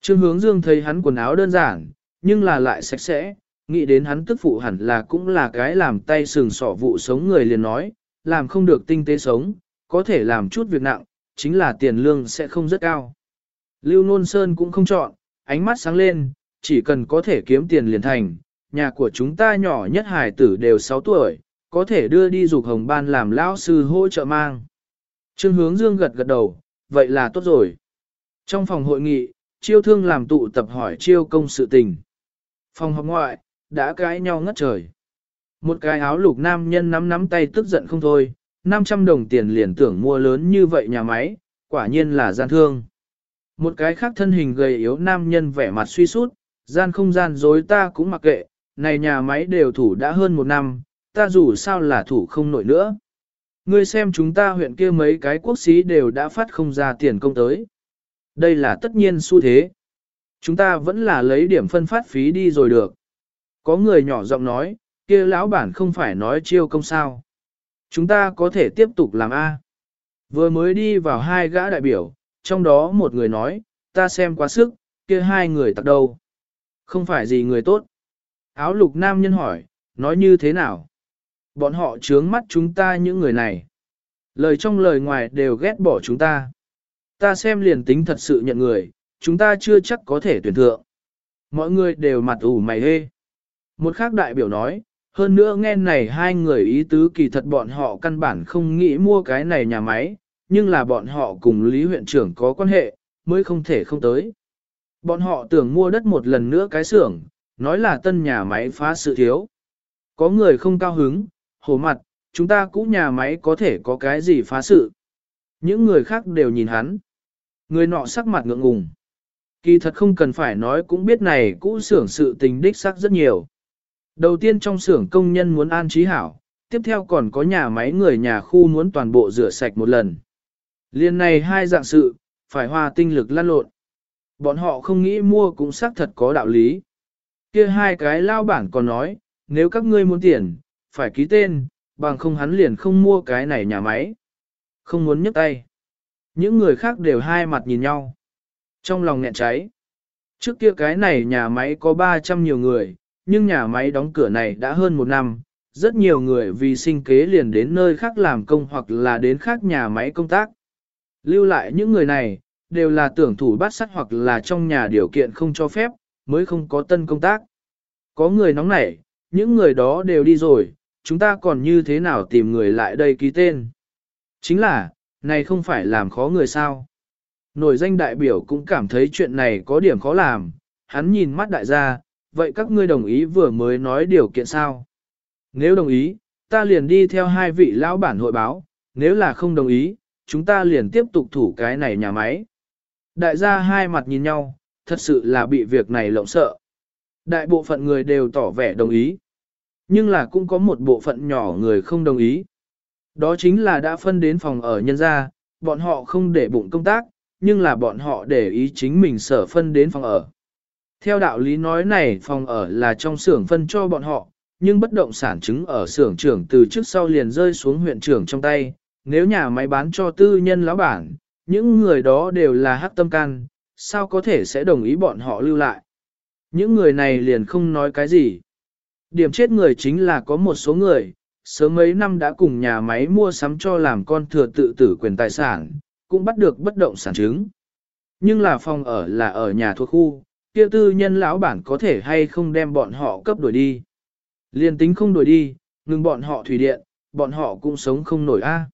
Trương hướng dương thấy hắn quần áo đơn giản, nhưng là lại sạch sẽ, nghĩ đến hắn tức phụ hẳn là cũng là cái làm tay sừng sỏ vụ sống người liền nói, làm không được tinh tế sống, có thể làm chút việc nặng, chính là tiền lương sẽ không rất cao. Lưu Nôn Sơn cũng không chọn, ánh mắt sáng lên, chỉ cần có thể kiếm tiền liền thành, nhà của chúng ta nhỏ nhất hài tử đều 6 tuổi, có thể đưa đi dục hồng ban làm lão sư hỗ trợ mang. Trương hướng dương gật gật đầu, vậy là tốt rồi. Trong phòng hội nghị, chiêu thương làm tụ tập hỏi chiêu công sự tình. Phòng học ngoại, đã cãi nhau ngất trời. Một cái áo lục nam nhân nắm nắm tay tức giận không thôi, 500 đồng tiền liền tưởng mua lớn như vậy nhà máy, quả nhiên là gian thương. Một cái khác thân hình gầy yếu nam nhân vẻ mặt suy sút, gian không gian dối ta cũng mặc kệ, này nhà máy đều thủ đã hơn một năm, ta dù sao là thủ không nổi nữa. Ngươi xem chúng ta huyện kia mấy cái quốc xí đều đã phát không ra tiền công tới. Đây là tất nhiên xu thế. Chúng ta vẫn là lấy điểm phân phát phí đi rồi được. Có người nhỏ giọng nói, kia lão bản không phải nói chiêu công sao. Chúng ta có thể tiếp tục làm A. Vừa mới đi vào hai gã đại biểu, trong đó một người nói, ta xem quá sức, kia hai người tặc đâu. Không phải gì người tốt. Áo lục nam nhân hỏi, nói như thế nào? Bọn họ trướng mắt chúng ta những người này. Lời trong lời ngoài đều ghét bỏ chúng ta. Ta xem liền tính thật sự nhận người, chúng ta chưa chắc có thể tuyển thượng. Mọi người đều mặt ủ mày hê. Một khác đại biểu nói, hơn nữa nghe này hai người ý tứ kỳ thật bọn họ căn bản không nghĩ mua cái này nhà máy, nhưng là bọn họ cùng Lý huyện trưởng có quan hệ, mới không thể không tới. Bọn họ tưởng mua đất một lần nữa cái xưởng, nói là tân nhà máy phá sự thiếu. Có người không cao hứng, hổ mặt, chúng ta cũ nhà máy có thể có cái gì phá sự. Những người khác đều nhìn hắn. Người nọ sắc mặt ngượng ngùng. Kỳ thật không cần phải nói cũng biết này cũ xưởng sự tình đích sắc rất nhiều. Đầu tiên trong xưởng công nhân muốn an trí hảo, tiếp theo còn có nhà máy người nhà khu muốn toàn bộ rửa sạch một lần. Liên này hai dạng sự, phải hòa tinh lực lan lộn. Bọn họ không nghĩ mua cũng xác thật có đạo lý. Kia hai cái lao bản còn nói, nếu các ngươi muốn tiền, phải ký tên, bằng không hắn liền không mua cái này nhà máy. Không muốn nhấc tay. Những người khác đều hai mặt nhìn nhau. Trong lòng nghẹn cháy. Trước kia cái này nhà máy có 300 nhiều người, nhưng nhà máy đóng cửa này đã hơn một năm. Rất nhiều người vì sinh kế liền đến nơi khác làm công hoặc là đến khác nhà máy công tác. Lưu lại những người này, đều là tưởng thủ bắt sắt hoặc là trong nhà điều kiện không cho phép, mới không có tân công tác. Có người nóng nảy, những người đó đều đi rồi, chúng ta còn như thế nào tìm người lại đây ký tên. Chính là, này không phải làm khó người sao. Nổi danh đại biểu cũng cảm thấy chuyện này có điểm khó làm, hắn nhìn mắt đại gia, vậy các ngươi đồng ý vừa mới nói điều kiện sao? Nếu đồng ý, ta liền đi theo hai vị lão bản hội báo, nếu là không đồng ý, chúng ta liền tiếp tục thủ cái này nhà máy. Đại gia hai mặt nhìn nhau, thật sự là bị việc này lộng sợ. Đại bộ phận người đều tỏ vẻ đồng ý. Nhưng là cũng có một bộ phận nhỏ người không đồng ý. Đó chính là đã phân đến phòng ở nhân gia, bọn họ không để bụng công tác, nhưng là bọn họ để ý chính mình sở phân đến phòng ở. Theo đạo lý nói này phòng ở là trong xưởng phân cho bọn họ, nhưng bất động sản chứng ở xưởng trưởng từ trước sau liền rơi xuống huyện trưởng trong tay, nếu nhà máy bán cho tư nhân lão bản, những người đó đều là hắc tâm can, sao có thể sẽ đồng ý bọn họ lưu lại. Những người này liền không nói cái gì. Điểm chết người chính là có một số người, sớm mấy năm đã cùng nhà máy mua sắm cho làm con thừa tự tử quyền tài sản, cũng bắt được bất động sản chứng. Nhưng là phòng ở là ở nhà thuộc khu, kia tư nhân lão bản có thể hay không đem bọn họ cấp đuổi đi. Liên tính không đuổi đi, ngừng bọn họ thủy điện, bọn họ cũng sống không nổi a.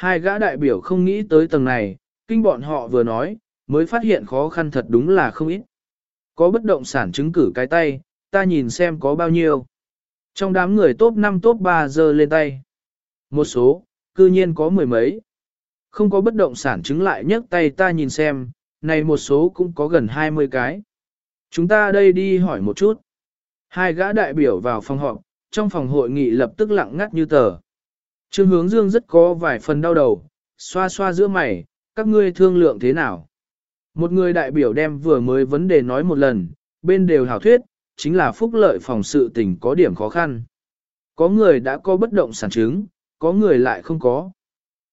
Hai gã đại biểu không nghĩ tới tầng này, kinh bọn họ vừa nói, mới phát hiện khó khăn thật đúng là không ít. Có bất động sản chứng cử cái tay, ta nhìn xem có bao nhiêu. Trong đám người top 5 top 3 giờ lên tay. Một số, cư nhiên có mười mấy. Không có bất động sản chứng lại nhấc tay ta nhìn xem, này một số cũng có gần 20 cái. Chúng ta đây đi hỏi một chút. Hai gã đại biểu vào phòng họp, trong phòng hội nghị lập tức lặng ngắt như tờ. Trương hướng dương rất có vài phần đau đầu, xoa xoa giữa mày, các ngươi thương lượng thế nào? Một người đại biểu đem vừa mới vấn đề nói một lần, bên đều hảo thuyết, chính là phúc lợi phòng sự tình có điểm khó khăn. Có người đã có bất động sản chứng, có người lại không có.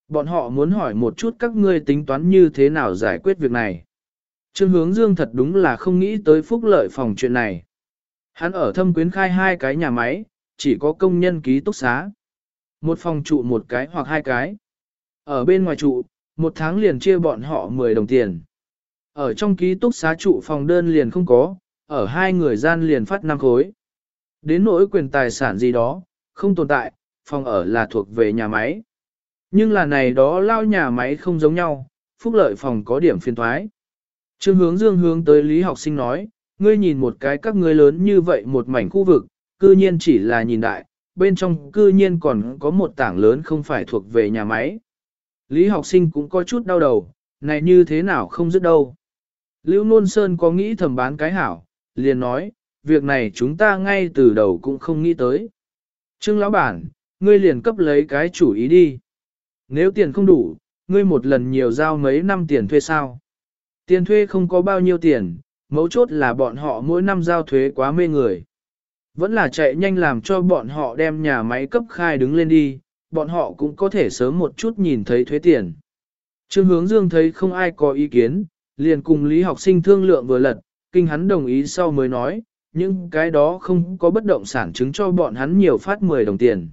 Bọn họ muốn hỏi một chút các ngươi tính toán như thế nào giải quyết việc này. Trương hướng dương thật đúng là không nghĩ tới phúc lợi phòng chuyện này. Hắn ở thâm quyến khai hai cái nhà máy, chỉ có công nhân ký túc xá. Một phòng trụ một cái hoặc hai cái. Ở bên ngoài trụ, một tháng liền chia bọn họ 10 đồng tiền. Ở trong ký túc xá trụ phòng đơn liền không có, ở hai người gian liền phát năm khối. Đến nỗi quyền tài sản gì đó, không tồn tại, phòng ở là thuộc về nhà máy. Nhưng là này đó lao nhà máy không giống nhau, phúc lợi phòng có điểm phiên thoái. Trương hướng dương hướng tới lý học sinh nói, ngươi nhìn một cái các ngươi lớn như vậy một mảnh khu vực, cư nhiên chỉ là nhìn đại, bên trong cư nhiên còn có một tảng lớn không phải thuộc về nhà máy. Lý học sinh cũng có chút đau đầu, này như thế nào không dứt đâu. Lưu Nôn Sơn có nghĩ thầm bán cái hảo, liền nói, việc này chúng ta ngay từ đầu cũng không nghĩ tới. Trương lão bản, ngươi liền cấp lấy cái chủ ý đi. Nếu tiền không đủ, ngươi một lần nhiều giao mấy năm tiền thuê sao? Tiền thuê không có bao nhiêu tiền, mấu chốt là bọn họ mỗi năm giao thuế quá mê người. Vẫn là chạy nhanh làm cho bọn họ đem nhà máy cấp khai đứng lên đi, bọn họ cũng có thể sớm một chút nhìn thấy thuế tiền. Trương hướng dương thấy không ai có ý kiến, liền cùng lý học sinh thương lượng vừa lật, kinh hắn đồng ý sau mới nói, những cái đó không có bất động sản chứng cho bọn hắn nhiều phát 10 đồng tiền.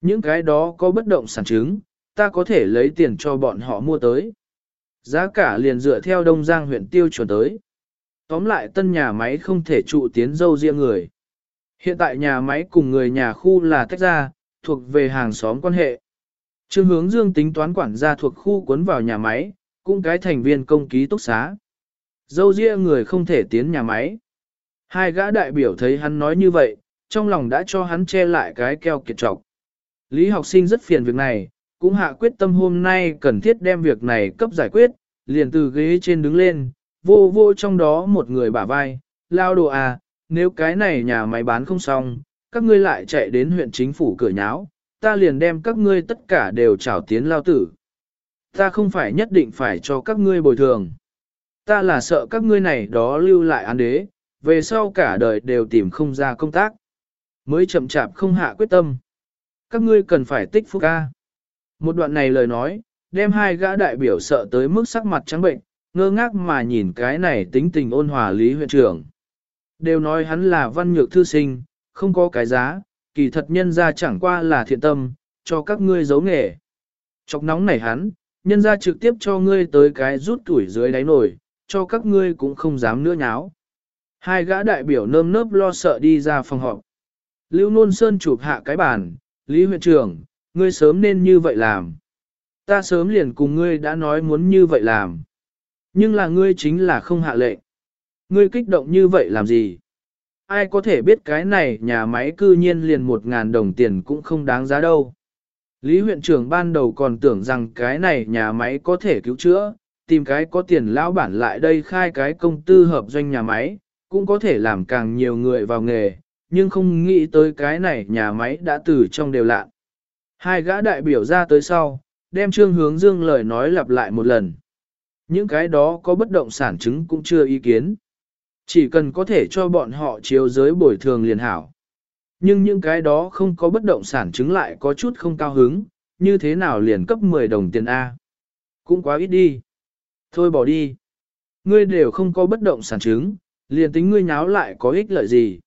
Những cái đó có bất động sản chứng, ta có thể lấy tiền cho bọn họ mua tới. Giá cả liền dựa theo Đông Giang huyện tiêu chuẩn tới. Tóm lại tân nhà máy không thể trụ tiến dâu riêng người. Hiện tại nhà máy cùng người nhà khu là tách ra, thuộc về hàng xóm quan hệ. Trương hướng dương tính toán quản gia thuộc khu cuốn vào nhà máy, cũng cái thành viên công ký túc xá. Dâu riêng người không thể tiến nhà máy. Hai gã đại biểu thấy hắn nói như vậy, trong lòng đã cho hắn che lại cái keo kiệt trọc. Lý học sinh rất phiền việc này, cũng hạ quyết tâm hôm nay cần thiết đem việc này cấp giải quyết, liền từ ghế trên đứng lên, vô vô trong đó một người bả vai, lao đồ à, nếu cái này nhà máy bán không xong, các ngươi lại chạy đến huyện chính phủ cửa nháo, ta liền đem các ngươi tất cả đều trảo tiến lao tử. Ta không phải nhất định phải cho các ngươi bồi thường. Ta là sợ các ngươi này đó lưu lại án đế, về sau cả đời đều tìm không ra công tác. Mới chậm chạp không hạ quyết tâm. Các ngươi cần phải tích phúc ca. Một đoạn này lời nói, đem hai gã đại biểu sợ tới mức sắc mặt trắng bệnh, ngơ ngác mà nhìn cái này tính tình ôn hòa lý huyện trưởng. Đều nói hắn là văn nhược thư sinh, không có cái giá, kỳ thật nhân ra chẳng qua là thiện tâm, cho các ngươi giấu nghề. Chọc nóng này hắn, nhân ra trực tiếp cho ngươi tới cái rút tuổi dưới đáy nổi, cho các ngươi cũng không dám nữa nháo. Hai gã đại biểu nơm nớp lo sợ đi ra phòng họp. Lưu Nôn Sơn chụp hạ cái bàn, Lý huyện trưởng, ngươi sớm nên như vậy làm. Ta sớm liền cùng ngươi đã nói muốn như vậy làm. Nhưng là ngươi chính là không hạ lệnh. Ngươi kích động như vậy làm gì? Ai có thể biết cái này nhà máy cư nhiên liền một ngàn đồng tiền cũng không đáng giá đâu. Lý huyện trưởng ban đầu còn tưởng rằng cái này nhà máy có thể cứu chữa, tìm cái có tiền lão bản lại đây khai cái công tư hợp doanh nhà máy, cũng có thể làm càng nhiều người vào nghề, nhưng không nghĩ tới cái này nhà máy đã từ trong đều lạ. Hai gã đại biểu ra tới sau, đem trương hướng dương lời nói lặp lại một lần. Những cái đó có bất động sản chứng cũng chưa ý kiến. Chỉ cần có thể cho bọn họ chiếu giới bồi thường liền hảo. Nhưng những cái đó không có bất động sản chứng lại có chút không cao hứng, như thế nào liền cấp 10 đồng tiền A. Cũng quá ít đi. Thôi bỏ đi. Ngươi đều không có bất động sản chứng, liền tính ngươi nháo lại có ích lợi gì.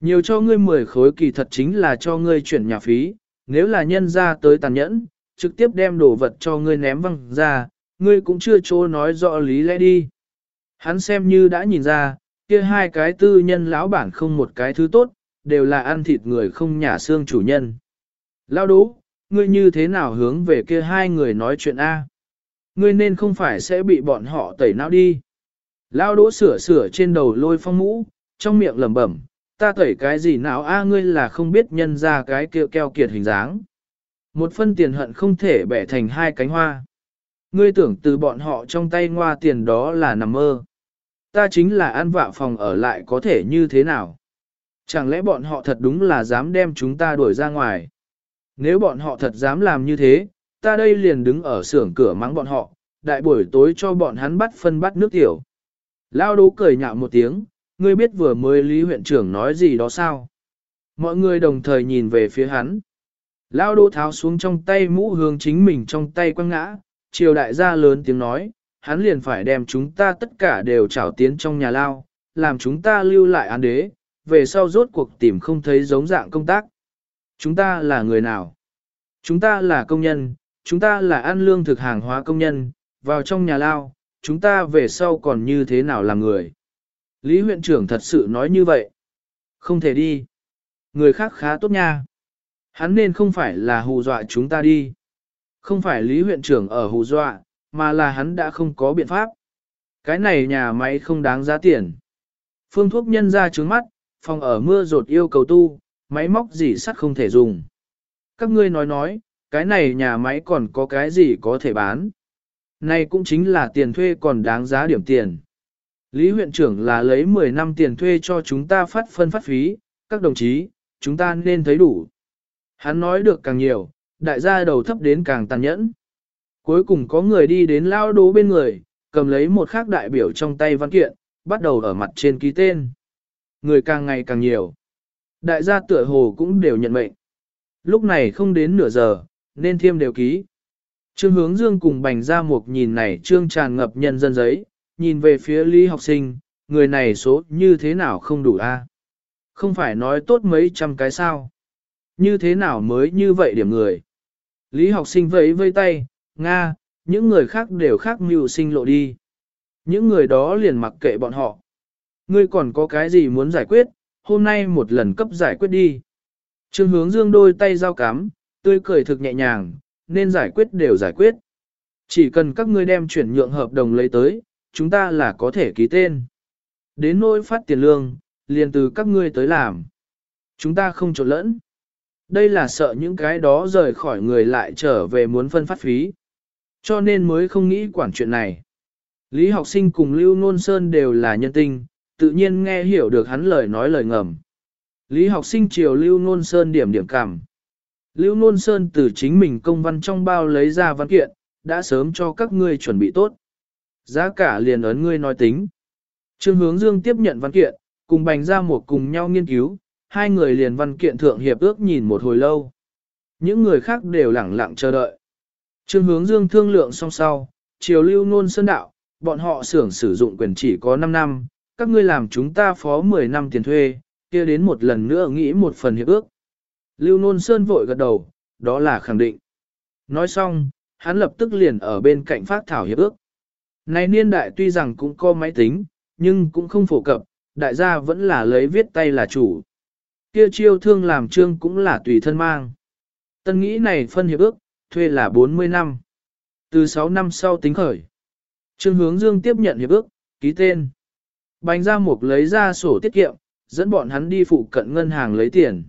Nhiều cho ngươi 10 khối kỳ thật chính là cho ngươi chuyển nhà phí, nếu là nhân ra tới tàn nhẫn, trực tiếp đem đồ vật cho ngươi ném văng ra, ngươi cũng chưa chỗ nói rõ lý lẽ đi. Hắn xem như đã nhìn ra, kia hai cái tư nhân lão bản không một cái thứ tốt, đều là ăn thịt người không nhả xương chủ nhân. Lão đố, ngươi như thế nào hướng về kia hai người nói chuyện A? Ngươi nên không phải sẽ bị bọn họ tẩy não đi. Lão đỗ sửa sửa trên đầu lôi phong mũ, trong miệng lẩm bẩm, ta tẩy cái gì nào a ngươi là không biết nhân ra cái kia keo kiệt hình dáng. Một phân tiền hận không thể bẻ thành hai cánh hoa. Ngươi tưởng từ bọn họ trong tay ngoa tiền đó là nằm mơ. Ta chính là an vạ phòng ở lại có thể như thế nào. Chẳng lẽ bọn họ thật đúng là dám đem chúng ta đuổi ra ngoài? Nếu bọn họ thật dám làm như thế, ta đây liền đứng ở xưởng cửa mắng bọn họ, đại buổi tối cho bọn hắn bắt phân bắt nước tiểu. Lao đố cười nhạo một tiếng, ngươi biết vừa mới Lý huyện trưởng nói gì đó sao? Mọi người đồng thời nhìn về phía hắn. Lao đố tháo xuống trong tay mũ hướng chính mình trong tay quăng ngã, triều đại gia lớn tiếng nói, hắn liền phải đem chúng ta tất cả đều trảo tiến trong nhà lao, làm chúng ta lưu lại án đế, về sau rốt cuộc tìm không thấy giống dạng công tác. Chúng ta là người nào? Chúng ta là công nhân, chúng ta là ăn lương thực hàng hóa công nhân, vào trong nhà lao, chúng ta về sau còn như thế nào làm người? Lý huyện trưởng thật sự nói như vậy. Không thể đi. Người khác khá tốt nha. Hắn nên không phải là hù dọa chúng ta đi. Không phải Lý huyện trưởng ở hù dọa, mà là hắn đã không có biện pháp. Cái này nhà máy không đáng giá tiền. Phương thuốc nhân ra trứng mắt, phòng ở mưa rột yêu cầu tu, máy móc gì sắt không thể dùng. Các ngươi nói nói, cái này nhà máy còn có cái gì có thể bán. Này cũng chính là tiền thuê còn đáng giá điểm tiền. Lý huyện trưởng là lấy 10 năm tiền thuê cho chúng ta phát phân phát phí, các đồng chí, chúng ta nên thấy đủ. Hắn nói được càng nhiều, đại gia đầu thấp đến càng tàn nhẫn. Cuối cùng có người đi đến lao đố bên người, cầm lấy một khác đại biểu trong tay văn kiện, bắt đầu ở mặt trên ký tên. Người càng ngày càng nhiều. Đại gia tựa hồ cũng đều nhận mệnh. Lúc này không đến nửa giờ, nên thiêm đều ký. Trương hướng dương cùng bành ra một nhìn này trương tràn ngập nhân dân giấy, nhìn về phía lý học sinh, người này số như thế nào không đủ a? Không phải nói tốt mấy trăm cái sao? Như thế nào mới như vậy điểm người? Lý học sinh vẫy vây tay, Nga, những người khác đều khác mưu sinh lộ đi. Những người đó liền mặc kệ bọn họ. Ngươi còn có cái gì muốn giải quyết, hôm nay một lần cấp giải quyết đi. Trương hướng dương đôi tay giao cắm, tươi cười thực nhẹ nhàng, nên giải quyết đều giải quyết. Chỉ cần các ngươi đem chuyển nhượng hợp đồng lấy tới, chúng ta là có thể ký tên. Đến nỗi phát tiền lương, liền từ các ngươi tới làm. Chúng ta không trộn lẫn. Đây là sợ những cái đó rời khỏi người lại trở về muốn phân phát phí. Cho nên mới không nghĩ quản chuyện này. Lý học sinh cùng Lưu Nôn Sơn đều là nhân tinh, tự nhiên nghe hiểu được hắn lời nói lời ngầm. Lý học sinh chiều Lưu Nôn Sơn điểm điểm cảm. Lưu Nôn Sơn từ chính mình công văn trong bao lấy ra văn kiện, đã sớm cho các ngươi chuẩn bị tốt. Giá cả liền ấn ngươi nói tính. Trương Hướng Dương tiếp nhận văn kiện, cùng bành ra một cùng nhau nghiên cứu, hai người liền văn kiện thượng hiệp ước nhìn một hồi lâu. Những người khác đều lẳng lặng chờ đợi. Trương Hướng Dương thương lượng xong sau, chiều Lưu Nôn Sơn đạo, bọn họ xưởng sử dụng quyền chỉ có 5 năm, các ngươi làm chúng ta phó 10 năm tiền thuê, kia đến một lần nữa nghĩ một phần hiệp ước. Lưu Nôn Sơn vội gật đầu, đó là khẳng định. Nói xong, hắn lập tức liền ở bên cạnh phát thảo hiệp ước. Này niên đại tuy rằng cũng có máy tính, nhưng cũng không phổ cập, đại gia vẫn là lấy viết tay là chủ. Kia chiêu thương làm trương cũng là tùy thân mang. Tân nghĩ này phân hiệp ước, thuê là 40 năm. Từ 6 năm sau tính khởi. Trương hướng dương tiếp nhận hiệp ước, ký tên. Bánh ra mục lấy ra sổ tiết kiệm, dẫn bọn hắn đi phụ cận ngân hàng lấy tiền.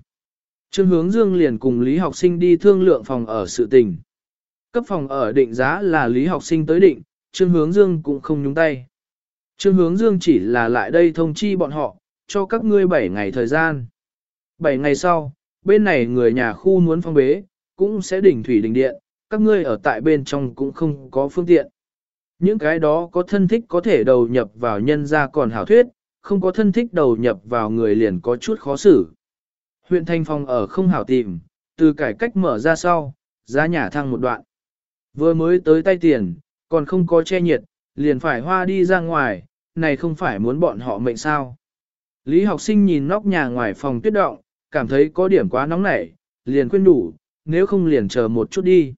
Trương hướng dương liền cùng Lý học sinh đi thương lượng phòng ở sự tình. Cấp phòng ở định giá là Lý học sinh tới định, Trương hướng dương cũng không nhúng tay. Trương hướng dương chỉ là lại đây thông chi bọn họ, cho các ngươi 7 ngày thời gian. 7 ngày sau, bên này người nhà khu muốn phong bế, cũng sẽ đỉnh thủy đỉnh điện, các ngươi ở tại bên trong cũng không có phương tiện. Những cái đó có thân thích có thể đầu nhập vào nhân ra còn hảo thuyết, không có thân thích đầu nhập vào người liền có chút khó xử. Huyện Thanh Phong ở không hảo tìm, từ cải cách mở ra sau, giá nhà thăng một đoạn. Vừa mới tới tay tiền, còn không có che nhiệt, liền phải hoa đi ra ngoài, này không phải muốn bọn họ mệnh sao. Lý học sinh nhìn nóc nhà ngoài phòng tuyết động, cảm thấy có điểm quá nóng nảy, liền khuyên đủ, nếu không liền chờ một chút đi.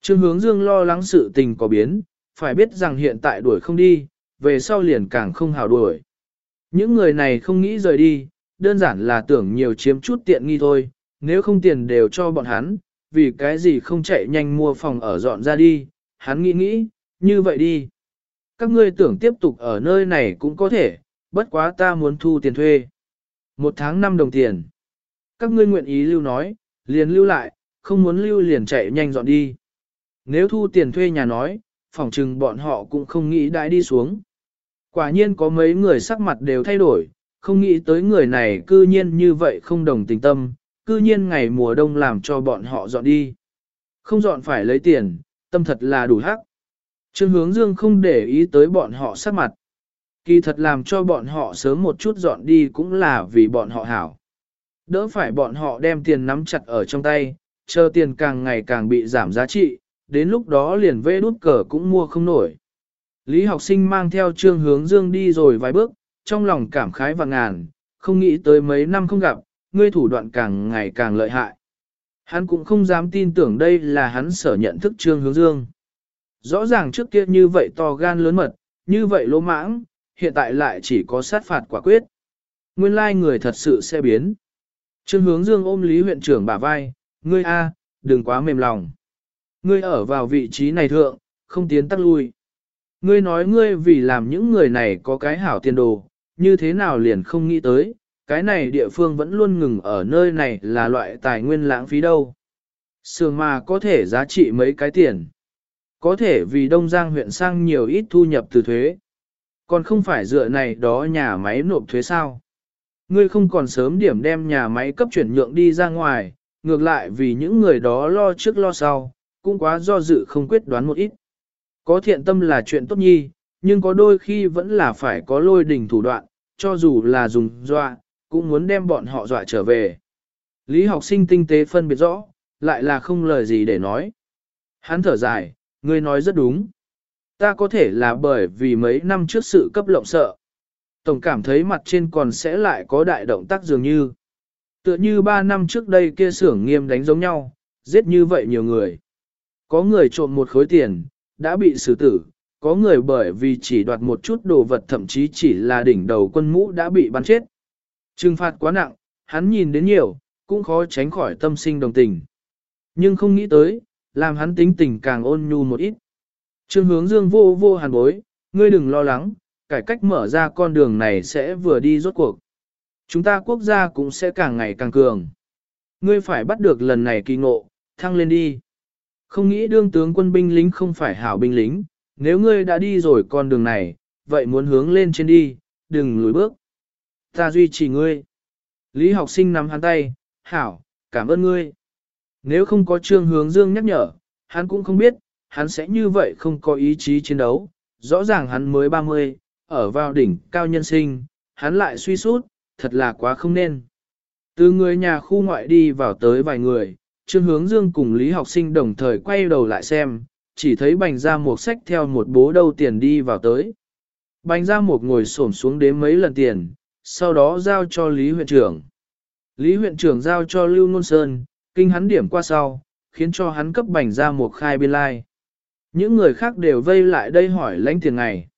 Trương hướng dương lo lắng sự tình có biến, phải biết rằng hiện tại đuổi không đi, về sau liền càng không hào đuổi. Những người này không nghĩ rời đi, đơn giản là tưởng nhiều chiếm chút tiện nghi thôi, nếu không tiền đều cho bọn hắn, vì cái gì không chạy nhanh mua phòng ở dọn ra đi, hắn nghĩ nghĩ, như vậy đi. Các ngươi tưởng tiếp tục ở nơi này cũng có thể, bất quá ta muốn thu tiền thuê. Một tháng năm đồng tiền. Các ngươi nguyện ý lưu nói, liền lưu lại, không muốn lưu liền chạy nhanh dọn đi. Nếu thu tiền thuê nhà nói, phỏng chừng bọn họ cũng không nghĩ đãi đi xuống. Quả nhiên có mấy người sắc mặt đều thay đổi, không nghĩ tới người này cư nhiên như vậy không đồng tình tâm, cư nhiên ngày mùa đông làm cho bọn họ dọn đi. Không dọn phải lấy tiền, tâm thật là đủ hắc. Trương hướng dương không để ý tới bọn họ sắc mặt. Kỳ thật làm cho bọn họ sớm một chút dọn đi cũng là vì bọn họ hảo. Đỡ phải bọn họ đem tiền nắm chặt ở trong tay, chờ tiền càng ngày càng bị giảm giá trị, đến lúc đó liền vê đút cờ cũng mua không nổi. Lý học sinh mang theo trương hướng dương đi rồi vài bước, trong lòng cảm khái và ngàn, không nghĩ tới mấy năm không gặp, ngươi thủ đoạn càng ngày càng lợi hại. Hắn cũng không dám tin tưởng đây là hắn sở nhận thức trương hướng dương. Rõ ràng trước kia như vậy to gan lớn mật, như vậy lỗ mãng, hiện tại lại chỉ có sát phạt quả quyết. Nguyên lai người thật sự sẽ biến. Trương hướng dương ôm Lý huyện trưởng bả vai, ngươi a, đừng quá mềm lòng. Ngươi ở vào vị trí này thượng, không tiến tắc lui. Ngươi nói ngươi vì làm những người này có cái hảo tiền đồ, như thế nào liền không nghĩ tới, cái này địa phương vẫn luôn ngừng ở nơi này là loại tài nguyên lãng phí đâu. Sường mà có thể giá trị mấy cái tiền. Có thể vì Đông Giang huyện sang nhiều ít thu nhập từ thuế. Còn không phải dựa này đó nhà máy nộp thuế sao. Ngươi không còn sớm điểm đem nhà máy cấp chuyển nhượng đi ra ngoài, ngược lại vì những người đó lo trước lo sau, cũng quá do dự không quyết đoán một ít. Có thiện tâm là chuyện tốt nhi, nhưng có đôi khi vẫn là phải có lôi đình thủ đoạn, cho dù là dùng dọa, cũng muốn đem bọn họ dọa trở về. Lý học sinh tinh tế phân biệt rõ, lại là không lời gì để nói. Hắn thở dài, ngươi nói rất đúng. Ta có thể là bởi vì mấy năm trước sự cấp lộng sợ. Tổng cảm thấy mặt trên còn sẽ lại có đại động tác dường như. Tựa như ba năm trước đây kia xưởng nghiêm đánh giống nhau, giết như vậy nhiều người. Có người trộm một khối tiền, đã bị xử tử, có người bởi vì chỉ đoạt một chút đồ vật thậm chí chỉ là đỉnh đầu quân mũ đã bị bắn chết. Trừng phạt quá nặng, hắn nhìn đến nhiều, cũng khó tránh khỏi tâm sinh đồng tình. Nhưng không nghĩ tới, làm hắn tính tình càng ôn nhu một ít. Trương hướng dương vô vô hàn bối, ngươi đừng lo lắng, cải cách mở ra con đường này sẽ vừa đi rốt cuộc. Chúng ta quốc gia cũng sẽ càng ngày càng cường. Ngươi phải bắt được lần này kỳ ngộ, thăng lên đi. Không nghĩ đương tướng quân binh lính không phải hảo binh lính, nếu ngươi đã đi rồi con đường này, vậy muốn hướng lên trên đi, đừng lùi bước. Ta duy trì ngươi. Lý học sinh nắm hắn tay, hảo, cảm ơn ngươi. Nếu không có trương hướng dương nhắc nhở, hắn cũng không biết, hắn sẽ như vậy không có ý chí chiến đấu. Rõ ràng hắn mới 30, ở vào đỉnh cao nhân sinh, hắn lại suy sút, thật là quá không nên. Từ người nhà khu ngoại đi vào tới vài người, Trương Hướng Dương cùng Lý học sinh đồng thời quay đầu lại xem, chỉ thấy bành ra một sách theo một bố đâu tiền đi vào tới. Bành ra một ngồi xổm xuống đếm mấy lần tiền, sau đó giao cho Lý huyện trưởng. Lý huyện trưởng giao cho Lưu Nôn Sơn, kinh hắn điểm qua sau, khiến cho hắn cấp bành ra một khai biên lai. Like. Những người khác đều vây lại đây hỏi lãnh tiền ngày.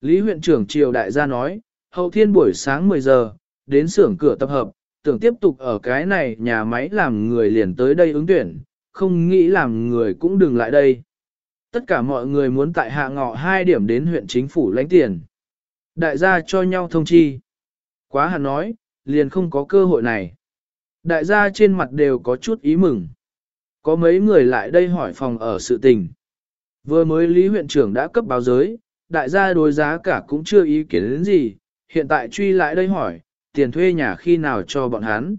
Lý huyện trưởng triều đại gia nói, hậu thiên buổi sáng 10 giờ, đến xưởng cửa tập hợp, tưởng tiếp tục ở cái này nhà máy làm người liền tới đây ứng tuyển, không nghĩ làm người cũng đừng lại đây. Tất cả mọi người muốn tại hạ ngọ hai điểm đến huyện chính phủ lãnh tiền. Đại gia cho nhau thông chi. Quá hẳn nói, liền không có cơ hội này. Đại gia trên mặt đều có chút ý mừng. Có mấy người lại đây hỏi phòng ở sự tình. Vừa mới Lý huyện trưởng đã cấp báo giới, đại gia đối giá cả cũng chưa ý kiến đến gì, hiện tại truy lại đây hỏi, tiền thuê nhà khi nào cho bọn hắn.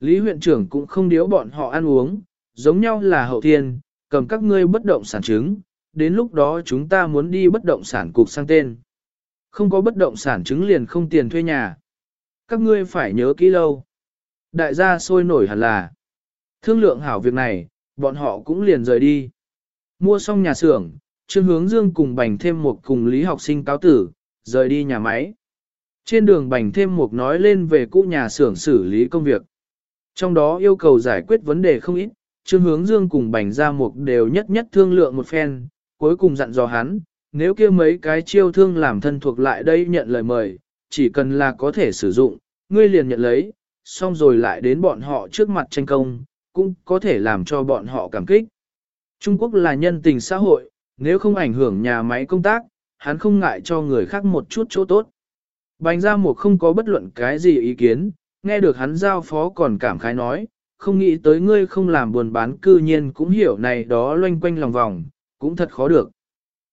Lý huyện trưởng cũng không điếu bọn họ ăn uống, giống nhau là hậu thiên, cầm các ngươi bất động sản chứng, đến lúc đó chúng ta muốn đi bất động sản cục sang tên. Không có bất động sản chứng liền không tiền thuê nhà. Các ngươi phải nhớ kỹ lâu. Đại gia sôi nổi hẳn là. Thương lượng hảo việc này, bọn họ cũng liền rời đi. Mua xong nhà xưởng, Trương Hướng Dương cùng bành thêm một cùng lý học sinh cáo tử, rời đi nhà máy. Trên đường bành thêm một nói lên về cũ nhà xưởng xử lý công việc. Trong đó yêu cầu giải quyết vấn đề không ít, Trương Hướng Dương cùng bành ra một đều nhất nhất thương lượng một phen, cuối cùng dặn dò hắn, nếu kia mấy cái chiêu thương làm thân thuộc lại đây nhận lời mời, chỉ cần là có thể sử dụng, ngươi liền nhận lấy, xong rồi lại đến bọn họ trước mặt tranh công, cũng có thể làm cho bọn họ cảm kích. Trung Quốc là nhân tình xã hội, nếu không ảnh hưởng nhà máy công tác, hắn không ngại cho người khác một chút chỗ tốt. Bành ra một không có bất luận cái gì ý kiến, nghe được hắn giao phó còn cảm khái nói, không nghĩ tới ngươi không làm buồn bán cư nhiên cũng hiểu này đó loanh quanh lòng vòng, cũng thật khó được.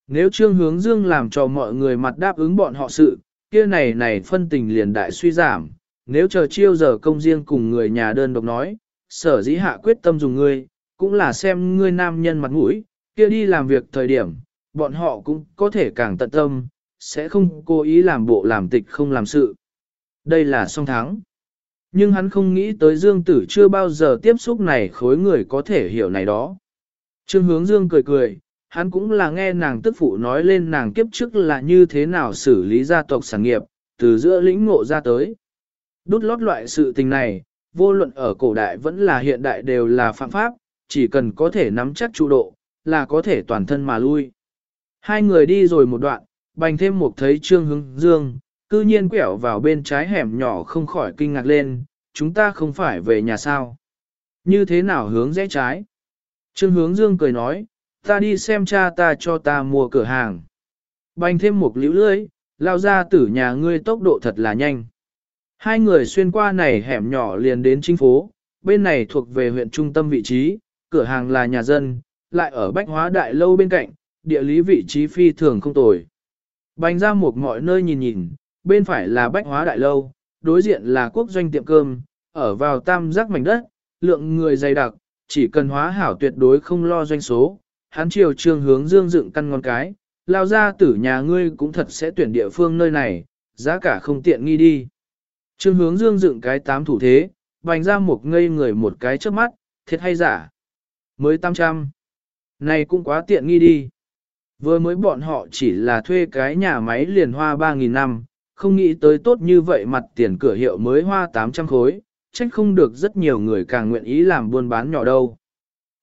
Nếu Trương Hướng Dương làm cho mọi người mặt đáp ứng bọn họ sự, kia này này phân tình liền đại suy giảm, nếu chờ chiêu giờ công riêng cùng người nhà đơn độc nói, sở dĩ hạ quyết tâm dùng ngươi, cũng là xem ngươi nam nhân mặt mũi, kia đi làm việc thời điểm, bọn họ cũng có thể càng tận tâm, sẽ không cố ý làm bộ làm tịch không làm sự. Đây là song thắng. Nhưng hắn không nghĩ tới Dương Tử chưa bao giờ tiếp xúc này khối người có thể hiểu này đó. Trương hướng Dương cười cười, hắn cũng là nghe nàng tức phụ nói lên nàng kiếp trước là như thế nào xử lý gia tộc sản nghiệp, từ giữa lĩnh ngộ ra tới. Đút lót loại sự tình này, vô luận ở cổ đại vẫn là hiện đại đều là phạm pháp, chỉ cần có thể nắm chắc trụ độ, là có thể toàn thân mà lui. Hai người đi rồi một đoạn, bành thêm một thấy trương hướng dương, cư nhiên quẹo vào bên trái hẻm nhỏ không khỏi kinh ngạc lên, chúng ta không phải về nhà sao. Như thế nào hướng rẽ trái? Trương hướng dương cười nói, ta đi xem cha ta cho ta mua cửa hàng. Bành thêm một liễu lưới, lao ra tử nhà ngươi tốc độ thật là nhanh. Hai người xuyên qua này hẻm nhỏ liền đến chính phố, bên này thuộc về huyện trung tâm vị trí, cửa hàng là nhà dân, lại ở bách hóa đại lâu bên cạnh, địa lý vị trí phi thường không tồi. Bành ra một mọi nơi nhìn nhìn, bên phải là bách hóa đại lâu, đối diện là quốc doanh tiệm cơm, ở vào tam giác mảnh đất, lượng người dày đặc, chỉ cần hóa hảo tuyệt đối không lo doanh số. Hắn triều trương hướng dương dựng căn ngón cái, lao ra tử nhà ngươi cũng thật sẽ tuyển địa phương nơi này, giá cả không tiện nghi đi. Trương hướng dương dựng cái tám thủ thế, bành ra một ngây người một cái trước mắt, thiệt hay giả. Mới 800. Này cũng quá tiện nghi đi. Vừa mới bọn họ chỉ là thuê cái nhà máy liền hoa 3.000 năm, không nghĩ tới tốt như vậy mặt tiền cửa hiệu mới hoa 800 khối, trách không được rất nhiều người càng nguyện ý làm buôn bán nhỏ đâu.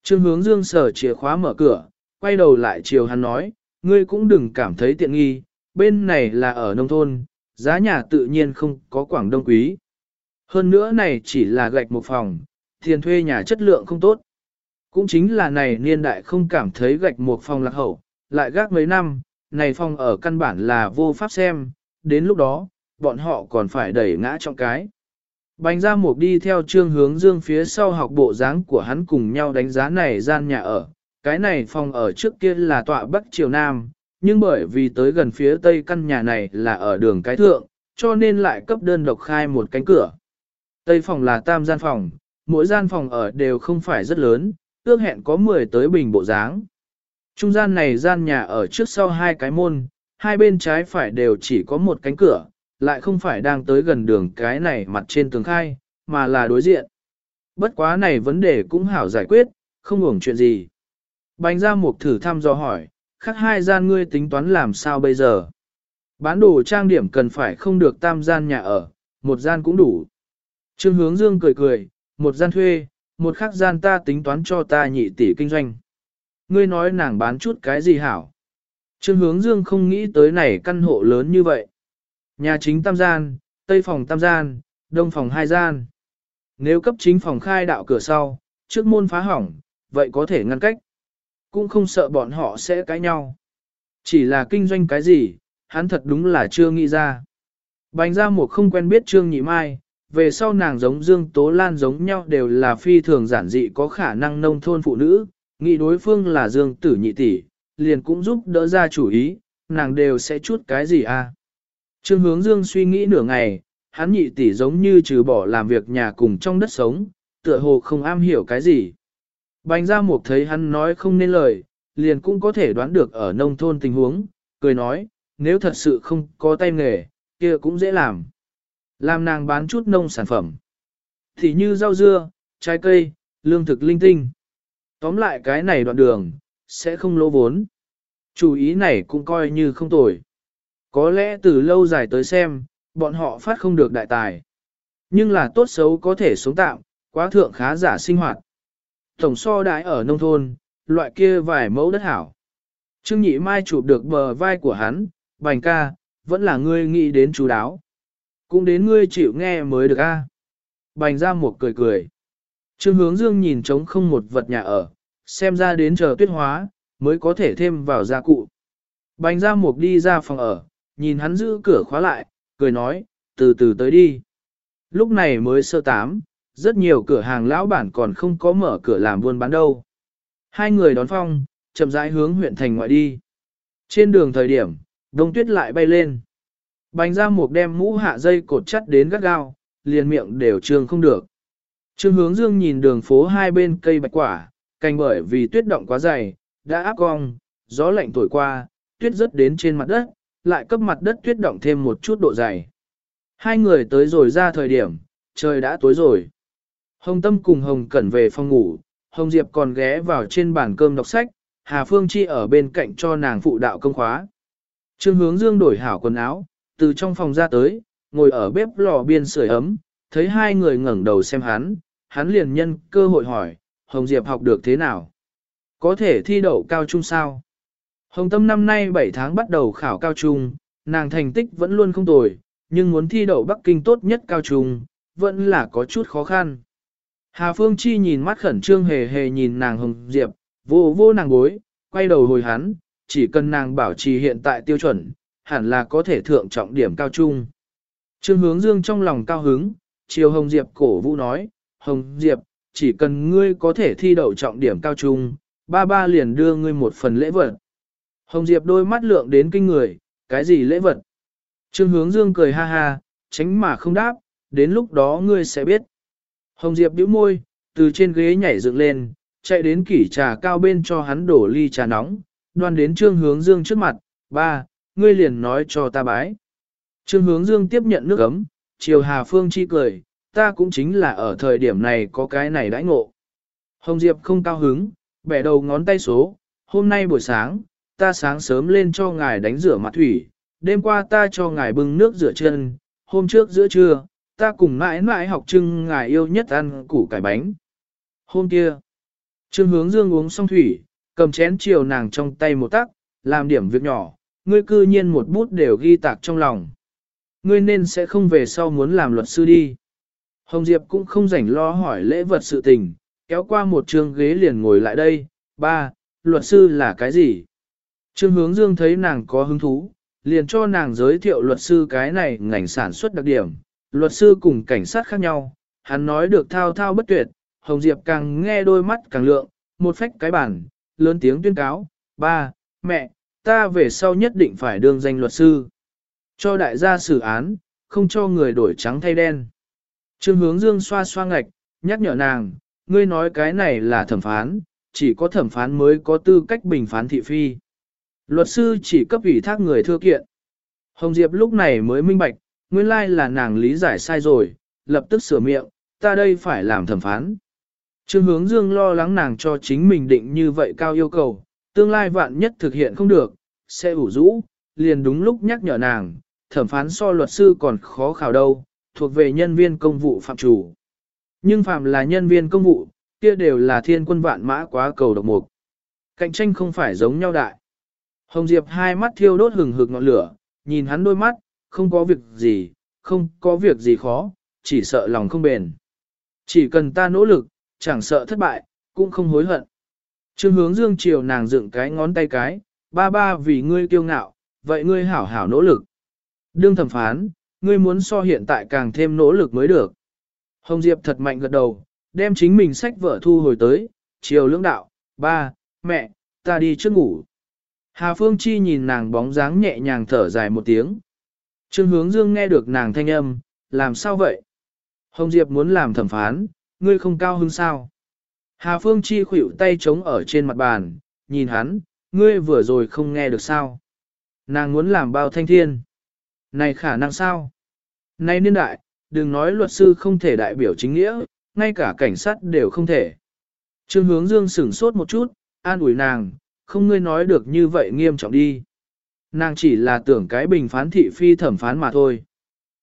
Trương hướng dương sở chìa khóa mở cửa, quay đầu lại chiều hắn nói, ngươi cũng đừng cảm thấy tiện nghi, bên này là ở nông thôn, giá nhà tự nhiên không có quảng đông quý. Hơn nữa này chỉ là gạch một phòng, tiền thuê nhà chất lượng không tốt. Cũng chính là này niên đại không cảm thấy gạch một phòng lạc hậu, lại gác mấy năm, này phòng ở căn bản là vô pháp xem, đến lúc đó, bọn họ còn phải đẩy ngã trong cái. Bành ra mục đi theo trương hướng dương phía sau học bộ dáng của hắn cùng nhau đánh giá này gian nhà ở. Cái này phòng ở trước kia là tọa bắc triều nam, nhưng bởi vì tới gần phía tây căn nhà này là ở đường cái thượng, cho nên lại cấp đơn độc khai một cánh cửa. Tây phòng là tam gian phòng, mỗi gian phòng ở đều không phải rất lớn, ước hẹn có 10 tới bình bộ dáng. Trung gian này gian nhà ở trước sau hai cái môn, hai bên trái phải đều chỉ có một cánh cửa, lại không phải đang tới gần đường cái này mặt trên tường khai, mà là đối diện. Bất quá này vấn đề cũng hảo giải quyết, không uổng chuyện gì. Bánh ra một thử thăm dò hỏi, khác hai gian ngươi tính toán làm sao bây giờ? Bán đồ trang điểm cần phải không được tam gian nhà ở, một gian cũng đủ. Trương hướng dương cười cười, một gian thuê, một khác gian ta tính toán cho ta nhị tỷ kinh doanh. Ngươi nói nàng bán chút cái gì hảo? Trương hướng dương không nghĩ tới này căn hộ lớn như vậy. Nhà chính tam gian, tây phòng tam gian, đông phòng hai gian. Nếu cấp chính phòng khai đạo cửa sau, trước môn phá hỏng, vậy có thể ngăn cách. Cũng không sợ bọn họ sẽ cãi nhau. Chỉ là kinh doanh cái gì, hắn thật đúng là chưa nghĩ ra. Bánh ra một không quen biết Trương Nhị Mai, về sau nàng giống Dương Tố Lan giống nhau đều là phi thường giản dị có khả năng nông thôn phụ nữ, nghĩ đối phương là Dương Tử Nhị tỷ, liền cũng giúp đỡ ra chủ ý, nàng đều sẽ chút cái gì à. Trương hướng dương suy nghĩ nửa ngày, hắn nhị tỷ giống như trừ bỏ làm việc nhà cùng trong đất sống, tựa hồ không am hiểu cái gì. Bánh ra một thấy hắn nói không nên lời, liền cũng có thể đoán được ở nông thôn tình huống, cười nói, nếu thật sự không có tay nghề, kia cũng dễ làm. Làm nàng bán chút nông sản phẩm. Thì như rau dưa, trái cây, lương thực linh tinh. Tóm lại cái này đoạn đường, sẽ không lỗ vốn. Chủ ý này cũng coi như không tồi. Có lẽ từ lâu dài tới xem, bọn họ phát không được đại tài. Nhưng là tốt xấu có thể sống tạm, quá thượng khá giả sinh hoạt. Tổng so đại ở nông thôn, loại kia vài mẫu đất hảo. Trương Nhị Mai chụp được bờ vai của hắn, bành ca, vẫn là ngươi nghĩ đến chú đáo. Cũng đến ngươi chịu nghe mới được a. Bành ra một cười cười. Trương hướng dương nhìn trống không một vật nhà ở, xem ra đến chờ tuyết hóa, mới có thể thêm vào gia cụ. Bành ra Mục đi ra phòng ở, nhìn hắn giữ cửa khóa lại, cười nói, từ từ tới đi. Lúc này mới sơ tám, rất nhiều cửa hàng lão bản còn không có mở cửa làm buôn bán đâu. Hai người đón phong, chậm rãi hướng huyện thành ngoại đi. Trên đường thời điểm, đông tuyết lại bay lên. Bành ra Mục đem mũ hạ dây cột chắt đến gắt gao, liền miệng đều trương không được. Trương hướng dương nhìn đường phố hai bên cây bạch quả, cành bởi vì tuyết động quá dày, đã áp cong, gió lạnh thổi qua, tuyết rớt đến trên mặt đất, lại cấp mặt đất tuyết động thêm một chút độ dày. Hai người tới rồi ra thời điểm, trời đã tối rồi. Hồng Tâm cùng Hồng Cẩn về phòng ngủ, Hồng Diệp còn ghé vào trên bàn cơm đọc sách, Hà Phương Chi ở bên cạnh cho nàng phụ đạo công khóa. Trương hướng dương đổi hảo quần áo, từ trong phòng ra tới, ngồi ở bếp lò biên sưởi ấm, thấy hai người ngẩng đầu xem hắn, hắn liền nhân cơ hội hỏi, Hồng Diệp học được thế nào? Có thể thi đậu cao trung sao? Hồng Tâm năm nay 7 tháng bắt đầu khảo cao trung, nàng thành tích vẫn luôn không tồi, nhưng muốn thi đậu Bắc Kinh tốt nhất cao trung, vẫn là có chút khó khăn. Hà Phương Chi nhìn mắt khẩn trương hề hề nhìn nàng Hồng Diệp, vô vô nàng bối, quay đầu hồi hắn, chỉ cần nàng bảo trì hiện tại tiêu chuẩn, hẳn là có thể thượng trọng điểm cao trung. Trương hướng dương trong lòng cao hứng, chiều Hồng Diệp cổ vũ nói, Hồng Diệp, chỉ cần ngươi có thể thi đậu trọng điểm cao trung, ba ba liền đưa ngươi một phần lễ vật. Hồng Diệp đôi mắt lượng đến kinh người, cái gì lễ vật? Trương hướng dương cười ha ha, tránh mà không đáp, đến lúc đó ngươi sẽ biết. Hồng Diệp bĩu môi, từ trên ghế nhảy dựng lên, chạy đến kỷ trà cao bên cho hắn đổ ly trà nóng, đoan đến trương hướng dương trước mặt, ba, ngươi liền nói cho ta bái. Trương hướng dương tiếp nhận nước ấm, chiều Hà Phương chi cười, ta cũng chính là ở thời điểm này có cái này đãi ngộ. Hồng Diệp không cao hứng, bẻ đầu ngón tay số, hôm nay buổi sáng, ta sáng sớm lên cho ngài đánh rửa mặt thủy, đêm qua ta cho ngài bưng nước rửa chân, hôm trước giữa trưa, ta cùng mãi mãi học trưng ngài yêu nhất ăn củ cải bánh. Hôm kia, Trương hướng dương uống xong thủy, cầm chén chiều nàng trong tay một tắc, làm điểm việc nhỏ, ngươi cư nhiên một bút đều ghi tạc trong lòng. Ngươi nên sẽ không về sau muốn làm luật sư đi. Hồng Diệp cũng không rảnh lo hỏi lễ vật sự tình, kéo qua một trường ghế liền ngồi lại đây, ba, luật sư là cái gì? Trương hướng dương thấy nàng có hứng thú, liền cho nàng giới thiệu luật sư cái này ngành sản xuất đặc điểm, luật sư cùng cảnh sát khác nhau, hắn nói được thao thao bất tuyệt, Hồng Diệp càng nghe đôi mắt càng lượng, một phách cái bản, lớn tiếng tuyên cáo, ba, mẹ, ta về sau nhất định phải đương danh luật sư. Cho đại gia xử án, không cho người đổi trắng thay đen. Trương hướng dương xoa xoa ngạch, nhắc nhở nàng, ngươi nói cái này là thẩm phán, chỉ có thẩm phán mới có tư cách bình phán thị phi. Luật sư chỉ cấp ủy thác người thưa kiện. Hồng Diệp lúc này mới minh bạch, nguyên lai là nàng lý giải sai rồi, lập tức sửa miệng, ta đây phải làm thẩm phán. Trương hướng dương lo lắng nàng cho chính mình định như vậy cao yêu cầu, tương lai vạn nhất thực hiện không được, sẽ ủ rũ, liền đúng lúc nhắc nhở nàng, thẩm phán so luật sư còn khó khảo đâu, thuộc về nhân viên công vụ phạm chủ. Nhưng phạm là nhân viên công vụ, kia đều là thiên quân vạn mã quá cầu độc mục. Cạnh tranh không phải giống nhau đại. Hồng Diệp hai mắt thiêu đốt hừng hực ngọn lửa, nhìn hắn đôi mắt, không có việc gì, không có việc gì khó, chỉ sợ lòng không bền. Chỉ cần ta nỗ lực, chẳng sợ thất bại, cũng không hối hận. Trương hướng dương chiều nàng dựng cái ngón tay cái, ba ba vì ngươi kiêu ngạo, vậy ngươi hảo hảo nỗ lực. Đương thẩm phán, ngươi muốn so hiện tại càng thêm nỗ lực mới được. Hồng Diệp thật mạnh gật đầu, đem chính mình sách vở thu hồi tới, chiều lưỡng đạo, ba, mẹ, ta đi trước ngủ. Hà Phương Chi nhìn nàng bóng dáng nhẹ nhàng thở dài một tiếng. Trương hướng dương nghe được nàng thanh âm, làm sao vậy? Hồng Diệp muốn làm thẩm phán, ngươi không cao hứng sao? Hà Phương Chi khuỵu tay trống ở trên mặt bàn, nhìn hắn, ngươi vừa rồi không nghe được sao? Nàng muốn làm bao thanh thiên. Này khả năng sao? Này niên đại, đừng nói luật sư không thể đại biểu chính nghĩa, ngay cả cảnh sát đều không thể. Trương hướng dương sửng sốt một chút, an ủi nàng, không ngươi nói được như vậy nghiêm trọng đi. Nàng chỉ là tưởng cái bình phán thị phi thẩm phán mà thôi.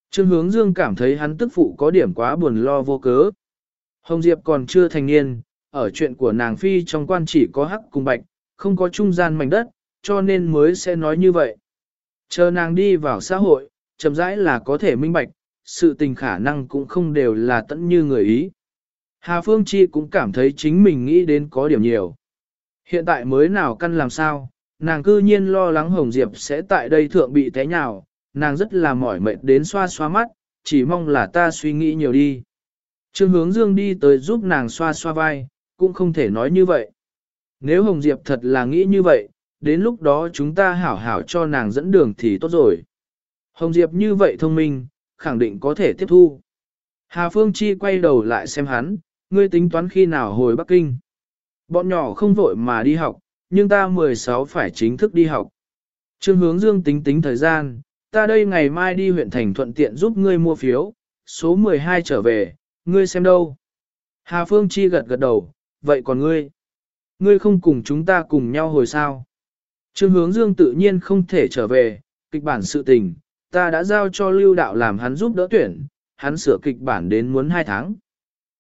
Trương hướng dương cảm thấy hắn tức phụ có điểm quá buồn lo vô cớ. Hồng Diệp còn chưa thành niên, ở chuyện của nàng phi trong quan chỉ có hắc cùng bạch, không có trung gian mảnh đất, cho nên mới sẽ nói như vậy. Chờ nàng đi vào xã hội, chậm rãi là có thể minh bạch, sự tình khả năng cũng không đều là tận như người ý. Hà Phương Chi cũng cảm thấy chính mình nghĩ đến có điểm nhiều. Hiện tại mới nào căn làm sao, nàng cư nhiên lo lắng Hồng Diệp sẽ tại đây thượng bị té nhào, nàng rất là mỏi mệt đến xoa xoa mắt, chỉ mong là ta suy nghĩ nhiều đi. Trương hướng dương đi tới giúp nàng xoa xoa vai, cũng không thể nói như vậy. Nếu Hồng Diệp thật là nghĩ như vậy, đến lúc đó chúng ta hảo hảo cho nàng dẫn đường thì tốt rồi. Hồng Diệp như vậy thông minh, khẳng định có thể tiếp thu. Hà Phương Chi quay đầu lại xem hắn, ngươi tính toán khi nào hồi Bắc Kinh. Bọn nhỏ không vội mà đi học, nhưng ta 16 phải chính thức đi học. Trương hướng dương tính tính thời gian, ta đây ngày mai đi huyện thành thuận tiện giúp ngươi mua phiếu, số 12 trở về, ngươi xem đâu. Hà Phương Chi gật gật đầu, vậy còn ngươi? Ngươi không cùng chúng ta cùng nhau hồi sao? Trương hướng dương tự nhiên không thể trở về, kịch bản sự tình, ta đã giao cho lưu đạo làm hắn giúp đỡ tuyển, hắn sửa kịch bản đến muốn 2 tháng.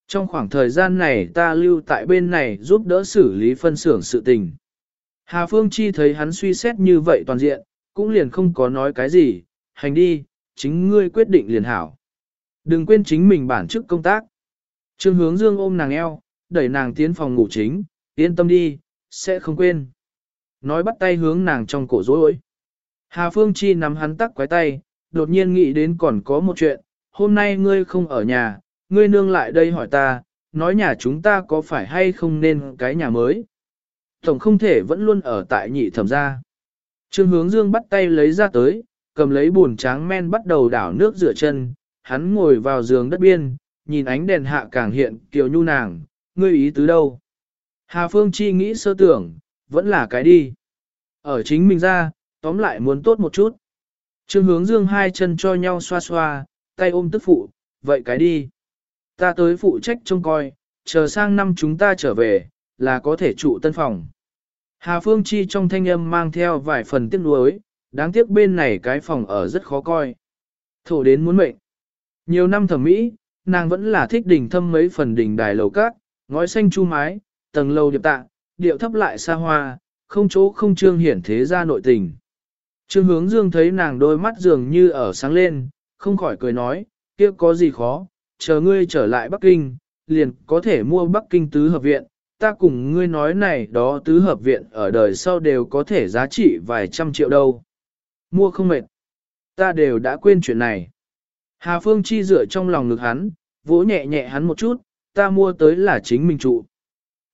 Trong khoảng thời gian này ta lưu tại bên này giúp đỡ xử lý phân xưởng sự tình. Hà Phương Chi thấy hắn suy xét như vậy toàn diện, cũng liền không có nói cái gì, hành đi, chính ngươi quyết định liền hảo. Đừng quên chính mình bản chức công tác. Trương hướng dương ôm nàng eo, đẩy nàng tiến phòng ngủ chính, yên tâm đi, sẽ không quên. Nói bắt tay hướng nàng trong cổ rối. Hà Phương Chi nắm hắn tắc quái tay, đột nhiên nghĩ đến còn có một chuyện, hôm nay ngươi không ở nhà, ngươi nương lại đây hỏi ta, nói nhà chúng ta có phải hay không nên cái nhà mới. Tổng không thể vẫn luôn ở tại nhị thẩm gia. Trương hướng dương bắt tay lấy ra tới, cầm lấy buồn tráng men bắt đầu đảo nước rửa chân, hắn ngồi vào giường đất biên, nhìn ánh đèn hạ càng hiện kiều nhu nàng, ngươi ý tứ đâu. Hà Phương Chi nghĩ sơ tưởng, vẫn là cái đi. Ở chính mình ra, tóm lại muốn tốt một chút. Trương hướng dương hai chân cho nhau xoa xoa, tay ôm tức phụ, vậy cái đi. Ta tới phụ trách trông coi, chờ sang năm chúng ta trở về, là có thể trụ tân phòng. Hà Phương Chi trong thanh âm mang theo vài phần tiếc nuối, đáng tiếc bên này cái phòng ở rất khó coi. Thổ đến muốn mệnh. Nhiều năm thẩm mỹ, nàng vẫn là thích đỉnh thâm mấy phần đỉnh đài lầu cát, ngói xanh chu mái, tầng lầu điệp tạ, điệu thấp lại xa hoa, không chỗ không trương hiển thế ra nội tình. Trương hướng dương thấy nàng đôi mắt dường như ở sáng lên, không khỏi cười nói, kia có gì khó, chờ ngươi trở lại Bắc Kinh, liền có thể mua Bắc Kinh tứ hợp viện, ta cùng ngươi nói này đó tứ hợp viện ở đời sau đều có thể giá trị vài trăm triệu đâu. Mua không mệt. Ta đều đã quên chuyện này. Hà Phương Chi dựa trong lòng ngực hắn, vỗ nhẹ nhẹ hắn một chút, ta mua tới là chính mình trụ.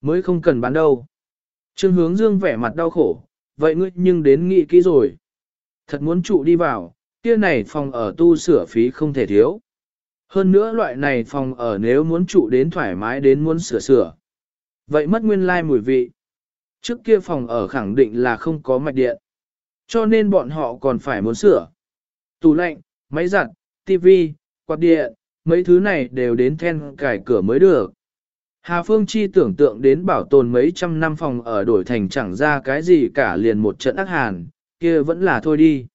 Mới không cần bán đâu. Trương hướng dương vẻ mặt đau khổ, vậy ngươi nhưng đến nghị kỹ rồi. Thật muốn trụ đi vào, kia này phòng ở tu sửa phí không thể thiếu. Hơn nữa loại này phòng ở nếu muốn trụ đến thoải mái đến muốn sửa sửa. Vậy mất nguyên lai like mùi vị. Trước kia phòng ở khẳng định là không có mạch điện. Cho nên bọn họ còn phải muốn sửa. Tủ lạnh, máy giặt, tivi, quạt điện, mấy thứ này đều đến then cải cửa mới được. Hà Phương Chi tưởng tượng đến bảo tồn mấy trăm năm phòng ở đổi thành chẳng ra cái gì cả liền một trận ác hàn, kia vẫn là thôi đi.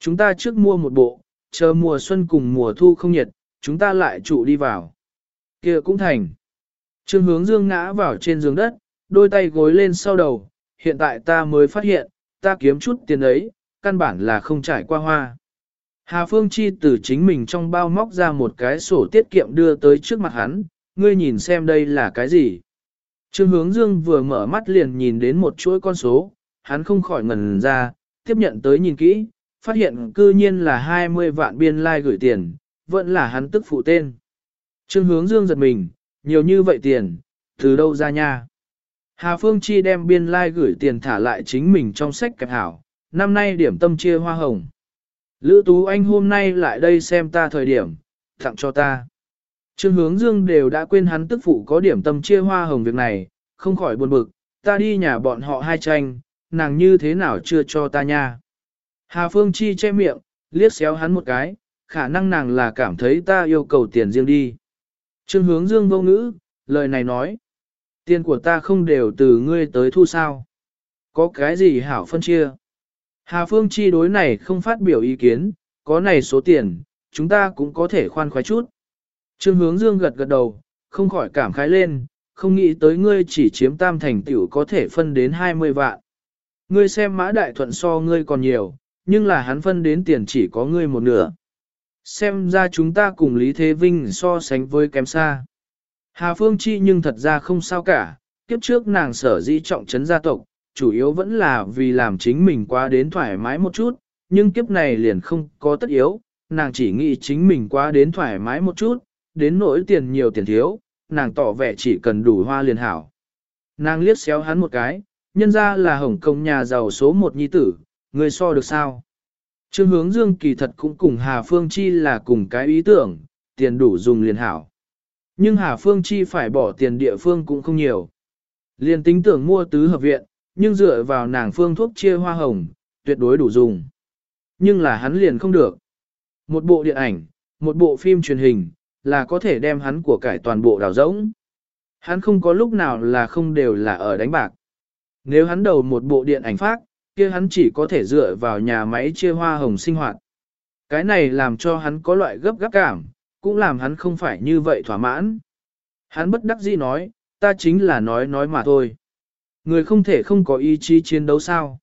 Chúng ta trước mua một bộ, chờ mùa xuân cùng mùa thu không nhiệt, chúng ta lại trụ đi vào. kia cũng thành. Trương hướng dương ngã vào trên giường đất, đôi tay gối lên sau đầu, hiện tại ta mới phát hiện, ta kiếm chút tiền ấy, căn bản là không trải qua hoa. Hà Phương Chi từ chính mình trong bao móc ra một cái sổ tiết kiệm đưa tới trước mặt hắn, ngươi nhìn xem đây là cái gì. Trương hướng dương vừa mở mắt liền nhìn đến một chuỗi con số, hắn không khỏi ngần ra, tiếp nhận tới nhìn kỹ, phát hiện cư nhiên là 20 vạn biên lai like gửi tiền, vẫn là hắn tức phụ tên. Trương hướng dương giật mình, nhiều như vậy tiền, từ đâu ra nha? Hà Phương Chi đem biên lai like gửi tiền thả lại chính mình trong sách kẹp hảo, năm nay điểm tâm chia hoa hồng. Lữ Tú Anh hôm nay lại đây xem ta thời điểm, tặng cho ta. Trương hướng dương đều đã quên hắn tức phụ có điểm tâm chia hoa hồng việc này, không khỏi buồn bực, ta đi nhà bọn họ hai tranh, nàng như thế nào chưa cho ta nha. Hà Phương Chi che miệng, liếc xéo hắn một cái, khả năng nàng là cảm thấy ta yêu cầu tiền riêng đi. Trương hướng dương vô ngữ, lời này nói. Tiền của ta không đều từ ngươi tới thu sao. Có cái gì hảo phân chia? Hà Phương Chi đối này không phát biểu ý kiến, có này số tiền, chúng ta cũng có thể khoan khoái chút. Trương hướng dương gật gật đầu, không khỏi cảm khái lên, không nghĩ tới ngươi chỉ chiếm tam thành tiểu có thể phân đến 20 vạn. Ngươi xem mã đại thuận so ngươi còn nhiều, nhưng là hắn phân đến tiền chỉ có ngươi một nửa. Xem ra chúng ta cùng Lý Thế Vinh so sánh với kém xa. Hà Phương Chi nhưng thật ra không sao cả, kiếp trước nàng sở dĩ trọng trấn gia tộc, chủ yếu vẫn là vì làm chính mình quá đến thoải mái một chút, nhưng kiếp này liền không có tất yếu, nàng chỉ nghĩ chính mình quá đến thoải mái một chút, đến nỗi tiền nhiều tiền thiếu, nàng tỏ vẻ chỉ cần đủ hoa liền hảo. Nàng liếc xéo hắn một cái, nhân ra là Hồng Kông nhà giàu số một nhi tử, người so được sao? Trương hướng dương kỳ thật cũng cùng Hà Phương Chi là cùng cái ý tưởng, tiền đủ dùng liền hảo. Nhưng Hà Phương Chi phải bỏ tiền địa phương cũng không nhiều. Liền tính tưởng mua tứ hợp viện, nhưng dựa vào nàng phương thuốc chia hoa hồng, tuyệt đối đủ dùng. Nhưng là hắn liền không được. Một bộ điện ảnh, một bộ phim truyền hình, là có thể đem hắn của cải toàn bộ đào rỗng. Hắn không có lúc nào là không đều là ở đánh bạc. Nếu hắn đầu một bộ điện ảnh phát, kia hắn chỉ có thể dựa vào nhà máy chia hoa hồng sinh hoạt. Cái này làm cho hắn có loại gấp gáp cảm, cũng làm hắn không phải như vậy thỏa mãn. Hắn bất đắc dĩ nói, ta chính là nói nói mà thôi. Người không thể không có ý chí chiến đấu sao.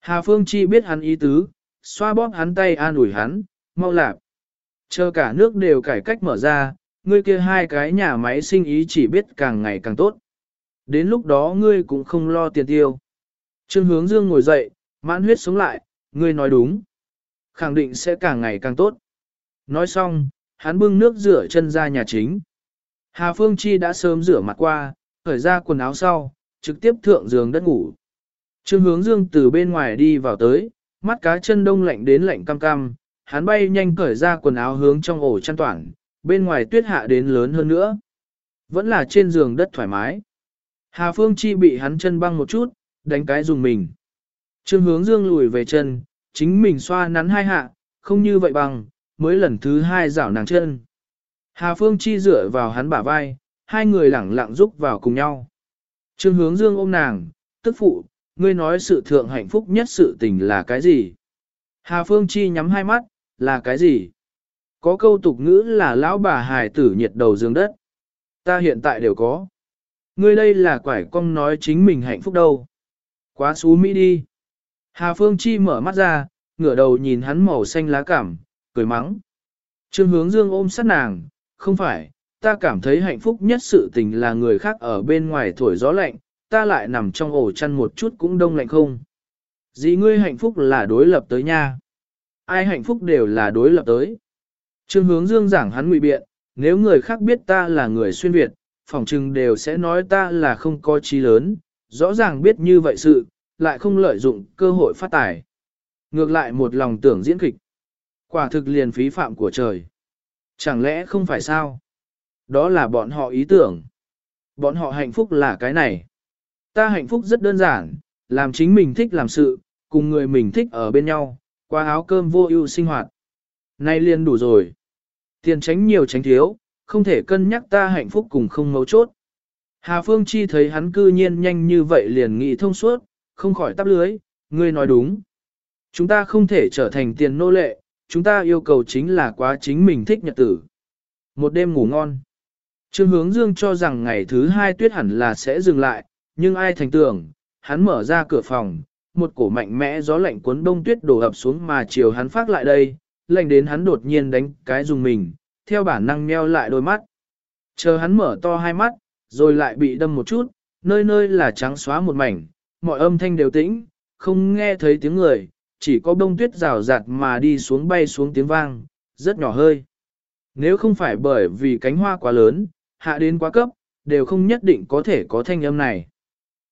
Hà Phương Chi biết hắn ý tứ, xoa bóp hắn tay an ủi hắn, mau lạp. Chờ cả nước đều cải cách mở ra, ngươi kia hai cái nhà máy sinh ý chỉ biết càng ngày càng tốt. Đến lúc đó ngươi cũng không lo tiền tiêu. Trương hướng dương ngồi dậy, mãn huyết sống lại, ngươi nói đúng. Khẳng định sẽ càng ngày càng tốt. Nói xong, hắn bưng nước rửa chân ra nhà chính. Hà Phương Chi đã sớm rửa mặt qua, khởi ra quần áo sau, trực tiếp thượng giường đất ngủ. Trương hướng dương từ bên ngoài đi vào tới, mắt cá chân đông lạnh đến lạnh cam cam, hắn bay nhanh cởi ra quần áo hướng trong ổ chăn toàn, bên ngoài tuyết hạ đến lớn hơn nữa. Vẫn là trên giường đất thoải mái. Hà Phương Chi bị hắn chân băng một chút, đánh cái dùng mình. Trương hướng dương lùi về chân, chính mình xoa nắn hai hạ, không như vậy bằng, mới lần thứ hai rảo nàng chân. Hà Phương Chi dựa vào hắn bả vai, hai người lẳng lặng giúp vào cùng nhau. Trương hướng dương ôm nàng, tức phụ, ngươi nói sự thượng hạnh phúc nhất sự tình là cái gì? Hà Phương Chi nhắm hai mắt, là cái gì? Có câu tục ngữ là lão bà hài tử nhiệt đầu dương đất. Ta hiện tại đều có. Ngươi đây là quải cong nói chính mình hạnh phúc đâu. Quá xú Mỹ đi. Hà Phương Chi mở mắt ra, ngửa đầu nhìn hắn màu xanh lá cảm, cười mắng. Trương hướng dương ôm sát nàng, không phải, ta cảm thấy hạnh phúc nhất sự tình là người khác ở bên ngoài thổi gió lạnh, ta lại nằm trong ổ chăn một chút cũng đông lạnh không. Dĩ ngươi hạnh phúc là đối lập tới nha. Ai hạnh phúc đều là đối lập tới. Trương hướng dương giảng hắn ngụy biện, nếu người khác biết ta là người xuyên Việt, phỏng chừng đều sẽ nói ta là không có trí lớn, rõ ràng biết như vậy sự, lại không lợi dụng cơ hội phát tài. Ngược lại một lòng tưởng diễn kịch. Quả thực liền phí phạm của trời. Chẳng lẽ không phải sao? Đó là bọn họ ý tưởng. Bọn họ hạnh phúc là cái này. Ta hạnh phúc rất đơn giản, làm chính mình thích làm sự, cùng người mình thích ở bên nhau, qua áo cơm vô ưu sinh hoạt. Nay liền đủ rồi. Tiền tránh nhiều tránh thiếu, không thể cân nhắc ta hạnh phúc cùng không mấu chốt. Hà Phương Chi thấy hắn cư nhiên nhanh như vậy liền nghĩ thông suốt, không khỏi tắp lưới, ngươi nói đúng. Chúng ta không thể trở thành tiền nô lệ, chúng ta yêu cầu chính là quá chính mình thích nhật tử. Một đêm ngủ ngon. Trương hướng dương cho rằng ngày thứ hai tuyết hẳn là sẽ dừng lại, nhưng ai thành tưởng, hắn mở ra cửa phòng, một cổ mạnh mẽ gió lạnh cuốn đông tuyết đổ ập xuống mà chiều hắn phát lại đây, lạnh đến hắn đột nhiên đánh cái dùng mình, theo bản năng meo lại đôi mắt. Chờ hắn mở to hai mắt, rồi lại bị đâm một chút, nơi nơi là trắng xóa một mảnh, mọi âm thanh đều tĩnh, không nghe thấy tiếng người, chỉ có bông tuyết rào rạt mà đi xuống bay xuống tiếng vang, rất nhỏ hơi. Nếu không phải bởi vì cánh hoa quá lớn, hạ đến quá cấp, đều không nhất định có thể có thanh âm này.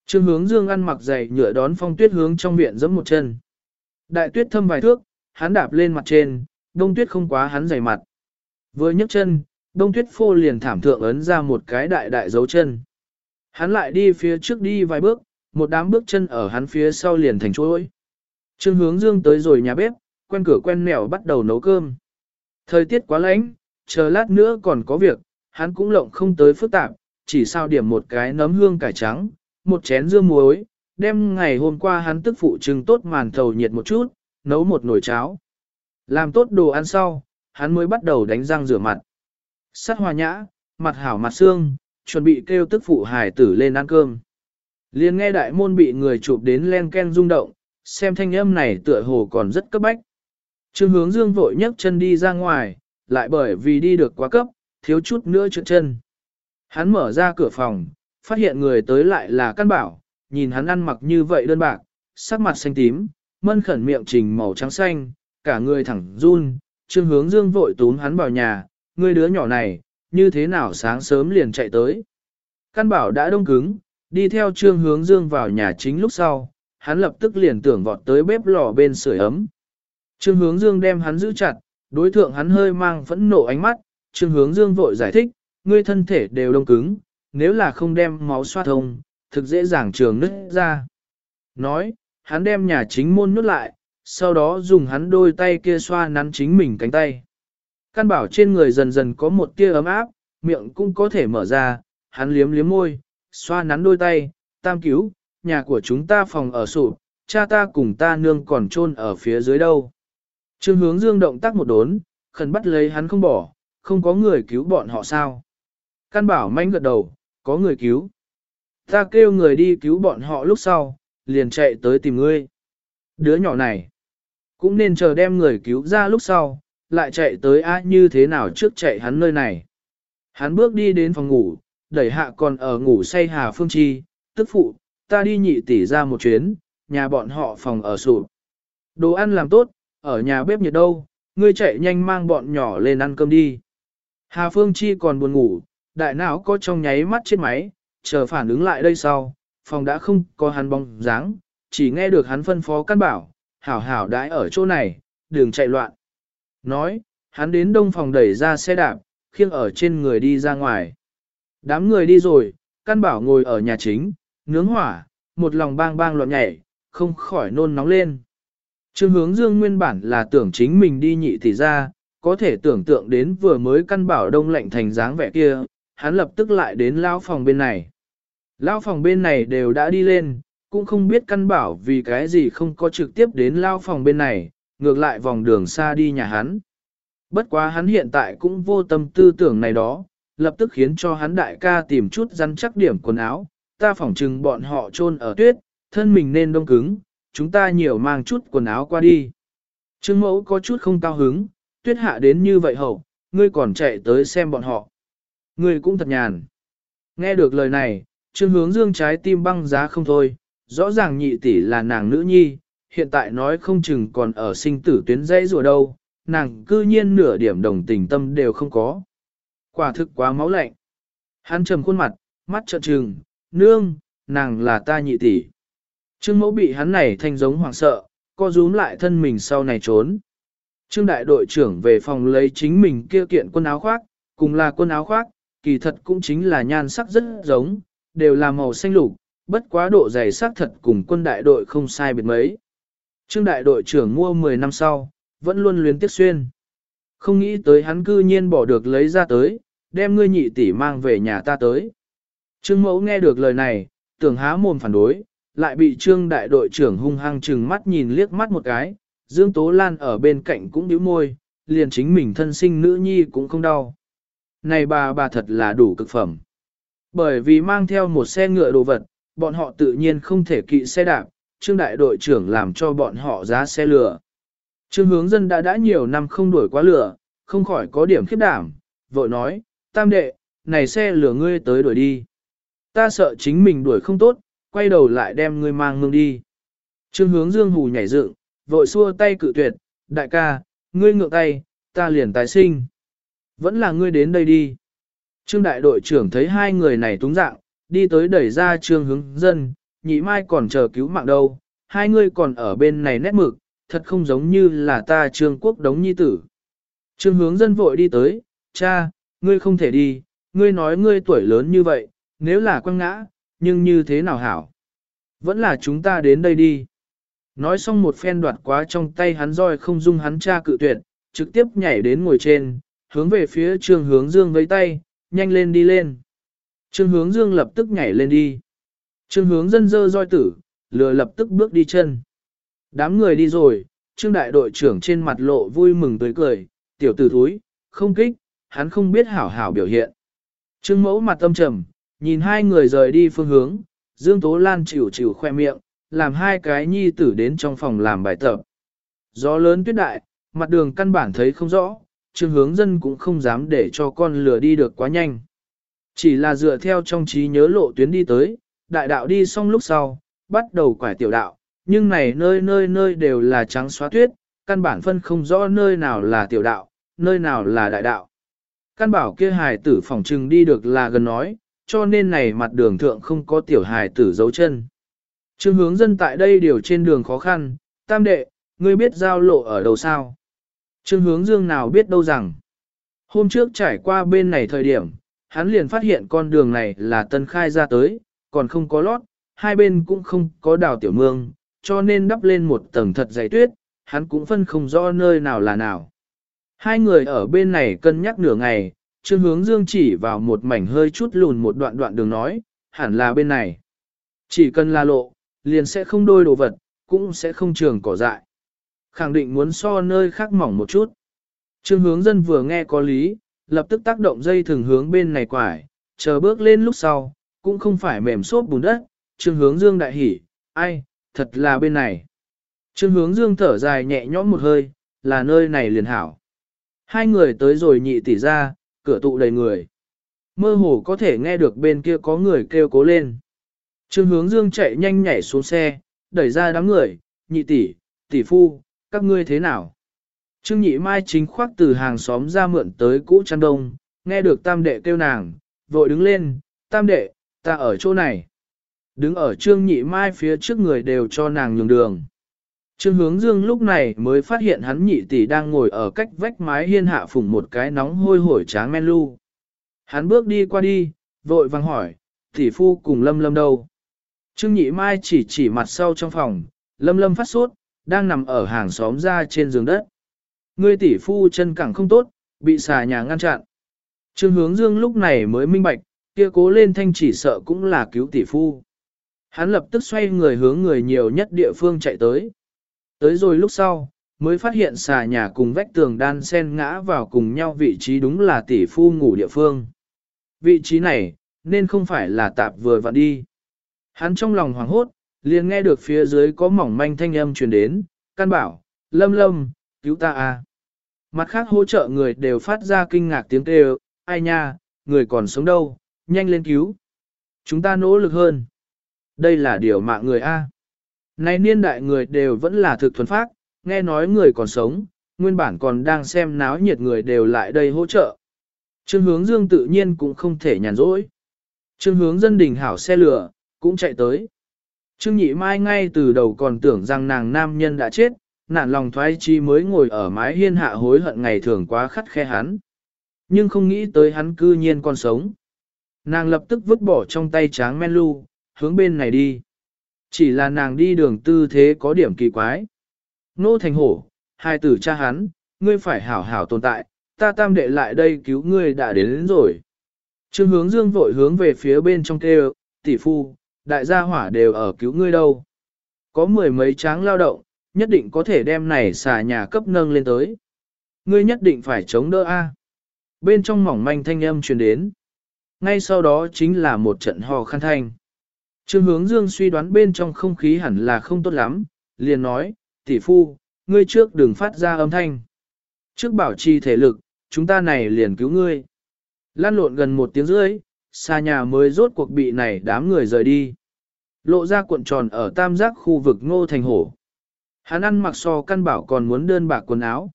Trương hướng dương ăn mặc giày nhựa đón phong tuyết hướng trong viện giẫm một chân. Đại tuyết thâm vài thước, hắn đạp lên mặt trên, đông tuyết không quá hắn giày mặt. Vừa nhấc chân, đông tuyết phô liền thảm thượng ấn ra một cái đại đại dấu chân. Hắn lại đi phía trước đi vài bước, một đám bước chân ở hắn phía sau liền thành chuỗi. Trương hướng dương tới rồi nhà bếp, quen cửa quen mèo bắt đầu nấu cơm. Thời tiết quá lạnh, chờ lát nữa còn có việc, hắn cũng lộng không tới phức tạp, chỉ sao điểm một cái nấm hương cải trắng, một chén dưa muối, đem ngày hôm qua hắn tức phụ trưng tốt màn thầu nhiệt một chút, nấu một nồi cháo. Làm tốt đồ ăn sau, hắn mới bắt đầu đánh răng rửa mặt. Sắt hòa nhã, mặt hảo mặt xương, chuẩn bị kêu tức phụ hải tử lên ăn cơm. Liên nghe đại môn bị người chụp đến len ken rung động, xem thanh âm này tựa hồ còn rất cấp bách. Trương hướng dương vội nhấc chân đi ra ngoài, lại bởi vì đi được quá cấp, thiếu chút nữa trượt chân. Hắn mở ra cửa phòng, phát hiện người tới lại là căn bảo, nhìn hắn ăn mặc như vậy đơn bạc, sắc mặt xanh tím, mân khẩn miệng trình màu trắng xanh, cả người thẳng run, trương hướng dương vội túm hắn vào nhà, người đứa nhỏ này, như thế nào sáng sớm liền chạy tới. Căn bảo đã đông cứng, đi theo trương hướng dương vào nhà chính lúc sau, hắn lập tức liền tưởng vọt tới bếp lò bên sưởi ấm. Trương hướng dương đem hắn giữ chặt, đối thượng hắn hơi mang phẫn nộ ánh mắt, trương hướng dương vội giải thích, ngươi thân thể đều đông cứng, nếu là không đem máu xoa thông, thực dễ dàng trường nứt ra. Nói, hắn đem nhà chính môn nút lại, sau đó dùng hắn đôi tay kia xoa nắn chính mình cánh tay. Căn bảo trên người dần dần có một tia ấm áp, miệng cũng có thể mở ra, hắn liếm liếm môi, xoa nắn đôi tay, tam cứu, nhà của chúng ta phòng ở sụp, cha ta cùng ta nương còn chôn ở phía dưới đâu. Trương hướng dương động tác một đốn, khẩn bắt lấy hắn không bỏ, không có người cứu bọn họ sao. Căn bảo manh gật đầu, có người cứu. Ta kêu người đi cứu bọn họ lúc sau, liền chạy tới tìm ngươi. Đứa nhỏ này, cũng nên chờ đem người cứu ra lúc sau, lại chạy tới á như thế nào trước chạy hắn nơi này. Hắn bước đi đến phòng ngủ, đẩy hạ còn ở ngủ say Hà Phương Chi, tức phụ, ta đi nhị tỷ ra một chuyến, nhà bọn họ phòng ở sụp. Đồ ăn làm tốt, ở nhà bếp nhiệt đâu, ngươi chạy nhanh mang bọn nhỏ lên ăn cơm đi. Hà Phương Chi còn buồn ngủ, đại não có trong nháy mắt trên máy, chờ phản ứng lại đây sau, phòng đã không có hắn bóng dáng, chỉ nghe được hắn phân phó căn bảo, hảo hảo đãi ở chỗ này, đừng chạy loạn. Nói, hắn đến đông phòng đẩy ra xe đạp, khiêng ở trên người đi ra ngoài. Đám người đi rồi, căn bảo ngồi ở nhà chính, nướng hỏa, một lòng bang bang loạn nhảy, không khỏi nôn nóng lên. Trương hướng dương nguyên bản là tưởng chính mình đi nhị thì ra, có thể tưởng tượng đến vừa mới căn bảo đông lạnh thành dáng vẻ kia, hắn lập tức lại đến lao phòng bên này. Lao phòng bên này đều đã đi lên, cũng không biết căn bảo vì cái gì không có trực tiếp đến lao phòng bên này, ngược lại vòng đường xa đi nhà hắn. Bất quá hắn hiện tại cũng vô tâm tư tưởng này đó, lập tức khiến cho hắn đại ca tìm chút rắn chắc điểm quần áo, ta phỏng chừng bọn họ chôn ở tuyết, thân mình nên đông cứng, chúng ta nhiều mang chút quần áo qua đi. Trương mẫu có chút không cao hứng, tuyết hạ đến như vậy hậu, ngươi còn chạy tới xem bọn họ. Ngươi cũng thật nhàn. Nghe được lời này, trương hướng dương trái tim băng giá không thôi, rõ ràng nhị tỷ là nàng nữ nhi, hiện tại nói không chừng còn ở sinh tử tuyến dãy rùa đâu, nàng cư nhiên nửa điểm đồng tình tâm đều không có. Quả thực quá máu lạnh. Hắn trầm khuôn mặt, mắt trợn trừng, nương, nàng là ta nhị tỷ. Trương mẫu bị hắn này thanh giống hoảng sợ, co rúm lại thân mình sau này trốn. Trương đại đội trưởng về phòng lấy chính mình kia kiện quân áo khoác, cùng là quân áo khoác, kỳ thật cũng chính là nhan sắc rất giống, đều là màu xanh lục, bất quá độ dày sắc thật cùng quân đại đội không sai biệt mấy. Trương đại đội trưởng mua 10 năm sau, vẫn luôn luyến tiếc xuyên. Không nghĩ tới hắn cư nhiên bỏ được lấy ra tới, đem ngươi nhị tỷ mang về nhà ta tới. Trương mẫu nghe được lời này, tưởng há mồm phản đối, lại bị trương đại đội trưởng hung hăng chừng mắt nhìn liếc mắt một cái, Dương Tố Lan ở bên cạnh cũng nhíu môi, liền chính mình thân sinh nữ nhi cũng không đau. Này bà bà thật là đủ cực phẩm. Bởi vì mang theo một xe ngựa đồ vật, bọn họ tự nhiên không thể kỵ xe đạp, trương đại đội trưởng làm cho bọn họ giá xe lửa. Trương hướng dân đã đã nhiều năm không đuổi quá lửa, không khỏi có điểm khiếp đảm, vội nói, tam đệ, này xe lửa ngươi tới đuổi đi. Ta sợ chính mình đuổi không tốt, quay đầu lại đem ngươi mang ngưng đi. Trương hướng dương hù nhảy dựng, vội xua tay cự tuyệt, đại ca, ngươi ngượng tay, ta liền tái sinh. Vẫn là ngươi đến đây đi. Trương đại đội trưởng thấy hai người này túng dạng, đi tới đẩy ra trương hướng dân, nhị mai còn chờ cứu mạng đâu, hai ngươi còn ở bên này nét mực, thật không giống như là ta trương quốc đống nhi tử. Trương hướng dân vội đi tới, cha, ngươi không thể đi, ngươi nói ngươi tuổi lớn như vậy, nếu là quăng ngã, nhưng như thế nào hảo? Vẫn là chúng ta đến đây đi. Nói xong một phen đoạt quá trong tay hắn roi không dung hắn cha cự tuyệt, trực tiếp nhảy đến ngồi trên, hướng về phía trương hướng dương với tay, nhanh lên đi lên. Trương hướng dương lập tức nhảy lên đi. Trương hướng dân dơ roi tử, lừa lập tức bước đi chân. Đám người đi rồi, trương đại đội trưởng trên mặt lộ vui mừng tươi cười, tiểu tử thúi, không kích, hắn không biết hảo hảo biểu hiện. Trương mẫu mặt tâm trầm, nhìn hai người rời đi phương hướng, Dương Tố Lan chịu chịu khoe miệng, làm hai cái nhi tử đến trong phòng làm bài tập. Gió lớn tuyết đại, mặt đường căn bản thấy không rõ, trương hướng dân cũng không dám để cho con lừa đi được quá nhanh. Chỉ là dựa theo trong trí nhớ lộ tuyến đi tới, đại đạo đi xong lúc sau, bắt đầu quải tiểu đạo, nhưng này nơi nơi nơi đều là trắng xóa tuyết, căn bản phân không rõ nơi nào là tiểu đạo, nơi nào là đại đạo. Căn bảo kia hài tử phỏng trừng đi được là gần nói, cho nên này mặt đường thượng không có tiểu hài tử dấu chân. Trương hướng dân tại đây điều trên đường khó khăn, tam đệ, ngươi biết giao lộ ở đâu sao? Trương hướng dương nào biết đâu rằng. Hôm trước trải qua bên này thời điểm, hắn liền phát hiện con đường này là tân khai ra tới, còn không có lót, hai bên cũng không có đào tiểu mương, cho nên đắp lên một tầng thật dày tuyết, hắn cũng phân không rõ nơi nào là nào. Hai người ở bên này cân nhắc nửa ngày, Trương Hướng Dương chỉ vào một mảnh hơi chút lùn một đoạn đoạn đường nói, hẳn là bên này. Chỉ cần là lộ, liền sẽ không đôi đồ vật, cũng sẽ không trường cỏ dại. Khẳng định muốn so nơi khác mỏng một chút. Trương hướng dân vừa nghe có lý, lập tức tác động dây thường hướng bên này quải, chờ bước lên lúc sau, cũng không phải mềm xốp bùn đất, trương hướng dương đại hỉ, ai, thật là bên này. Trương hướng dương thở dài nhẹ nhõm một hơi, là nơi này liền hảo. Hai người tới rồi nhị tỷ ra, cửa tụ đầy người. Mơ hồ có thể nghe được bên kia có người kêu cố lên. Trương hướng dương chạy nhanh nhảy xuống xe, đẩy ra đám người, nhị tỷ, tỷ phu, các ngươi thế nào? Trương nhị mai chính khoác từ hàng xóm ra mượn tới cũ chăn đông, nghe được tam đệ kêu nàng, vội đứng lên, tam đệ, ta ở chỗ này. Đứng ở trương nhị mai phía trước người đều cho nàng nhường đường. Trương hướng dương lúc này mới phát hiện hắn nhị tỷ đang ngồi ở cách vách mái hiên hạ phủng một cái nóng hôi hổi tráng men lu. Hắn bước đi qua đi, vội vàng hỏi, tỷ phu cùng lâm lâm đâu? Trương nhị mai chỉ chỉ mặt sau trong phòng, lâm lâm phát sốt, đang nằm ở hàng xóm ra trên giường đất. Ngươi tỷ phu chân cẳng không tốt, bị xà nhà ngăn chặn. Trương hướng dương lúc này mới minh bạch, kia cố lên thanh chỉ sợ cũng là cứu tỷ phu. Hắn lập tức xoay người hướng người nhiều nhất địa phương chạy tới. Tới rồi lúc sau, mới phát hiện xà nhà cùng vách tường đan sen ngã vào cùng nhau vị trí đúng là tỷ phu ngủ địa phương. Vị trí này, nên không phải là tạp vừa vặn đi. Hắn trong lòng hoảng hốt, liền nghe được phía dưới có mỏng manh thanh âm truyền đến, căn bảo, lâm lâm, cứu ta a. Mặt khác hỗ trợ người đều phát ra kinh ngạc tiếng kêu, ai nha, người còn sống đâu, nhanh lên cứu. Chúng ta nỗ lực hơn. Đây là điều mạng người A. nay niên đại người đều vẫn là thực thuần phát, nghe nói người còn sống, nguyên bản còn đang xem náo nhiệt người đều lại đây hỗ trợ. Trương hướng dương tự nhiên cũng không thể nhàn rỗi. Trương hướng dân đình hảo xe lửa, cũng chạy tới. Trương nhị mai ngay từ đầu còn tưởng rằng nàng nam nhân đã chết, nản lòng thoái chi mới ngồi ở mái hiên hạ hối hận ngày thường quá khắt khe hắn. Nhưng không nghĩ tới hắn cư nhiên còn sống. Nàng lập tức vứt bỏ trong tay tráng men lu, hướng bên này đi. Chỉ là nàng đi đường tư thế có điểm kỳ quái. Nô thành hổ, hai tử cha hắn, ngươi phải hảo hảo tồn tại, ta tam đệ lại đây cứu ngươi đã đến, đến rồi. Trương hướng dương vội hướng về phía bên trong kêu, tỷ phu, đại gia hỏa đều ở cứu ngươi đâu. Có mười mấy tráng lao động, nhất định có thể đem này xà nhà cấp nâng lên tới. Ngươi nhất định phải chống đỡ A. Bên trong mỏng manh thanh âm truyền đến. Ngay sau đó chính là một trận hò khăn thanh. Trương hướng dương suy đoán bên trong không khí hẳn là không tốt lắm, liền nói, tỷ phu, ngươi trước đừng phát ra âm thanh. Trước bảo trì thể lực, chúng ta này liền cứu ngươi. Lan lộn gần một tiếng rưỡi, xa nhà mới rốt cuộc bị này đám người rời đi. Lộ ra cuộn tròn ở tam giác khu vực ngô thành hổ. Hắn ăn mặc so căn bảo còn muốn đơn bạc quần áo.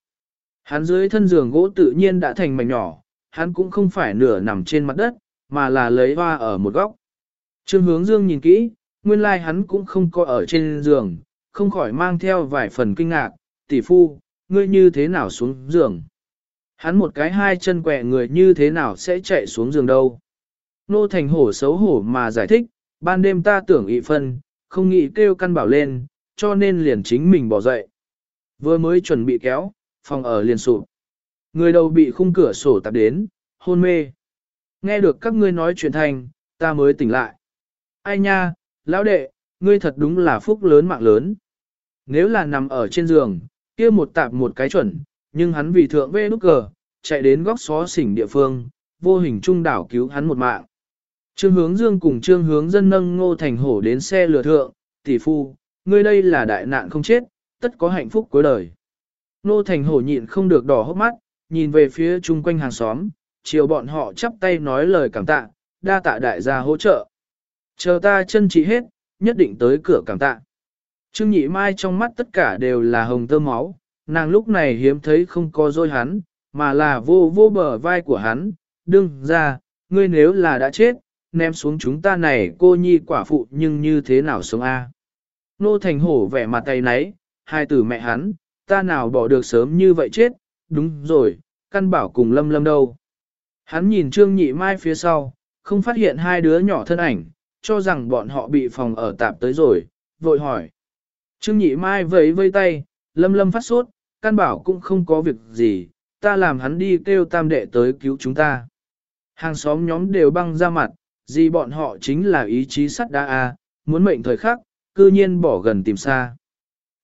Hắn dưới thân giường gỗ tự nhiên đã thành mảnh nhỏ, hắn cũng không phải nửa nằm trên mặt đất, mà là lấy hoa ở một góc. Trương hướng dương nhìn kỹ, nguyên lai like hắn cũng không có ở trên giường, không khỏi mang theo vài phần kinh ngạc, tỷ phu, ngươi như thế nào xuống giường. Hắn một cái hai chân quẹ người như thế nào sẽ chạy xuống giường đâu. Nô thành hổ xấu hổ mà giải thích, ban đêm ta tưởng ị phân, không nghĩ kêu căn bảo lên, cho nên liền chính mình bỏ dậy. Vừa mới chuẩn bị kéo, phòng ở liền sụp. Người đầu bị khung cửa sổ tạp đến, hôn mê. Nghe được các ngươi nói chuyện thành, ta mới tỉnh lại. Ai nha, lão đệ, ngươi thật đúng là phúc lớn mạng lớn. Nếu là nằm ở trên giường, kia một tạp một cái chuẩn, nhưng hắn vì thượng vê nút cờ, chạy đến góc xó xỉnh địa phương, vô hình trung đảo cứu hắn một mạng. Trương hướng dương cùng trương hướng dân nâng ngô thành hổ đến xe lừa thượng, tỷ phu, ngươi đây là đại nạn không chết, tất có hạnh phúc cuối đời. Ngô thành hổ nhịn không được đỏ hốc mắt, nhìn về phía chung quanh hàng xóm, chiều bọn họ chắp tay nói lời cảm tạ, đa tạ đại gia hỗ trợ. Chờ ta chân trị hết, nhất định tới cửa cảm tạ. Trương nhị mai trong mắt tất cả đều là hồng tơ máu, nàng lúc này hiếm thấy không có dôi hắn, mà là vô vô bờ vai của hắn, đừng ra, ngươi nếu là đã chết, ném xuống chúng ta này cô nhi quả phụ nhưng như thế nào sống a? Nô thành hổ vẻ mặt tay nấy, hai tử mẹ hắn, ta nào bỏ được sớm như vậy chết, đúng rồi, căn bảo cùng lâm lâm đâu. Hắn nhìn Trương Nhị Mai phía sau, không phát hiện hai đứa nhỏ thân ảnh, cho rằng bọn họ bị phòng ở tạp tới rồi, vội hỏi. Trương Nhị Mai vẫy vây tay, lâm lâm phát sốt, căn bảo cũng không có việc gì, ta làm hắn đi kêu tam đệ tới cứu chúng ta. Hàng xóm nhóm đều băng ra mặt, gì bọn họ chính là ý chí sắt đa a, à, muốn mệnh thời khắc, cư nhiên bỏ gần tìm xa.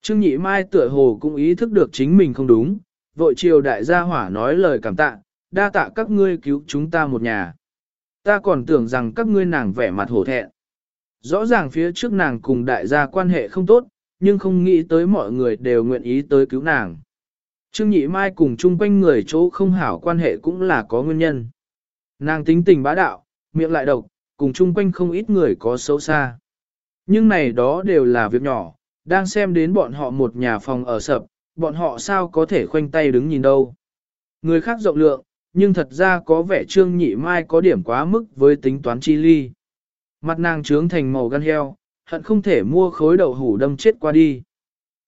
Trương Nhị Mai tựa hồ cũng ý thức được chính mình không đúng, vội chiều đại gia hỏa nói lời cảm tạ, đa tạ các ngươi cứu chúng ta một nhà. Ta còn tưởng rằng các ngươi nàng vẻ mặt hổ thẹn. Rõ ràng phía trước nàng cùng đại gia quan hệ không tốt, nhưng không nghĩ tới mọi người đều nguyện ý tới cứu nàng. Trương Nhị Mai cùng chung quanh người chỗ không hảo quan hệ cũng là có nguyên nhân. Nàng tính tình bá đạo, miệng lại độc, cùng chung quanh không ít người có xấu xa. Nhưng này đó đều là việc nhỏ, đang xem đến bọn họ một nhà phòng ở sập, bọn họ sao có thể khoanh tay đứng nhìn đâu. Người khác rộng lượng, nhưng thật ra có vẻ trương nhị mai có điểm quá mức với tính toán chi ly. Mặt nàng trướng thành màu gan heo, hận không thể mua khối đậu hủ đâm chết qua đi.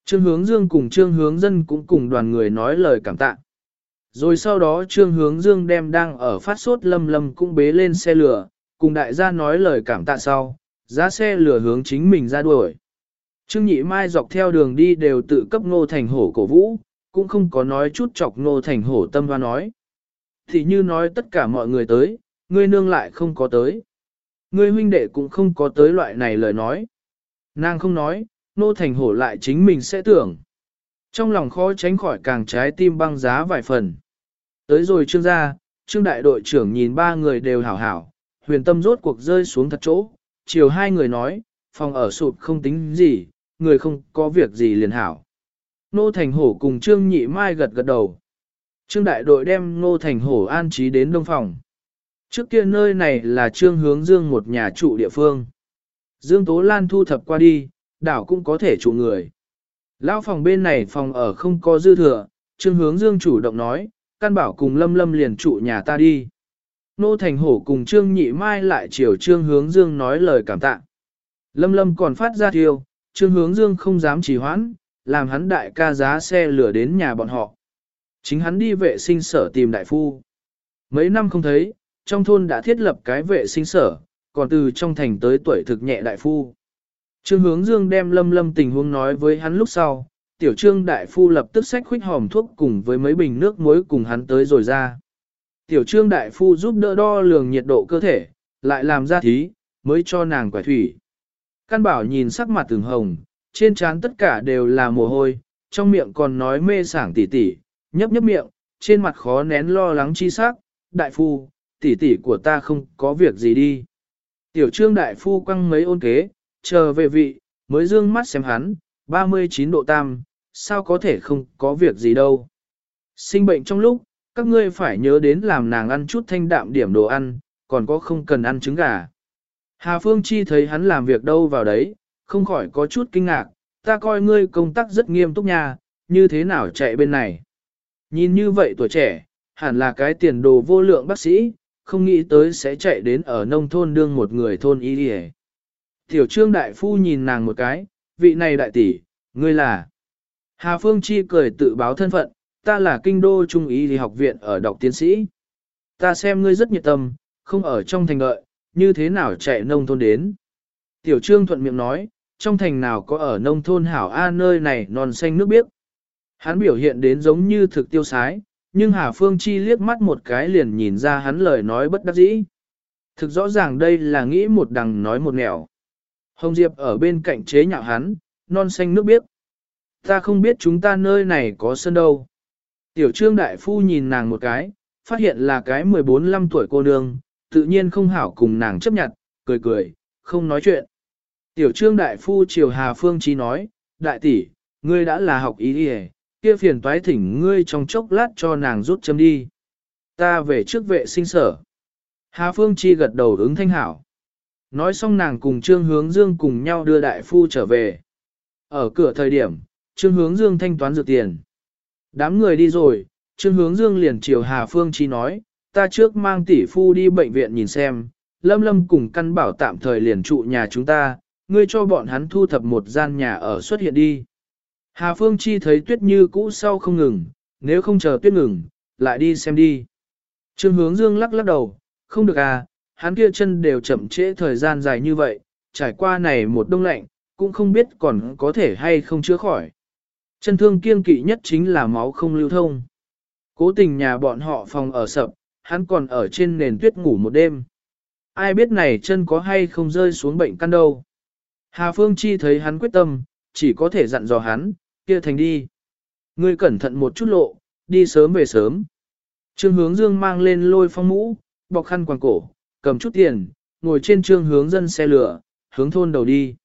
Trương hướng dương cùng trương hướng dân cũng cùng đoàn người nói lời cảm tạ. Rồi sau đó trương hướng dương đem đang ở phát sốt lâm lâm cũng bế lên xe lửa, cùng đại gia nói lời cảm tạ sau, giá xe lửa hướng chính mình ra đuổi. Trương Nhị Mai dọc theo đường đi đều tự cấp Ngô Thành Hổ cổ vũ, cũng không có nói chút chọc Ngô Thành Hổ tâm hoa nói. Thì như nói tất cả mọi người tới, ngươi nương lại không có tới. Ngươi huynh đệ cũng không có tới loại này lời nói. Nàng không nói, Ngô Thành Hổ lại chính mình sẽ tưởng. Trong lòng khó tránh khỏi càng trái tim băng giá vài phần. Tới rồi trương gia, trương đại đội trưởng nhìn ba người đều hảo hảo, huyền tâm rốt cuộc rơi xuống thật chỗ, chiều hai người nói, phòng ở sụp không tính gì, người không có việc gì liền hảo. Nô Thành Hổ cùng Trương Nhị Mai gật gật đầu. Trương đại đội đem Nô Thành Hổ an trí đến đông phòng. Trước kia nơi này là Trương Hướng Dương một nhà trụ địa phương. Dương Tố Lan thu thập qua đi, đảo cũng có thể trụ người. Lão phòng bên này phòng ở không có dư thừa, Trương Hướng Dương chủ động nói, căn bảo cùng Lâm Lâm liền trụ nhà ta đi. Nô Thành Hổ cùng Trương Nhị Mai lại chiều Trương Hướng Dương nói lời cảm tạ. Lâm Lâm còn phát ra thiêu, Trương Hướng Dương không dám trì hoãn, làm hắn đại ca giá xe lửa đến nhà bọn họ. Chính hắn đi vệ sinh sở tìm đại phu. Mấy năm không thấy, trong thôn đã thiết lập cái vệ sinh sở, còn từ trong thành tới tuổi thực nhẹ đại phu. Trương Hướng Dương đem lâm lâm tình huống nói với hắn lúc sau, tiểu trương đại phu lập tức xách khuyết hòm thuốc cùng với mấy bình nước muối cùng hắn tới rồi ra. Tiểu trương đại phu giúp đỡ đo lường nhiệt độ cơ thể, lại làm ra thí, mới cho nàng quải thủy. Căn bảo nhìn sắc mặt từng hồng, trên trán tất cả đều là mồ hôi, trong miệng còn nói mê sảng tỉ tỉ, nhấp nhấp miệng, trên mặt khó nén lo lắng chi sắc, đại phu, tỉ tỉ của ta không có việc gì đi. Tiểu trương đại phu quăng mấy ôn kế, chờ về vị, mới dương mắt xem hắn, 39 độ tam, sao có thể không có việc gì đâu. Sinh bệnh trong lúc, các ngươi phải nhớ đến làm nàng ăn chút thanh đạm điểm đồ ăn, còn có không cần ăn trứng gà. Hà Phương Chi thấy hắn làm việc đâu vào đấy, không khỏi có chút kinh ngạc, ta coi ngươi công tác rất nghiêm túc nha, như thế nào chạy bên này. Nhìn như vậy tuổi trẻ, hẳn là cái tiền đồ vô lượng bác sĩ, không nghĩ tới sẽ chạy đến ở nông thôn đương một người thôn y đi Tiểu trương đại phu nhìn nàng một cái, vị này đại tỷ, ngươi là. Hà Phương Chi cười tự báo thân phận, ta là kinh đô trung ý thì học viện ở đọc tiến sĩ. Ta xem ngươi rất nhiệt tâm, không ở trong thành đợi, như thế nào chạy nông thôn đến. Tiểu trương thuận miệng nói, trong thành nào có ở nông thôn hảo A nơi này non xanh nước biếc. Hắn biểu hiện đến giống như thực tiêu sái, nhưng Hà Phương Chi liếc mắt một cái liền nhìn ra hắn lời nói bất đắc dĩ. Thực rõ ràng đây là nghĩ một đằng nói một nẻo. Hồng Diệp ở bên cạnh chế nhạo hắn, non xanh nước biếc. Ta không biết chúng ta nơi này có sân đâu. Tiểu trương đại phu nhìn nàng một cái, phát hiện là cái 14-15 tuổi cô nương, tự nhiên không hảo cùng nàng chấp nhận, cười cười, không nói chuyện. Tiểu trương đại phu triều Hà Phương Chi nói, đại tỷ, ngươi đã là học ý đi kia phiền toái thỉnh ngươi trong chốc lát cho nàng rút châm đi. Ta về trước vệ sinh sở. Hà Phương Chi gật đầu ứng thanh hảo. Nói xong nàng cùng Trương Hướng Dương cùng nhau đưa đại phu trở về. Ở cửa thời điểm, Trương Hướng Dương thanh toán dược tiền. Đám người đi rồi, Trương Hướng Dương liền chiều Hà Phương Chi nói, ta trước mang tỷ phu đi bệnh viện nhìn xem, Lâm Lâm cùng căn bảo tạm thời liền trụ nhà chúng ta, ngươi cho bọn hắn thu thập một gian nhà ở xuất hiện đi. Hà Phương Chi thấy tuyết như cũ sau không ngừng, nếu không chờ tuyết ngừng, lại đi xem đi. Trương hướng dương lắc lắc đầu, không được à, hắn kia chân đều chậm trễ thời gian dài như vậy, trải qua này một đông lạnh, cũng không biết còn có thể hay không chữa khỏi. Chân thương kiêng kỵ nhất chính là máu không lưu thông. Cố tình nhà bọn họ phòng ở sập, hắn còn ở trên nền tuyết ngủ một đêm. Ai biết này chân có hay không rơi xuống bệnh căn đâu. Hà Phương Chi thấy hắn quyết tâm, chỉ có thể dặn dò hắn, kia thành đi. Ngươi cẩn thận một chút lộ, đi sớm về sớm. Trương hướng dương mang lên lôi phong mũ, bọc khăn quàng cổ, cầm chút tiền, ngồi trên trương hướng dân xe lửa, hướng thôn đầu đi.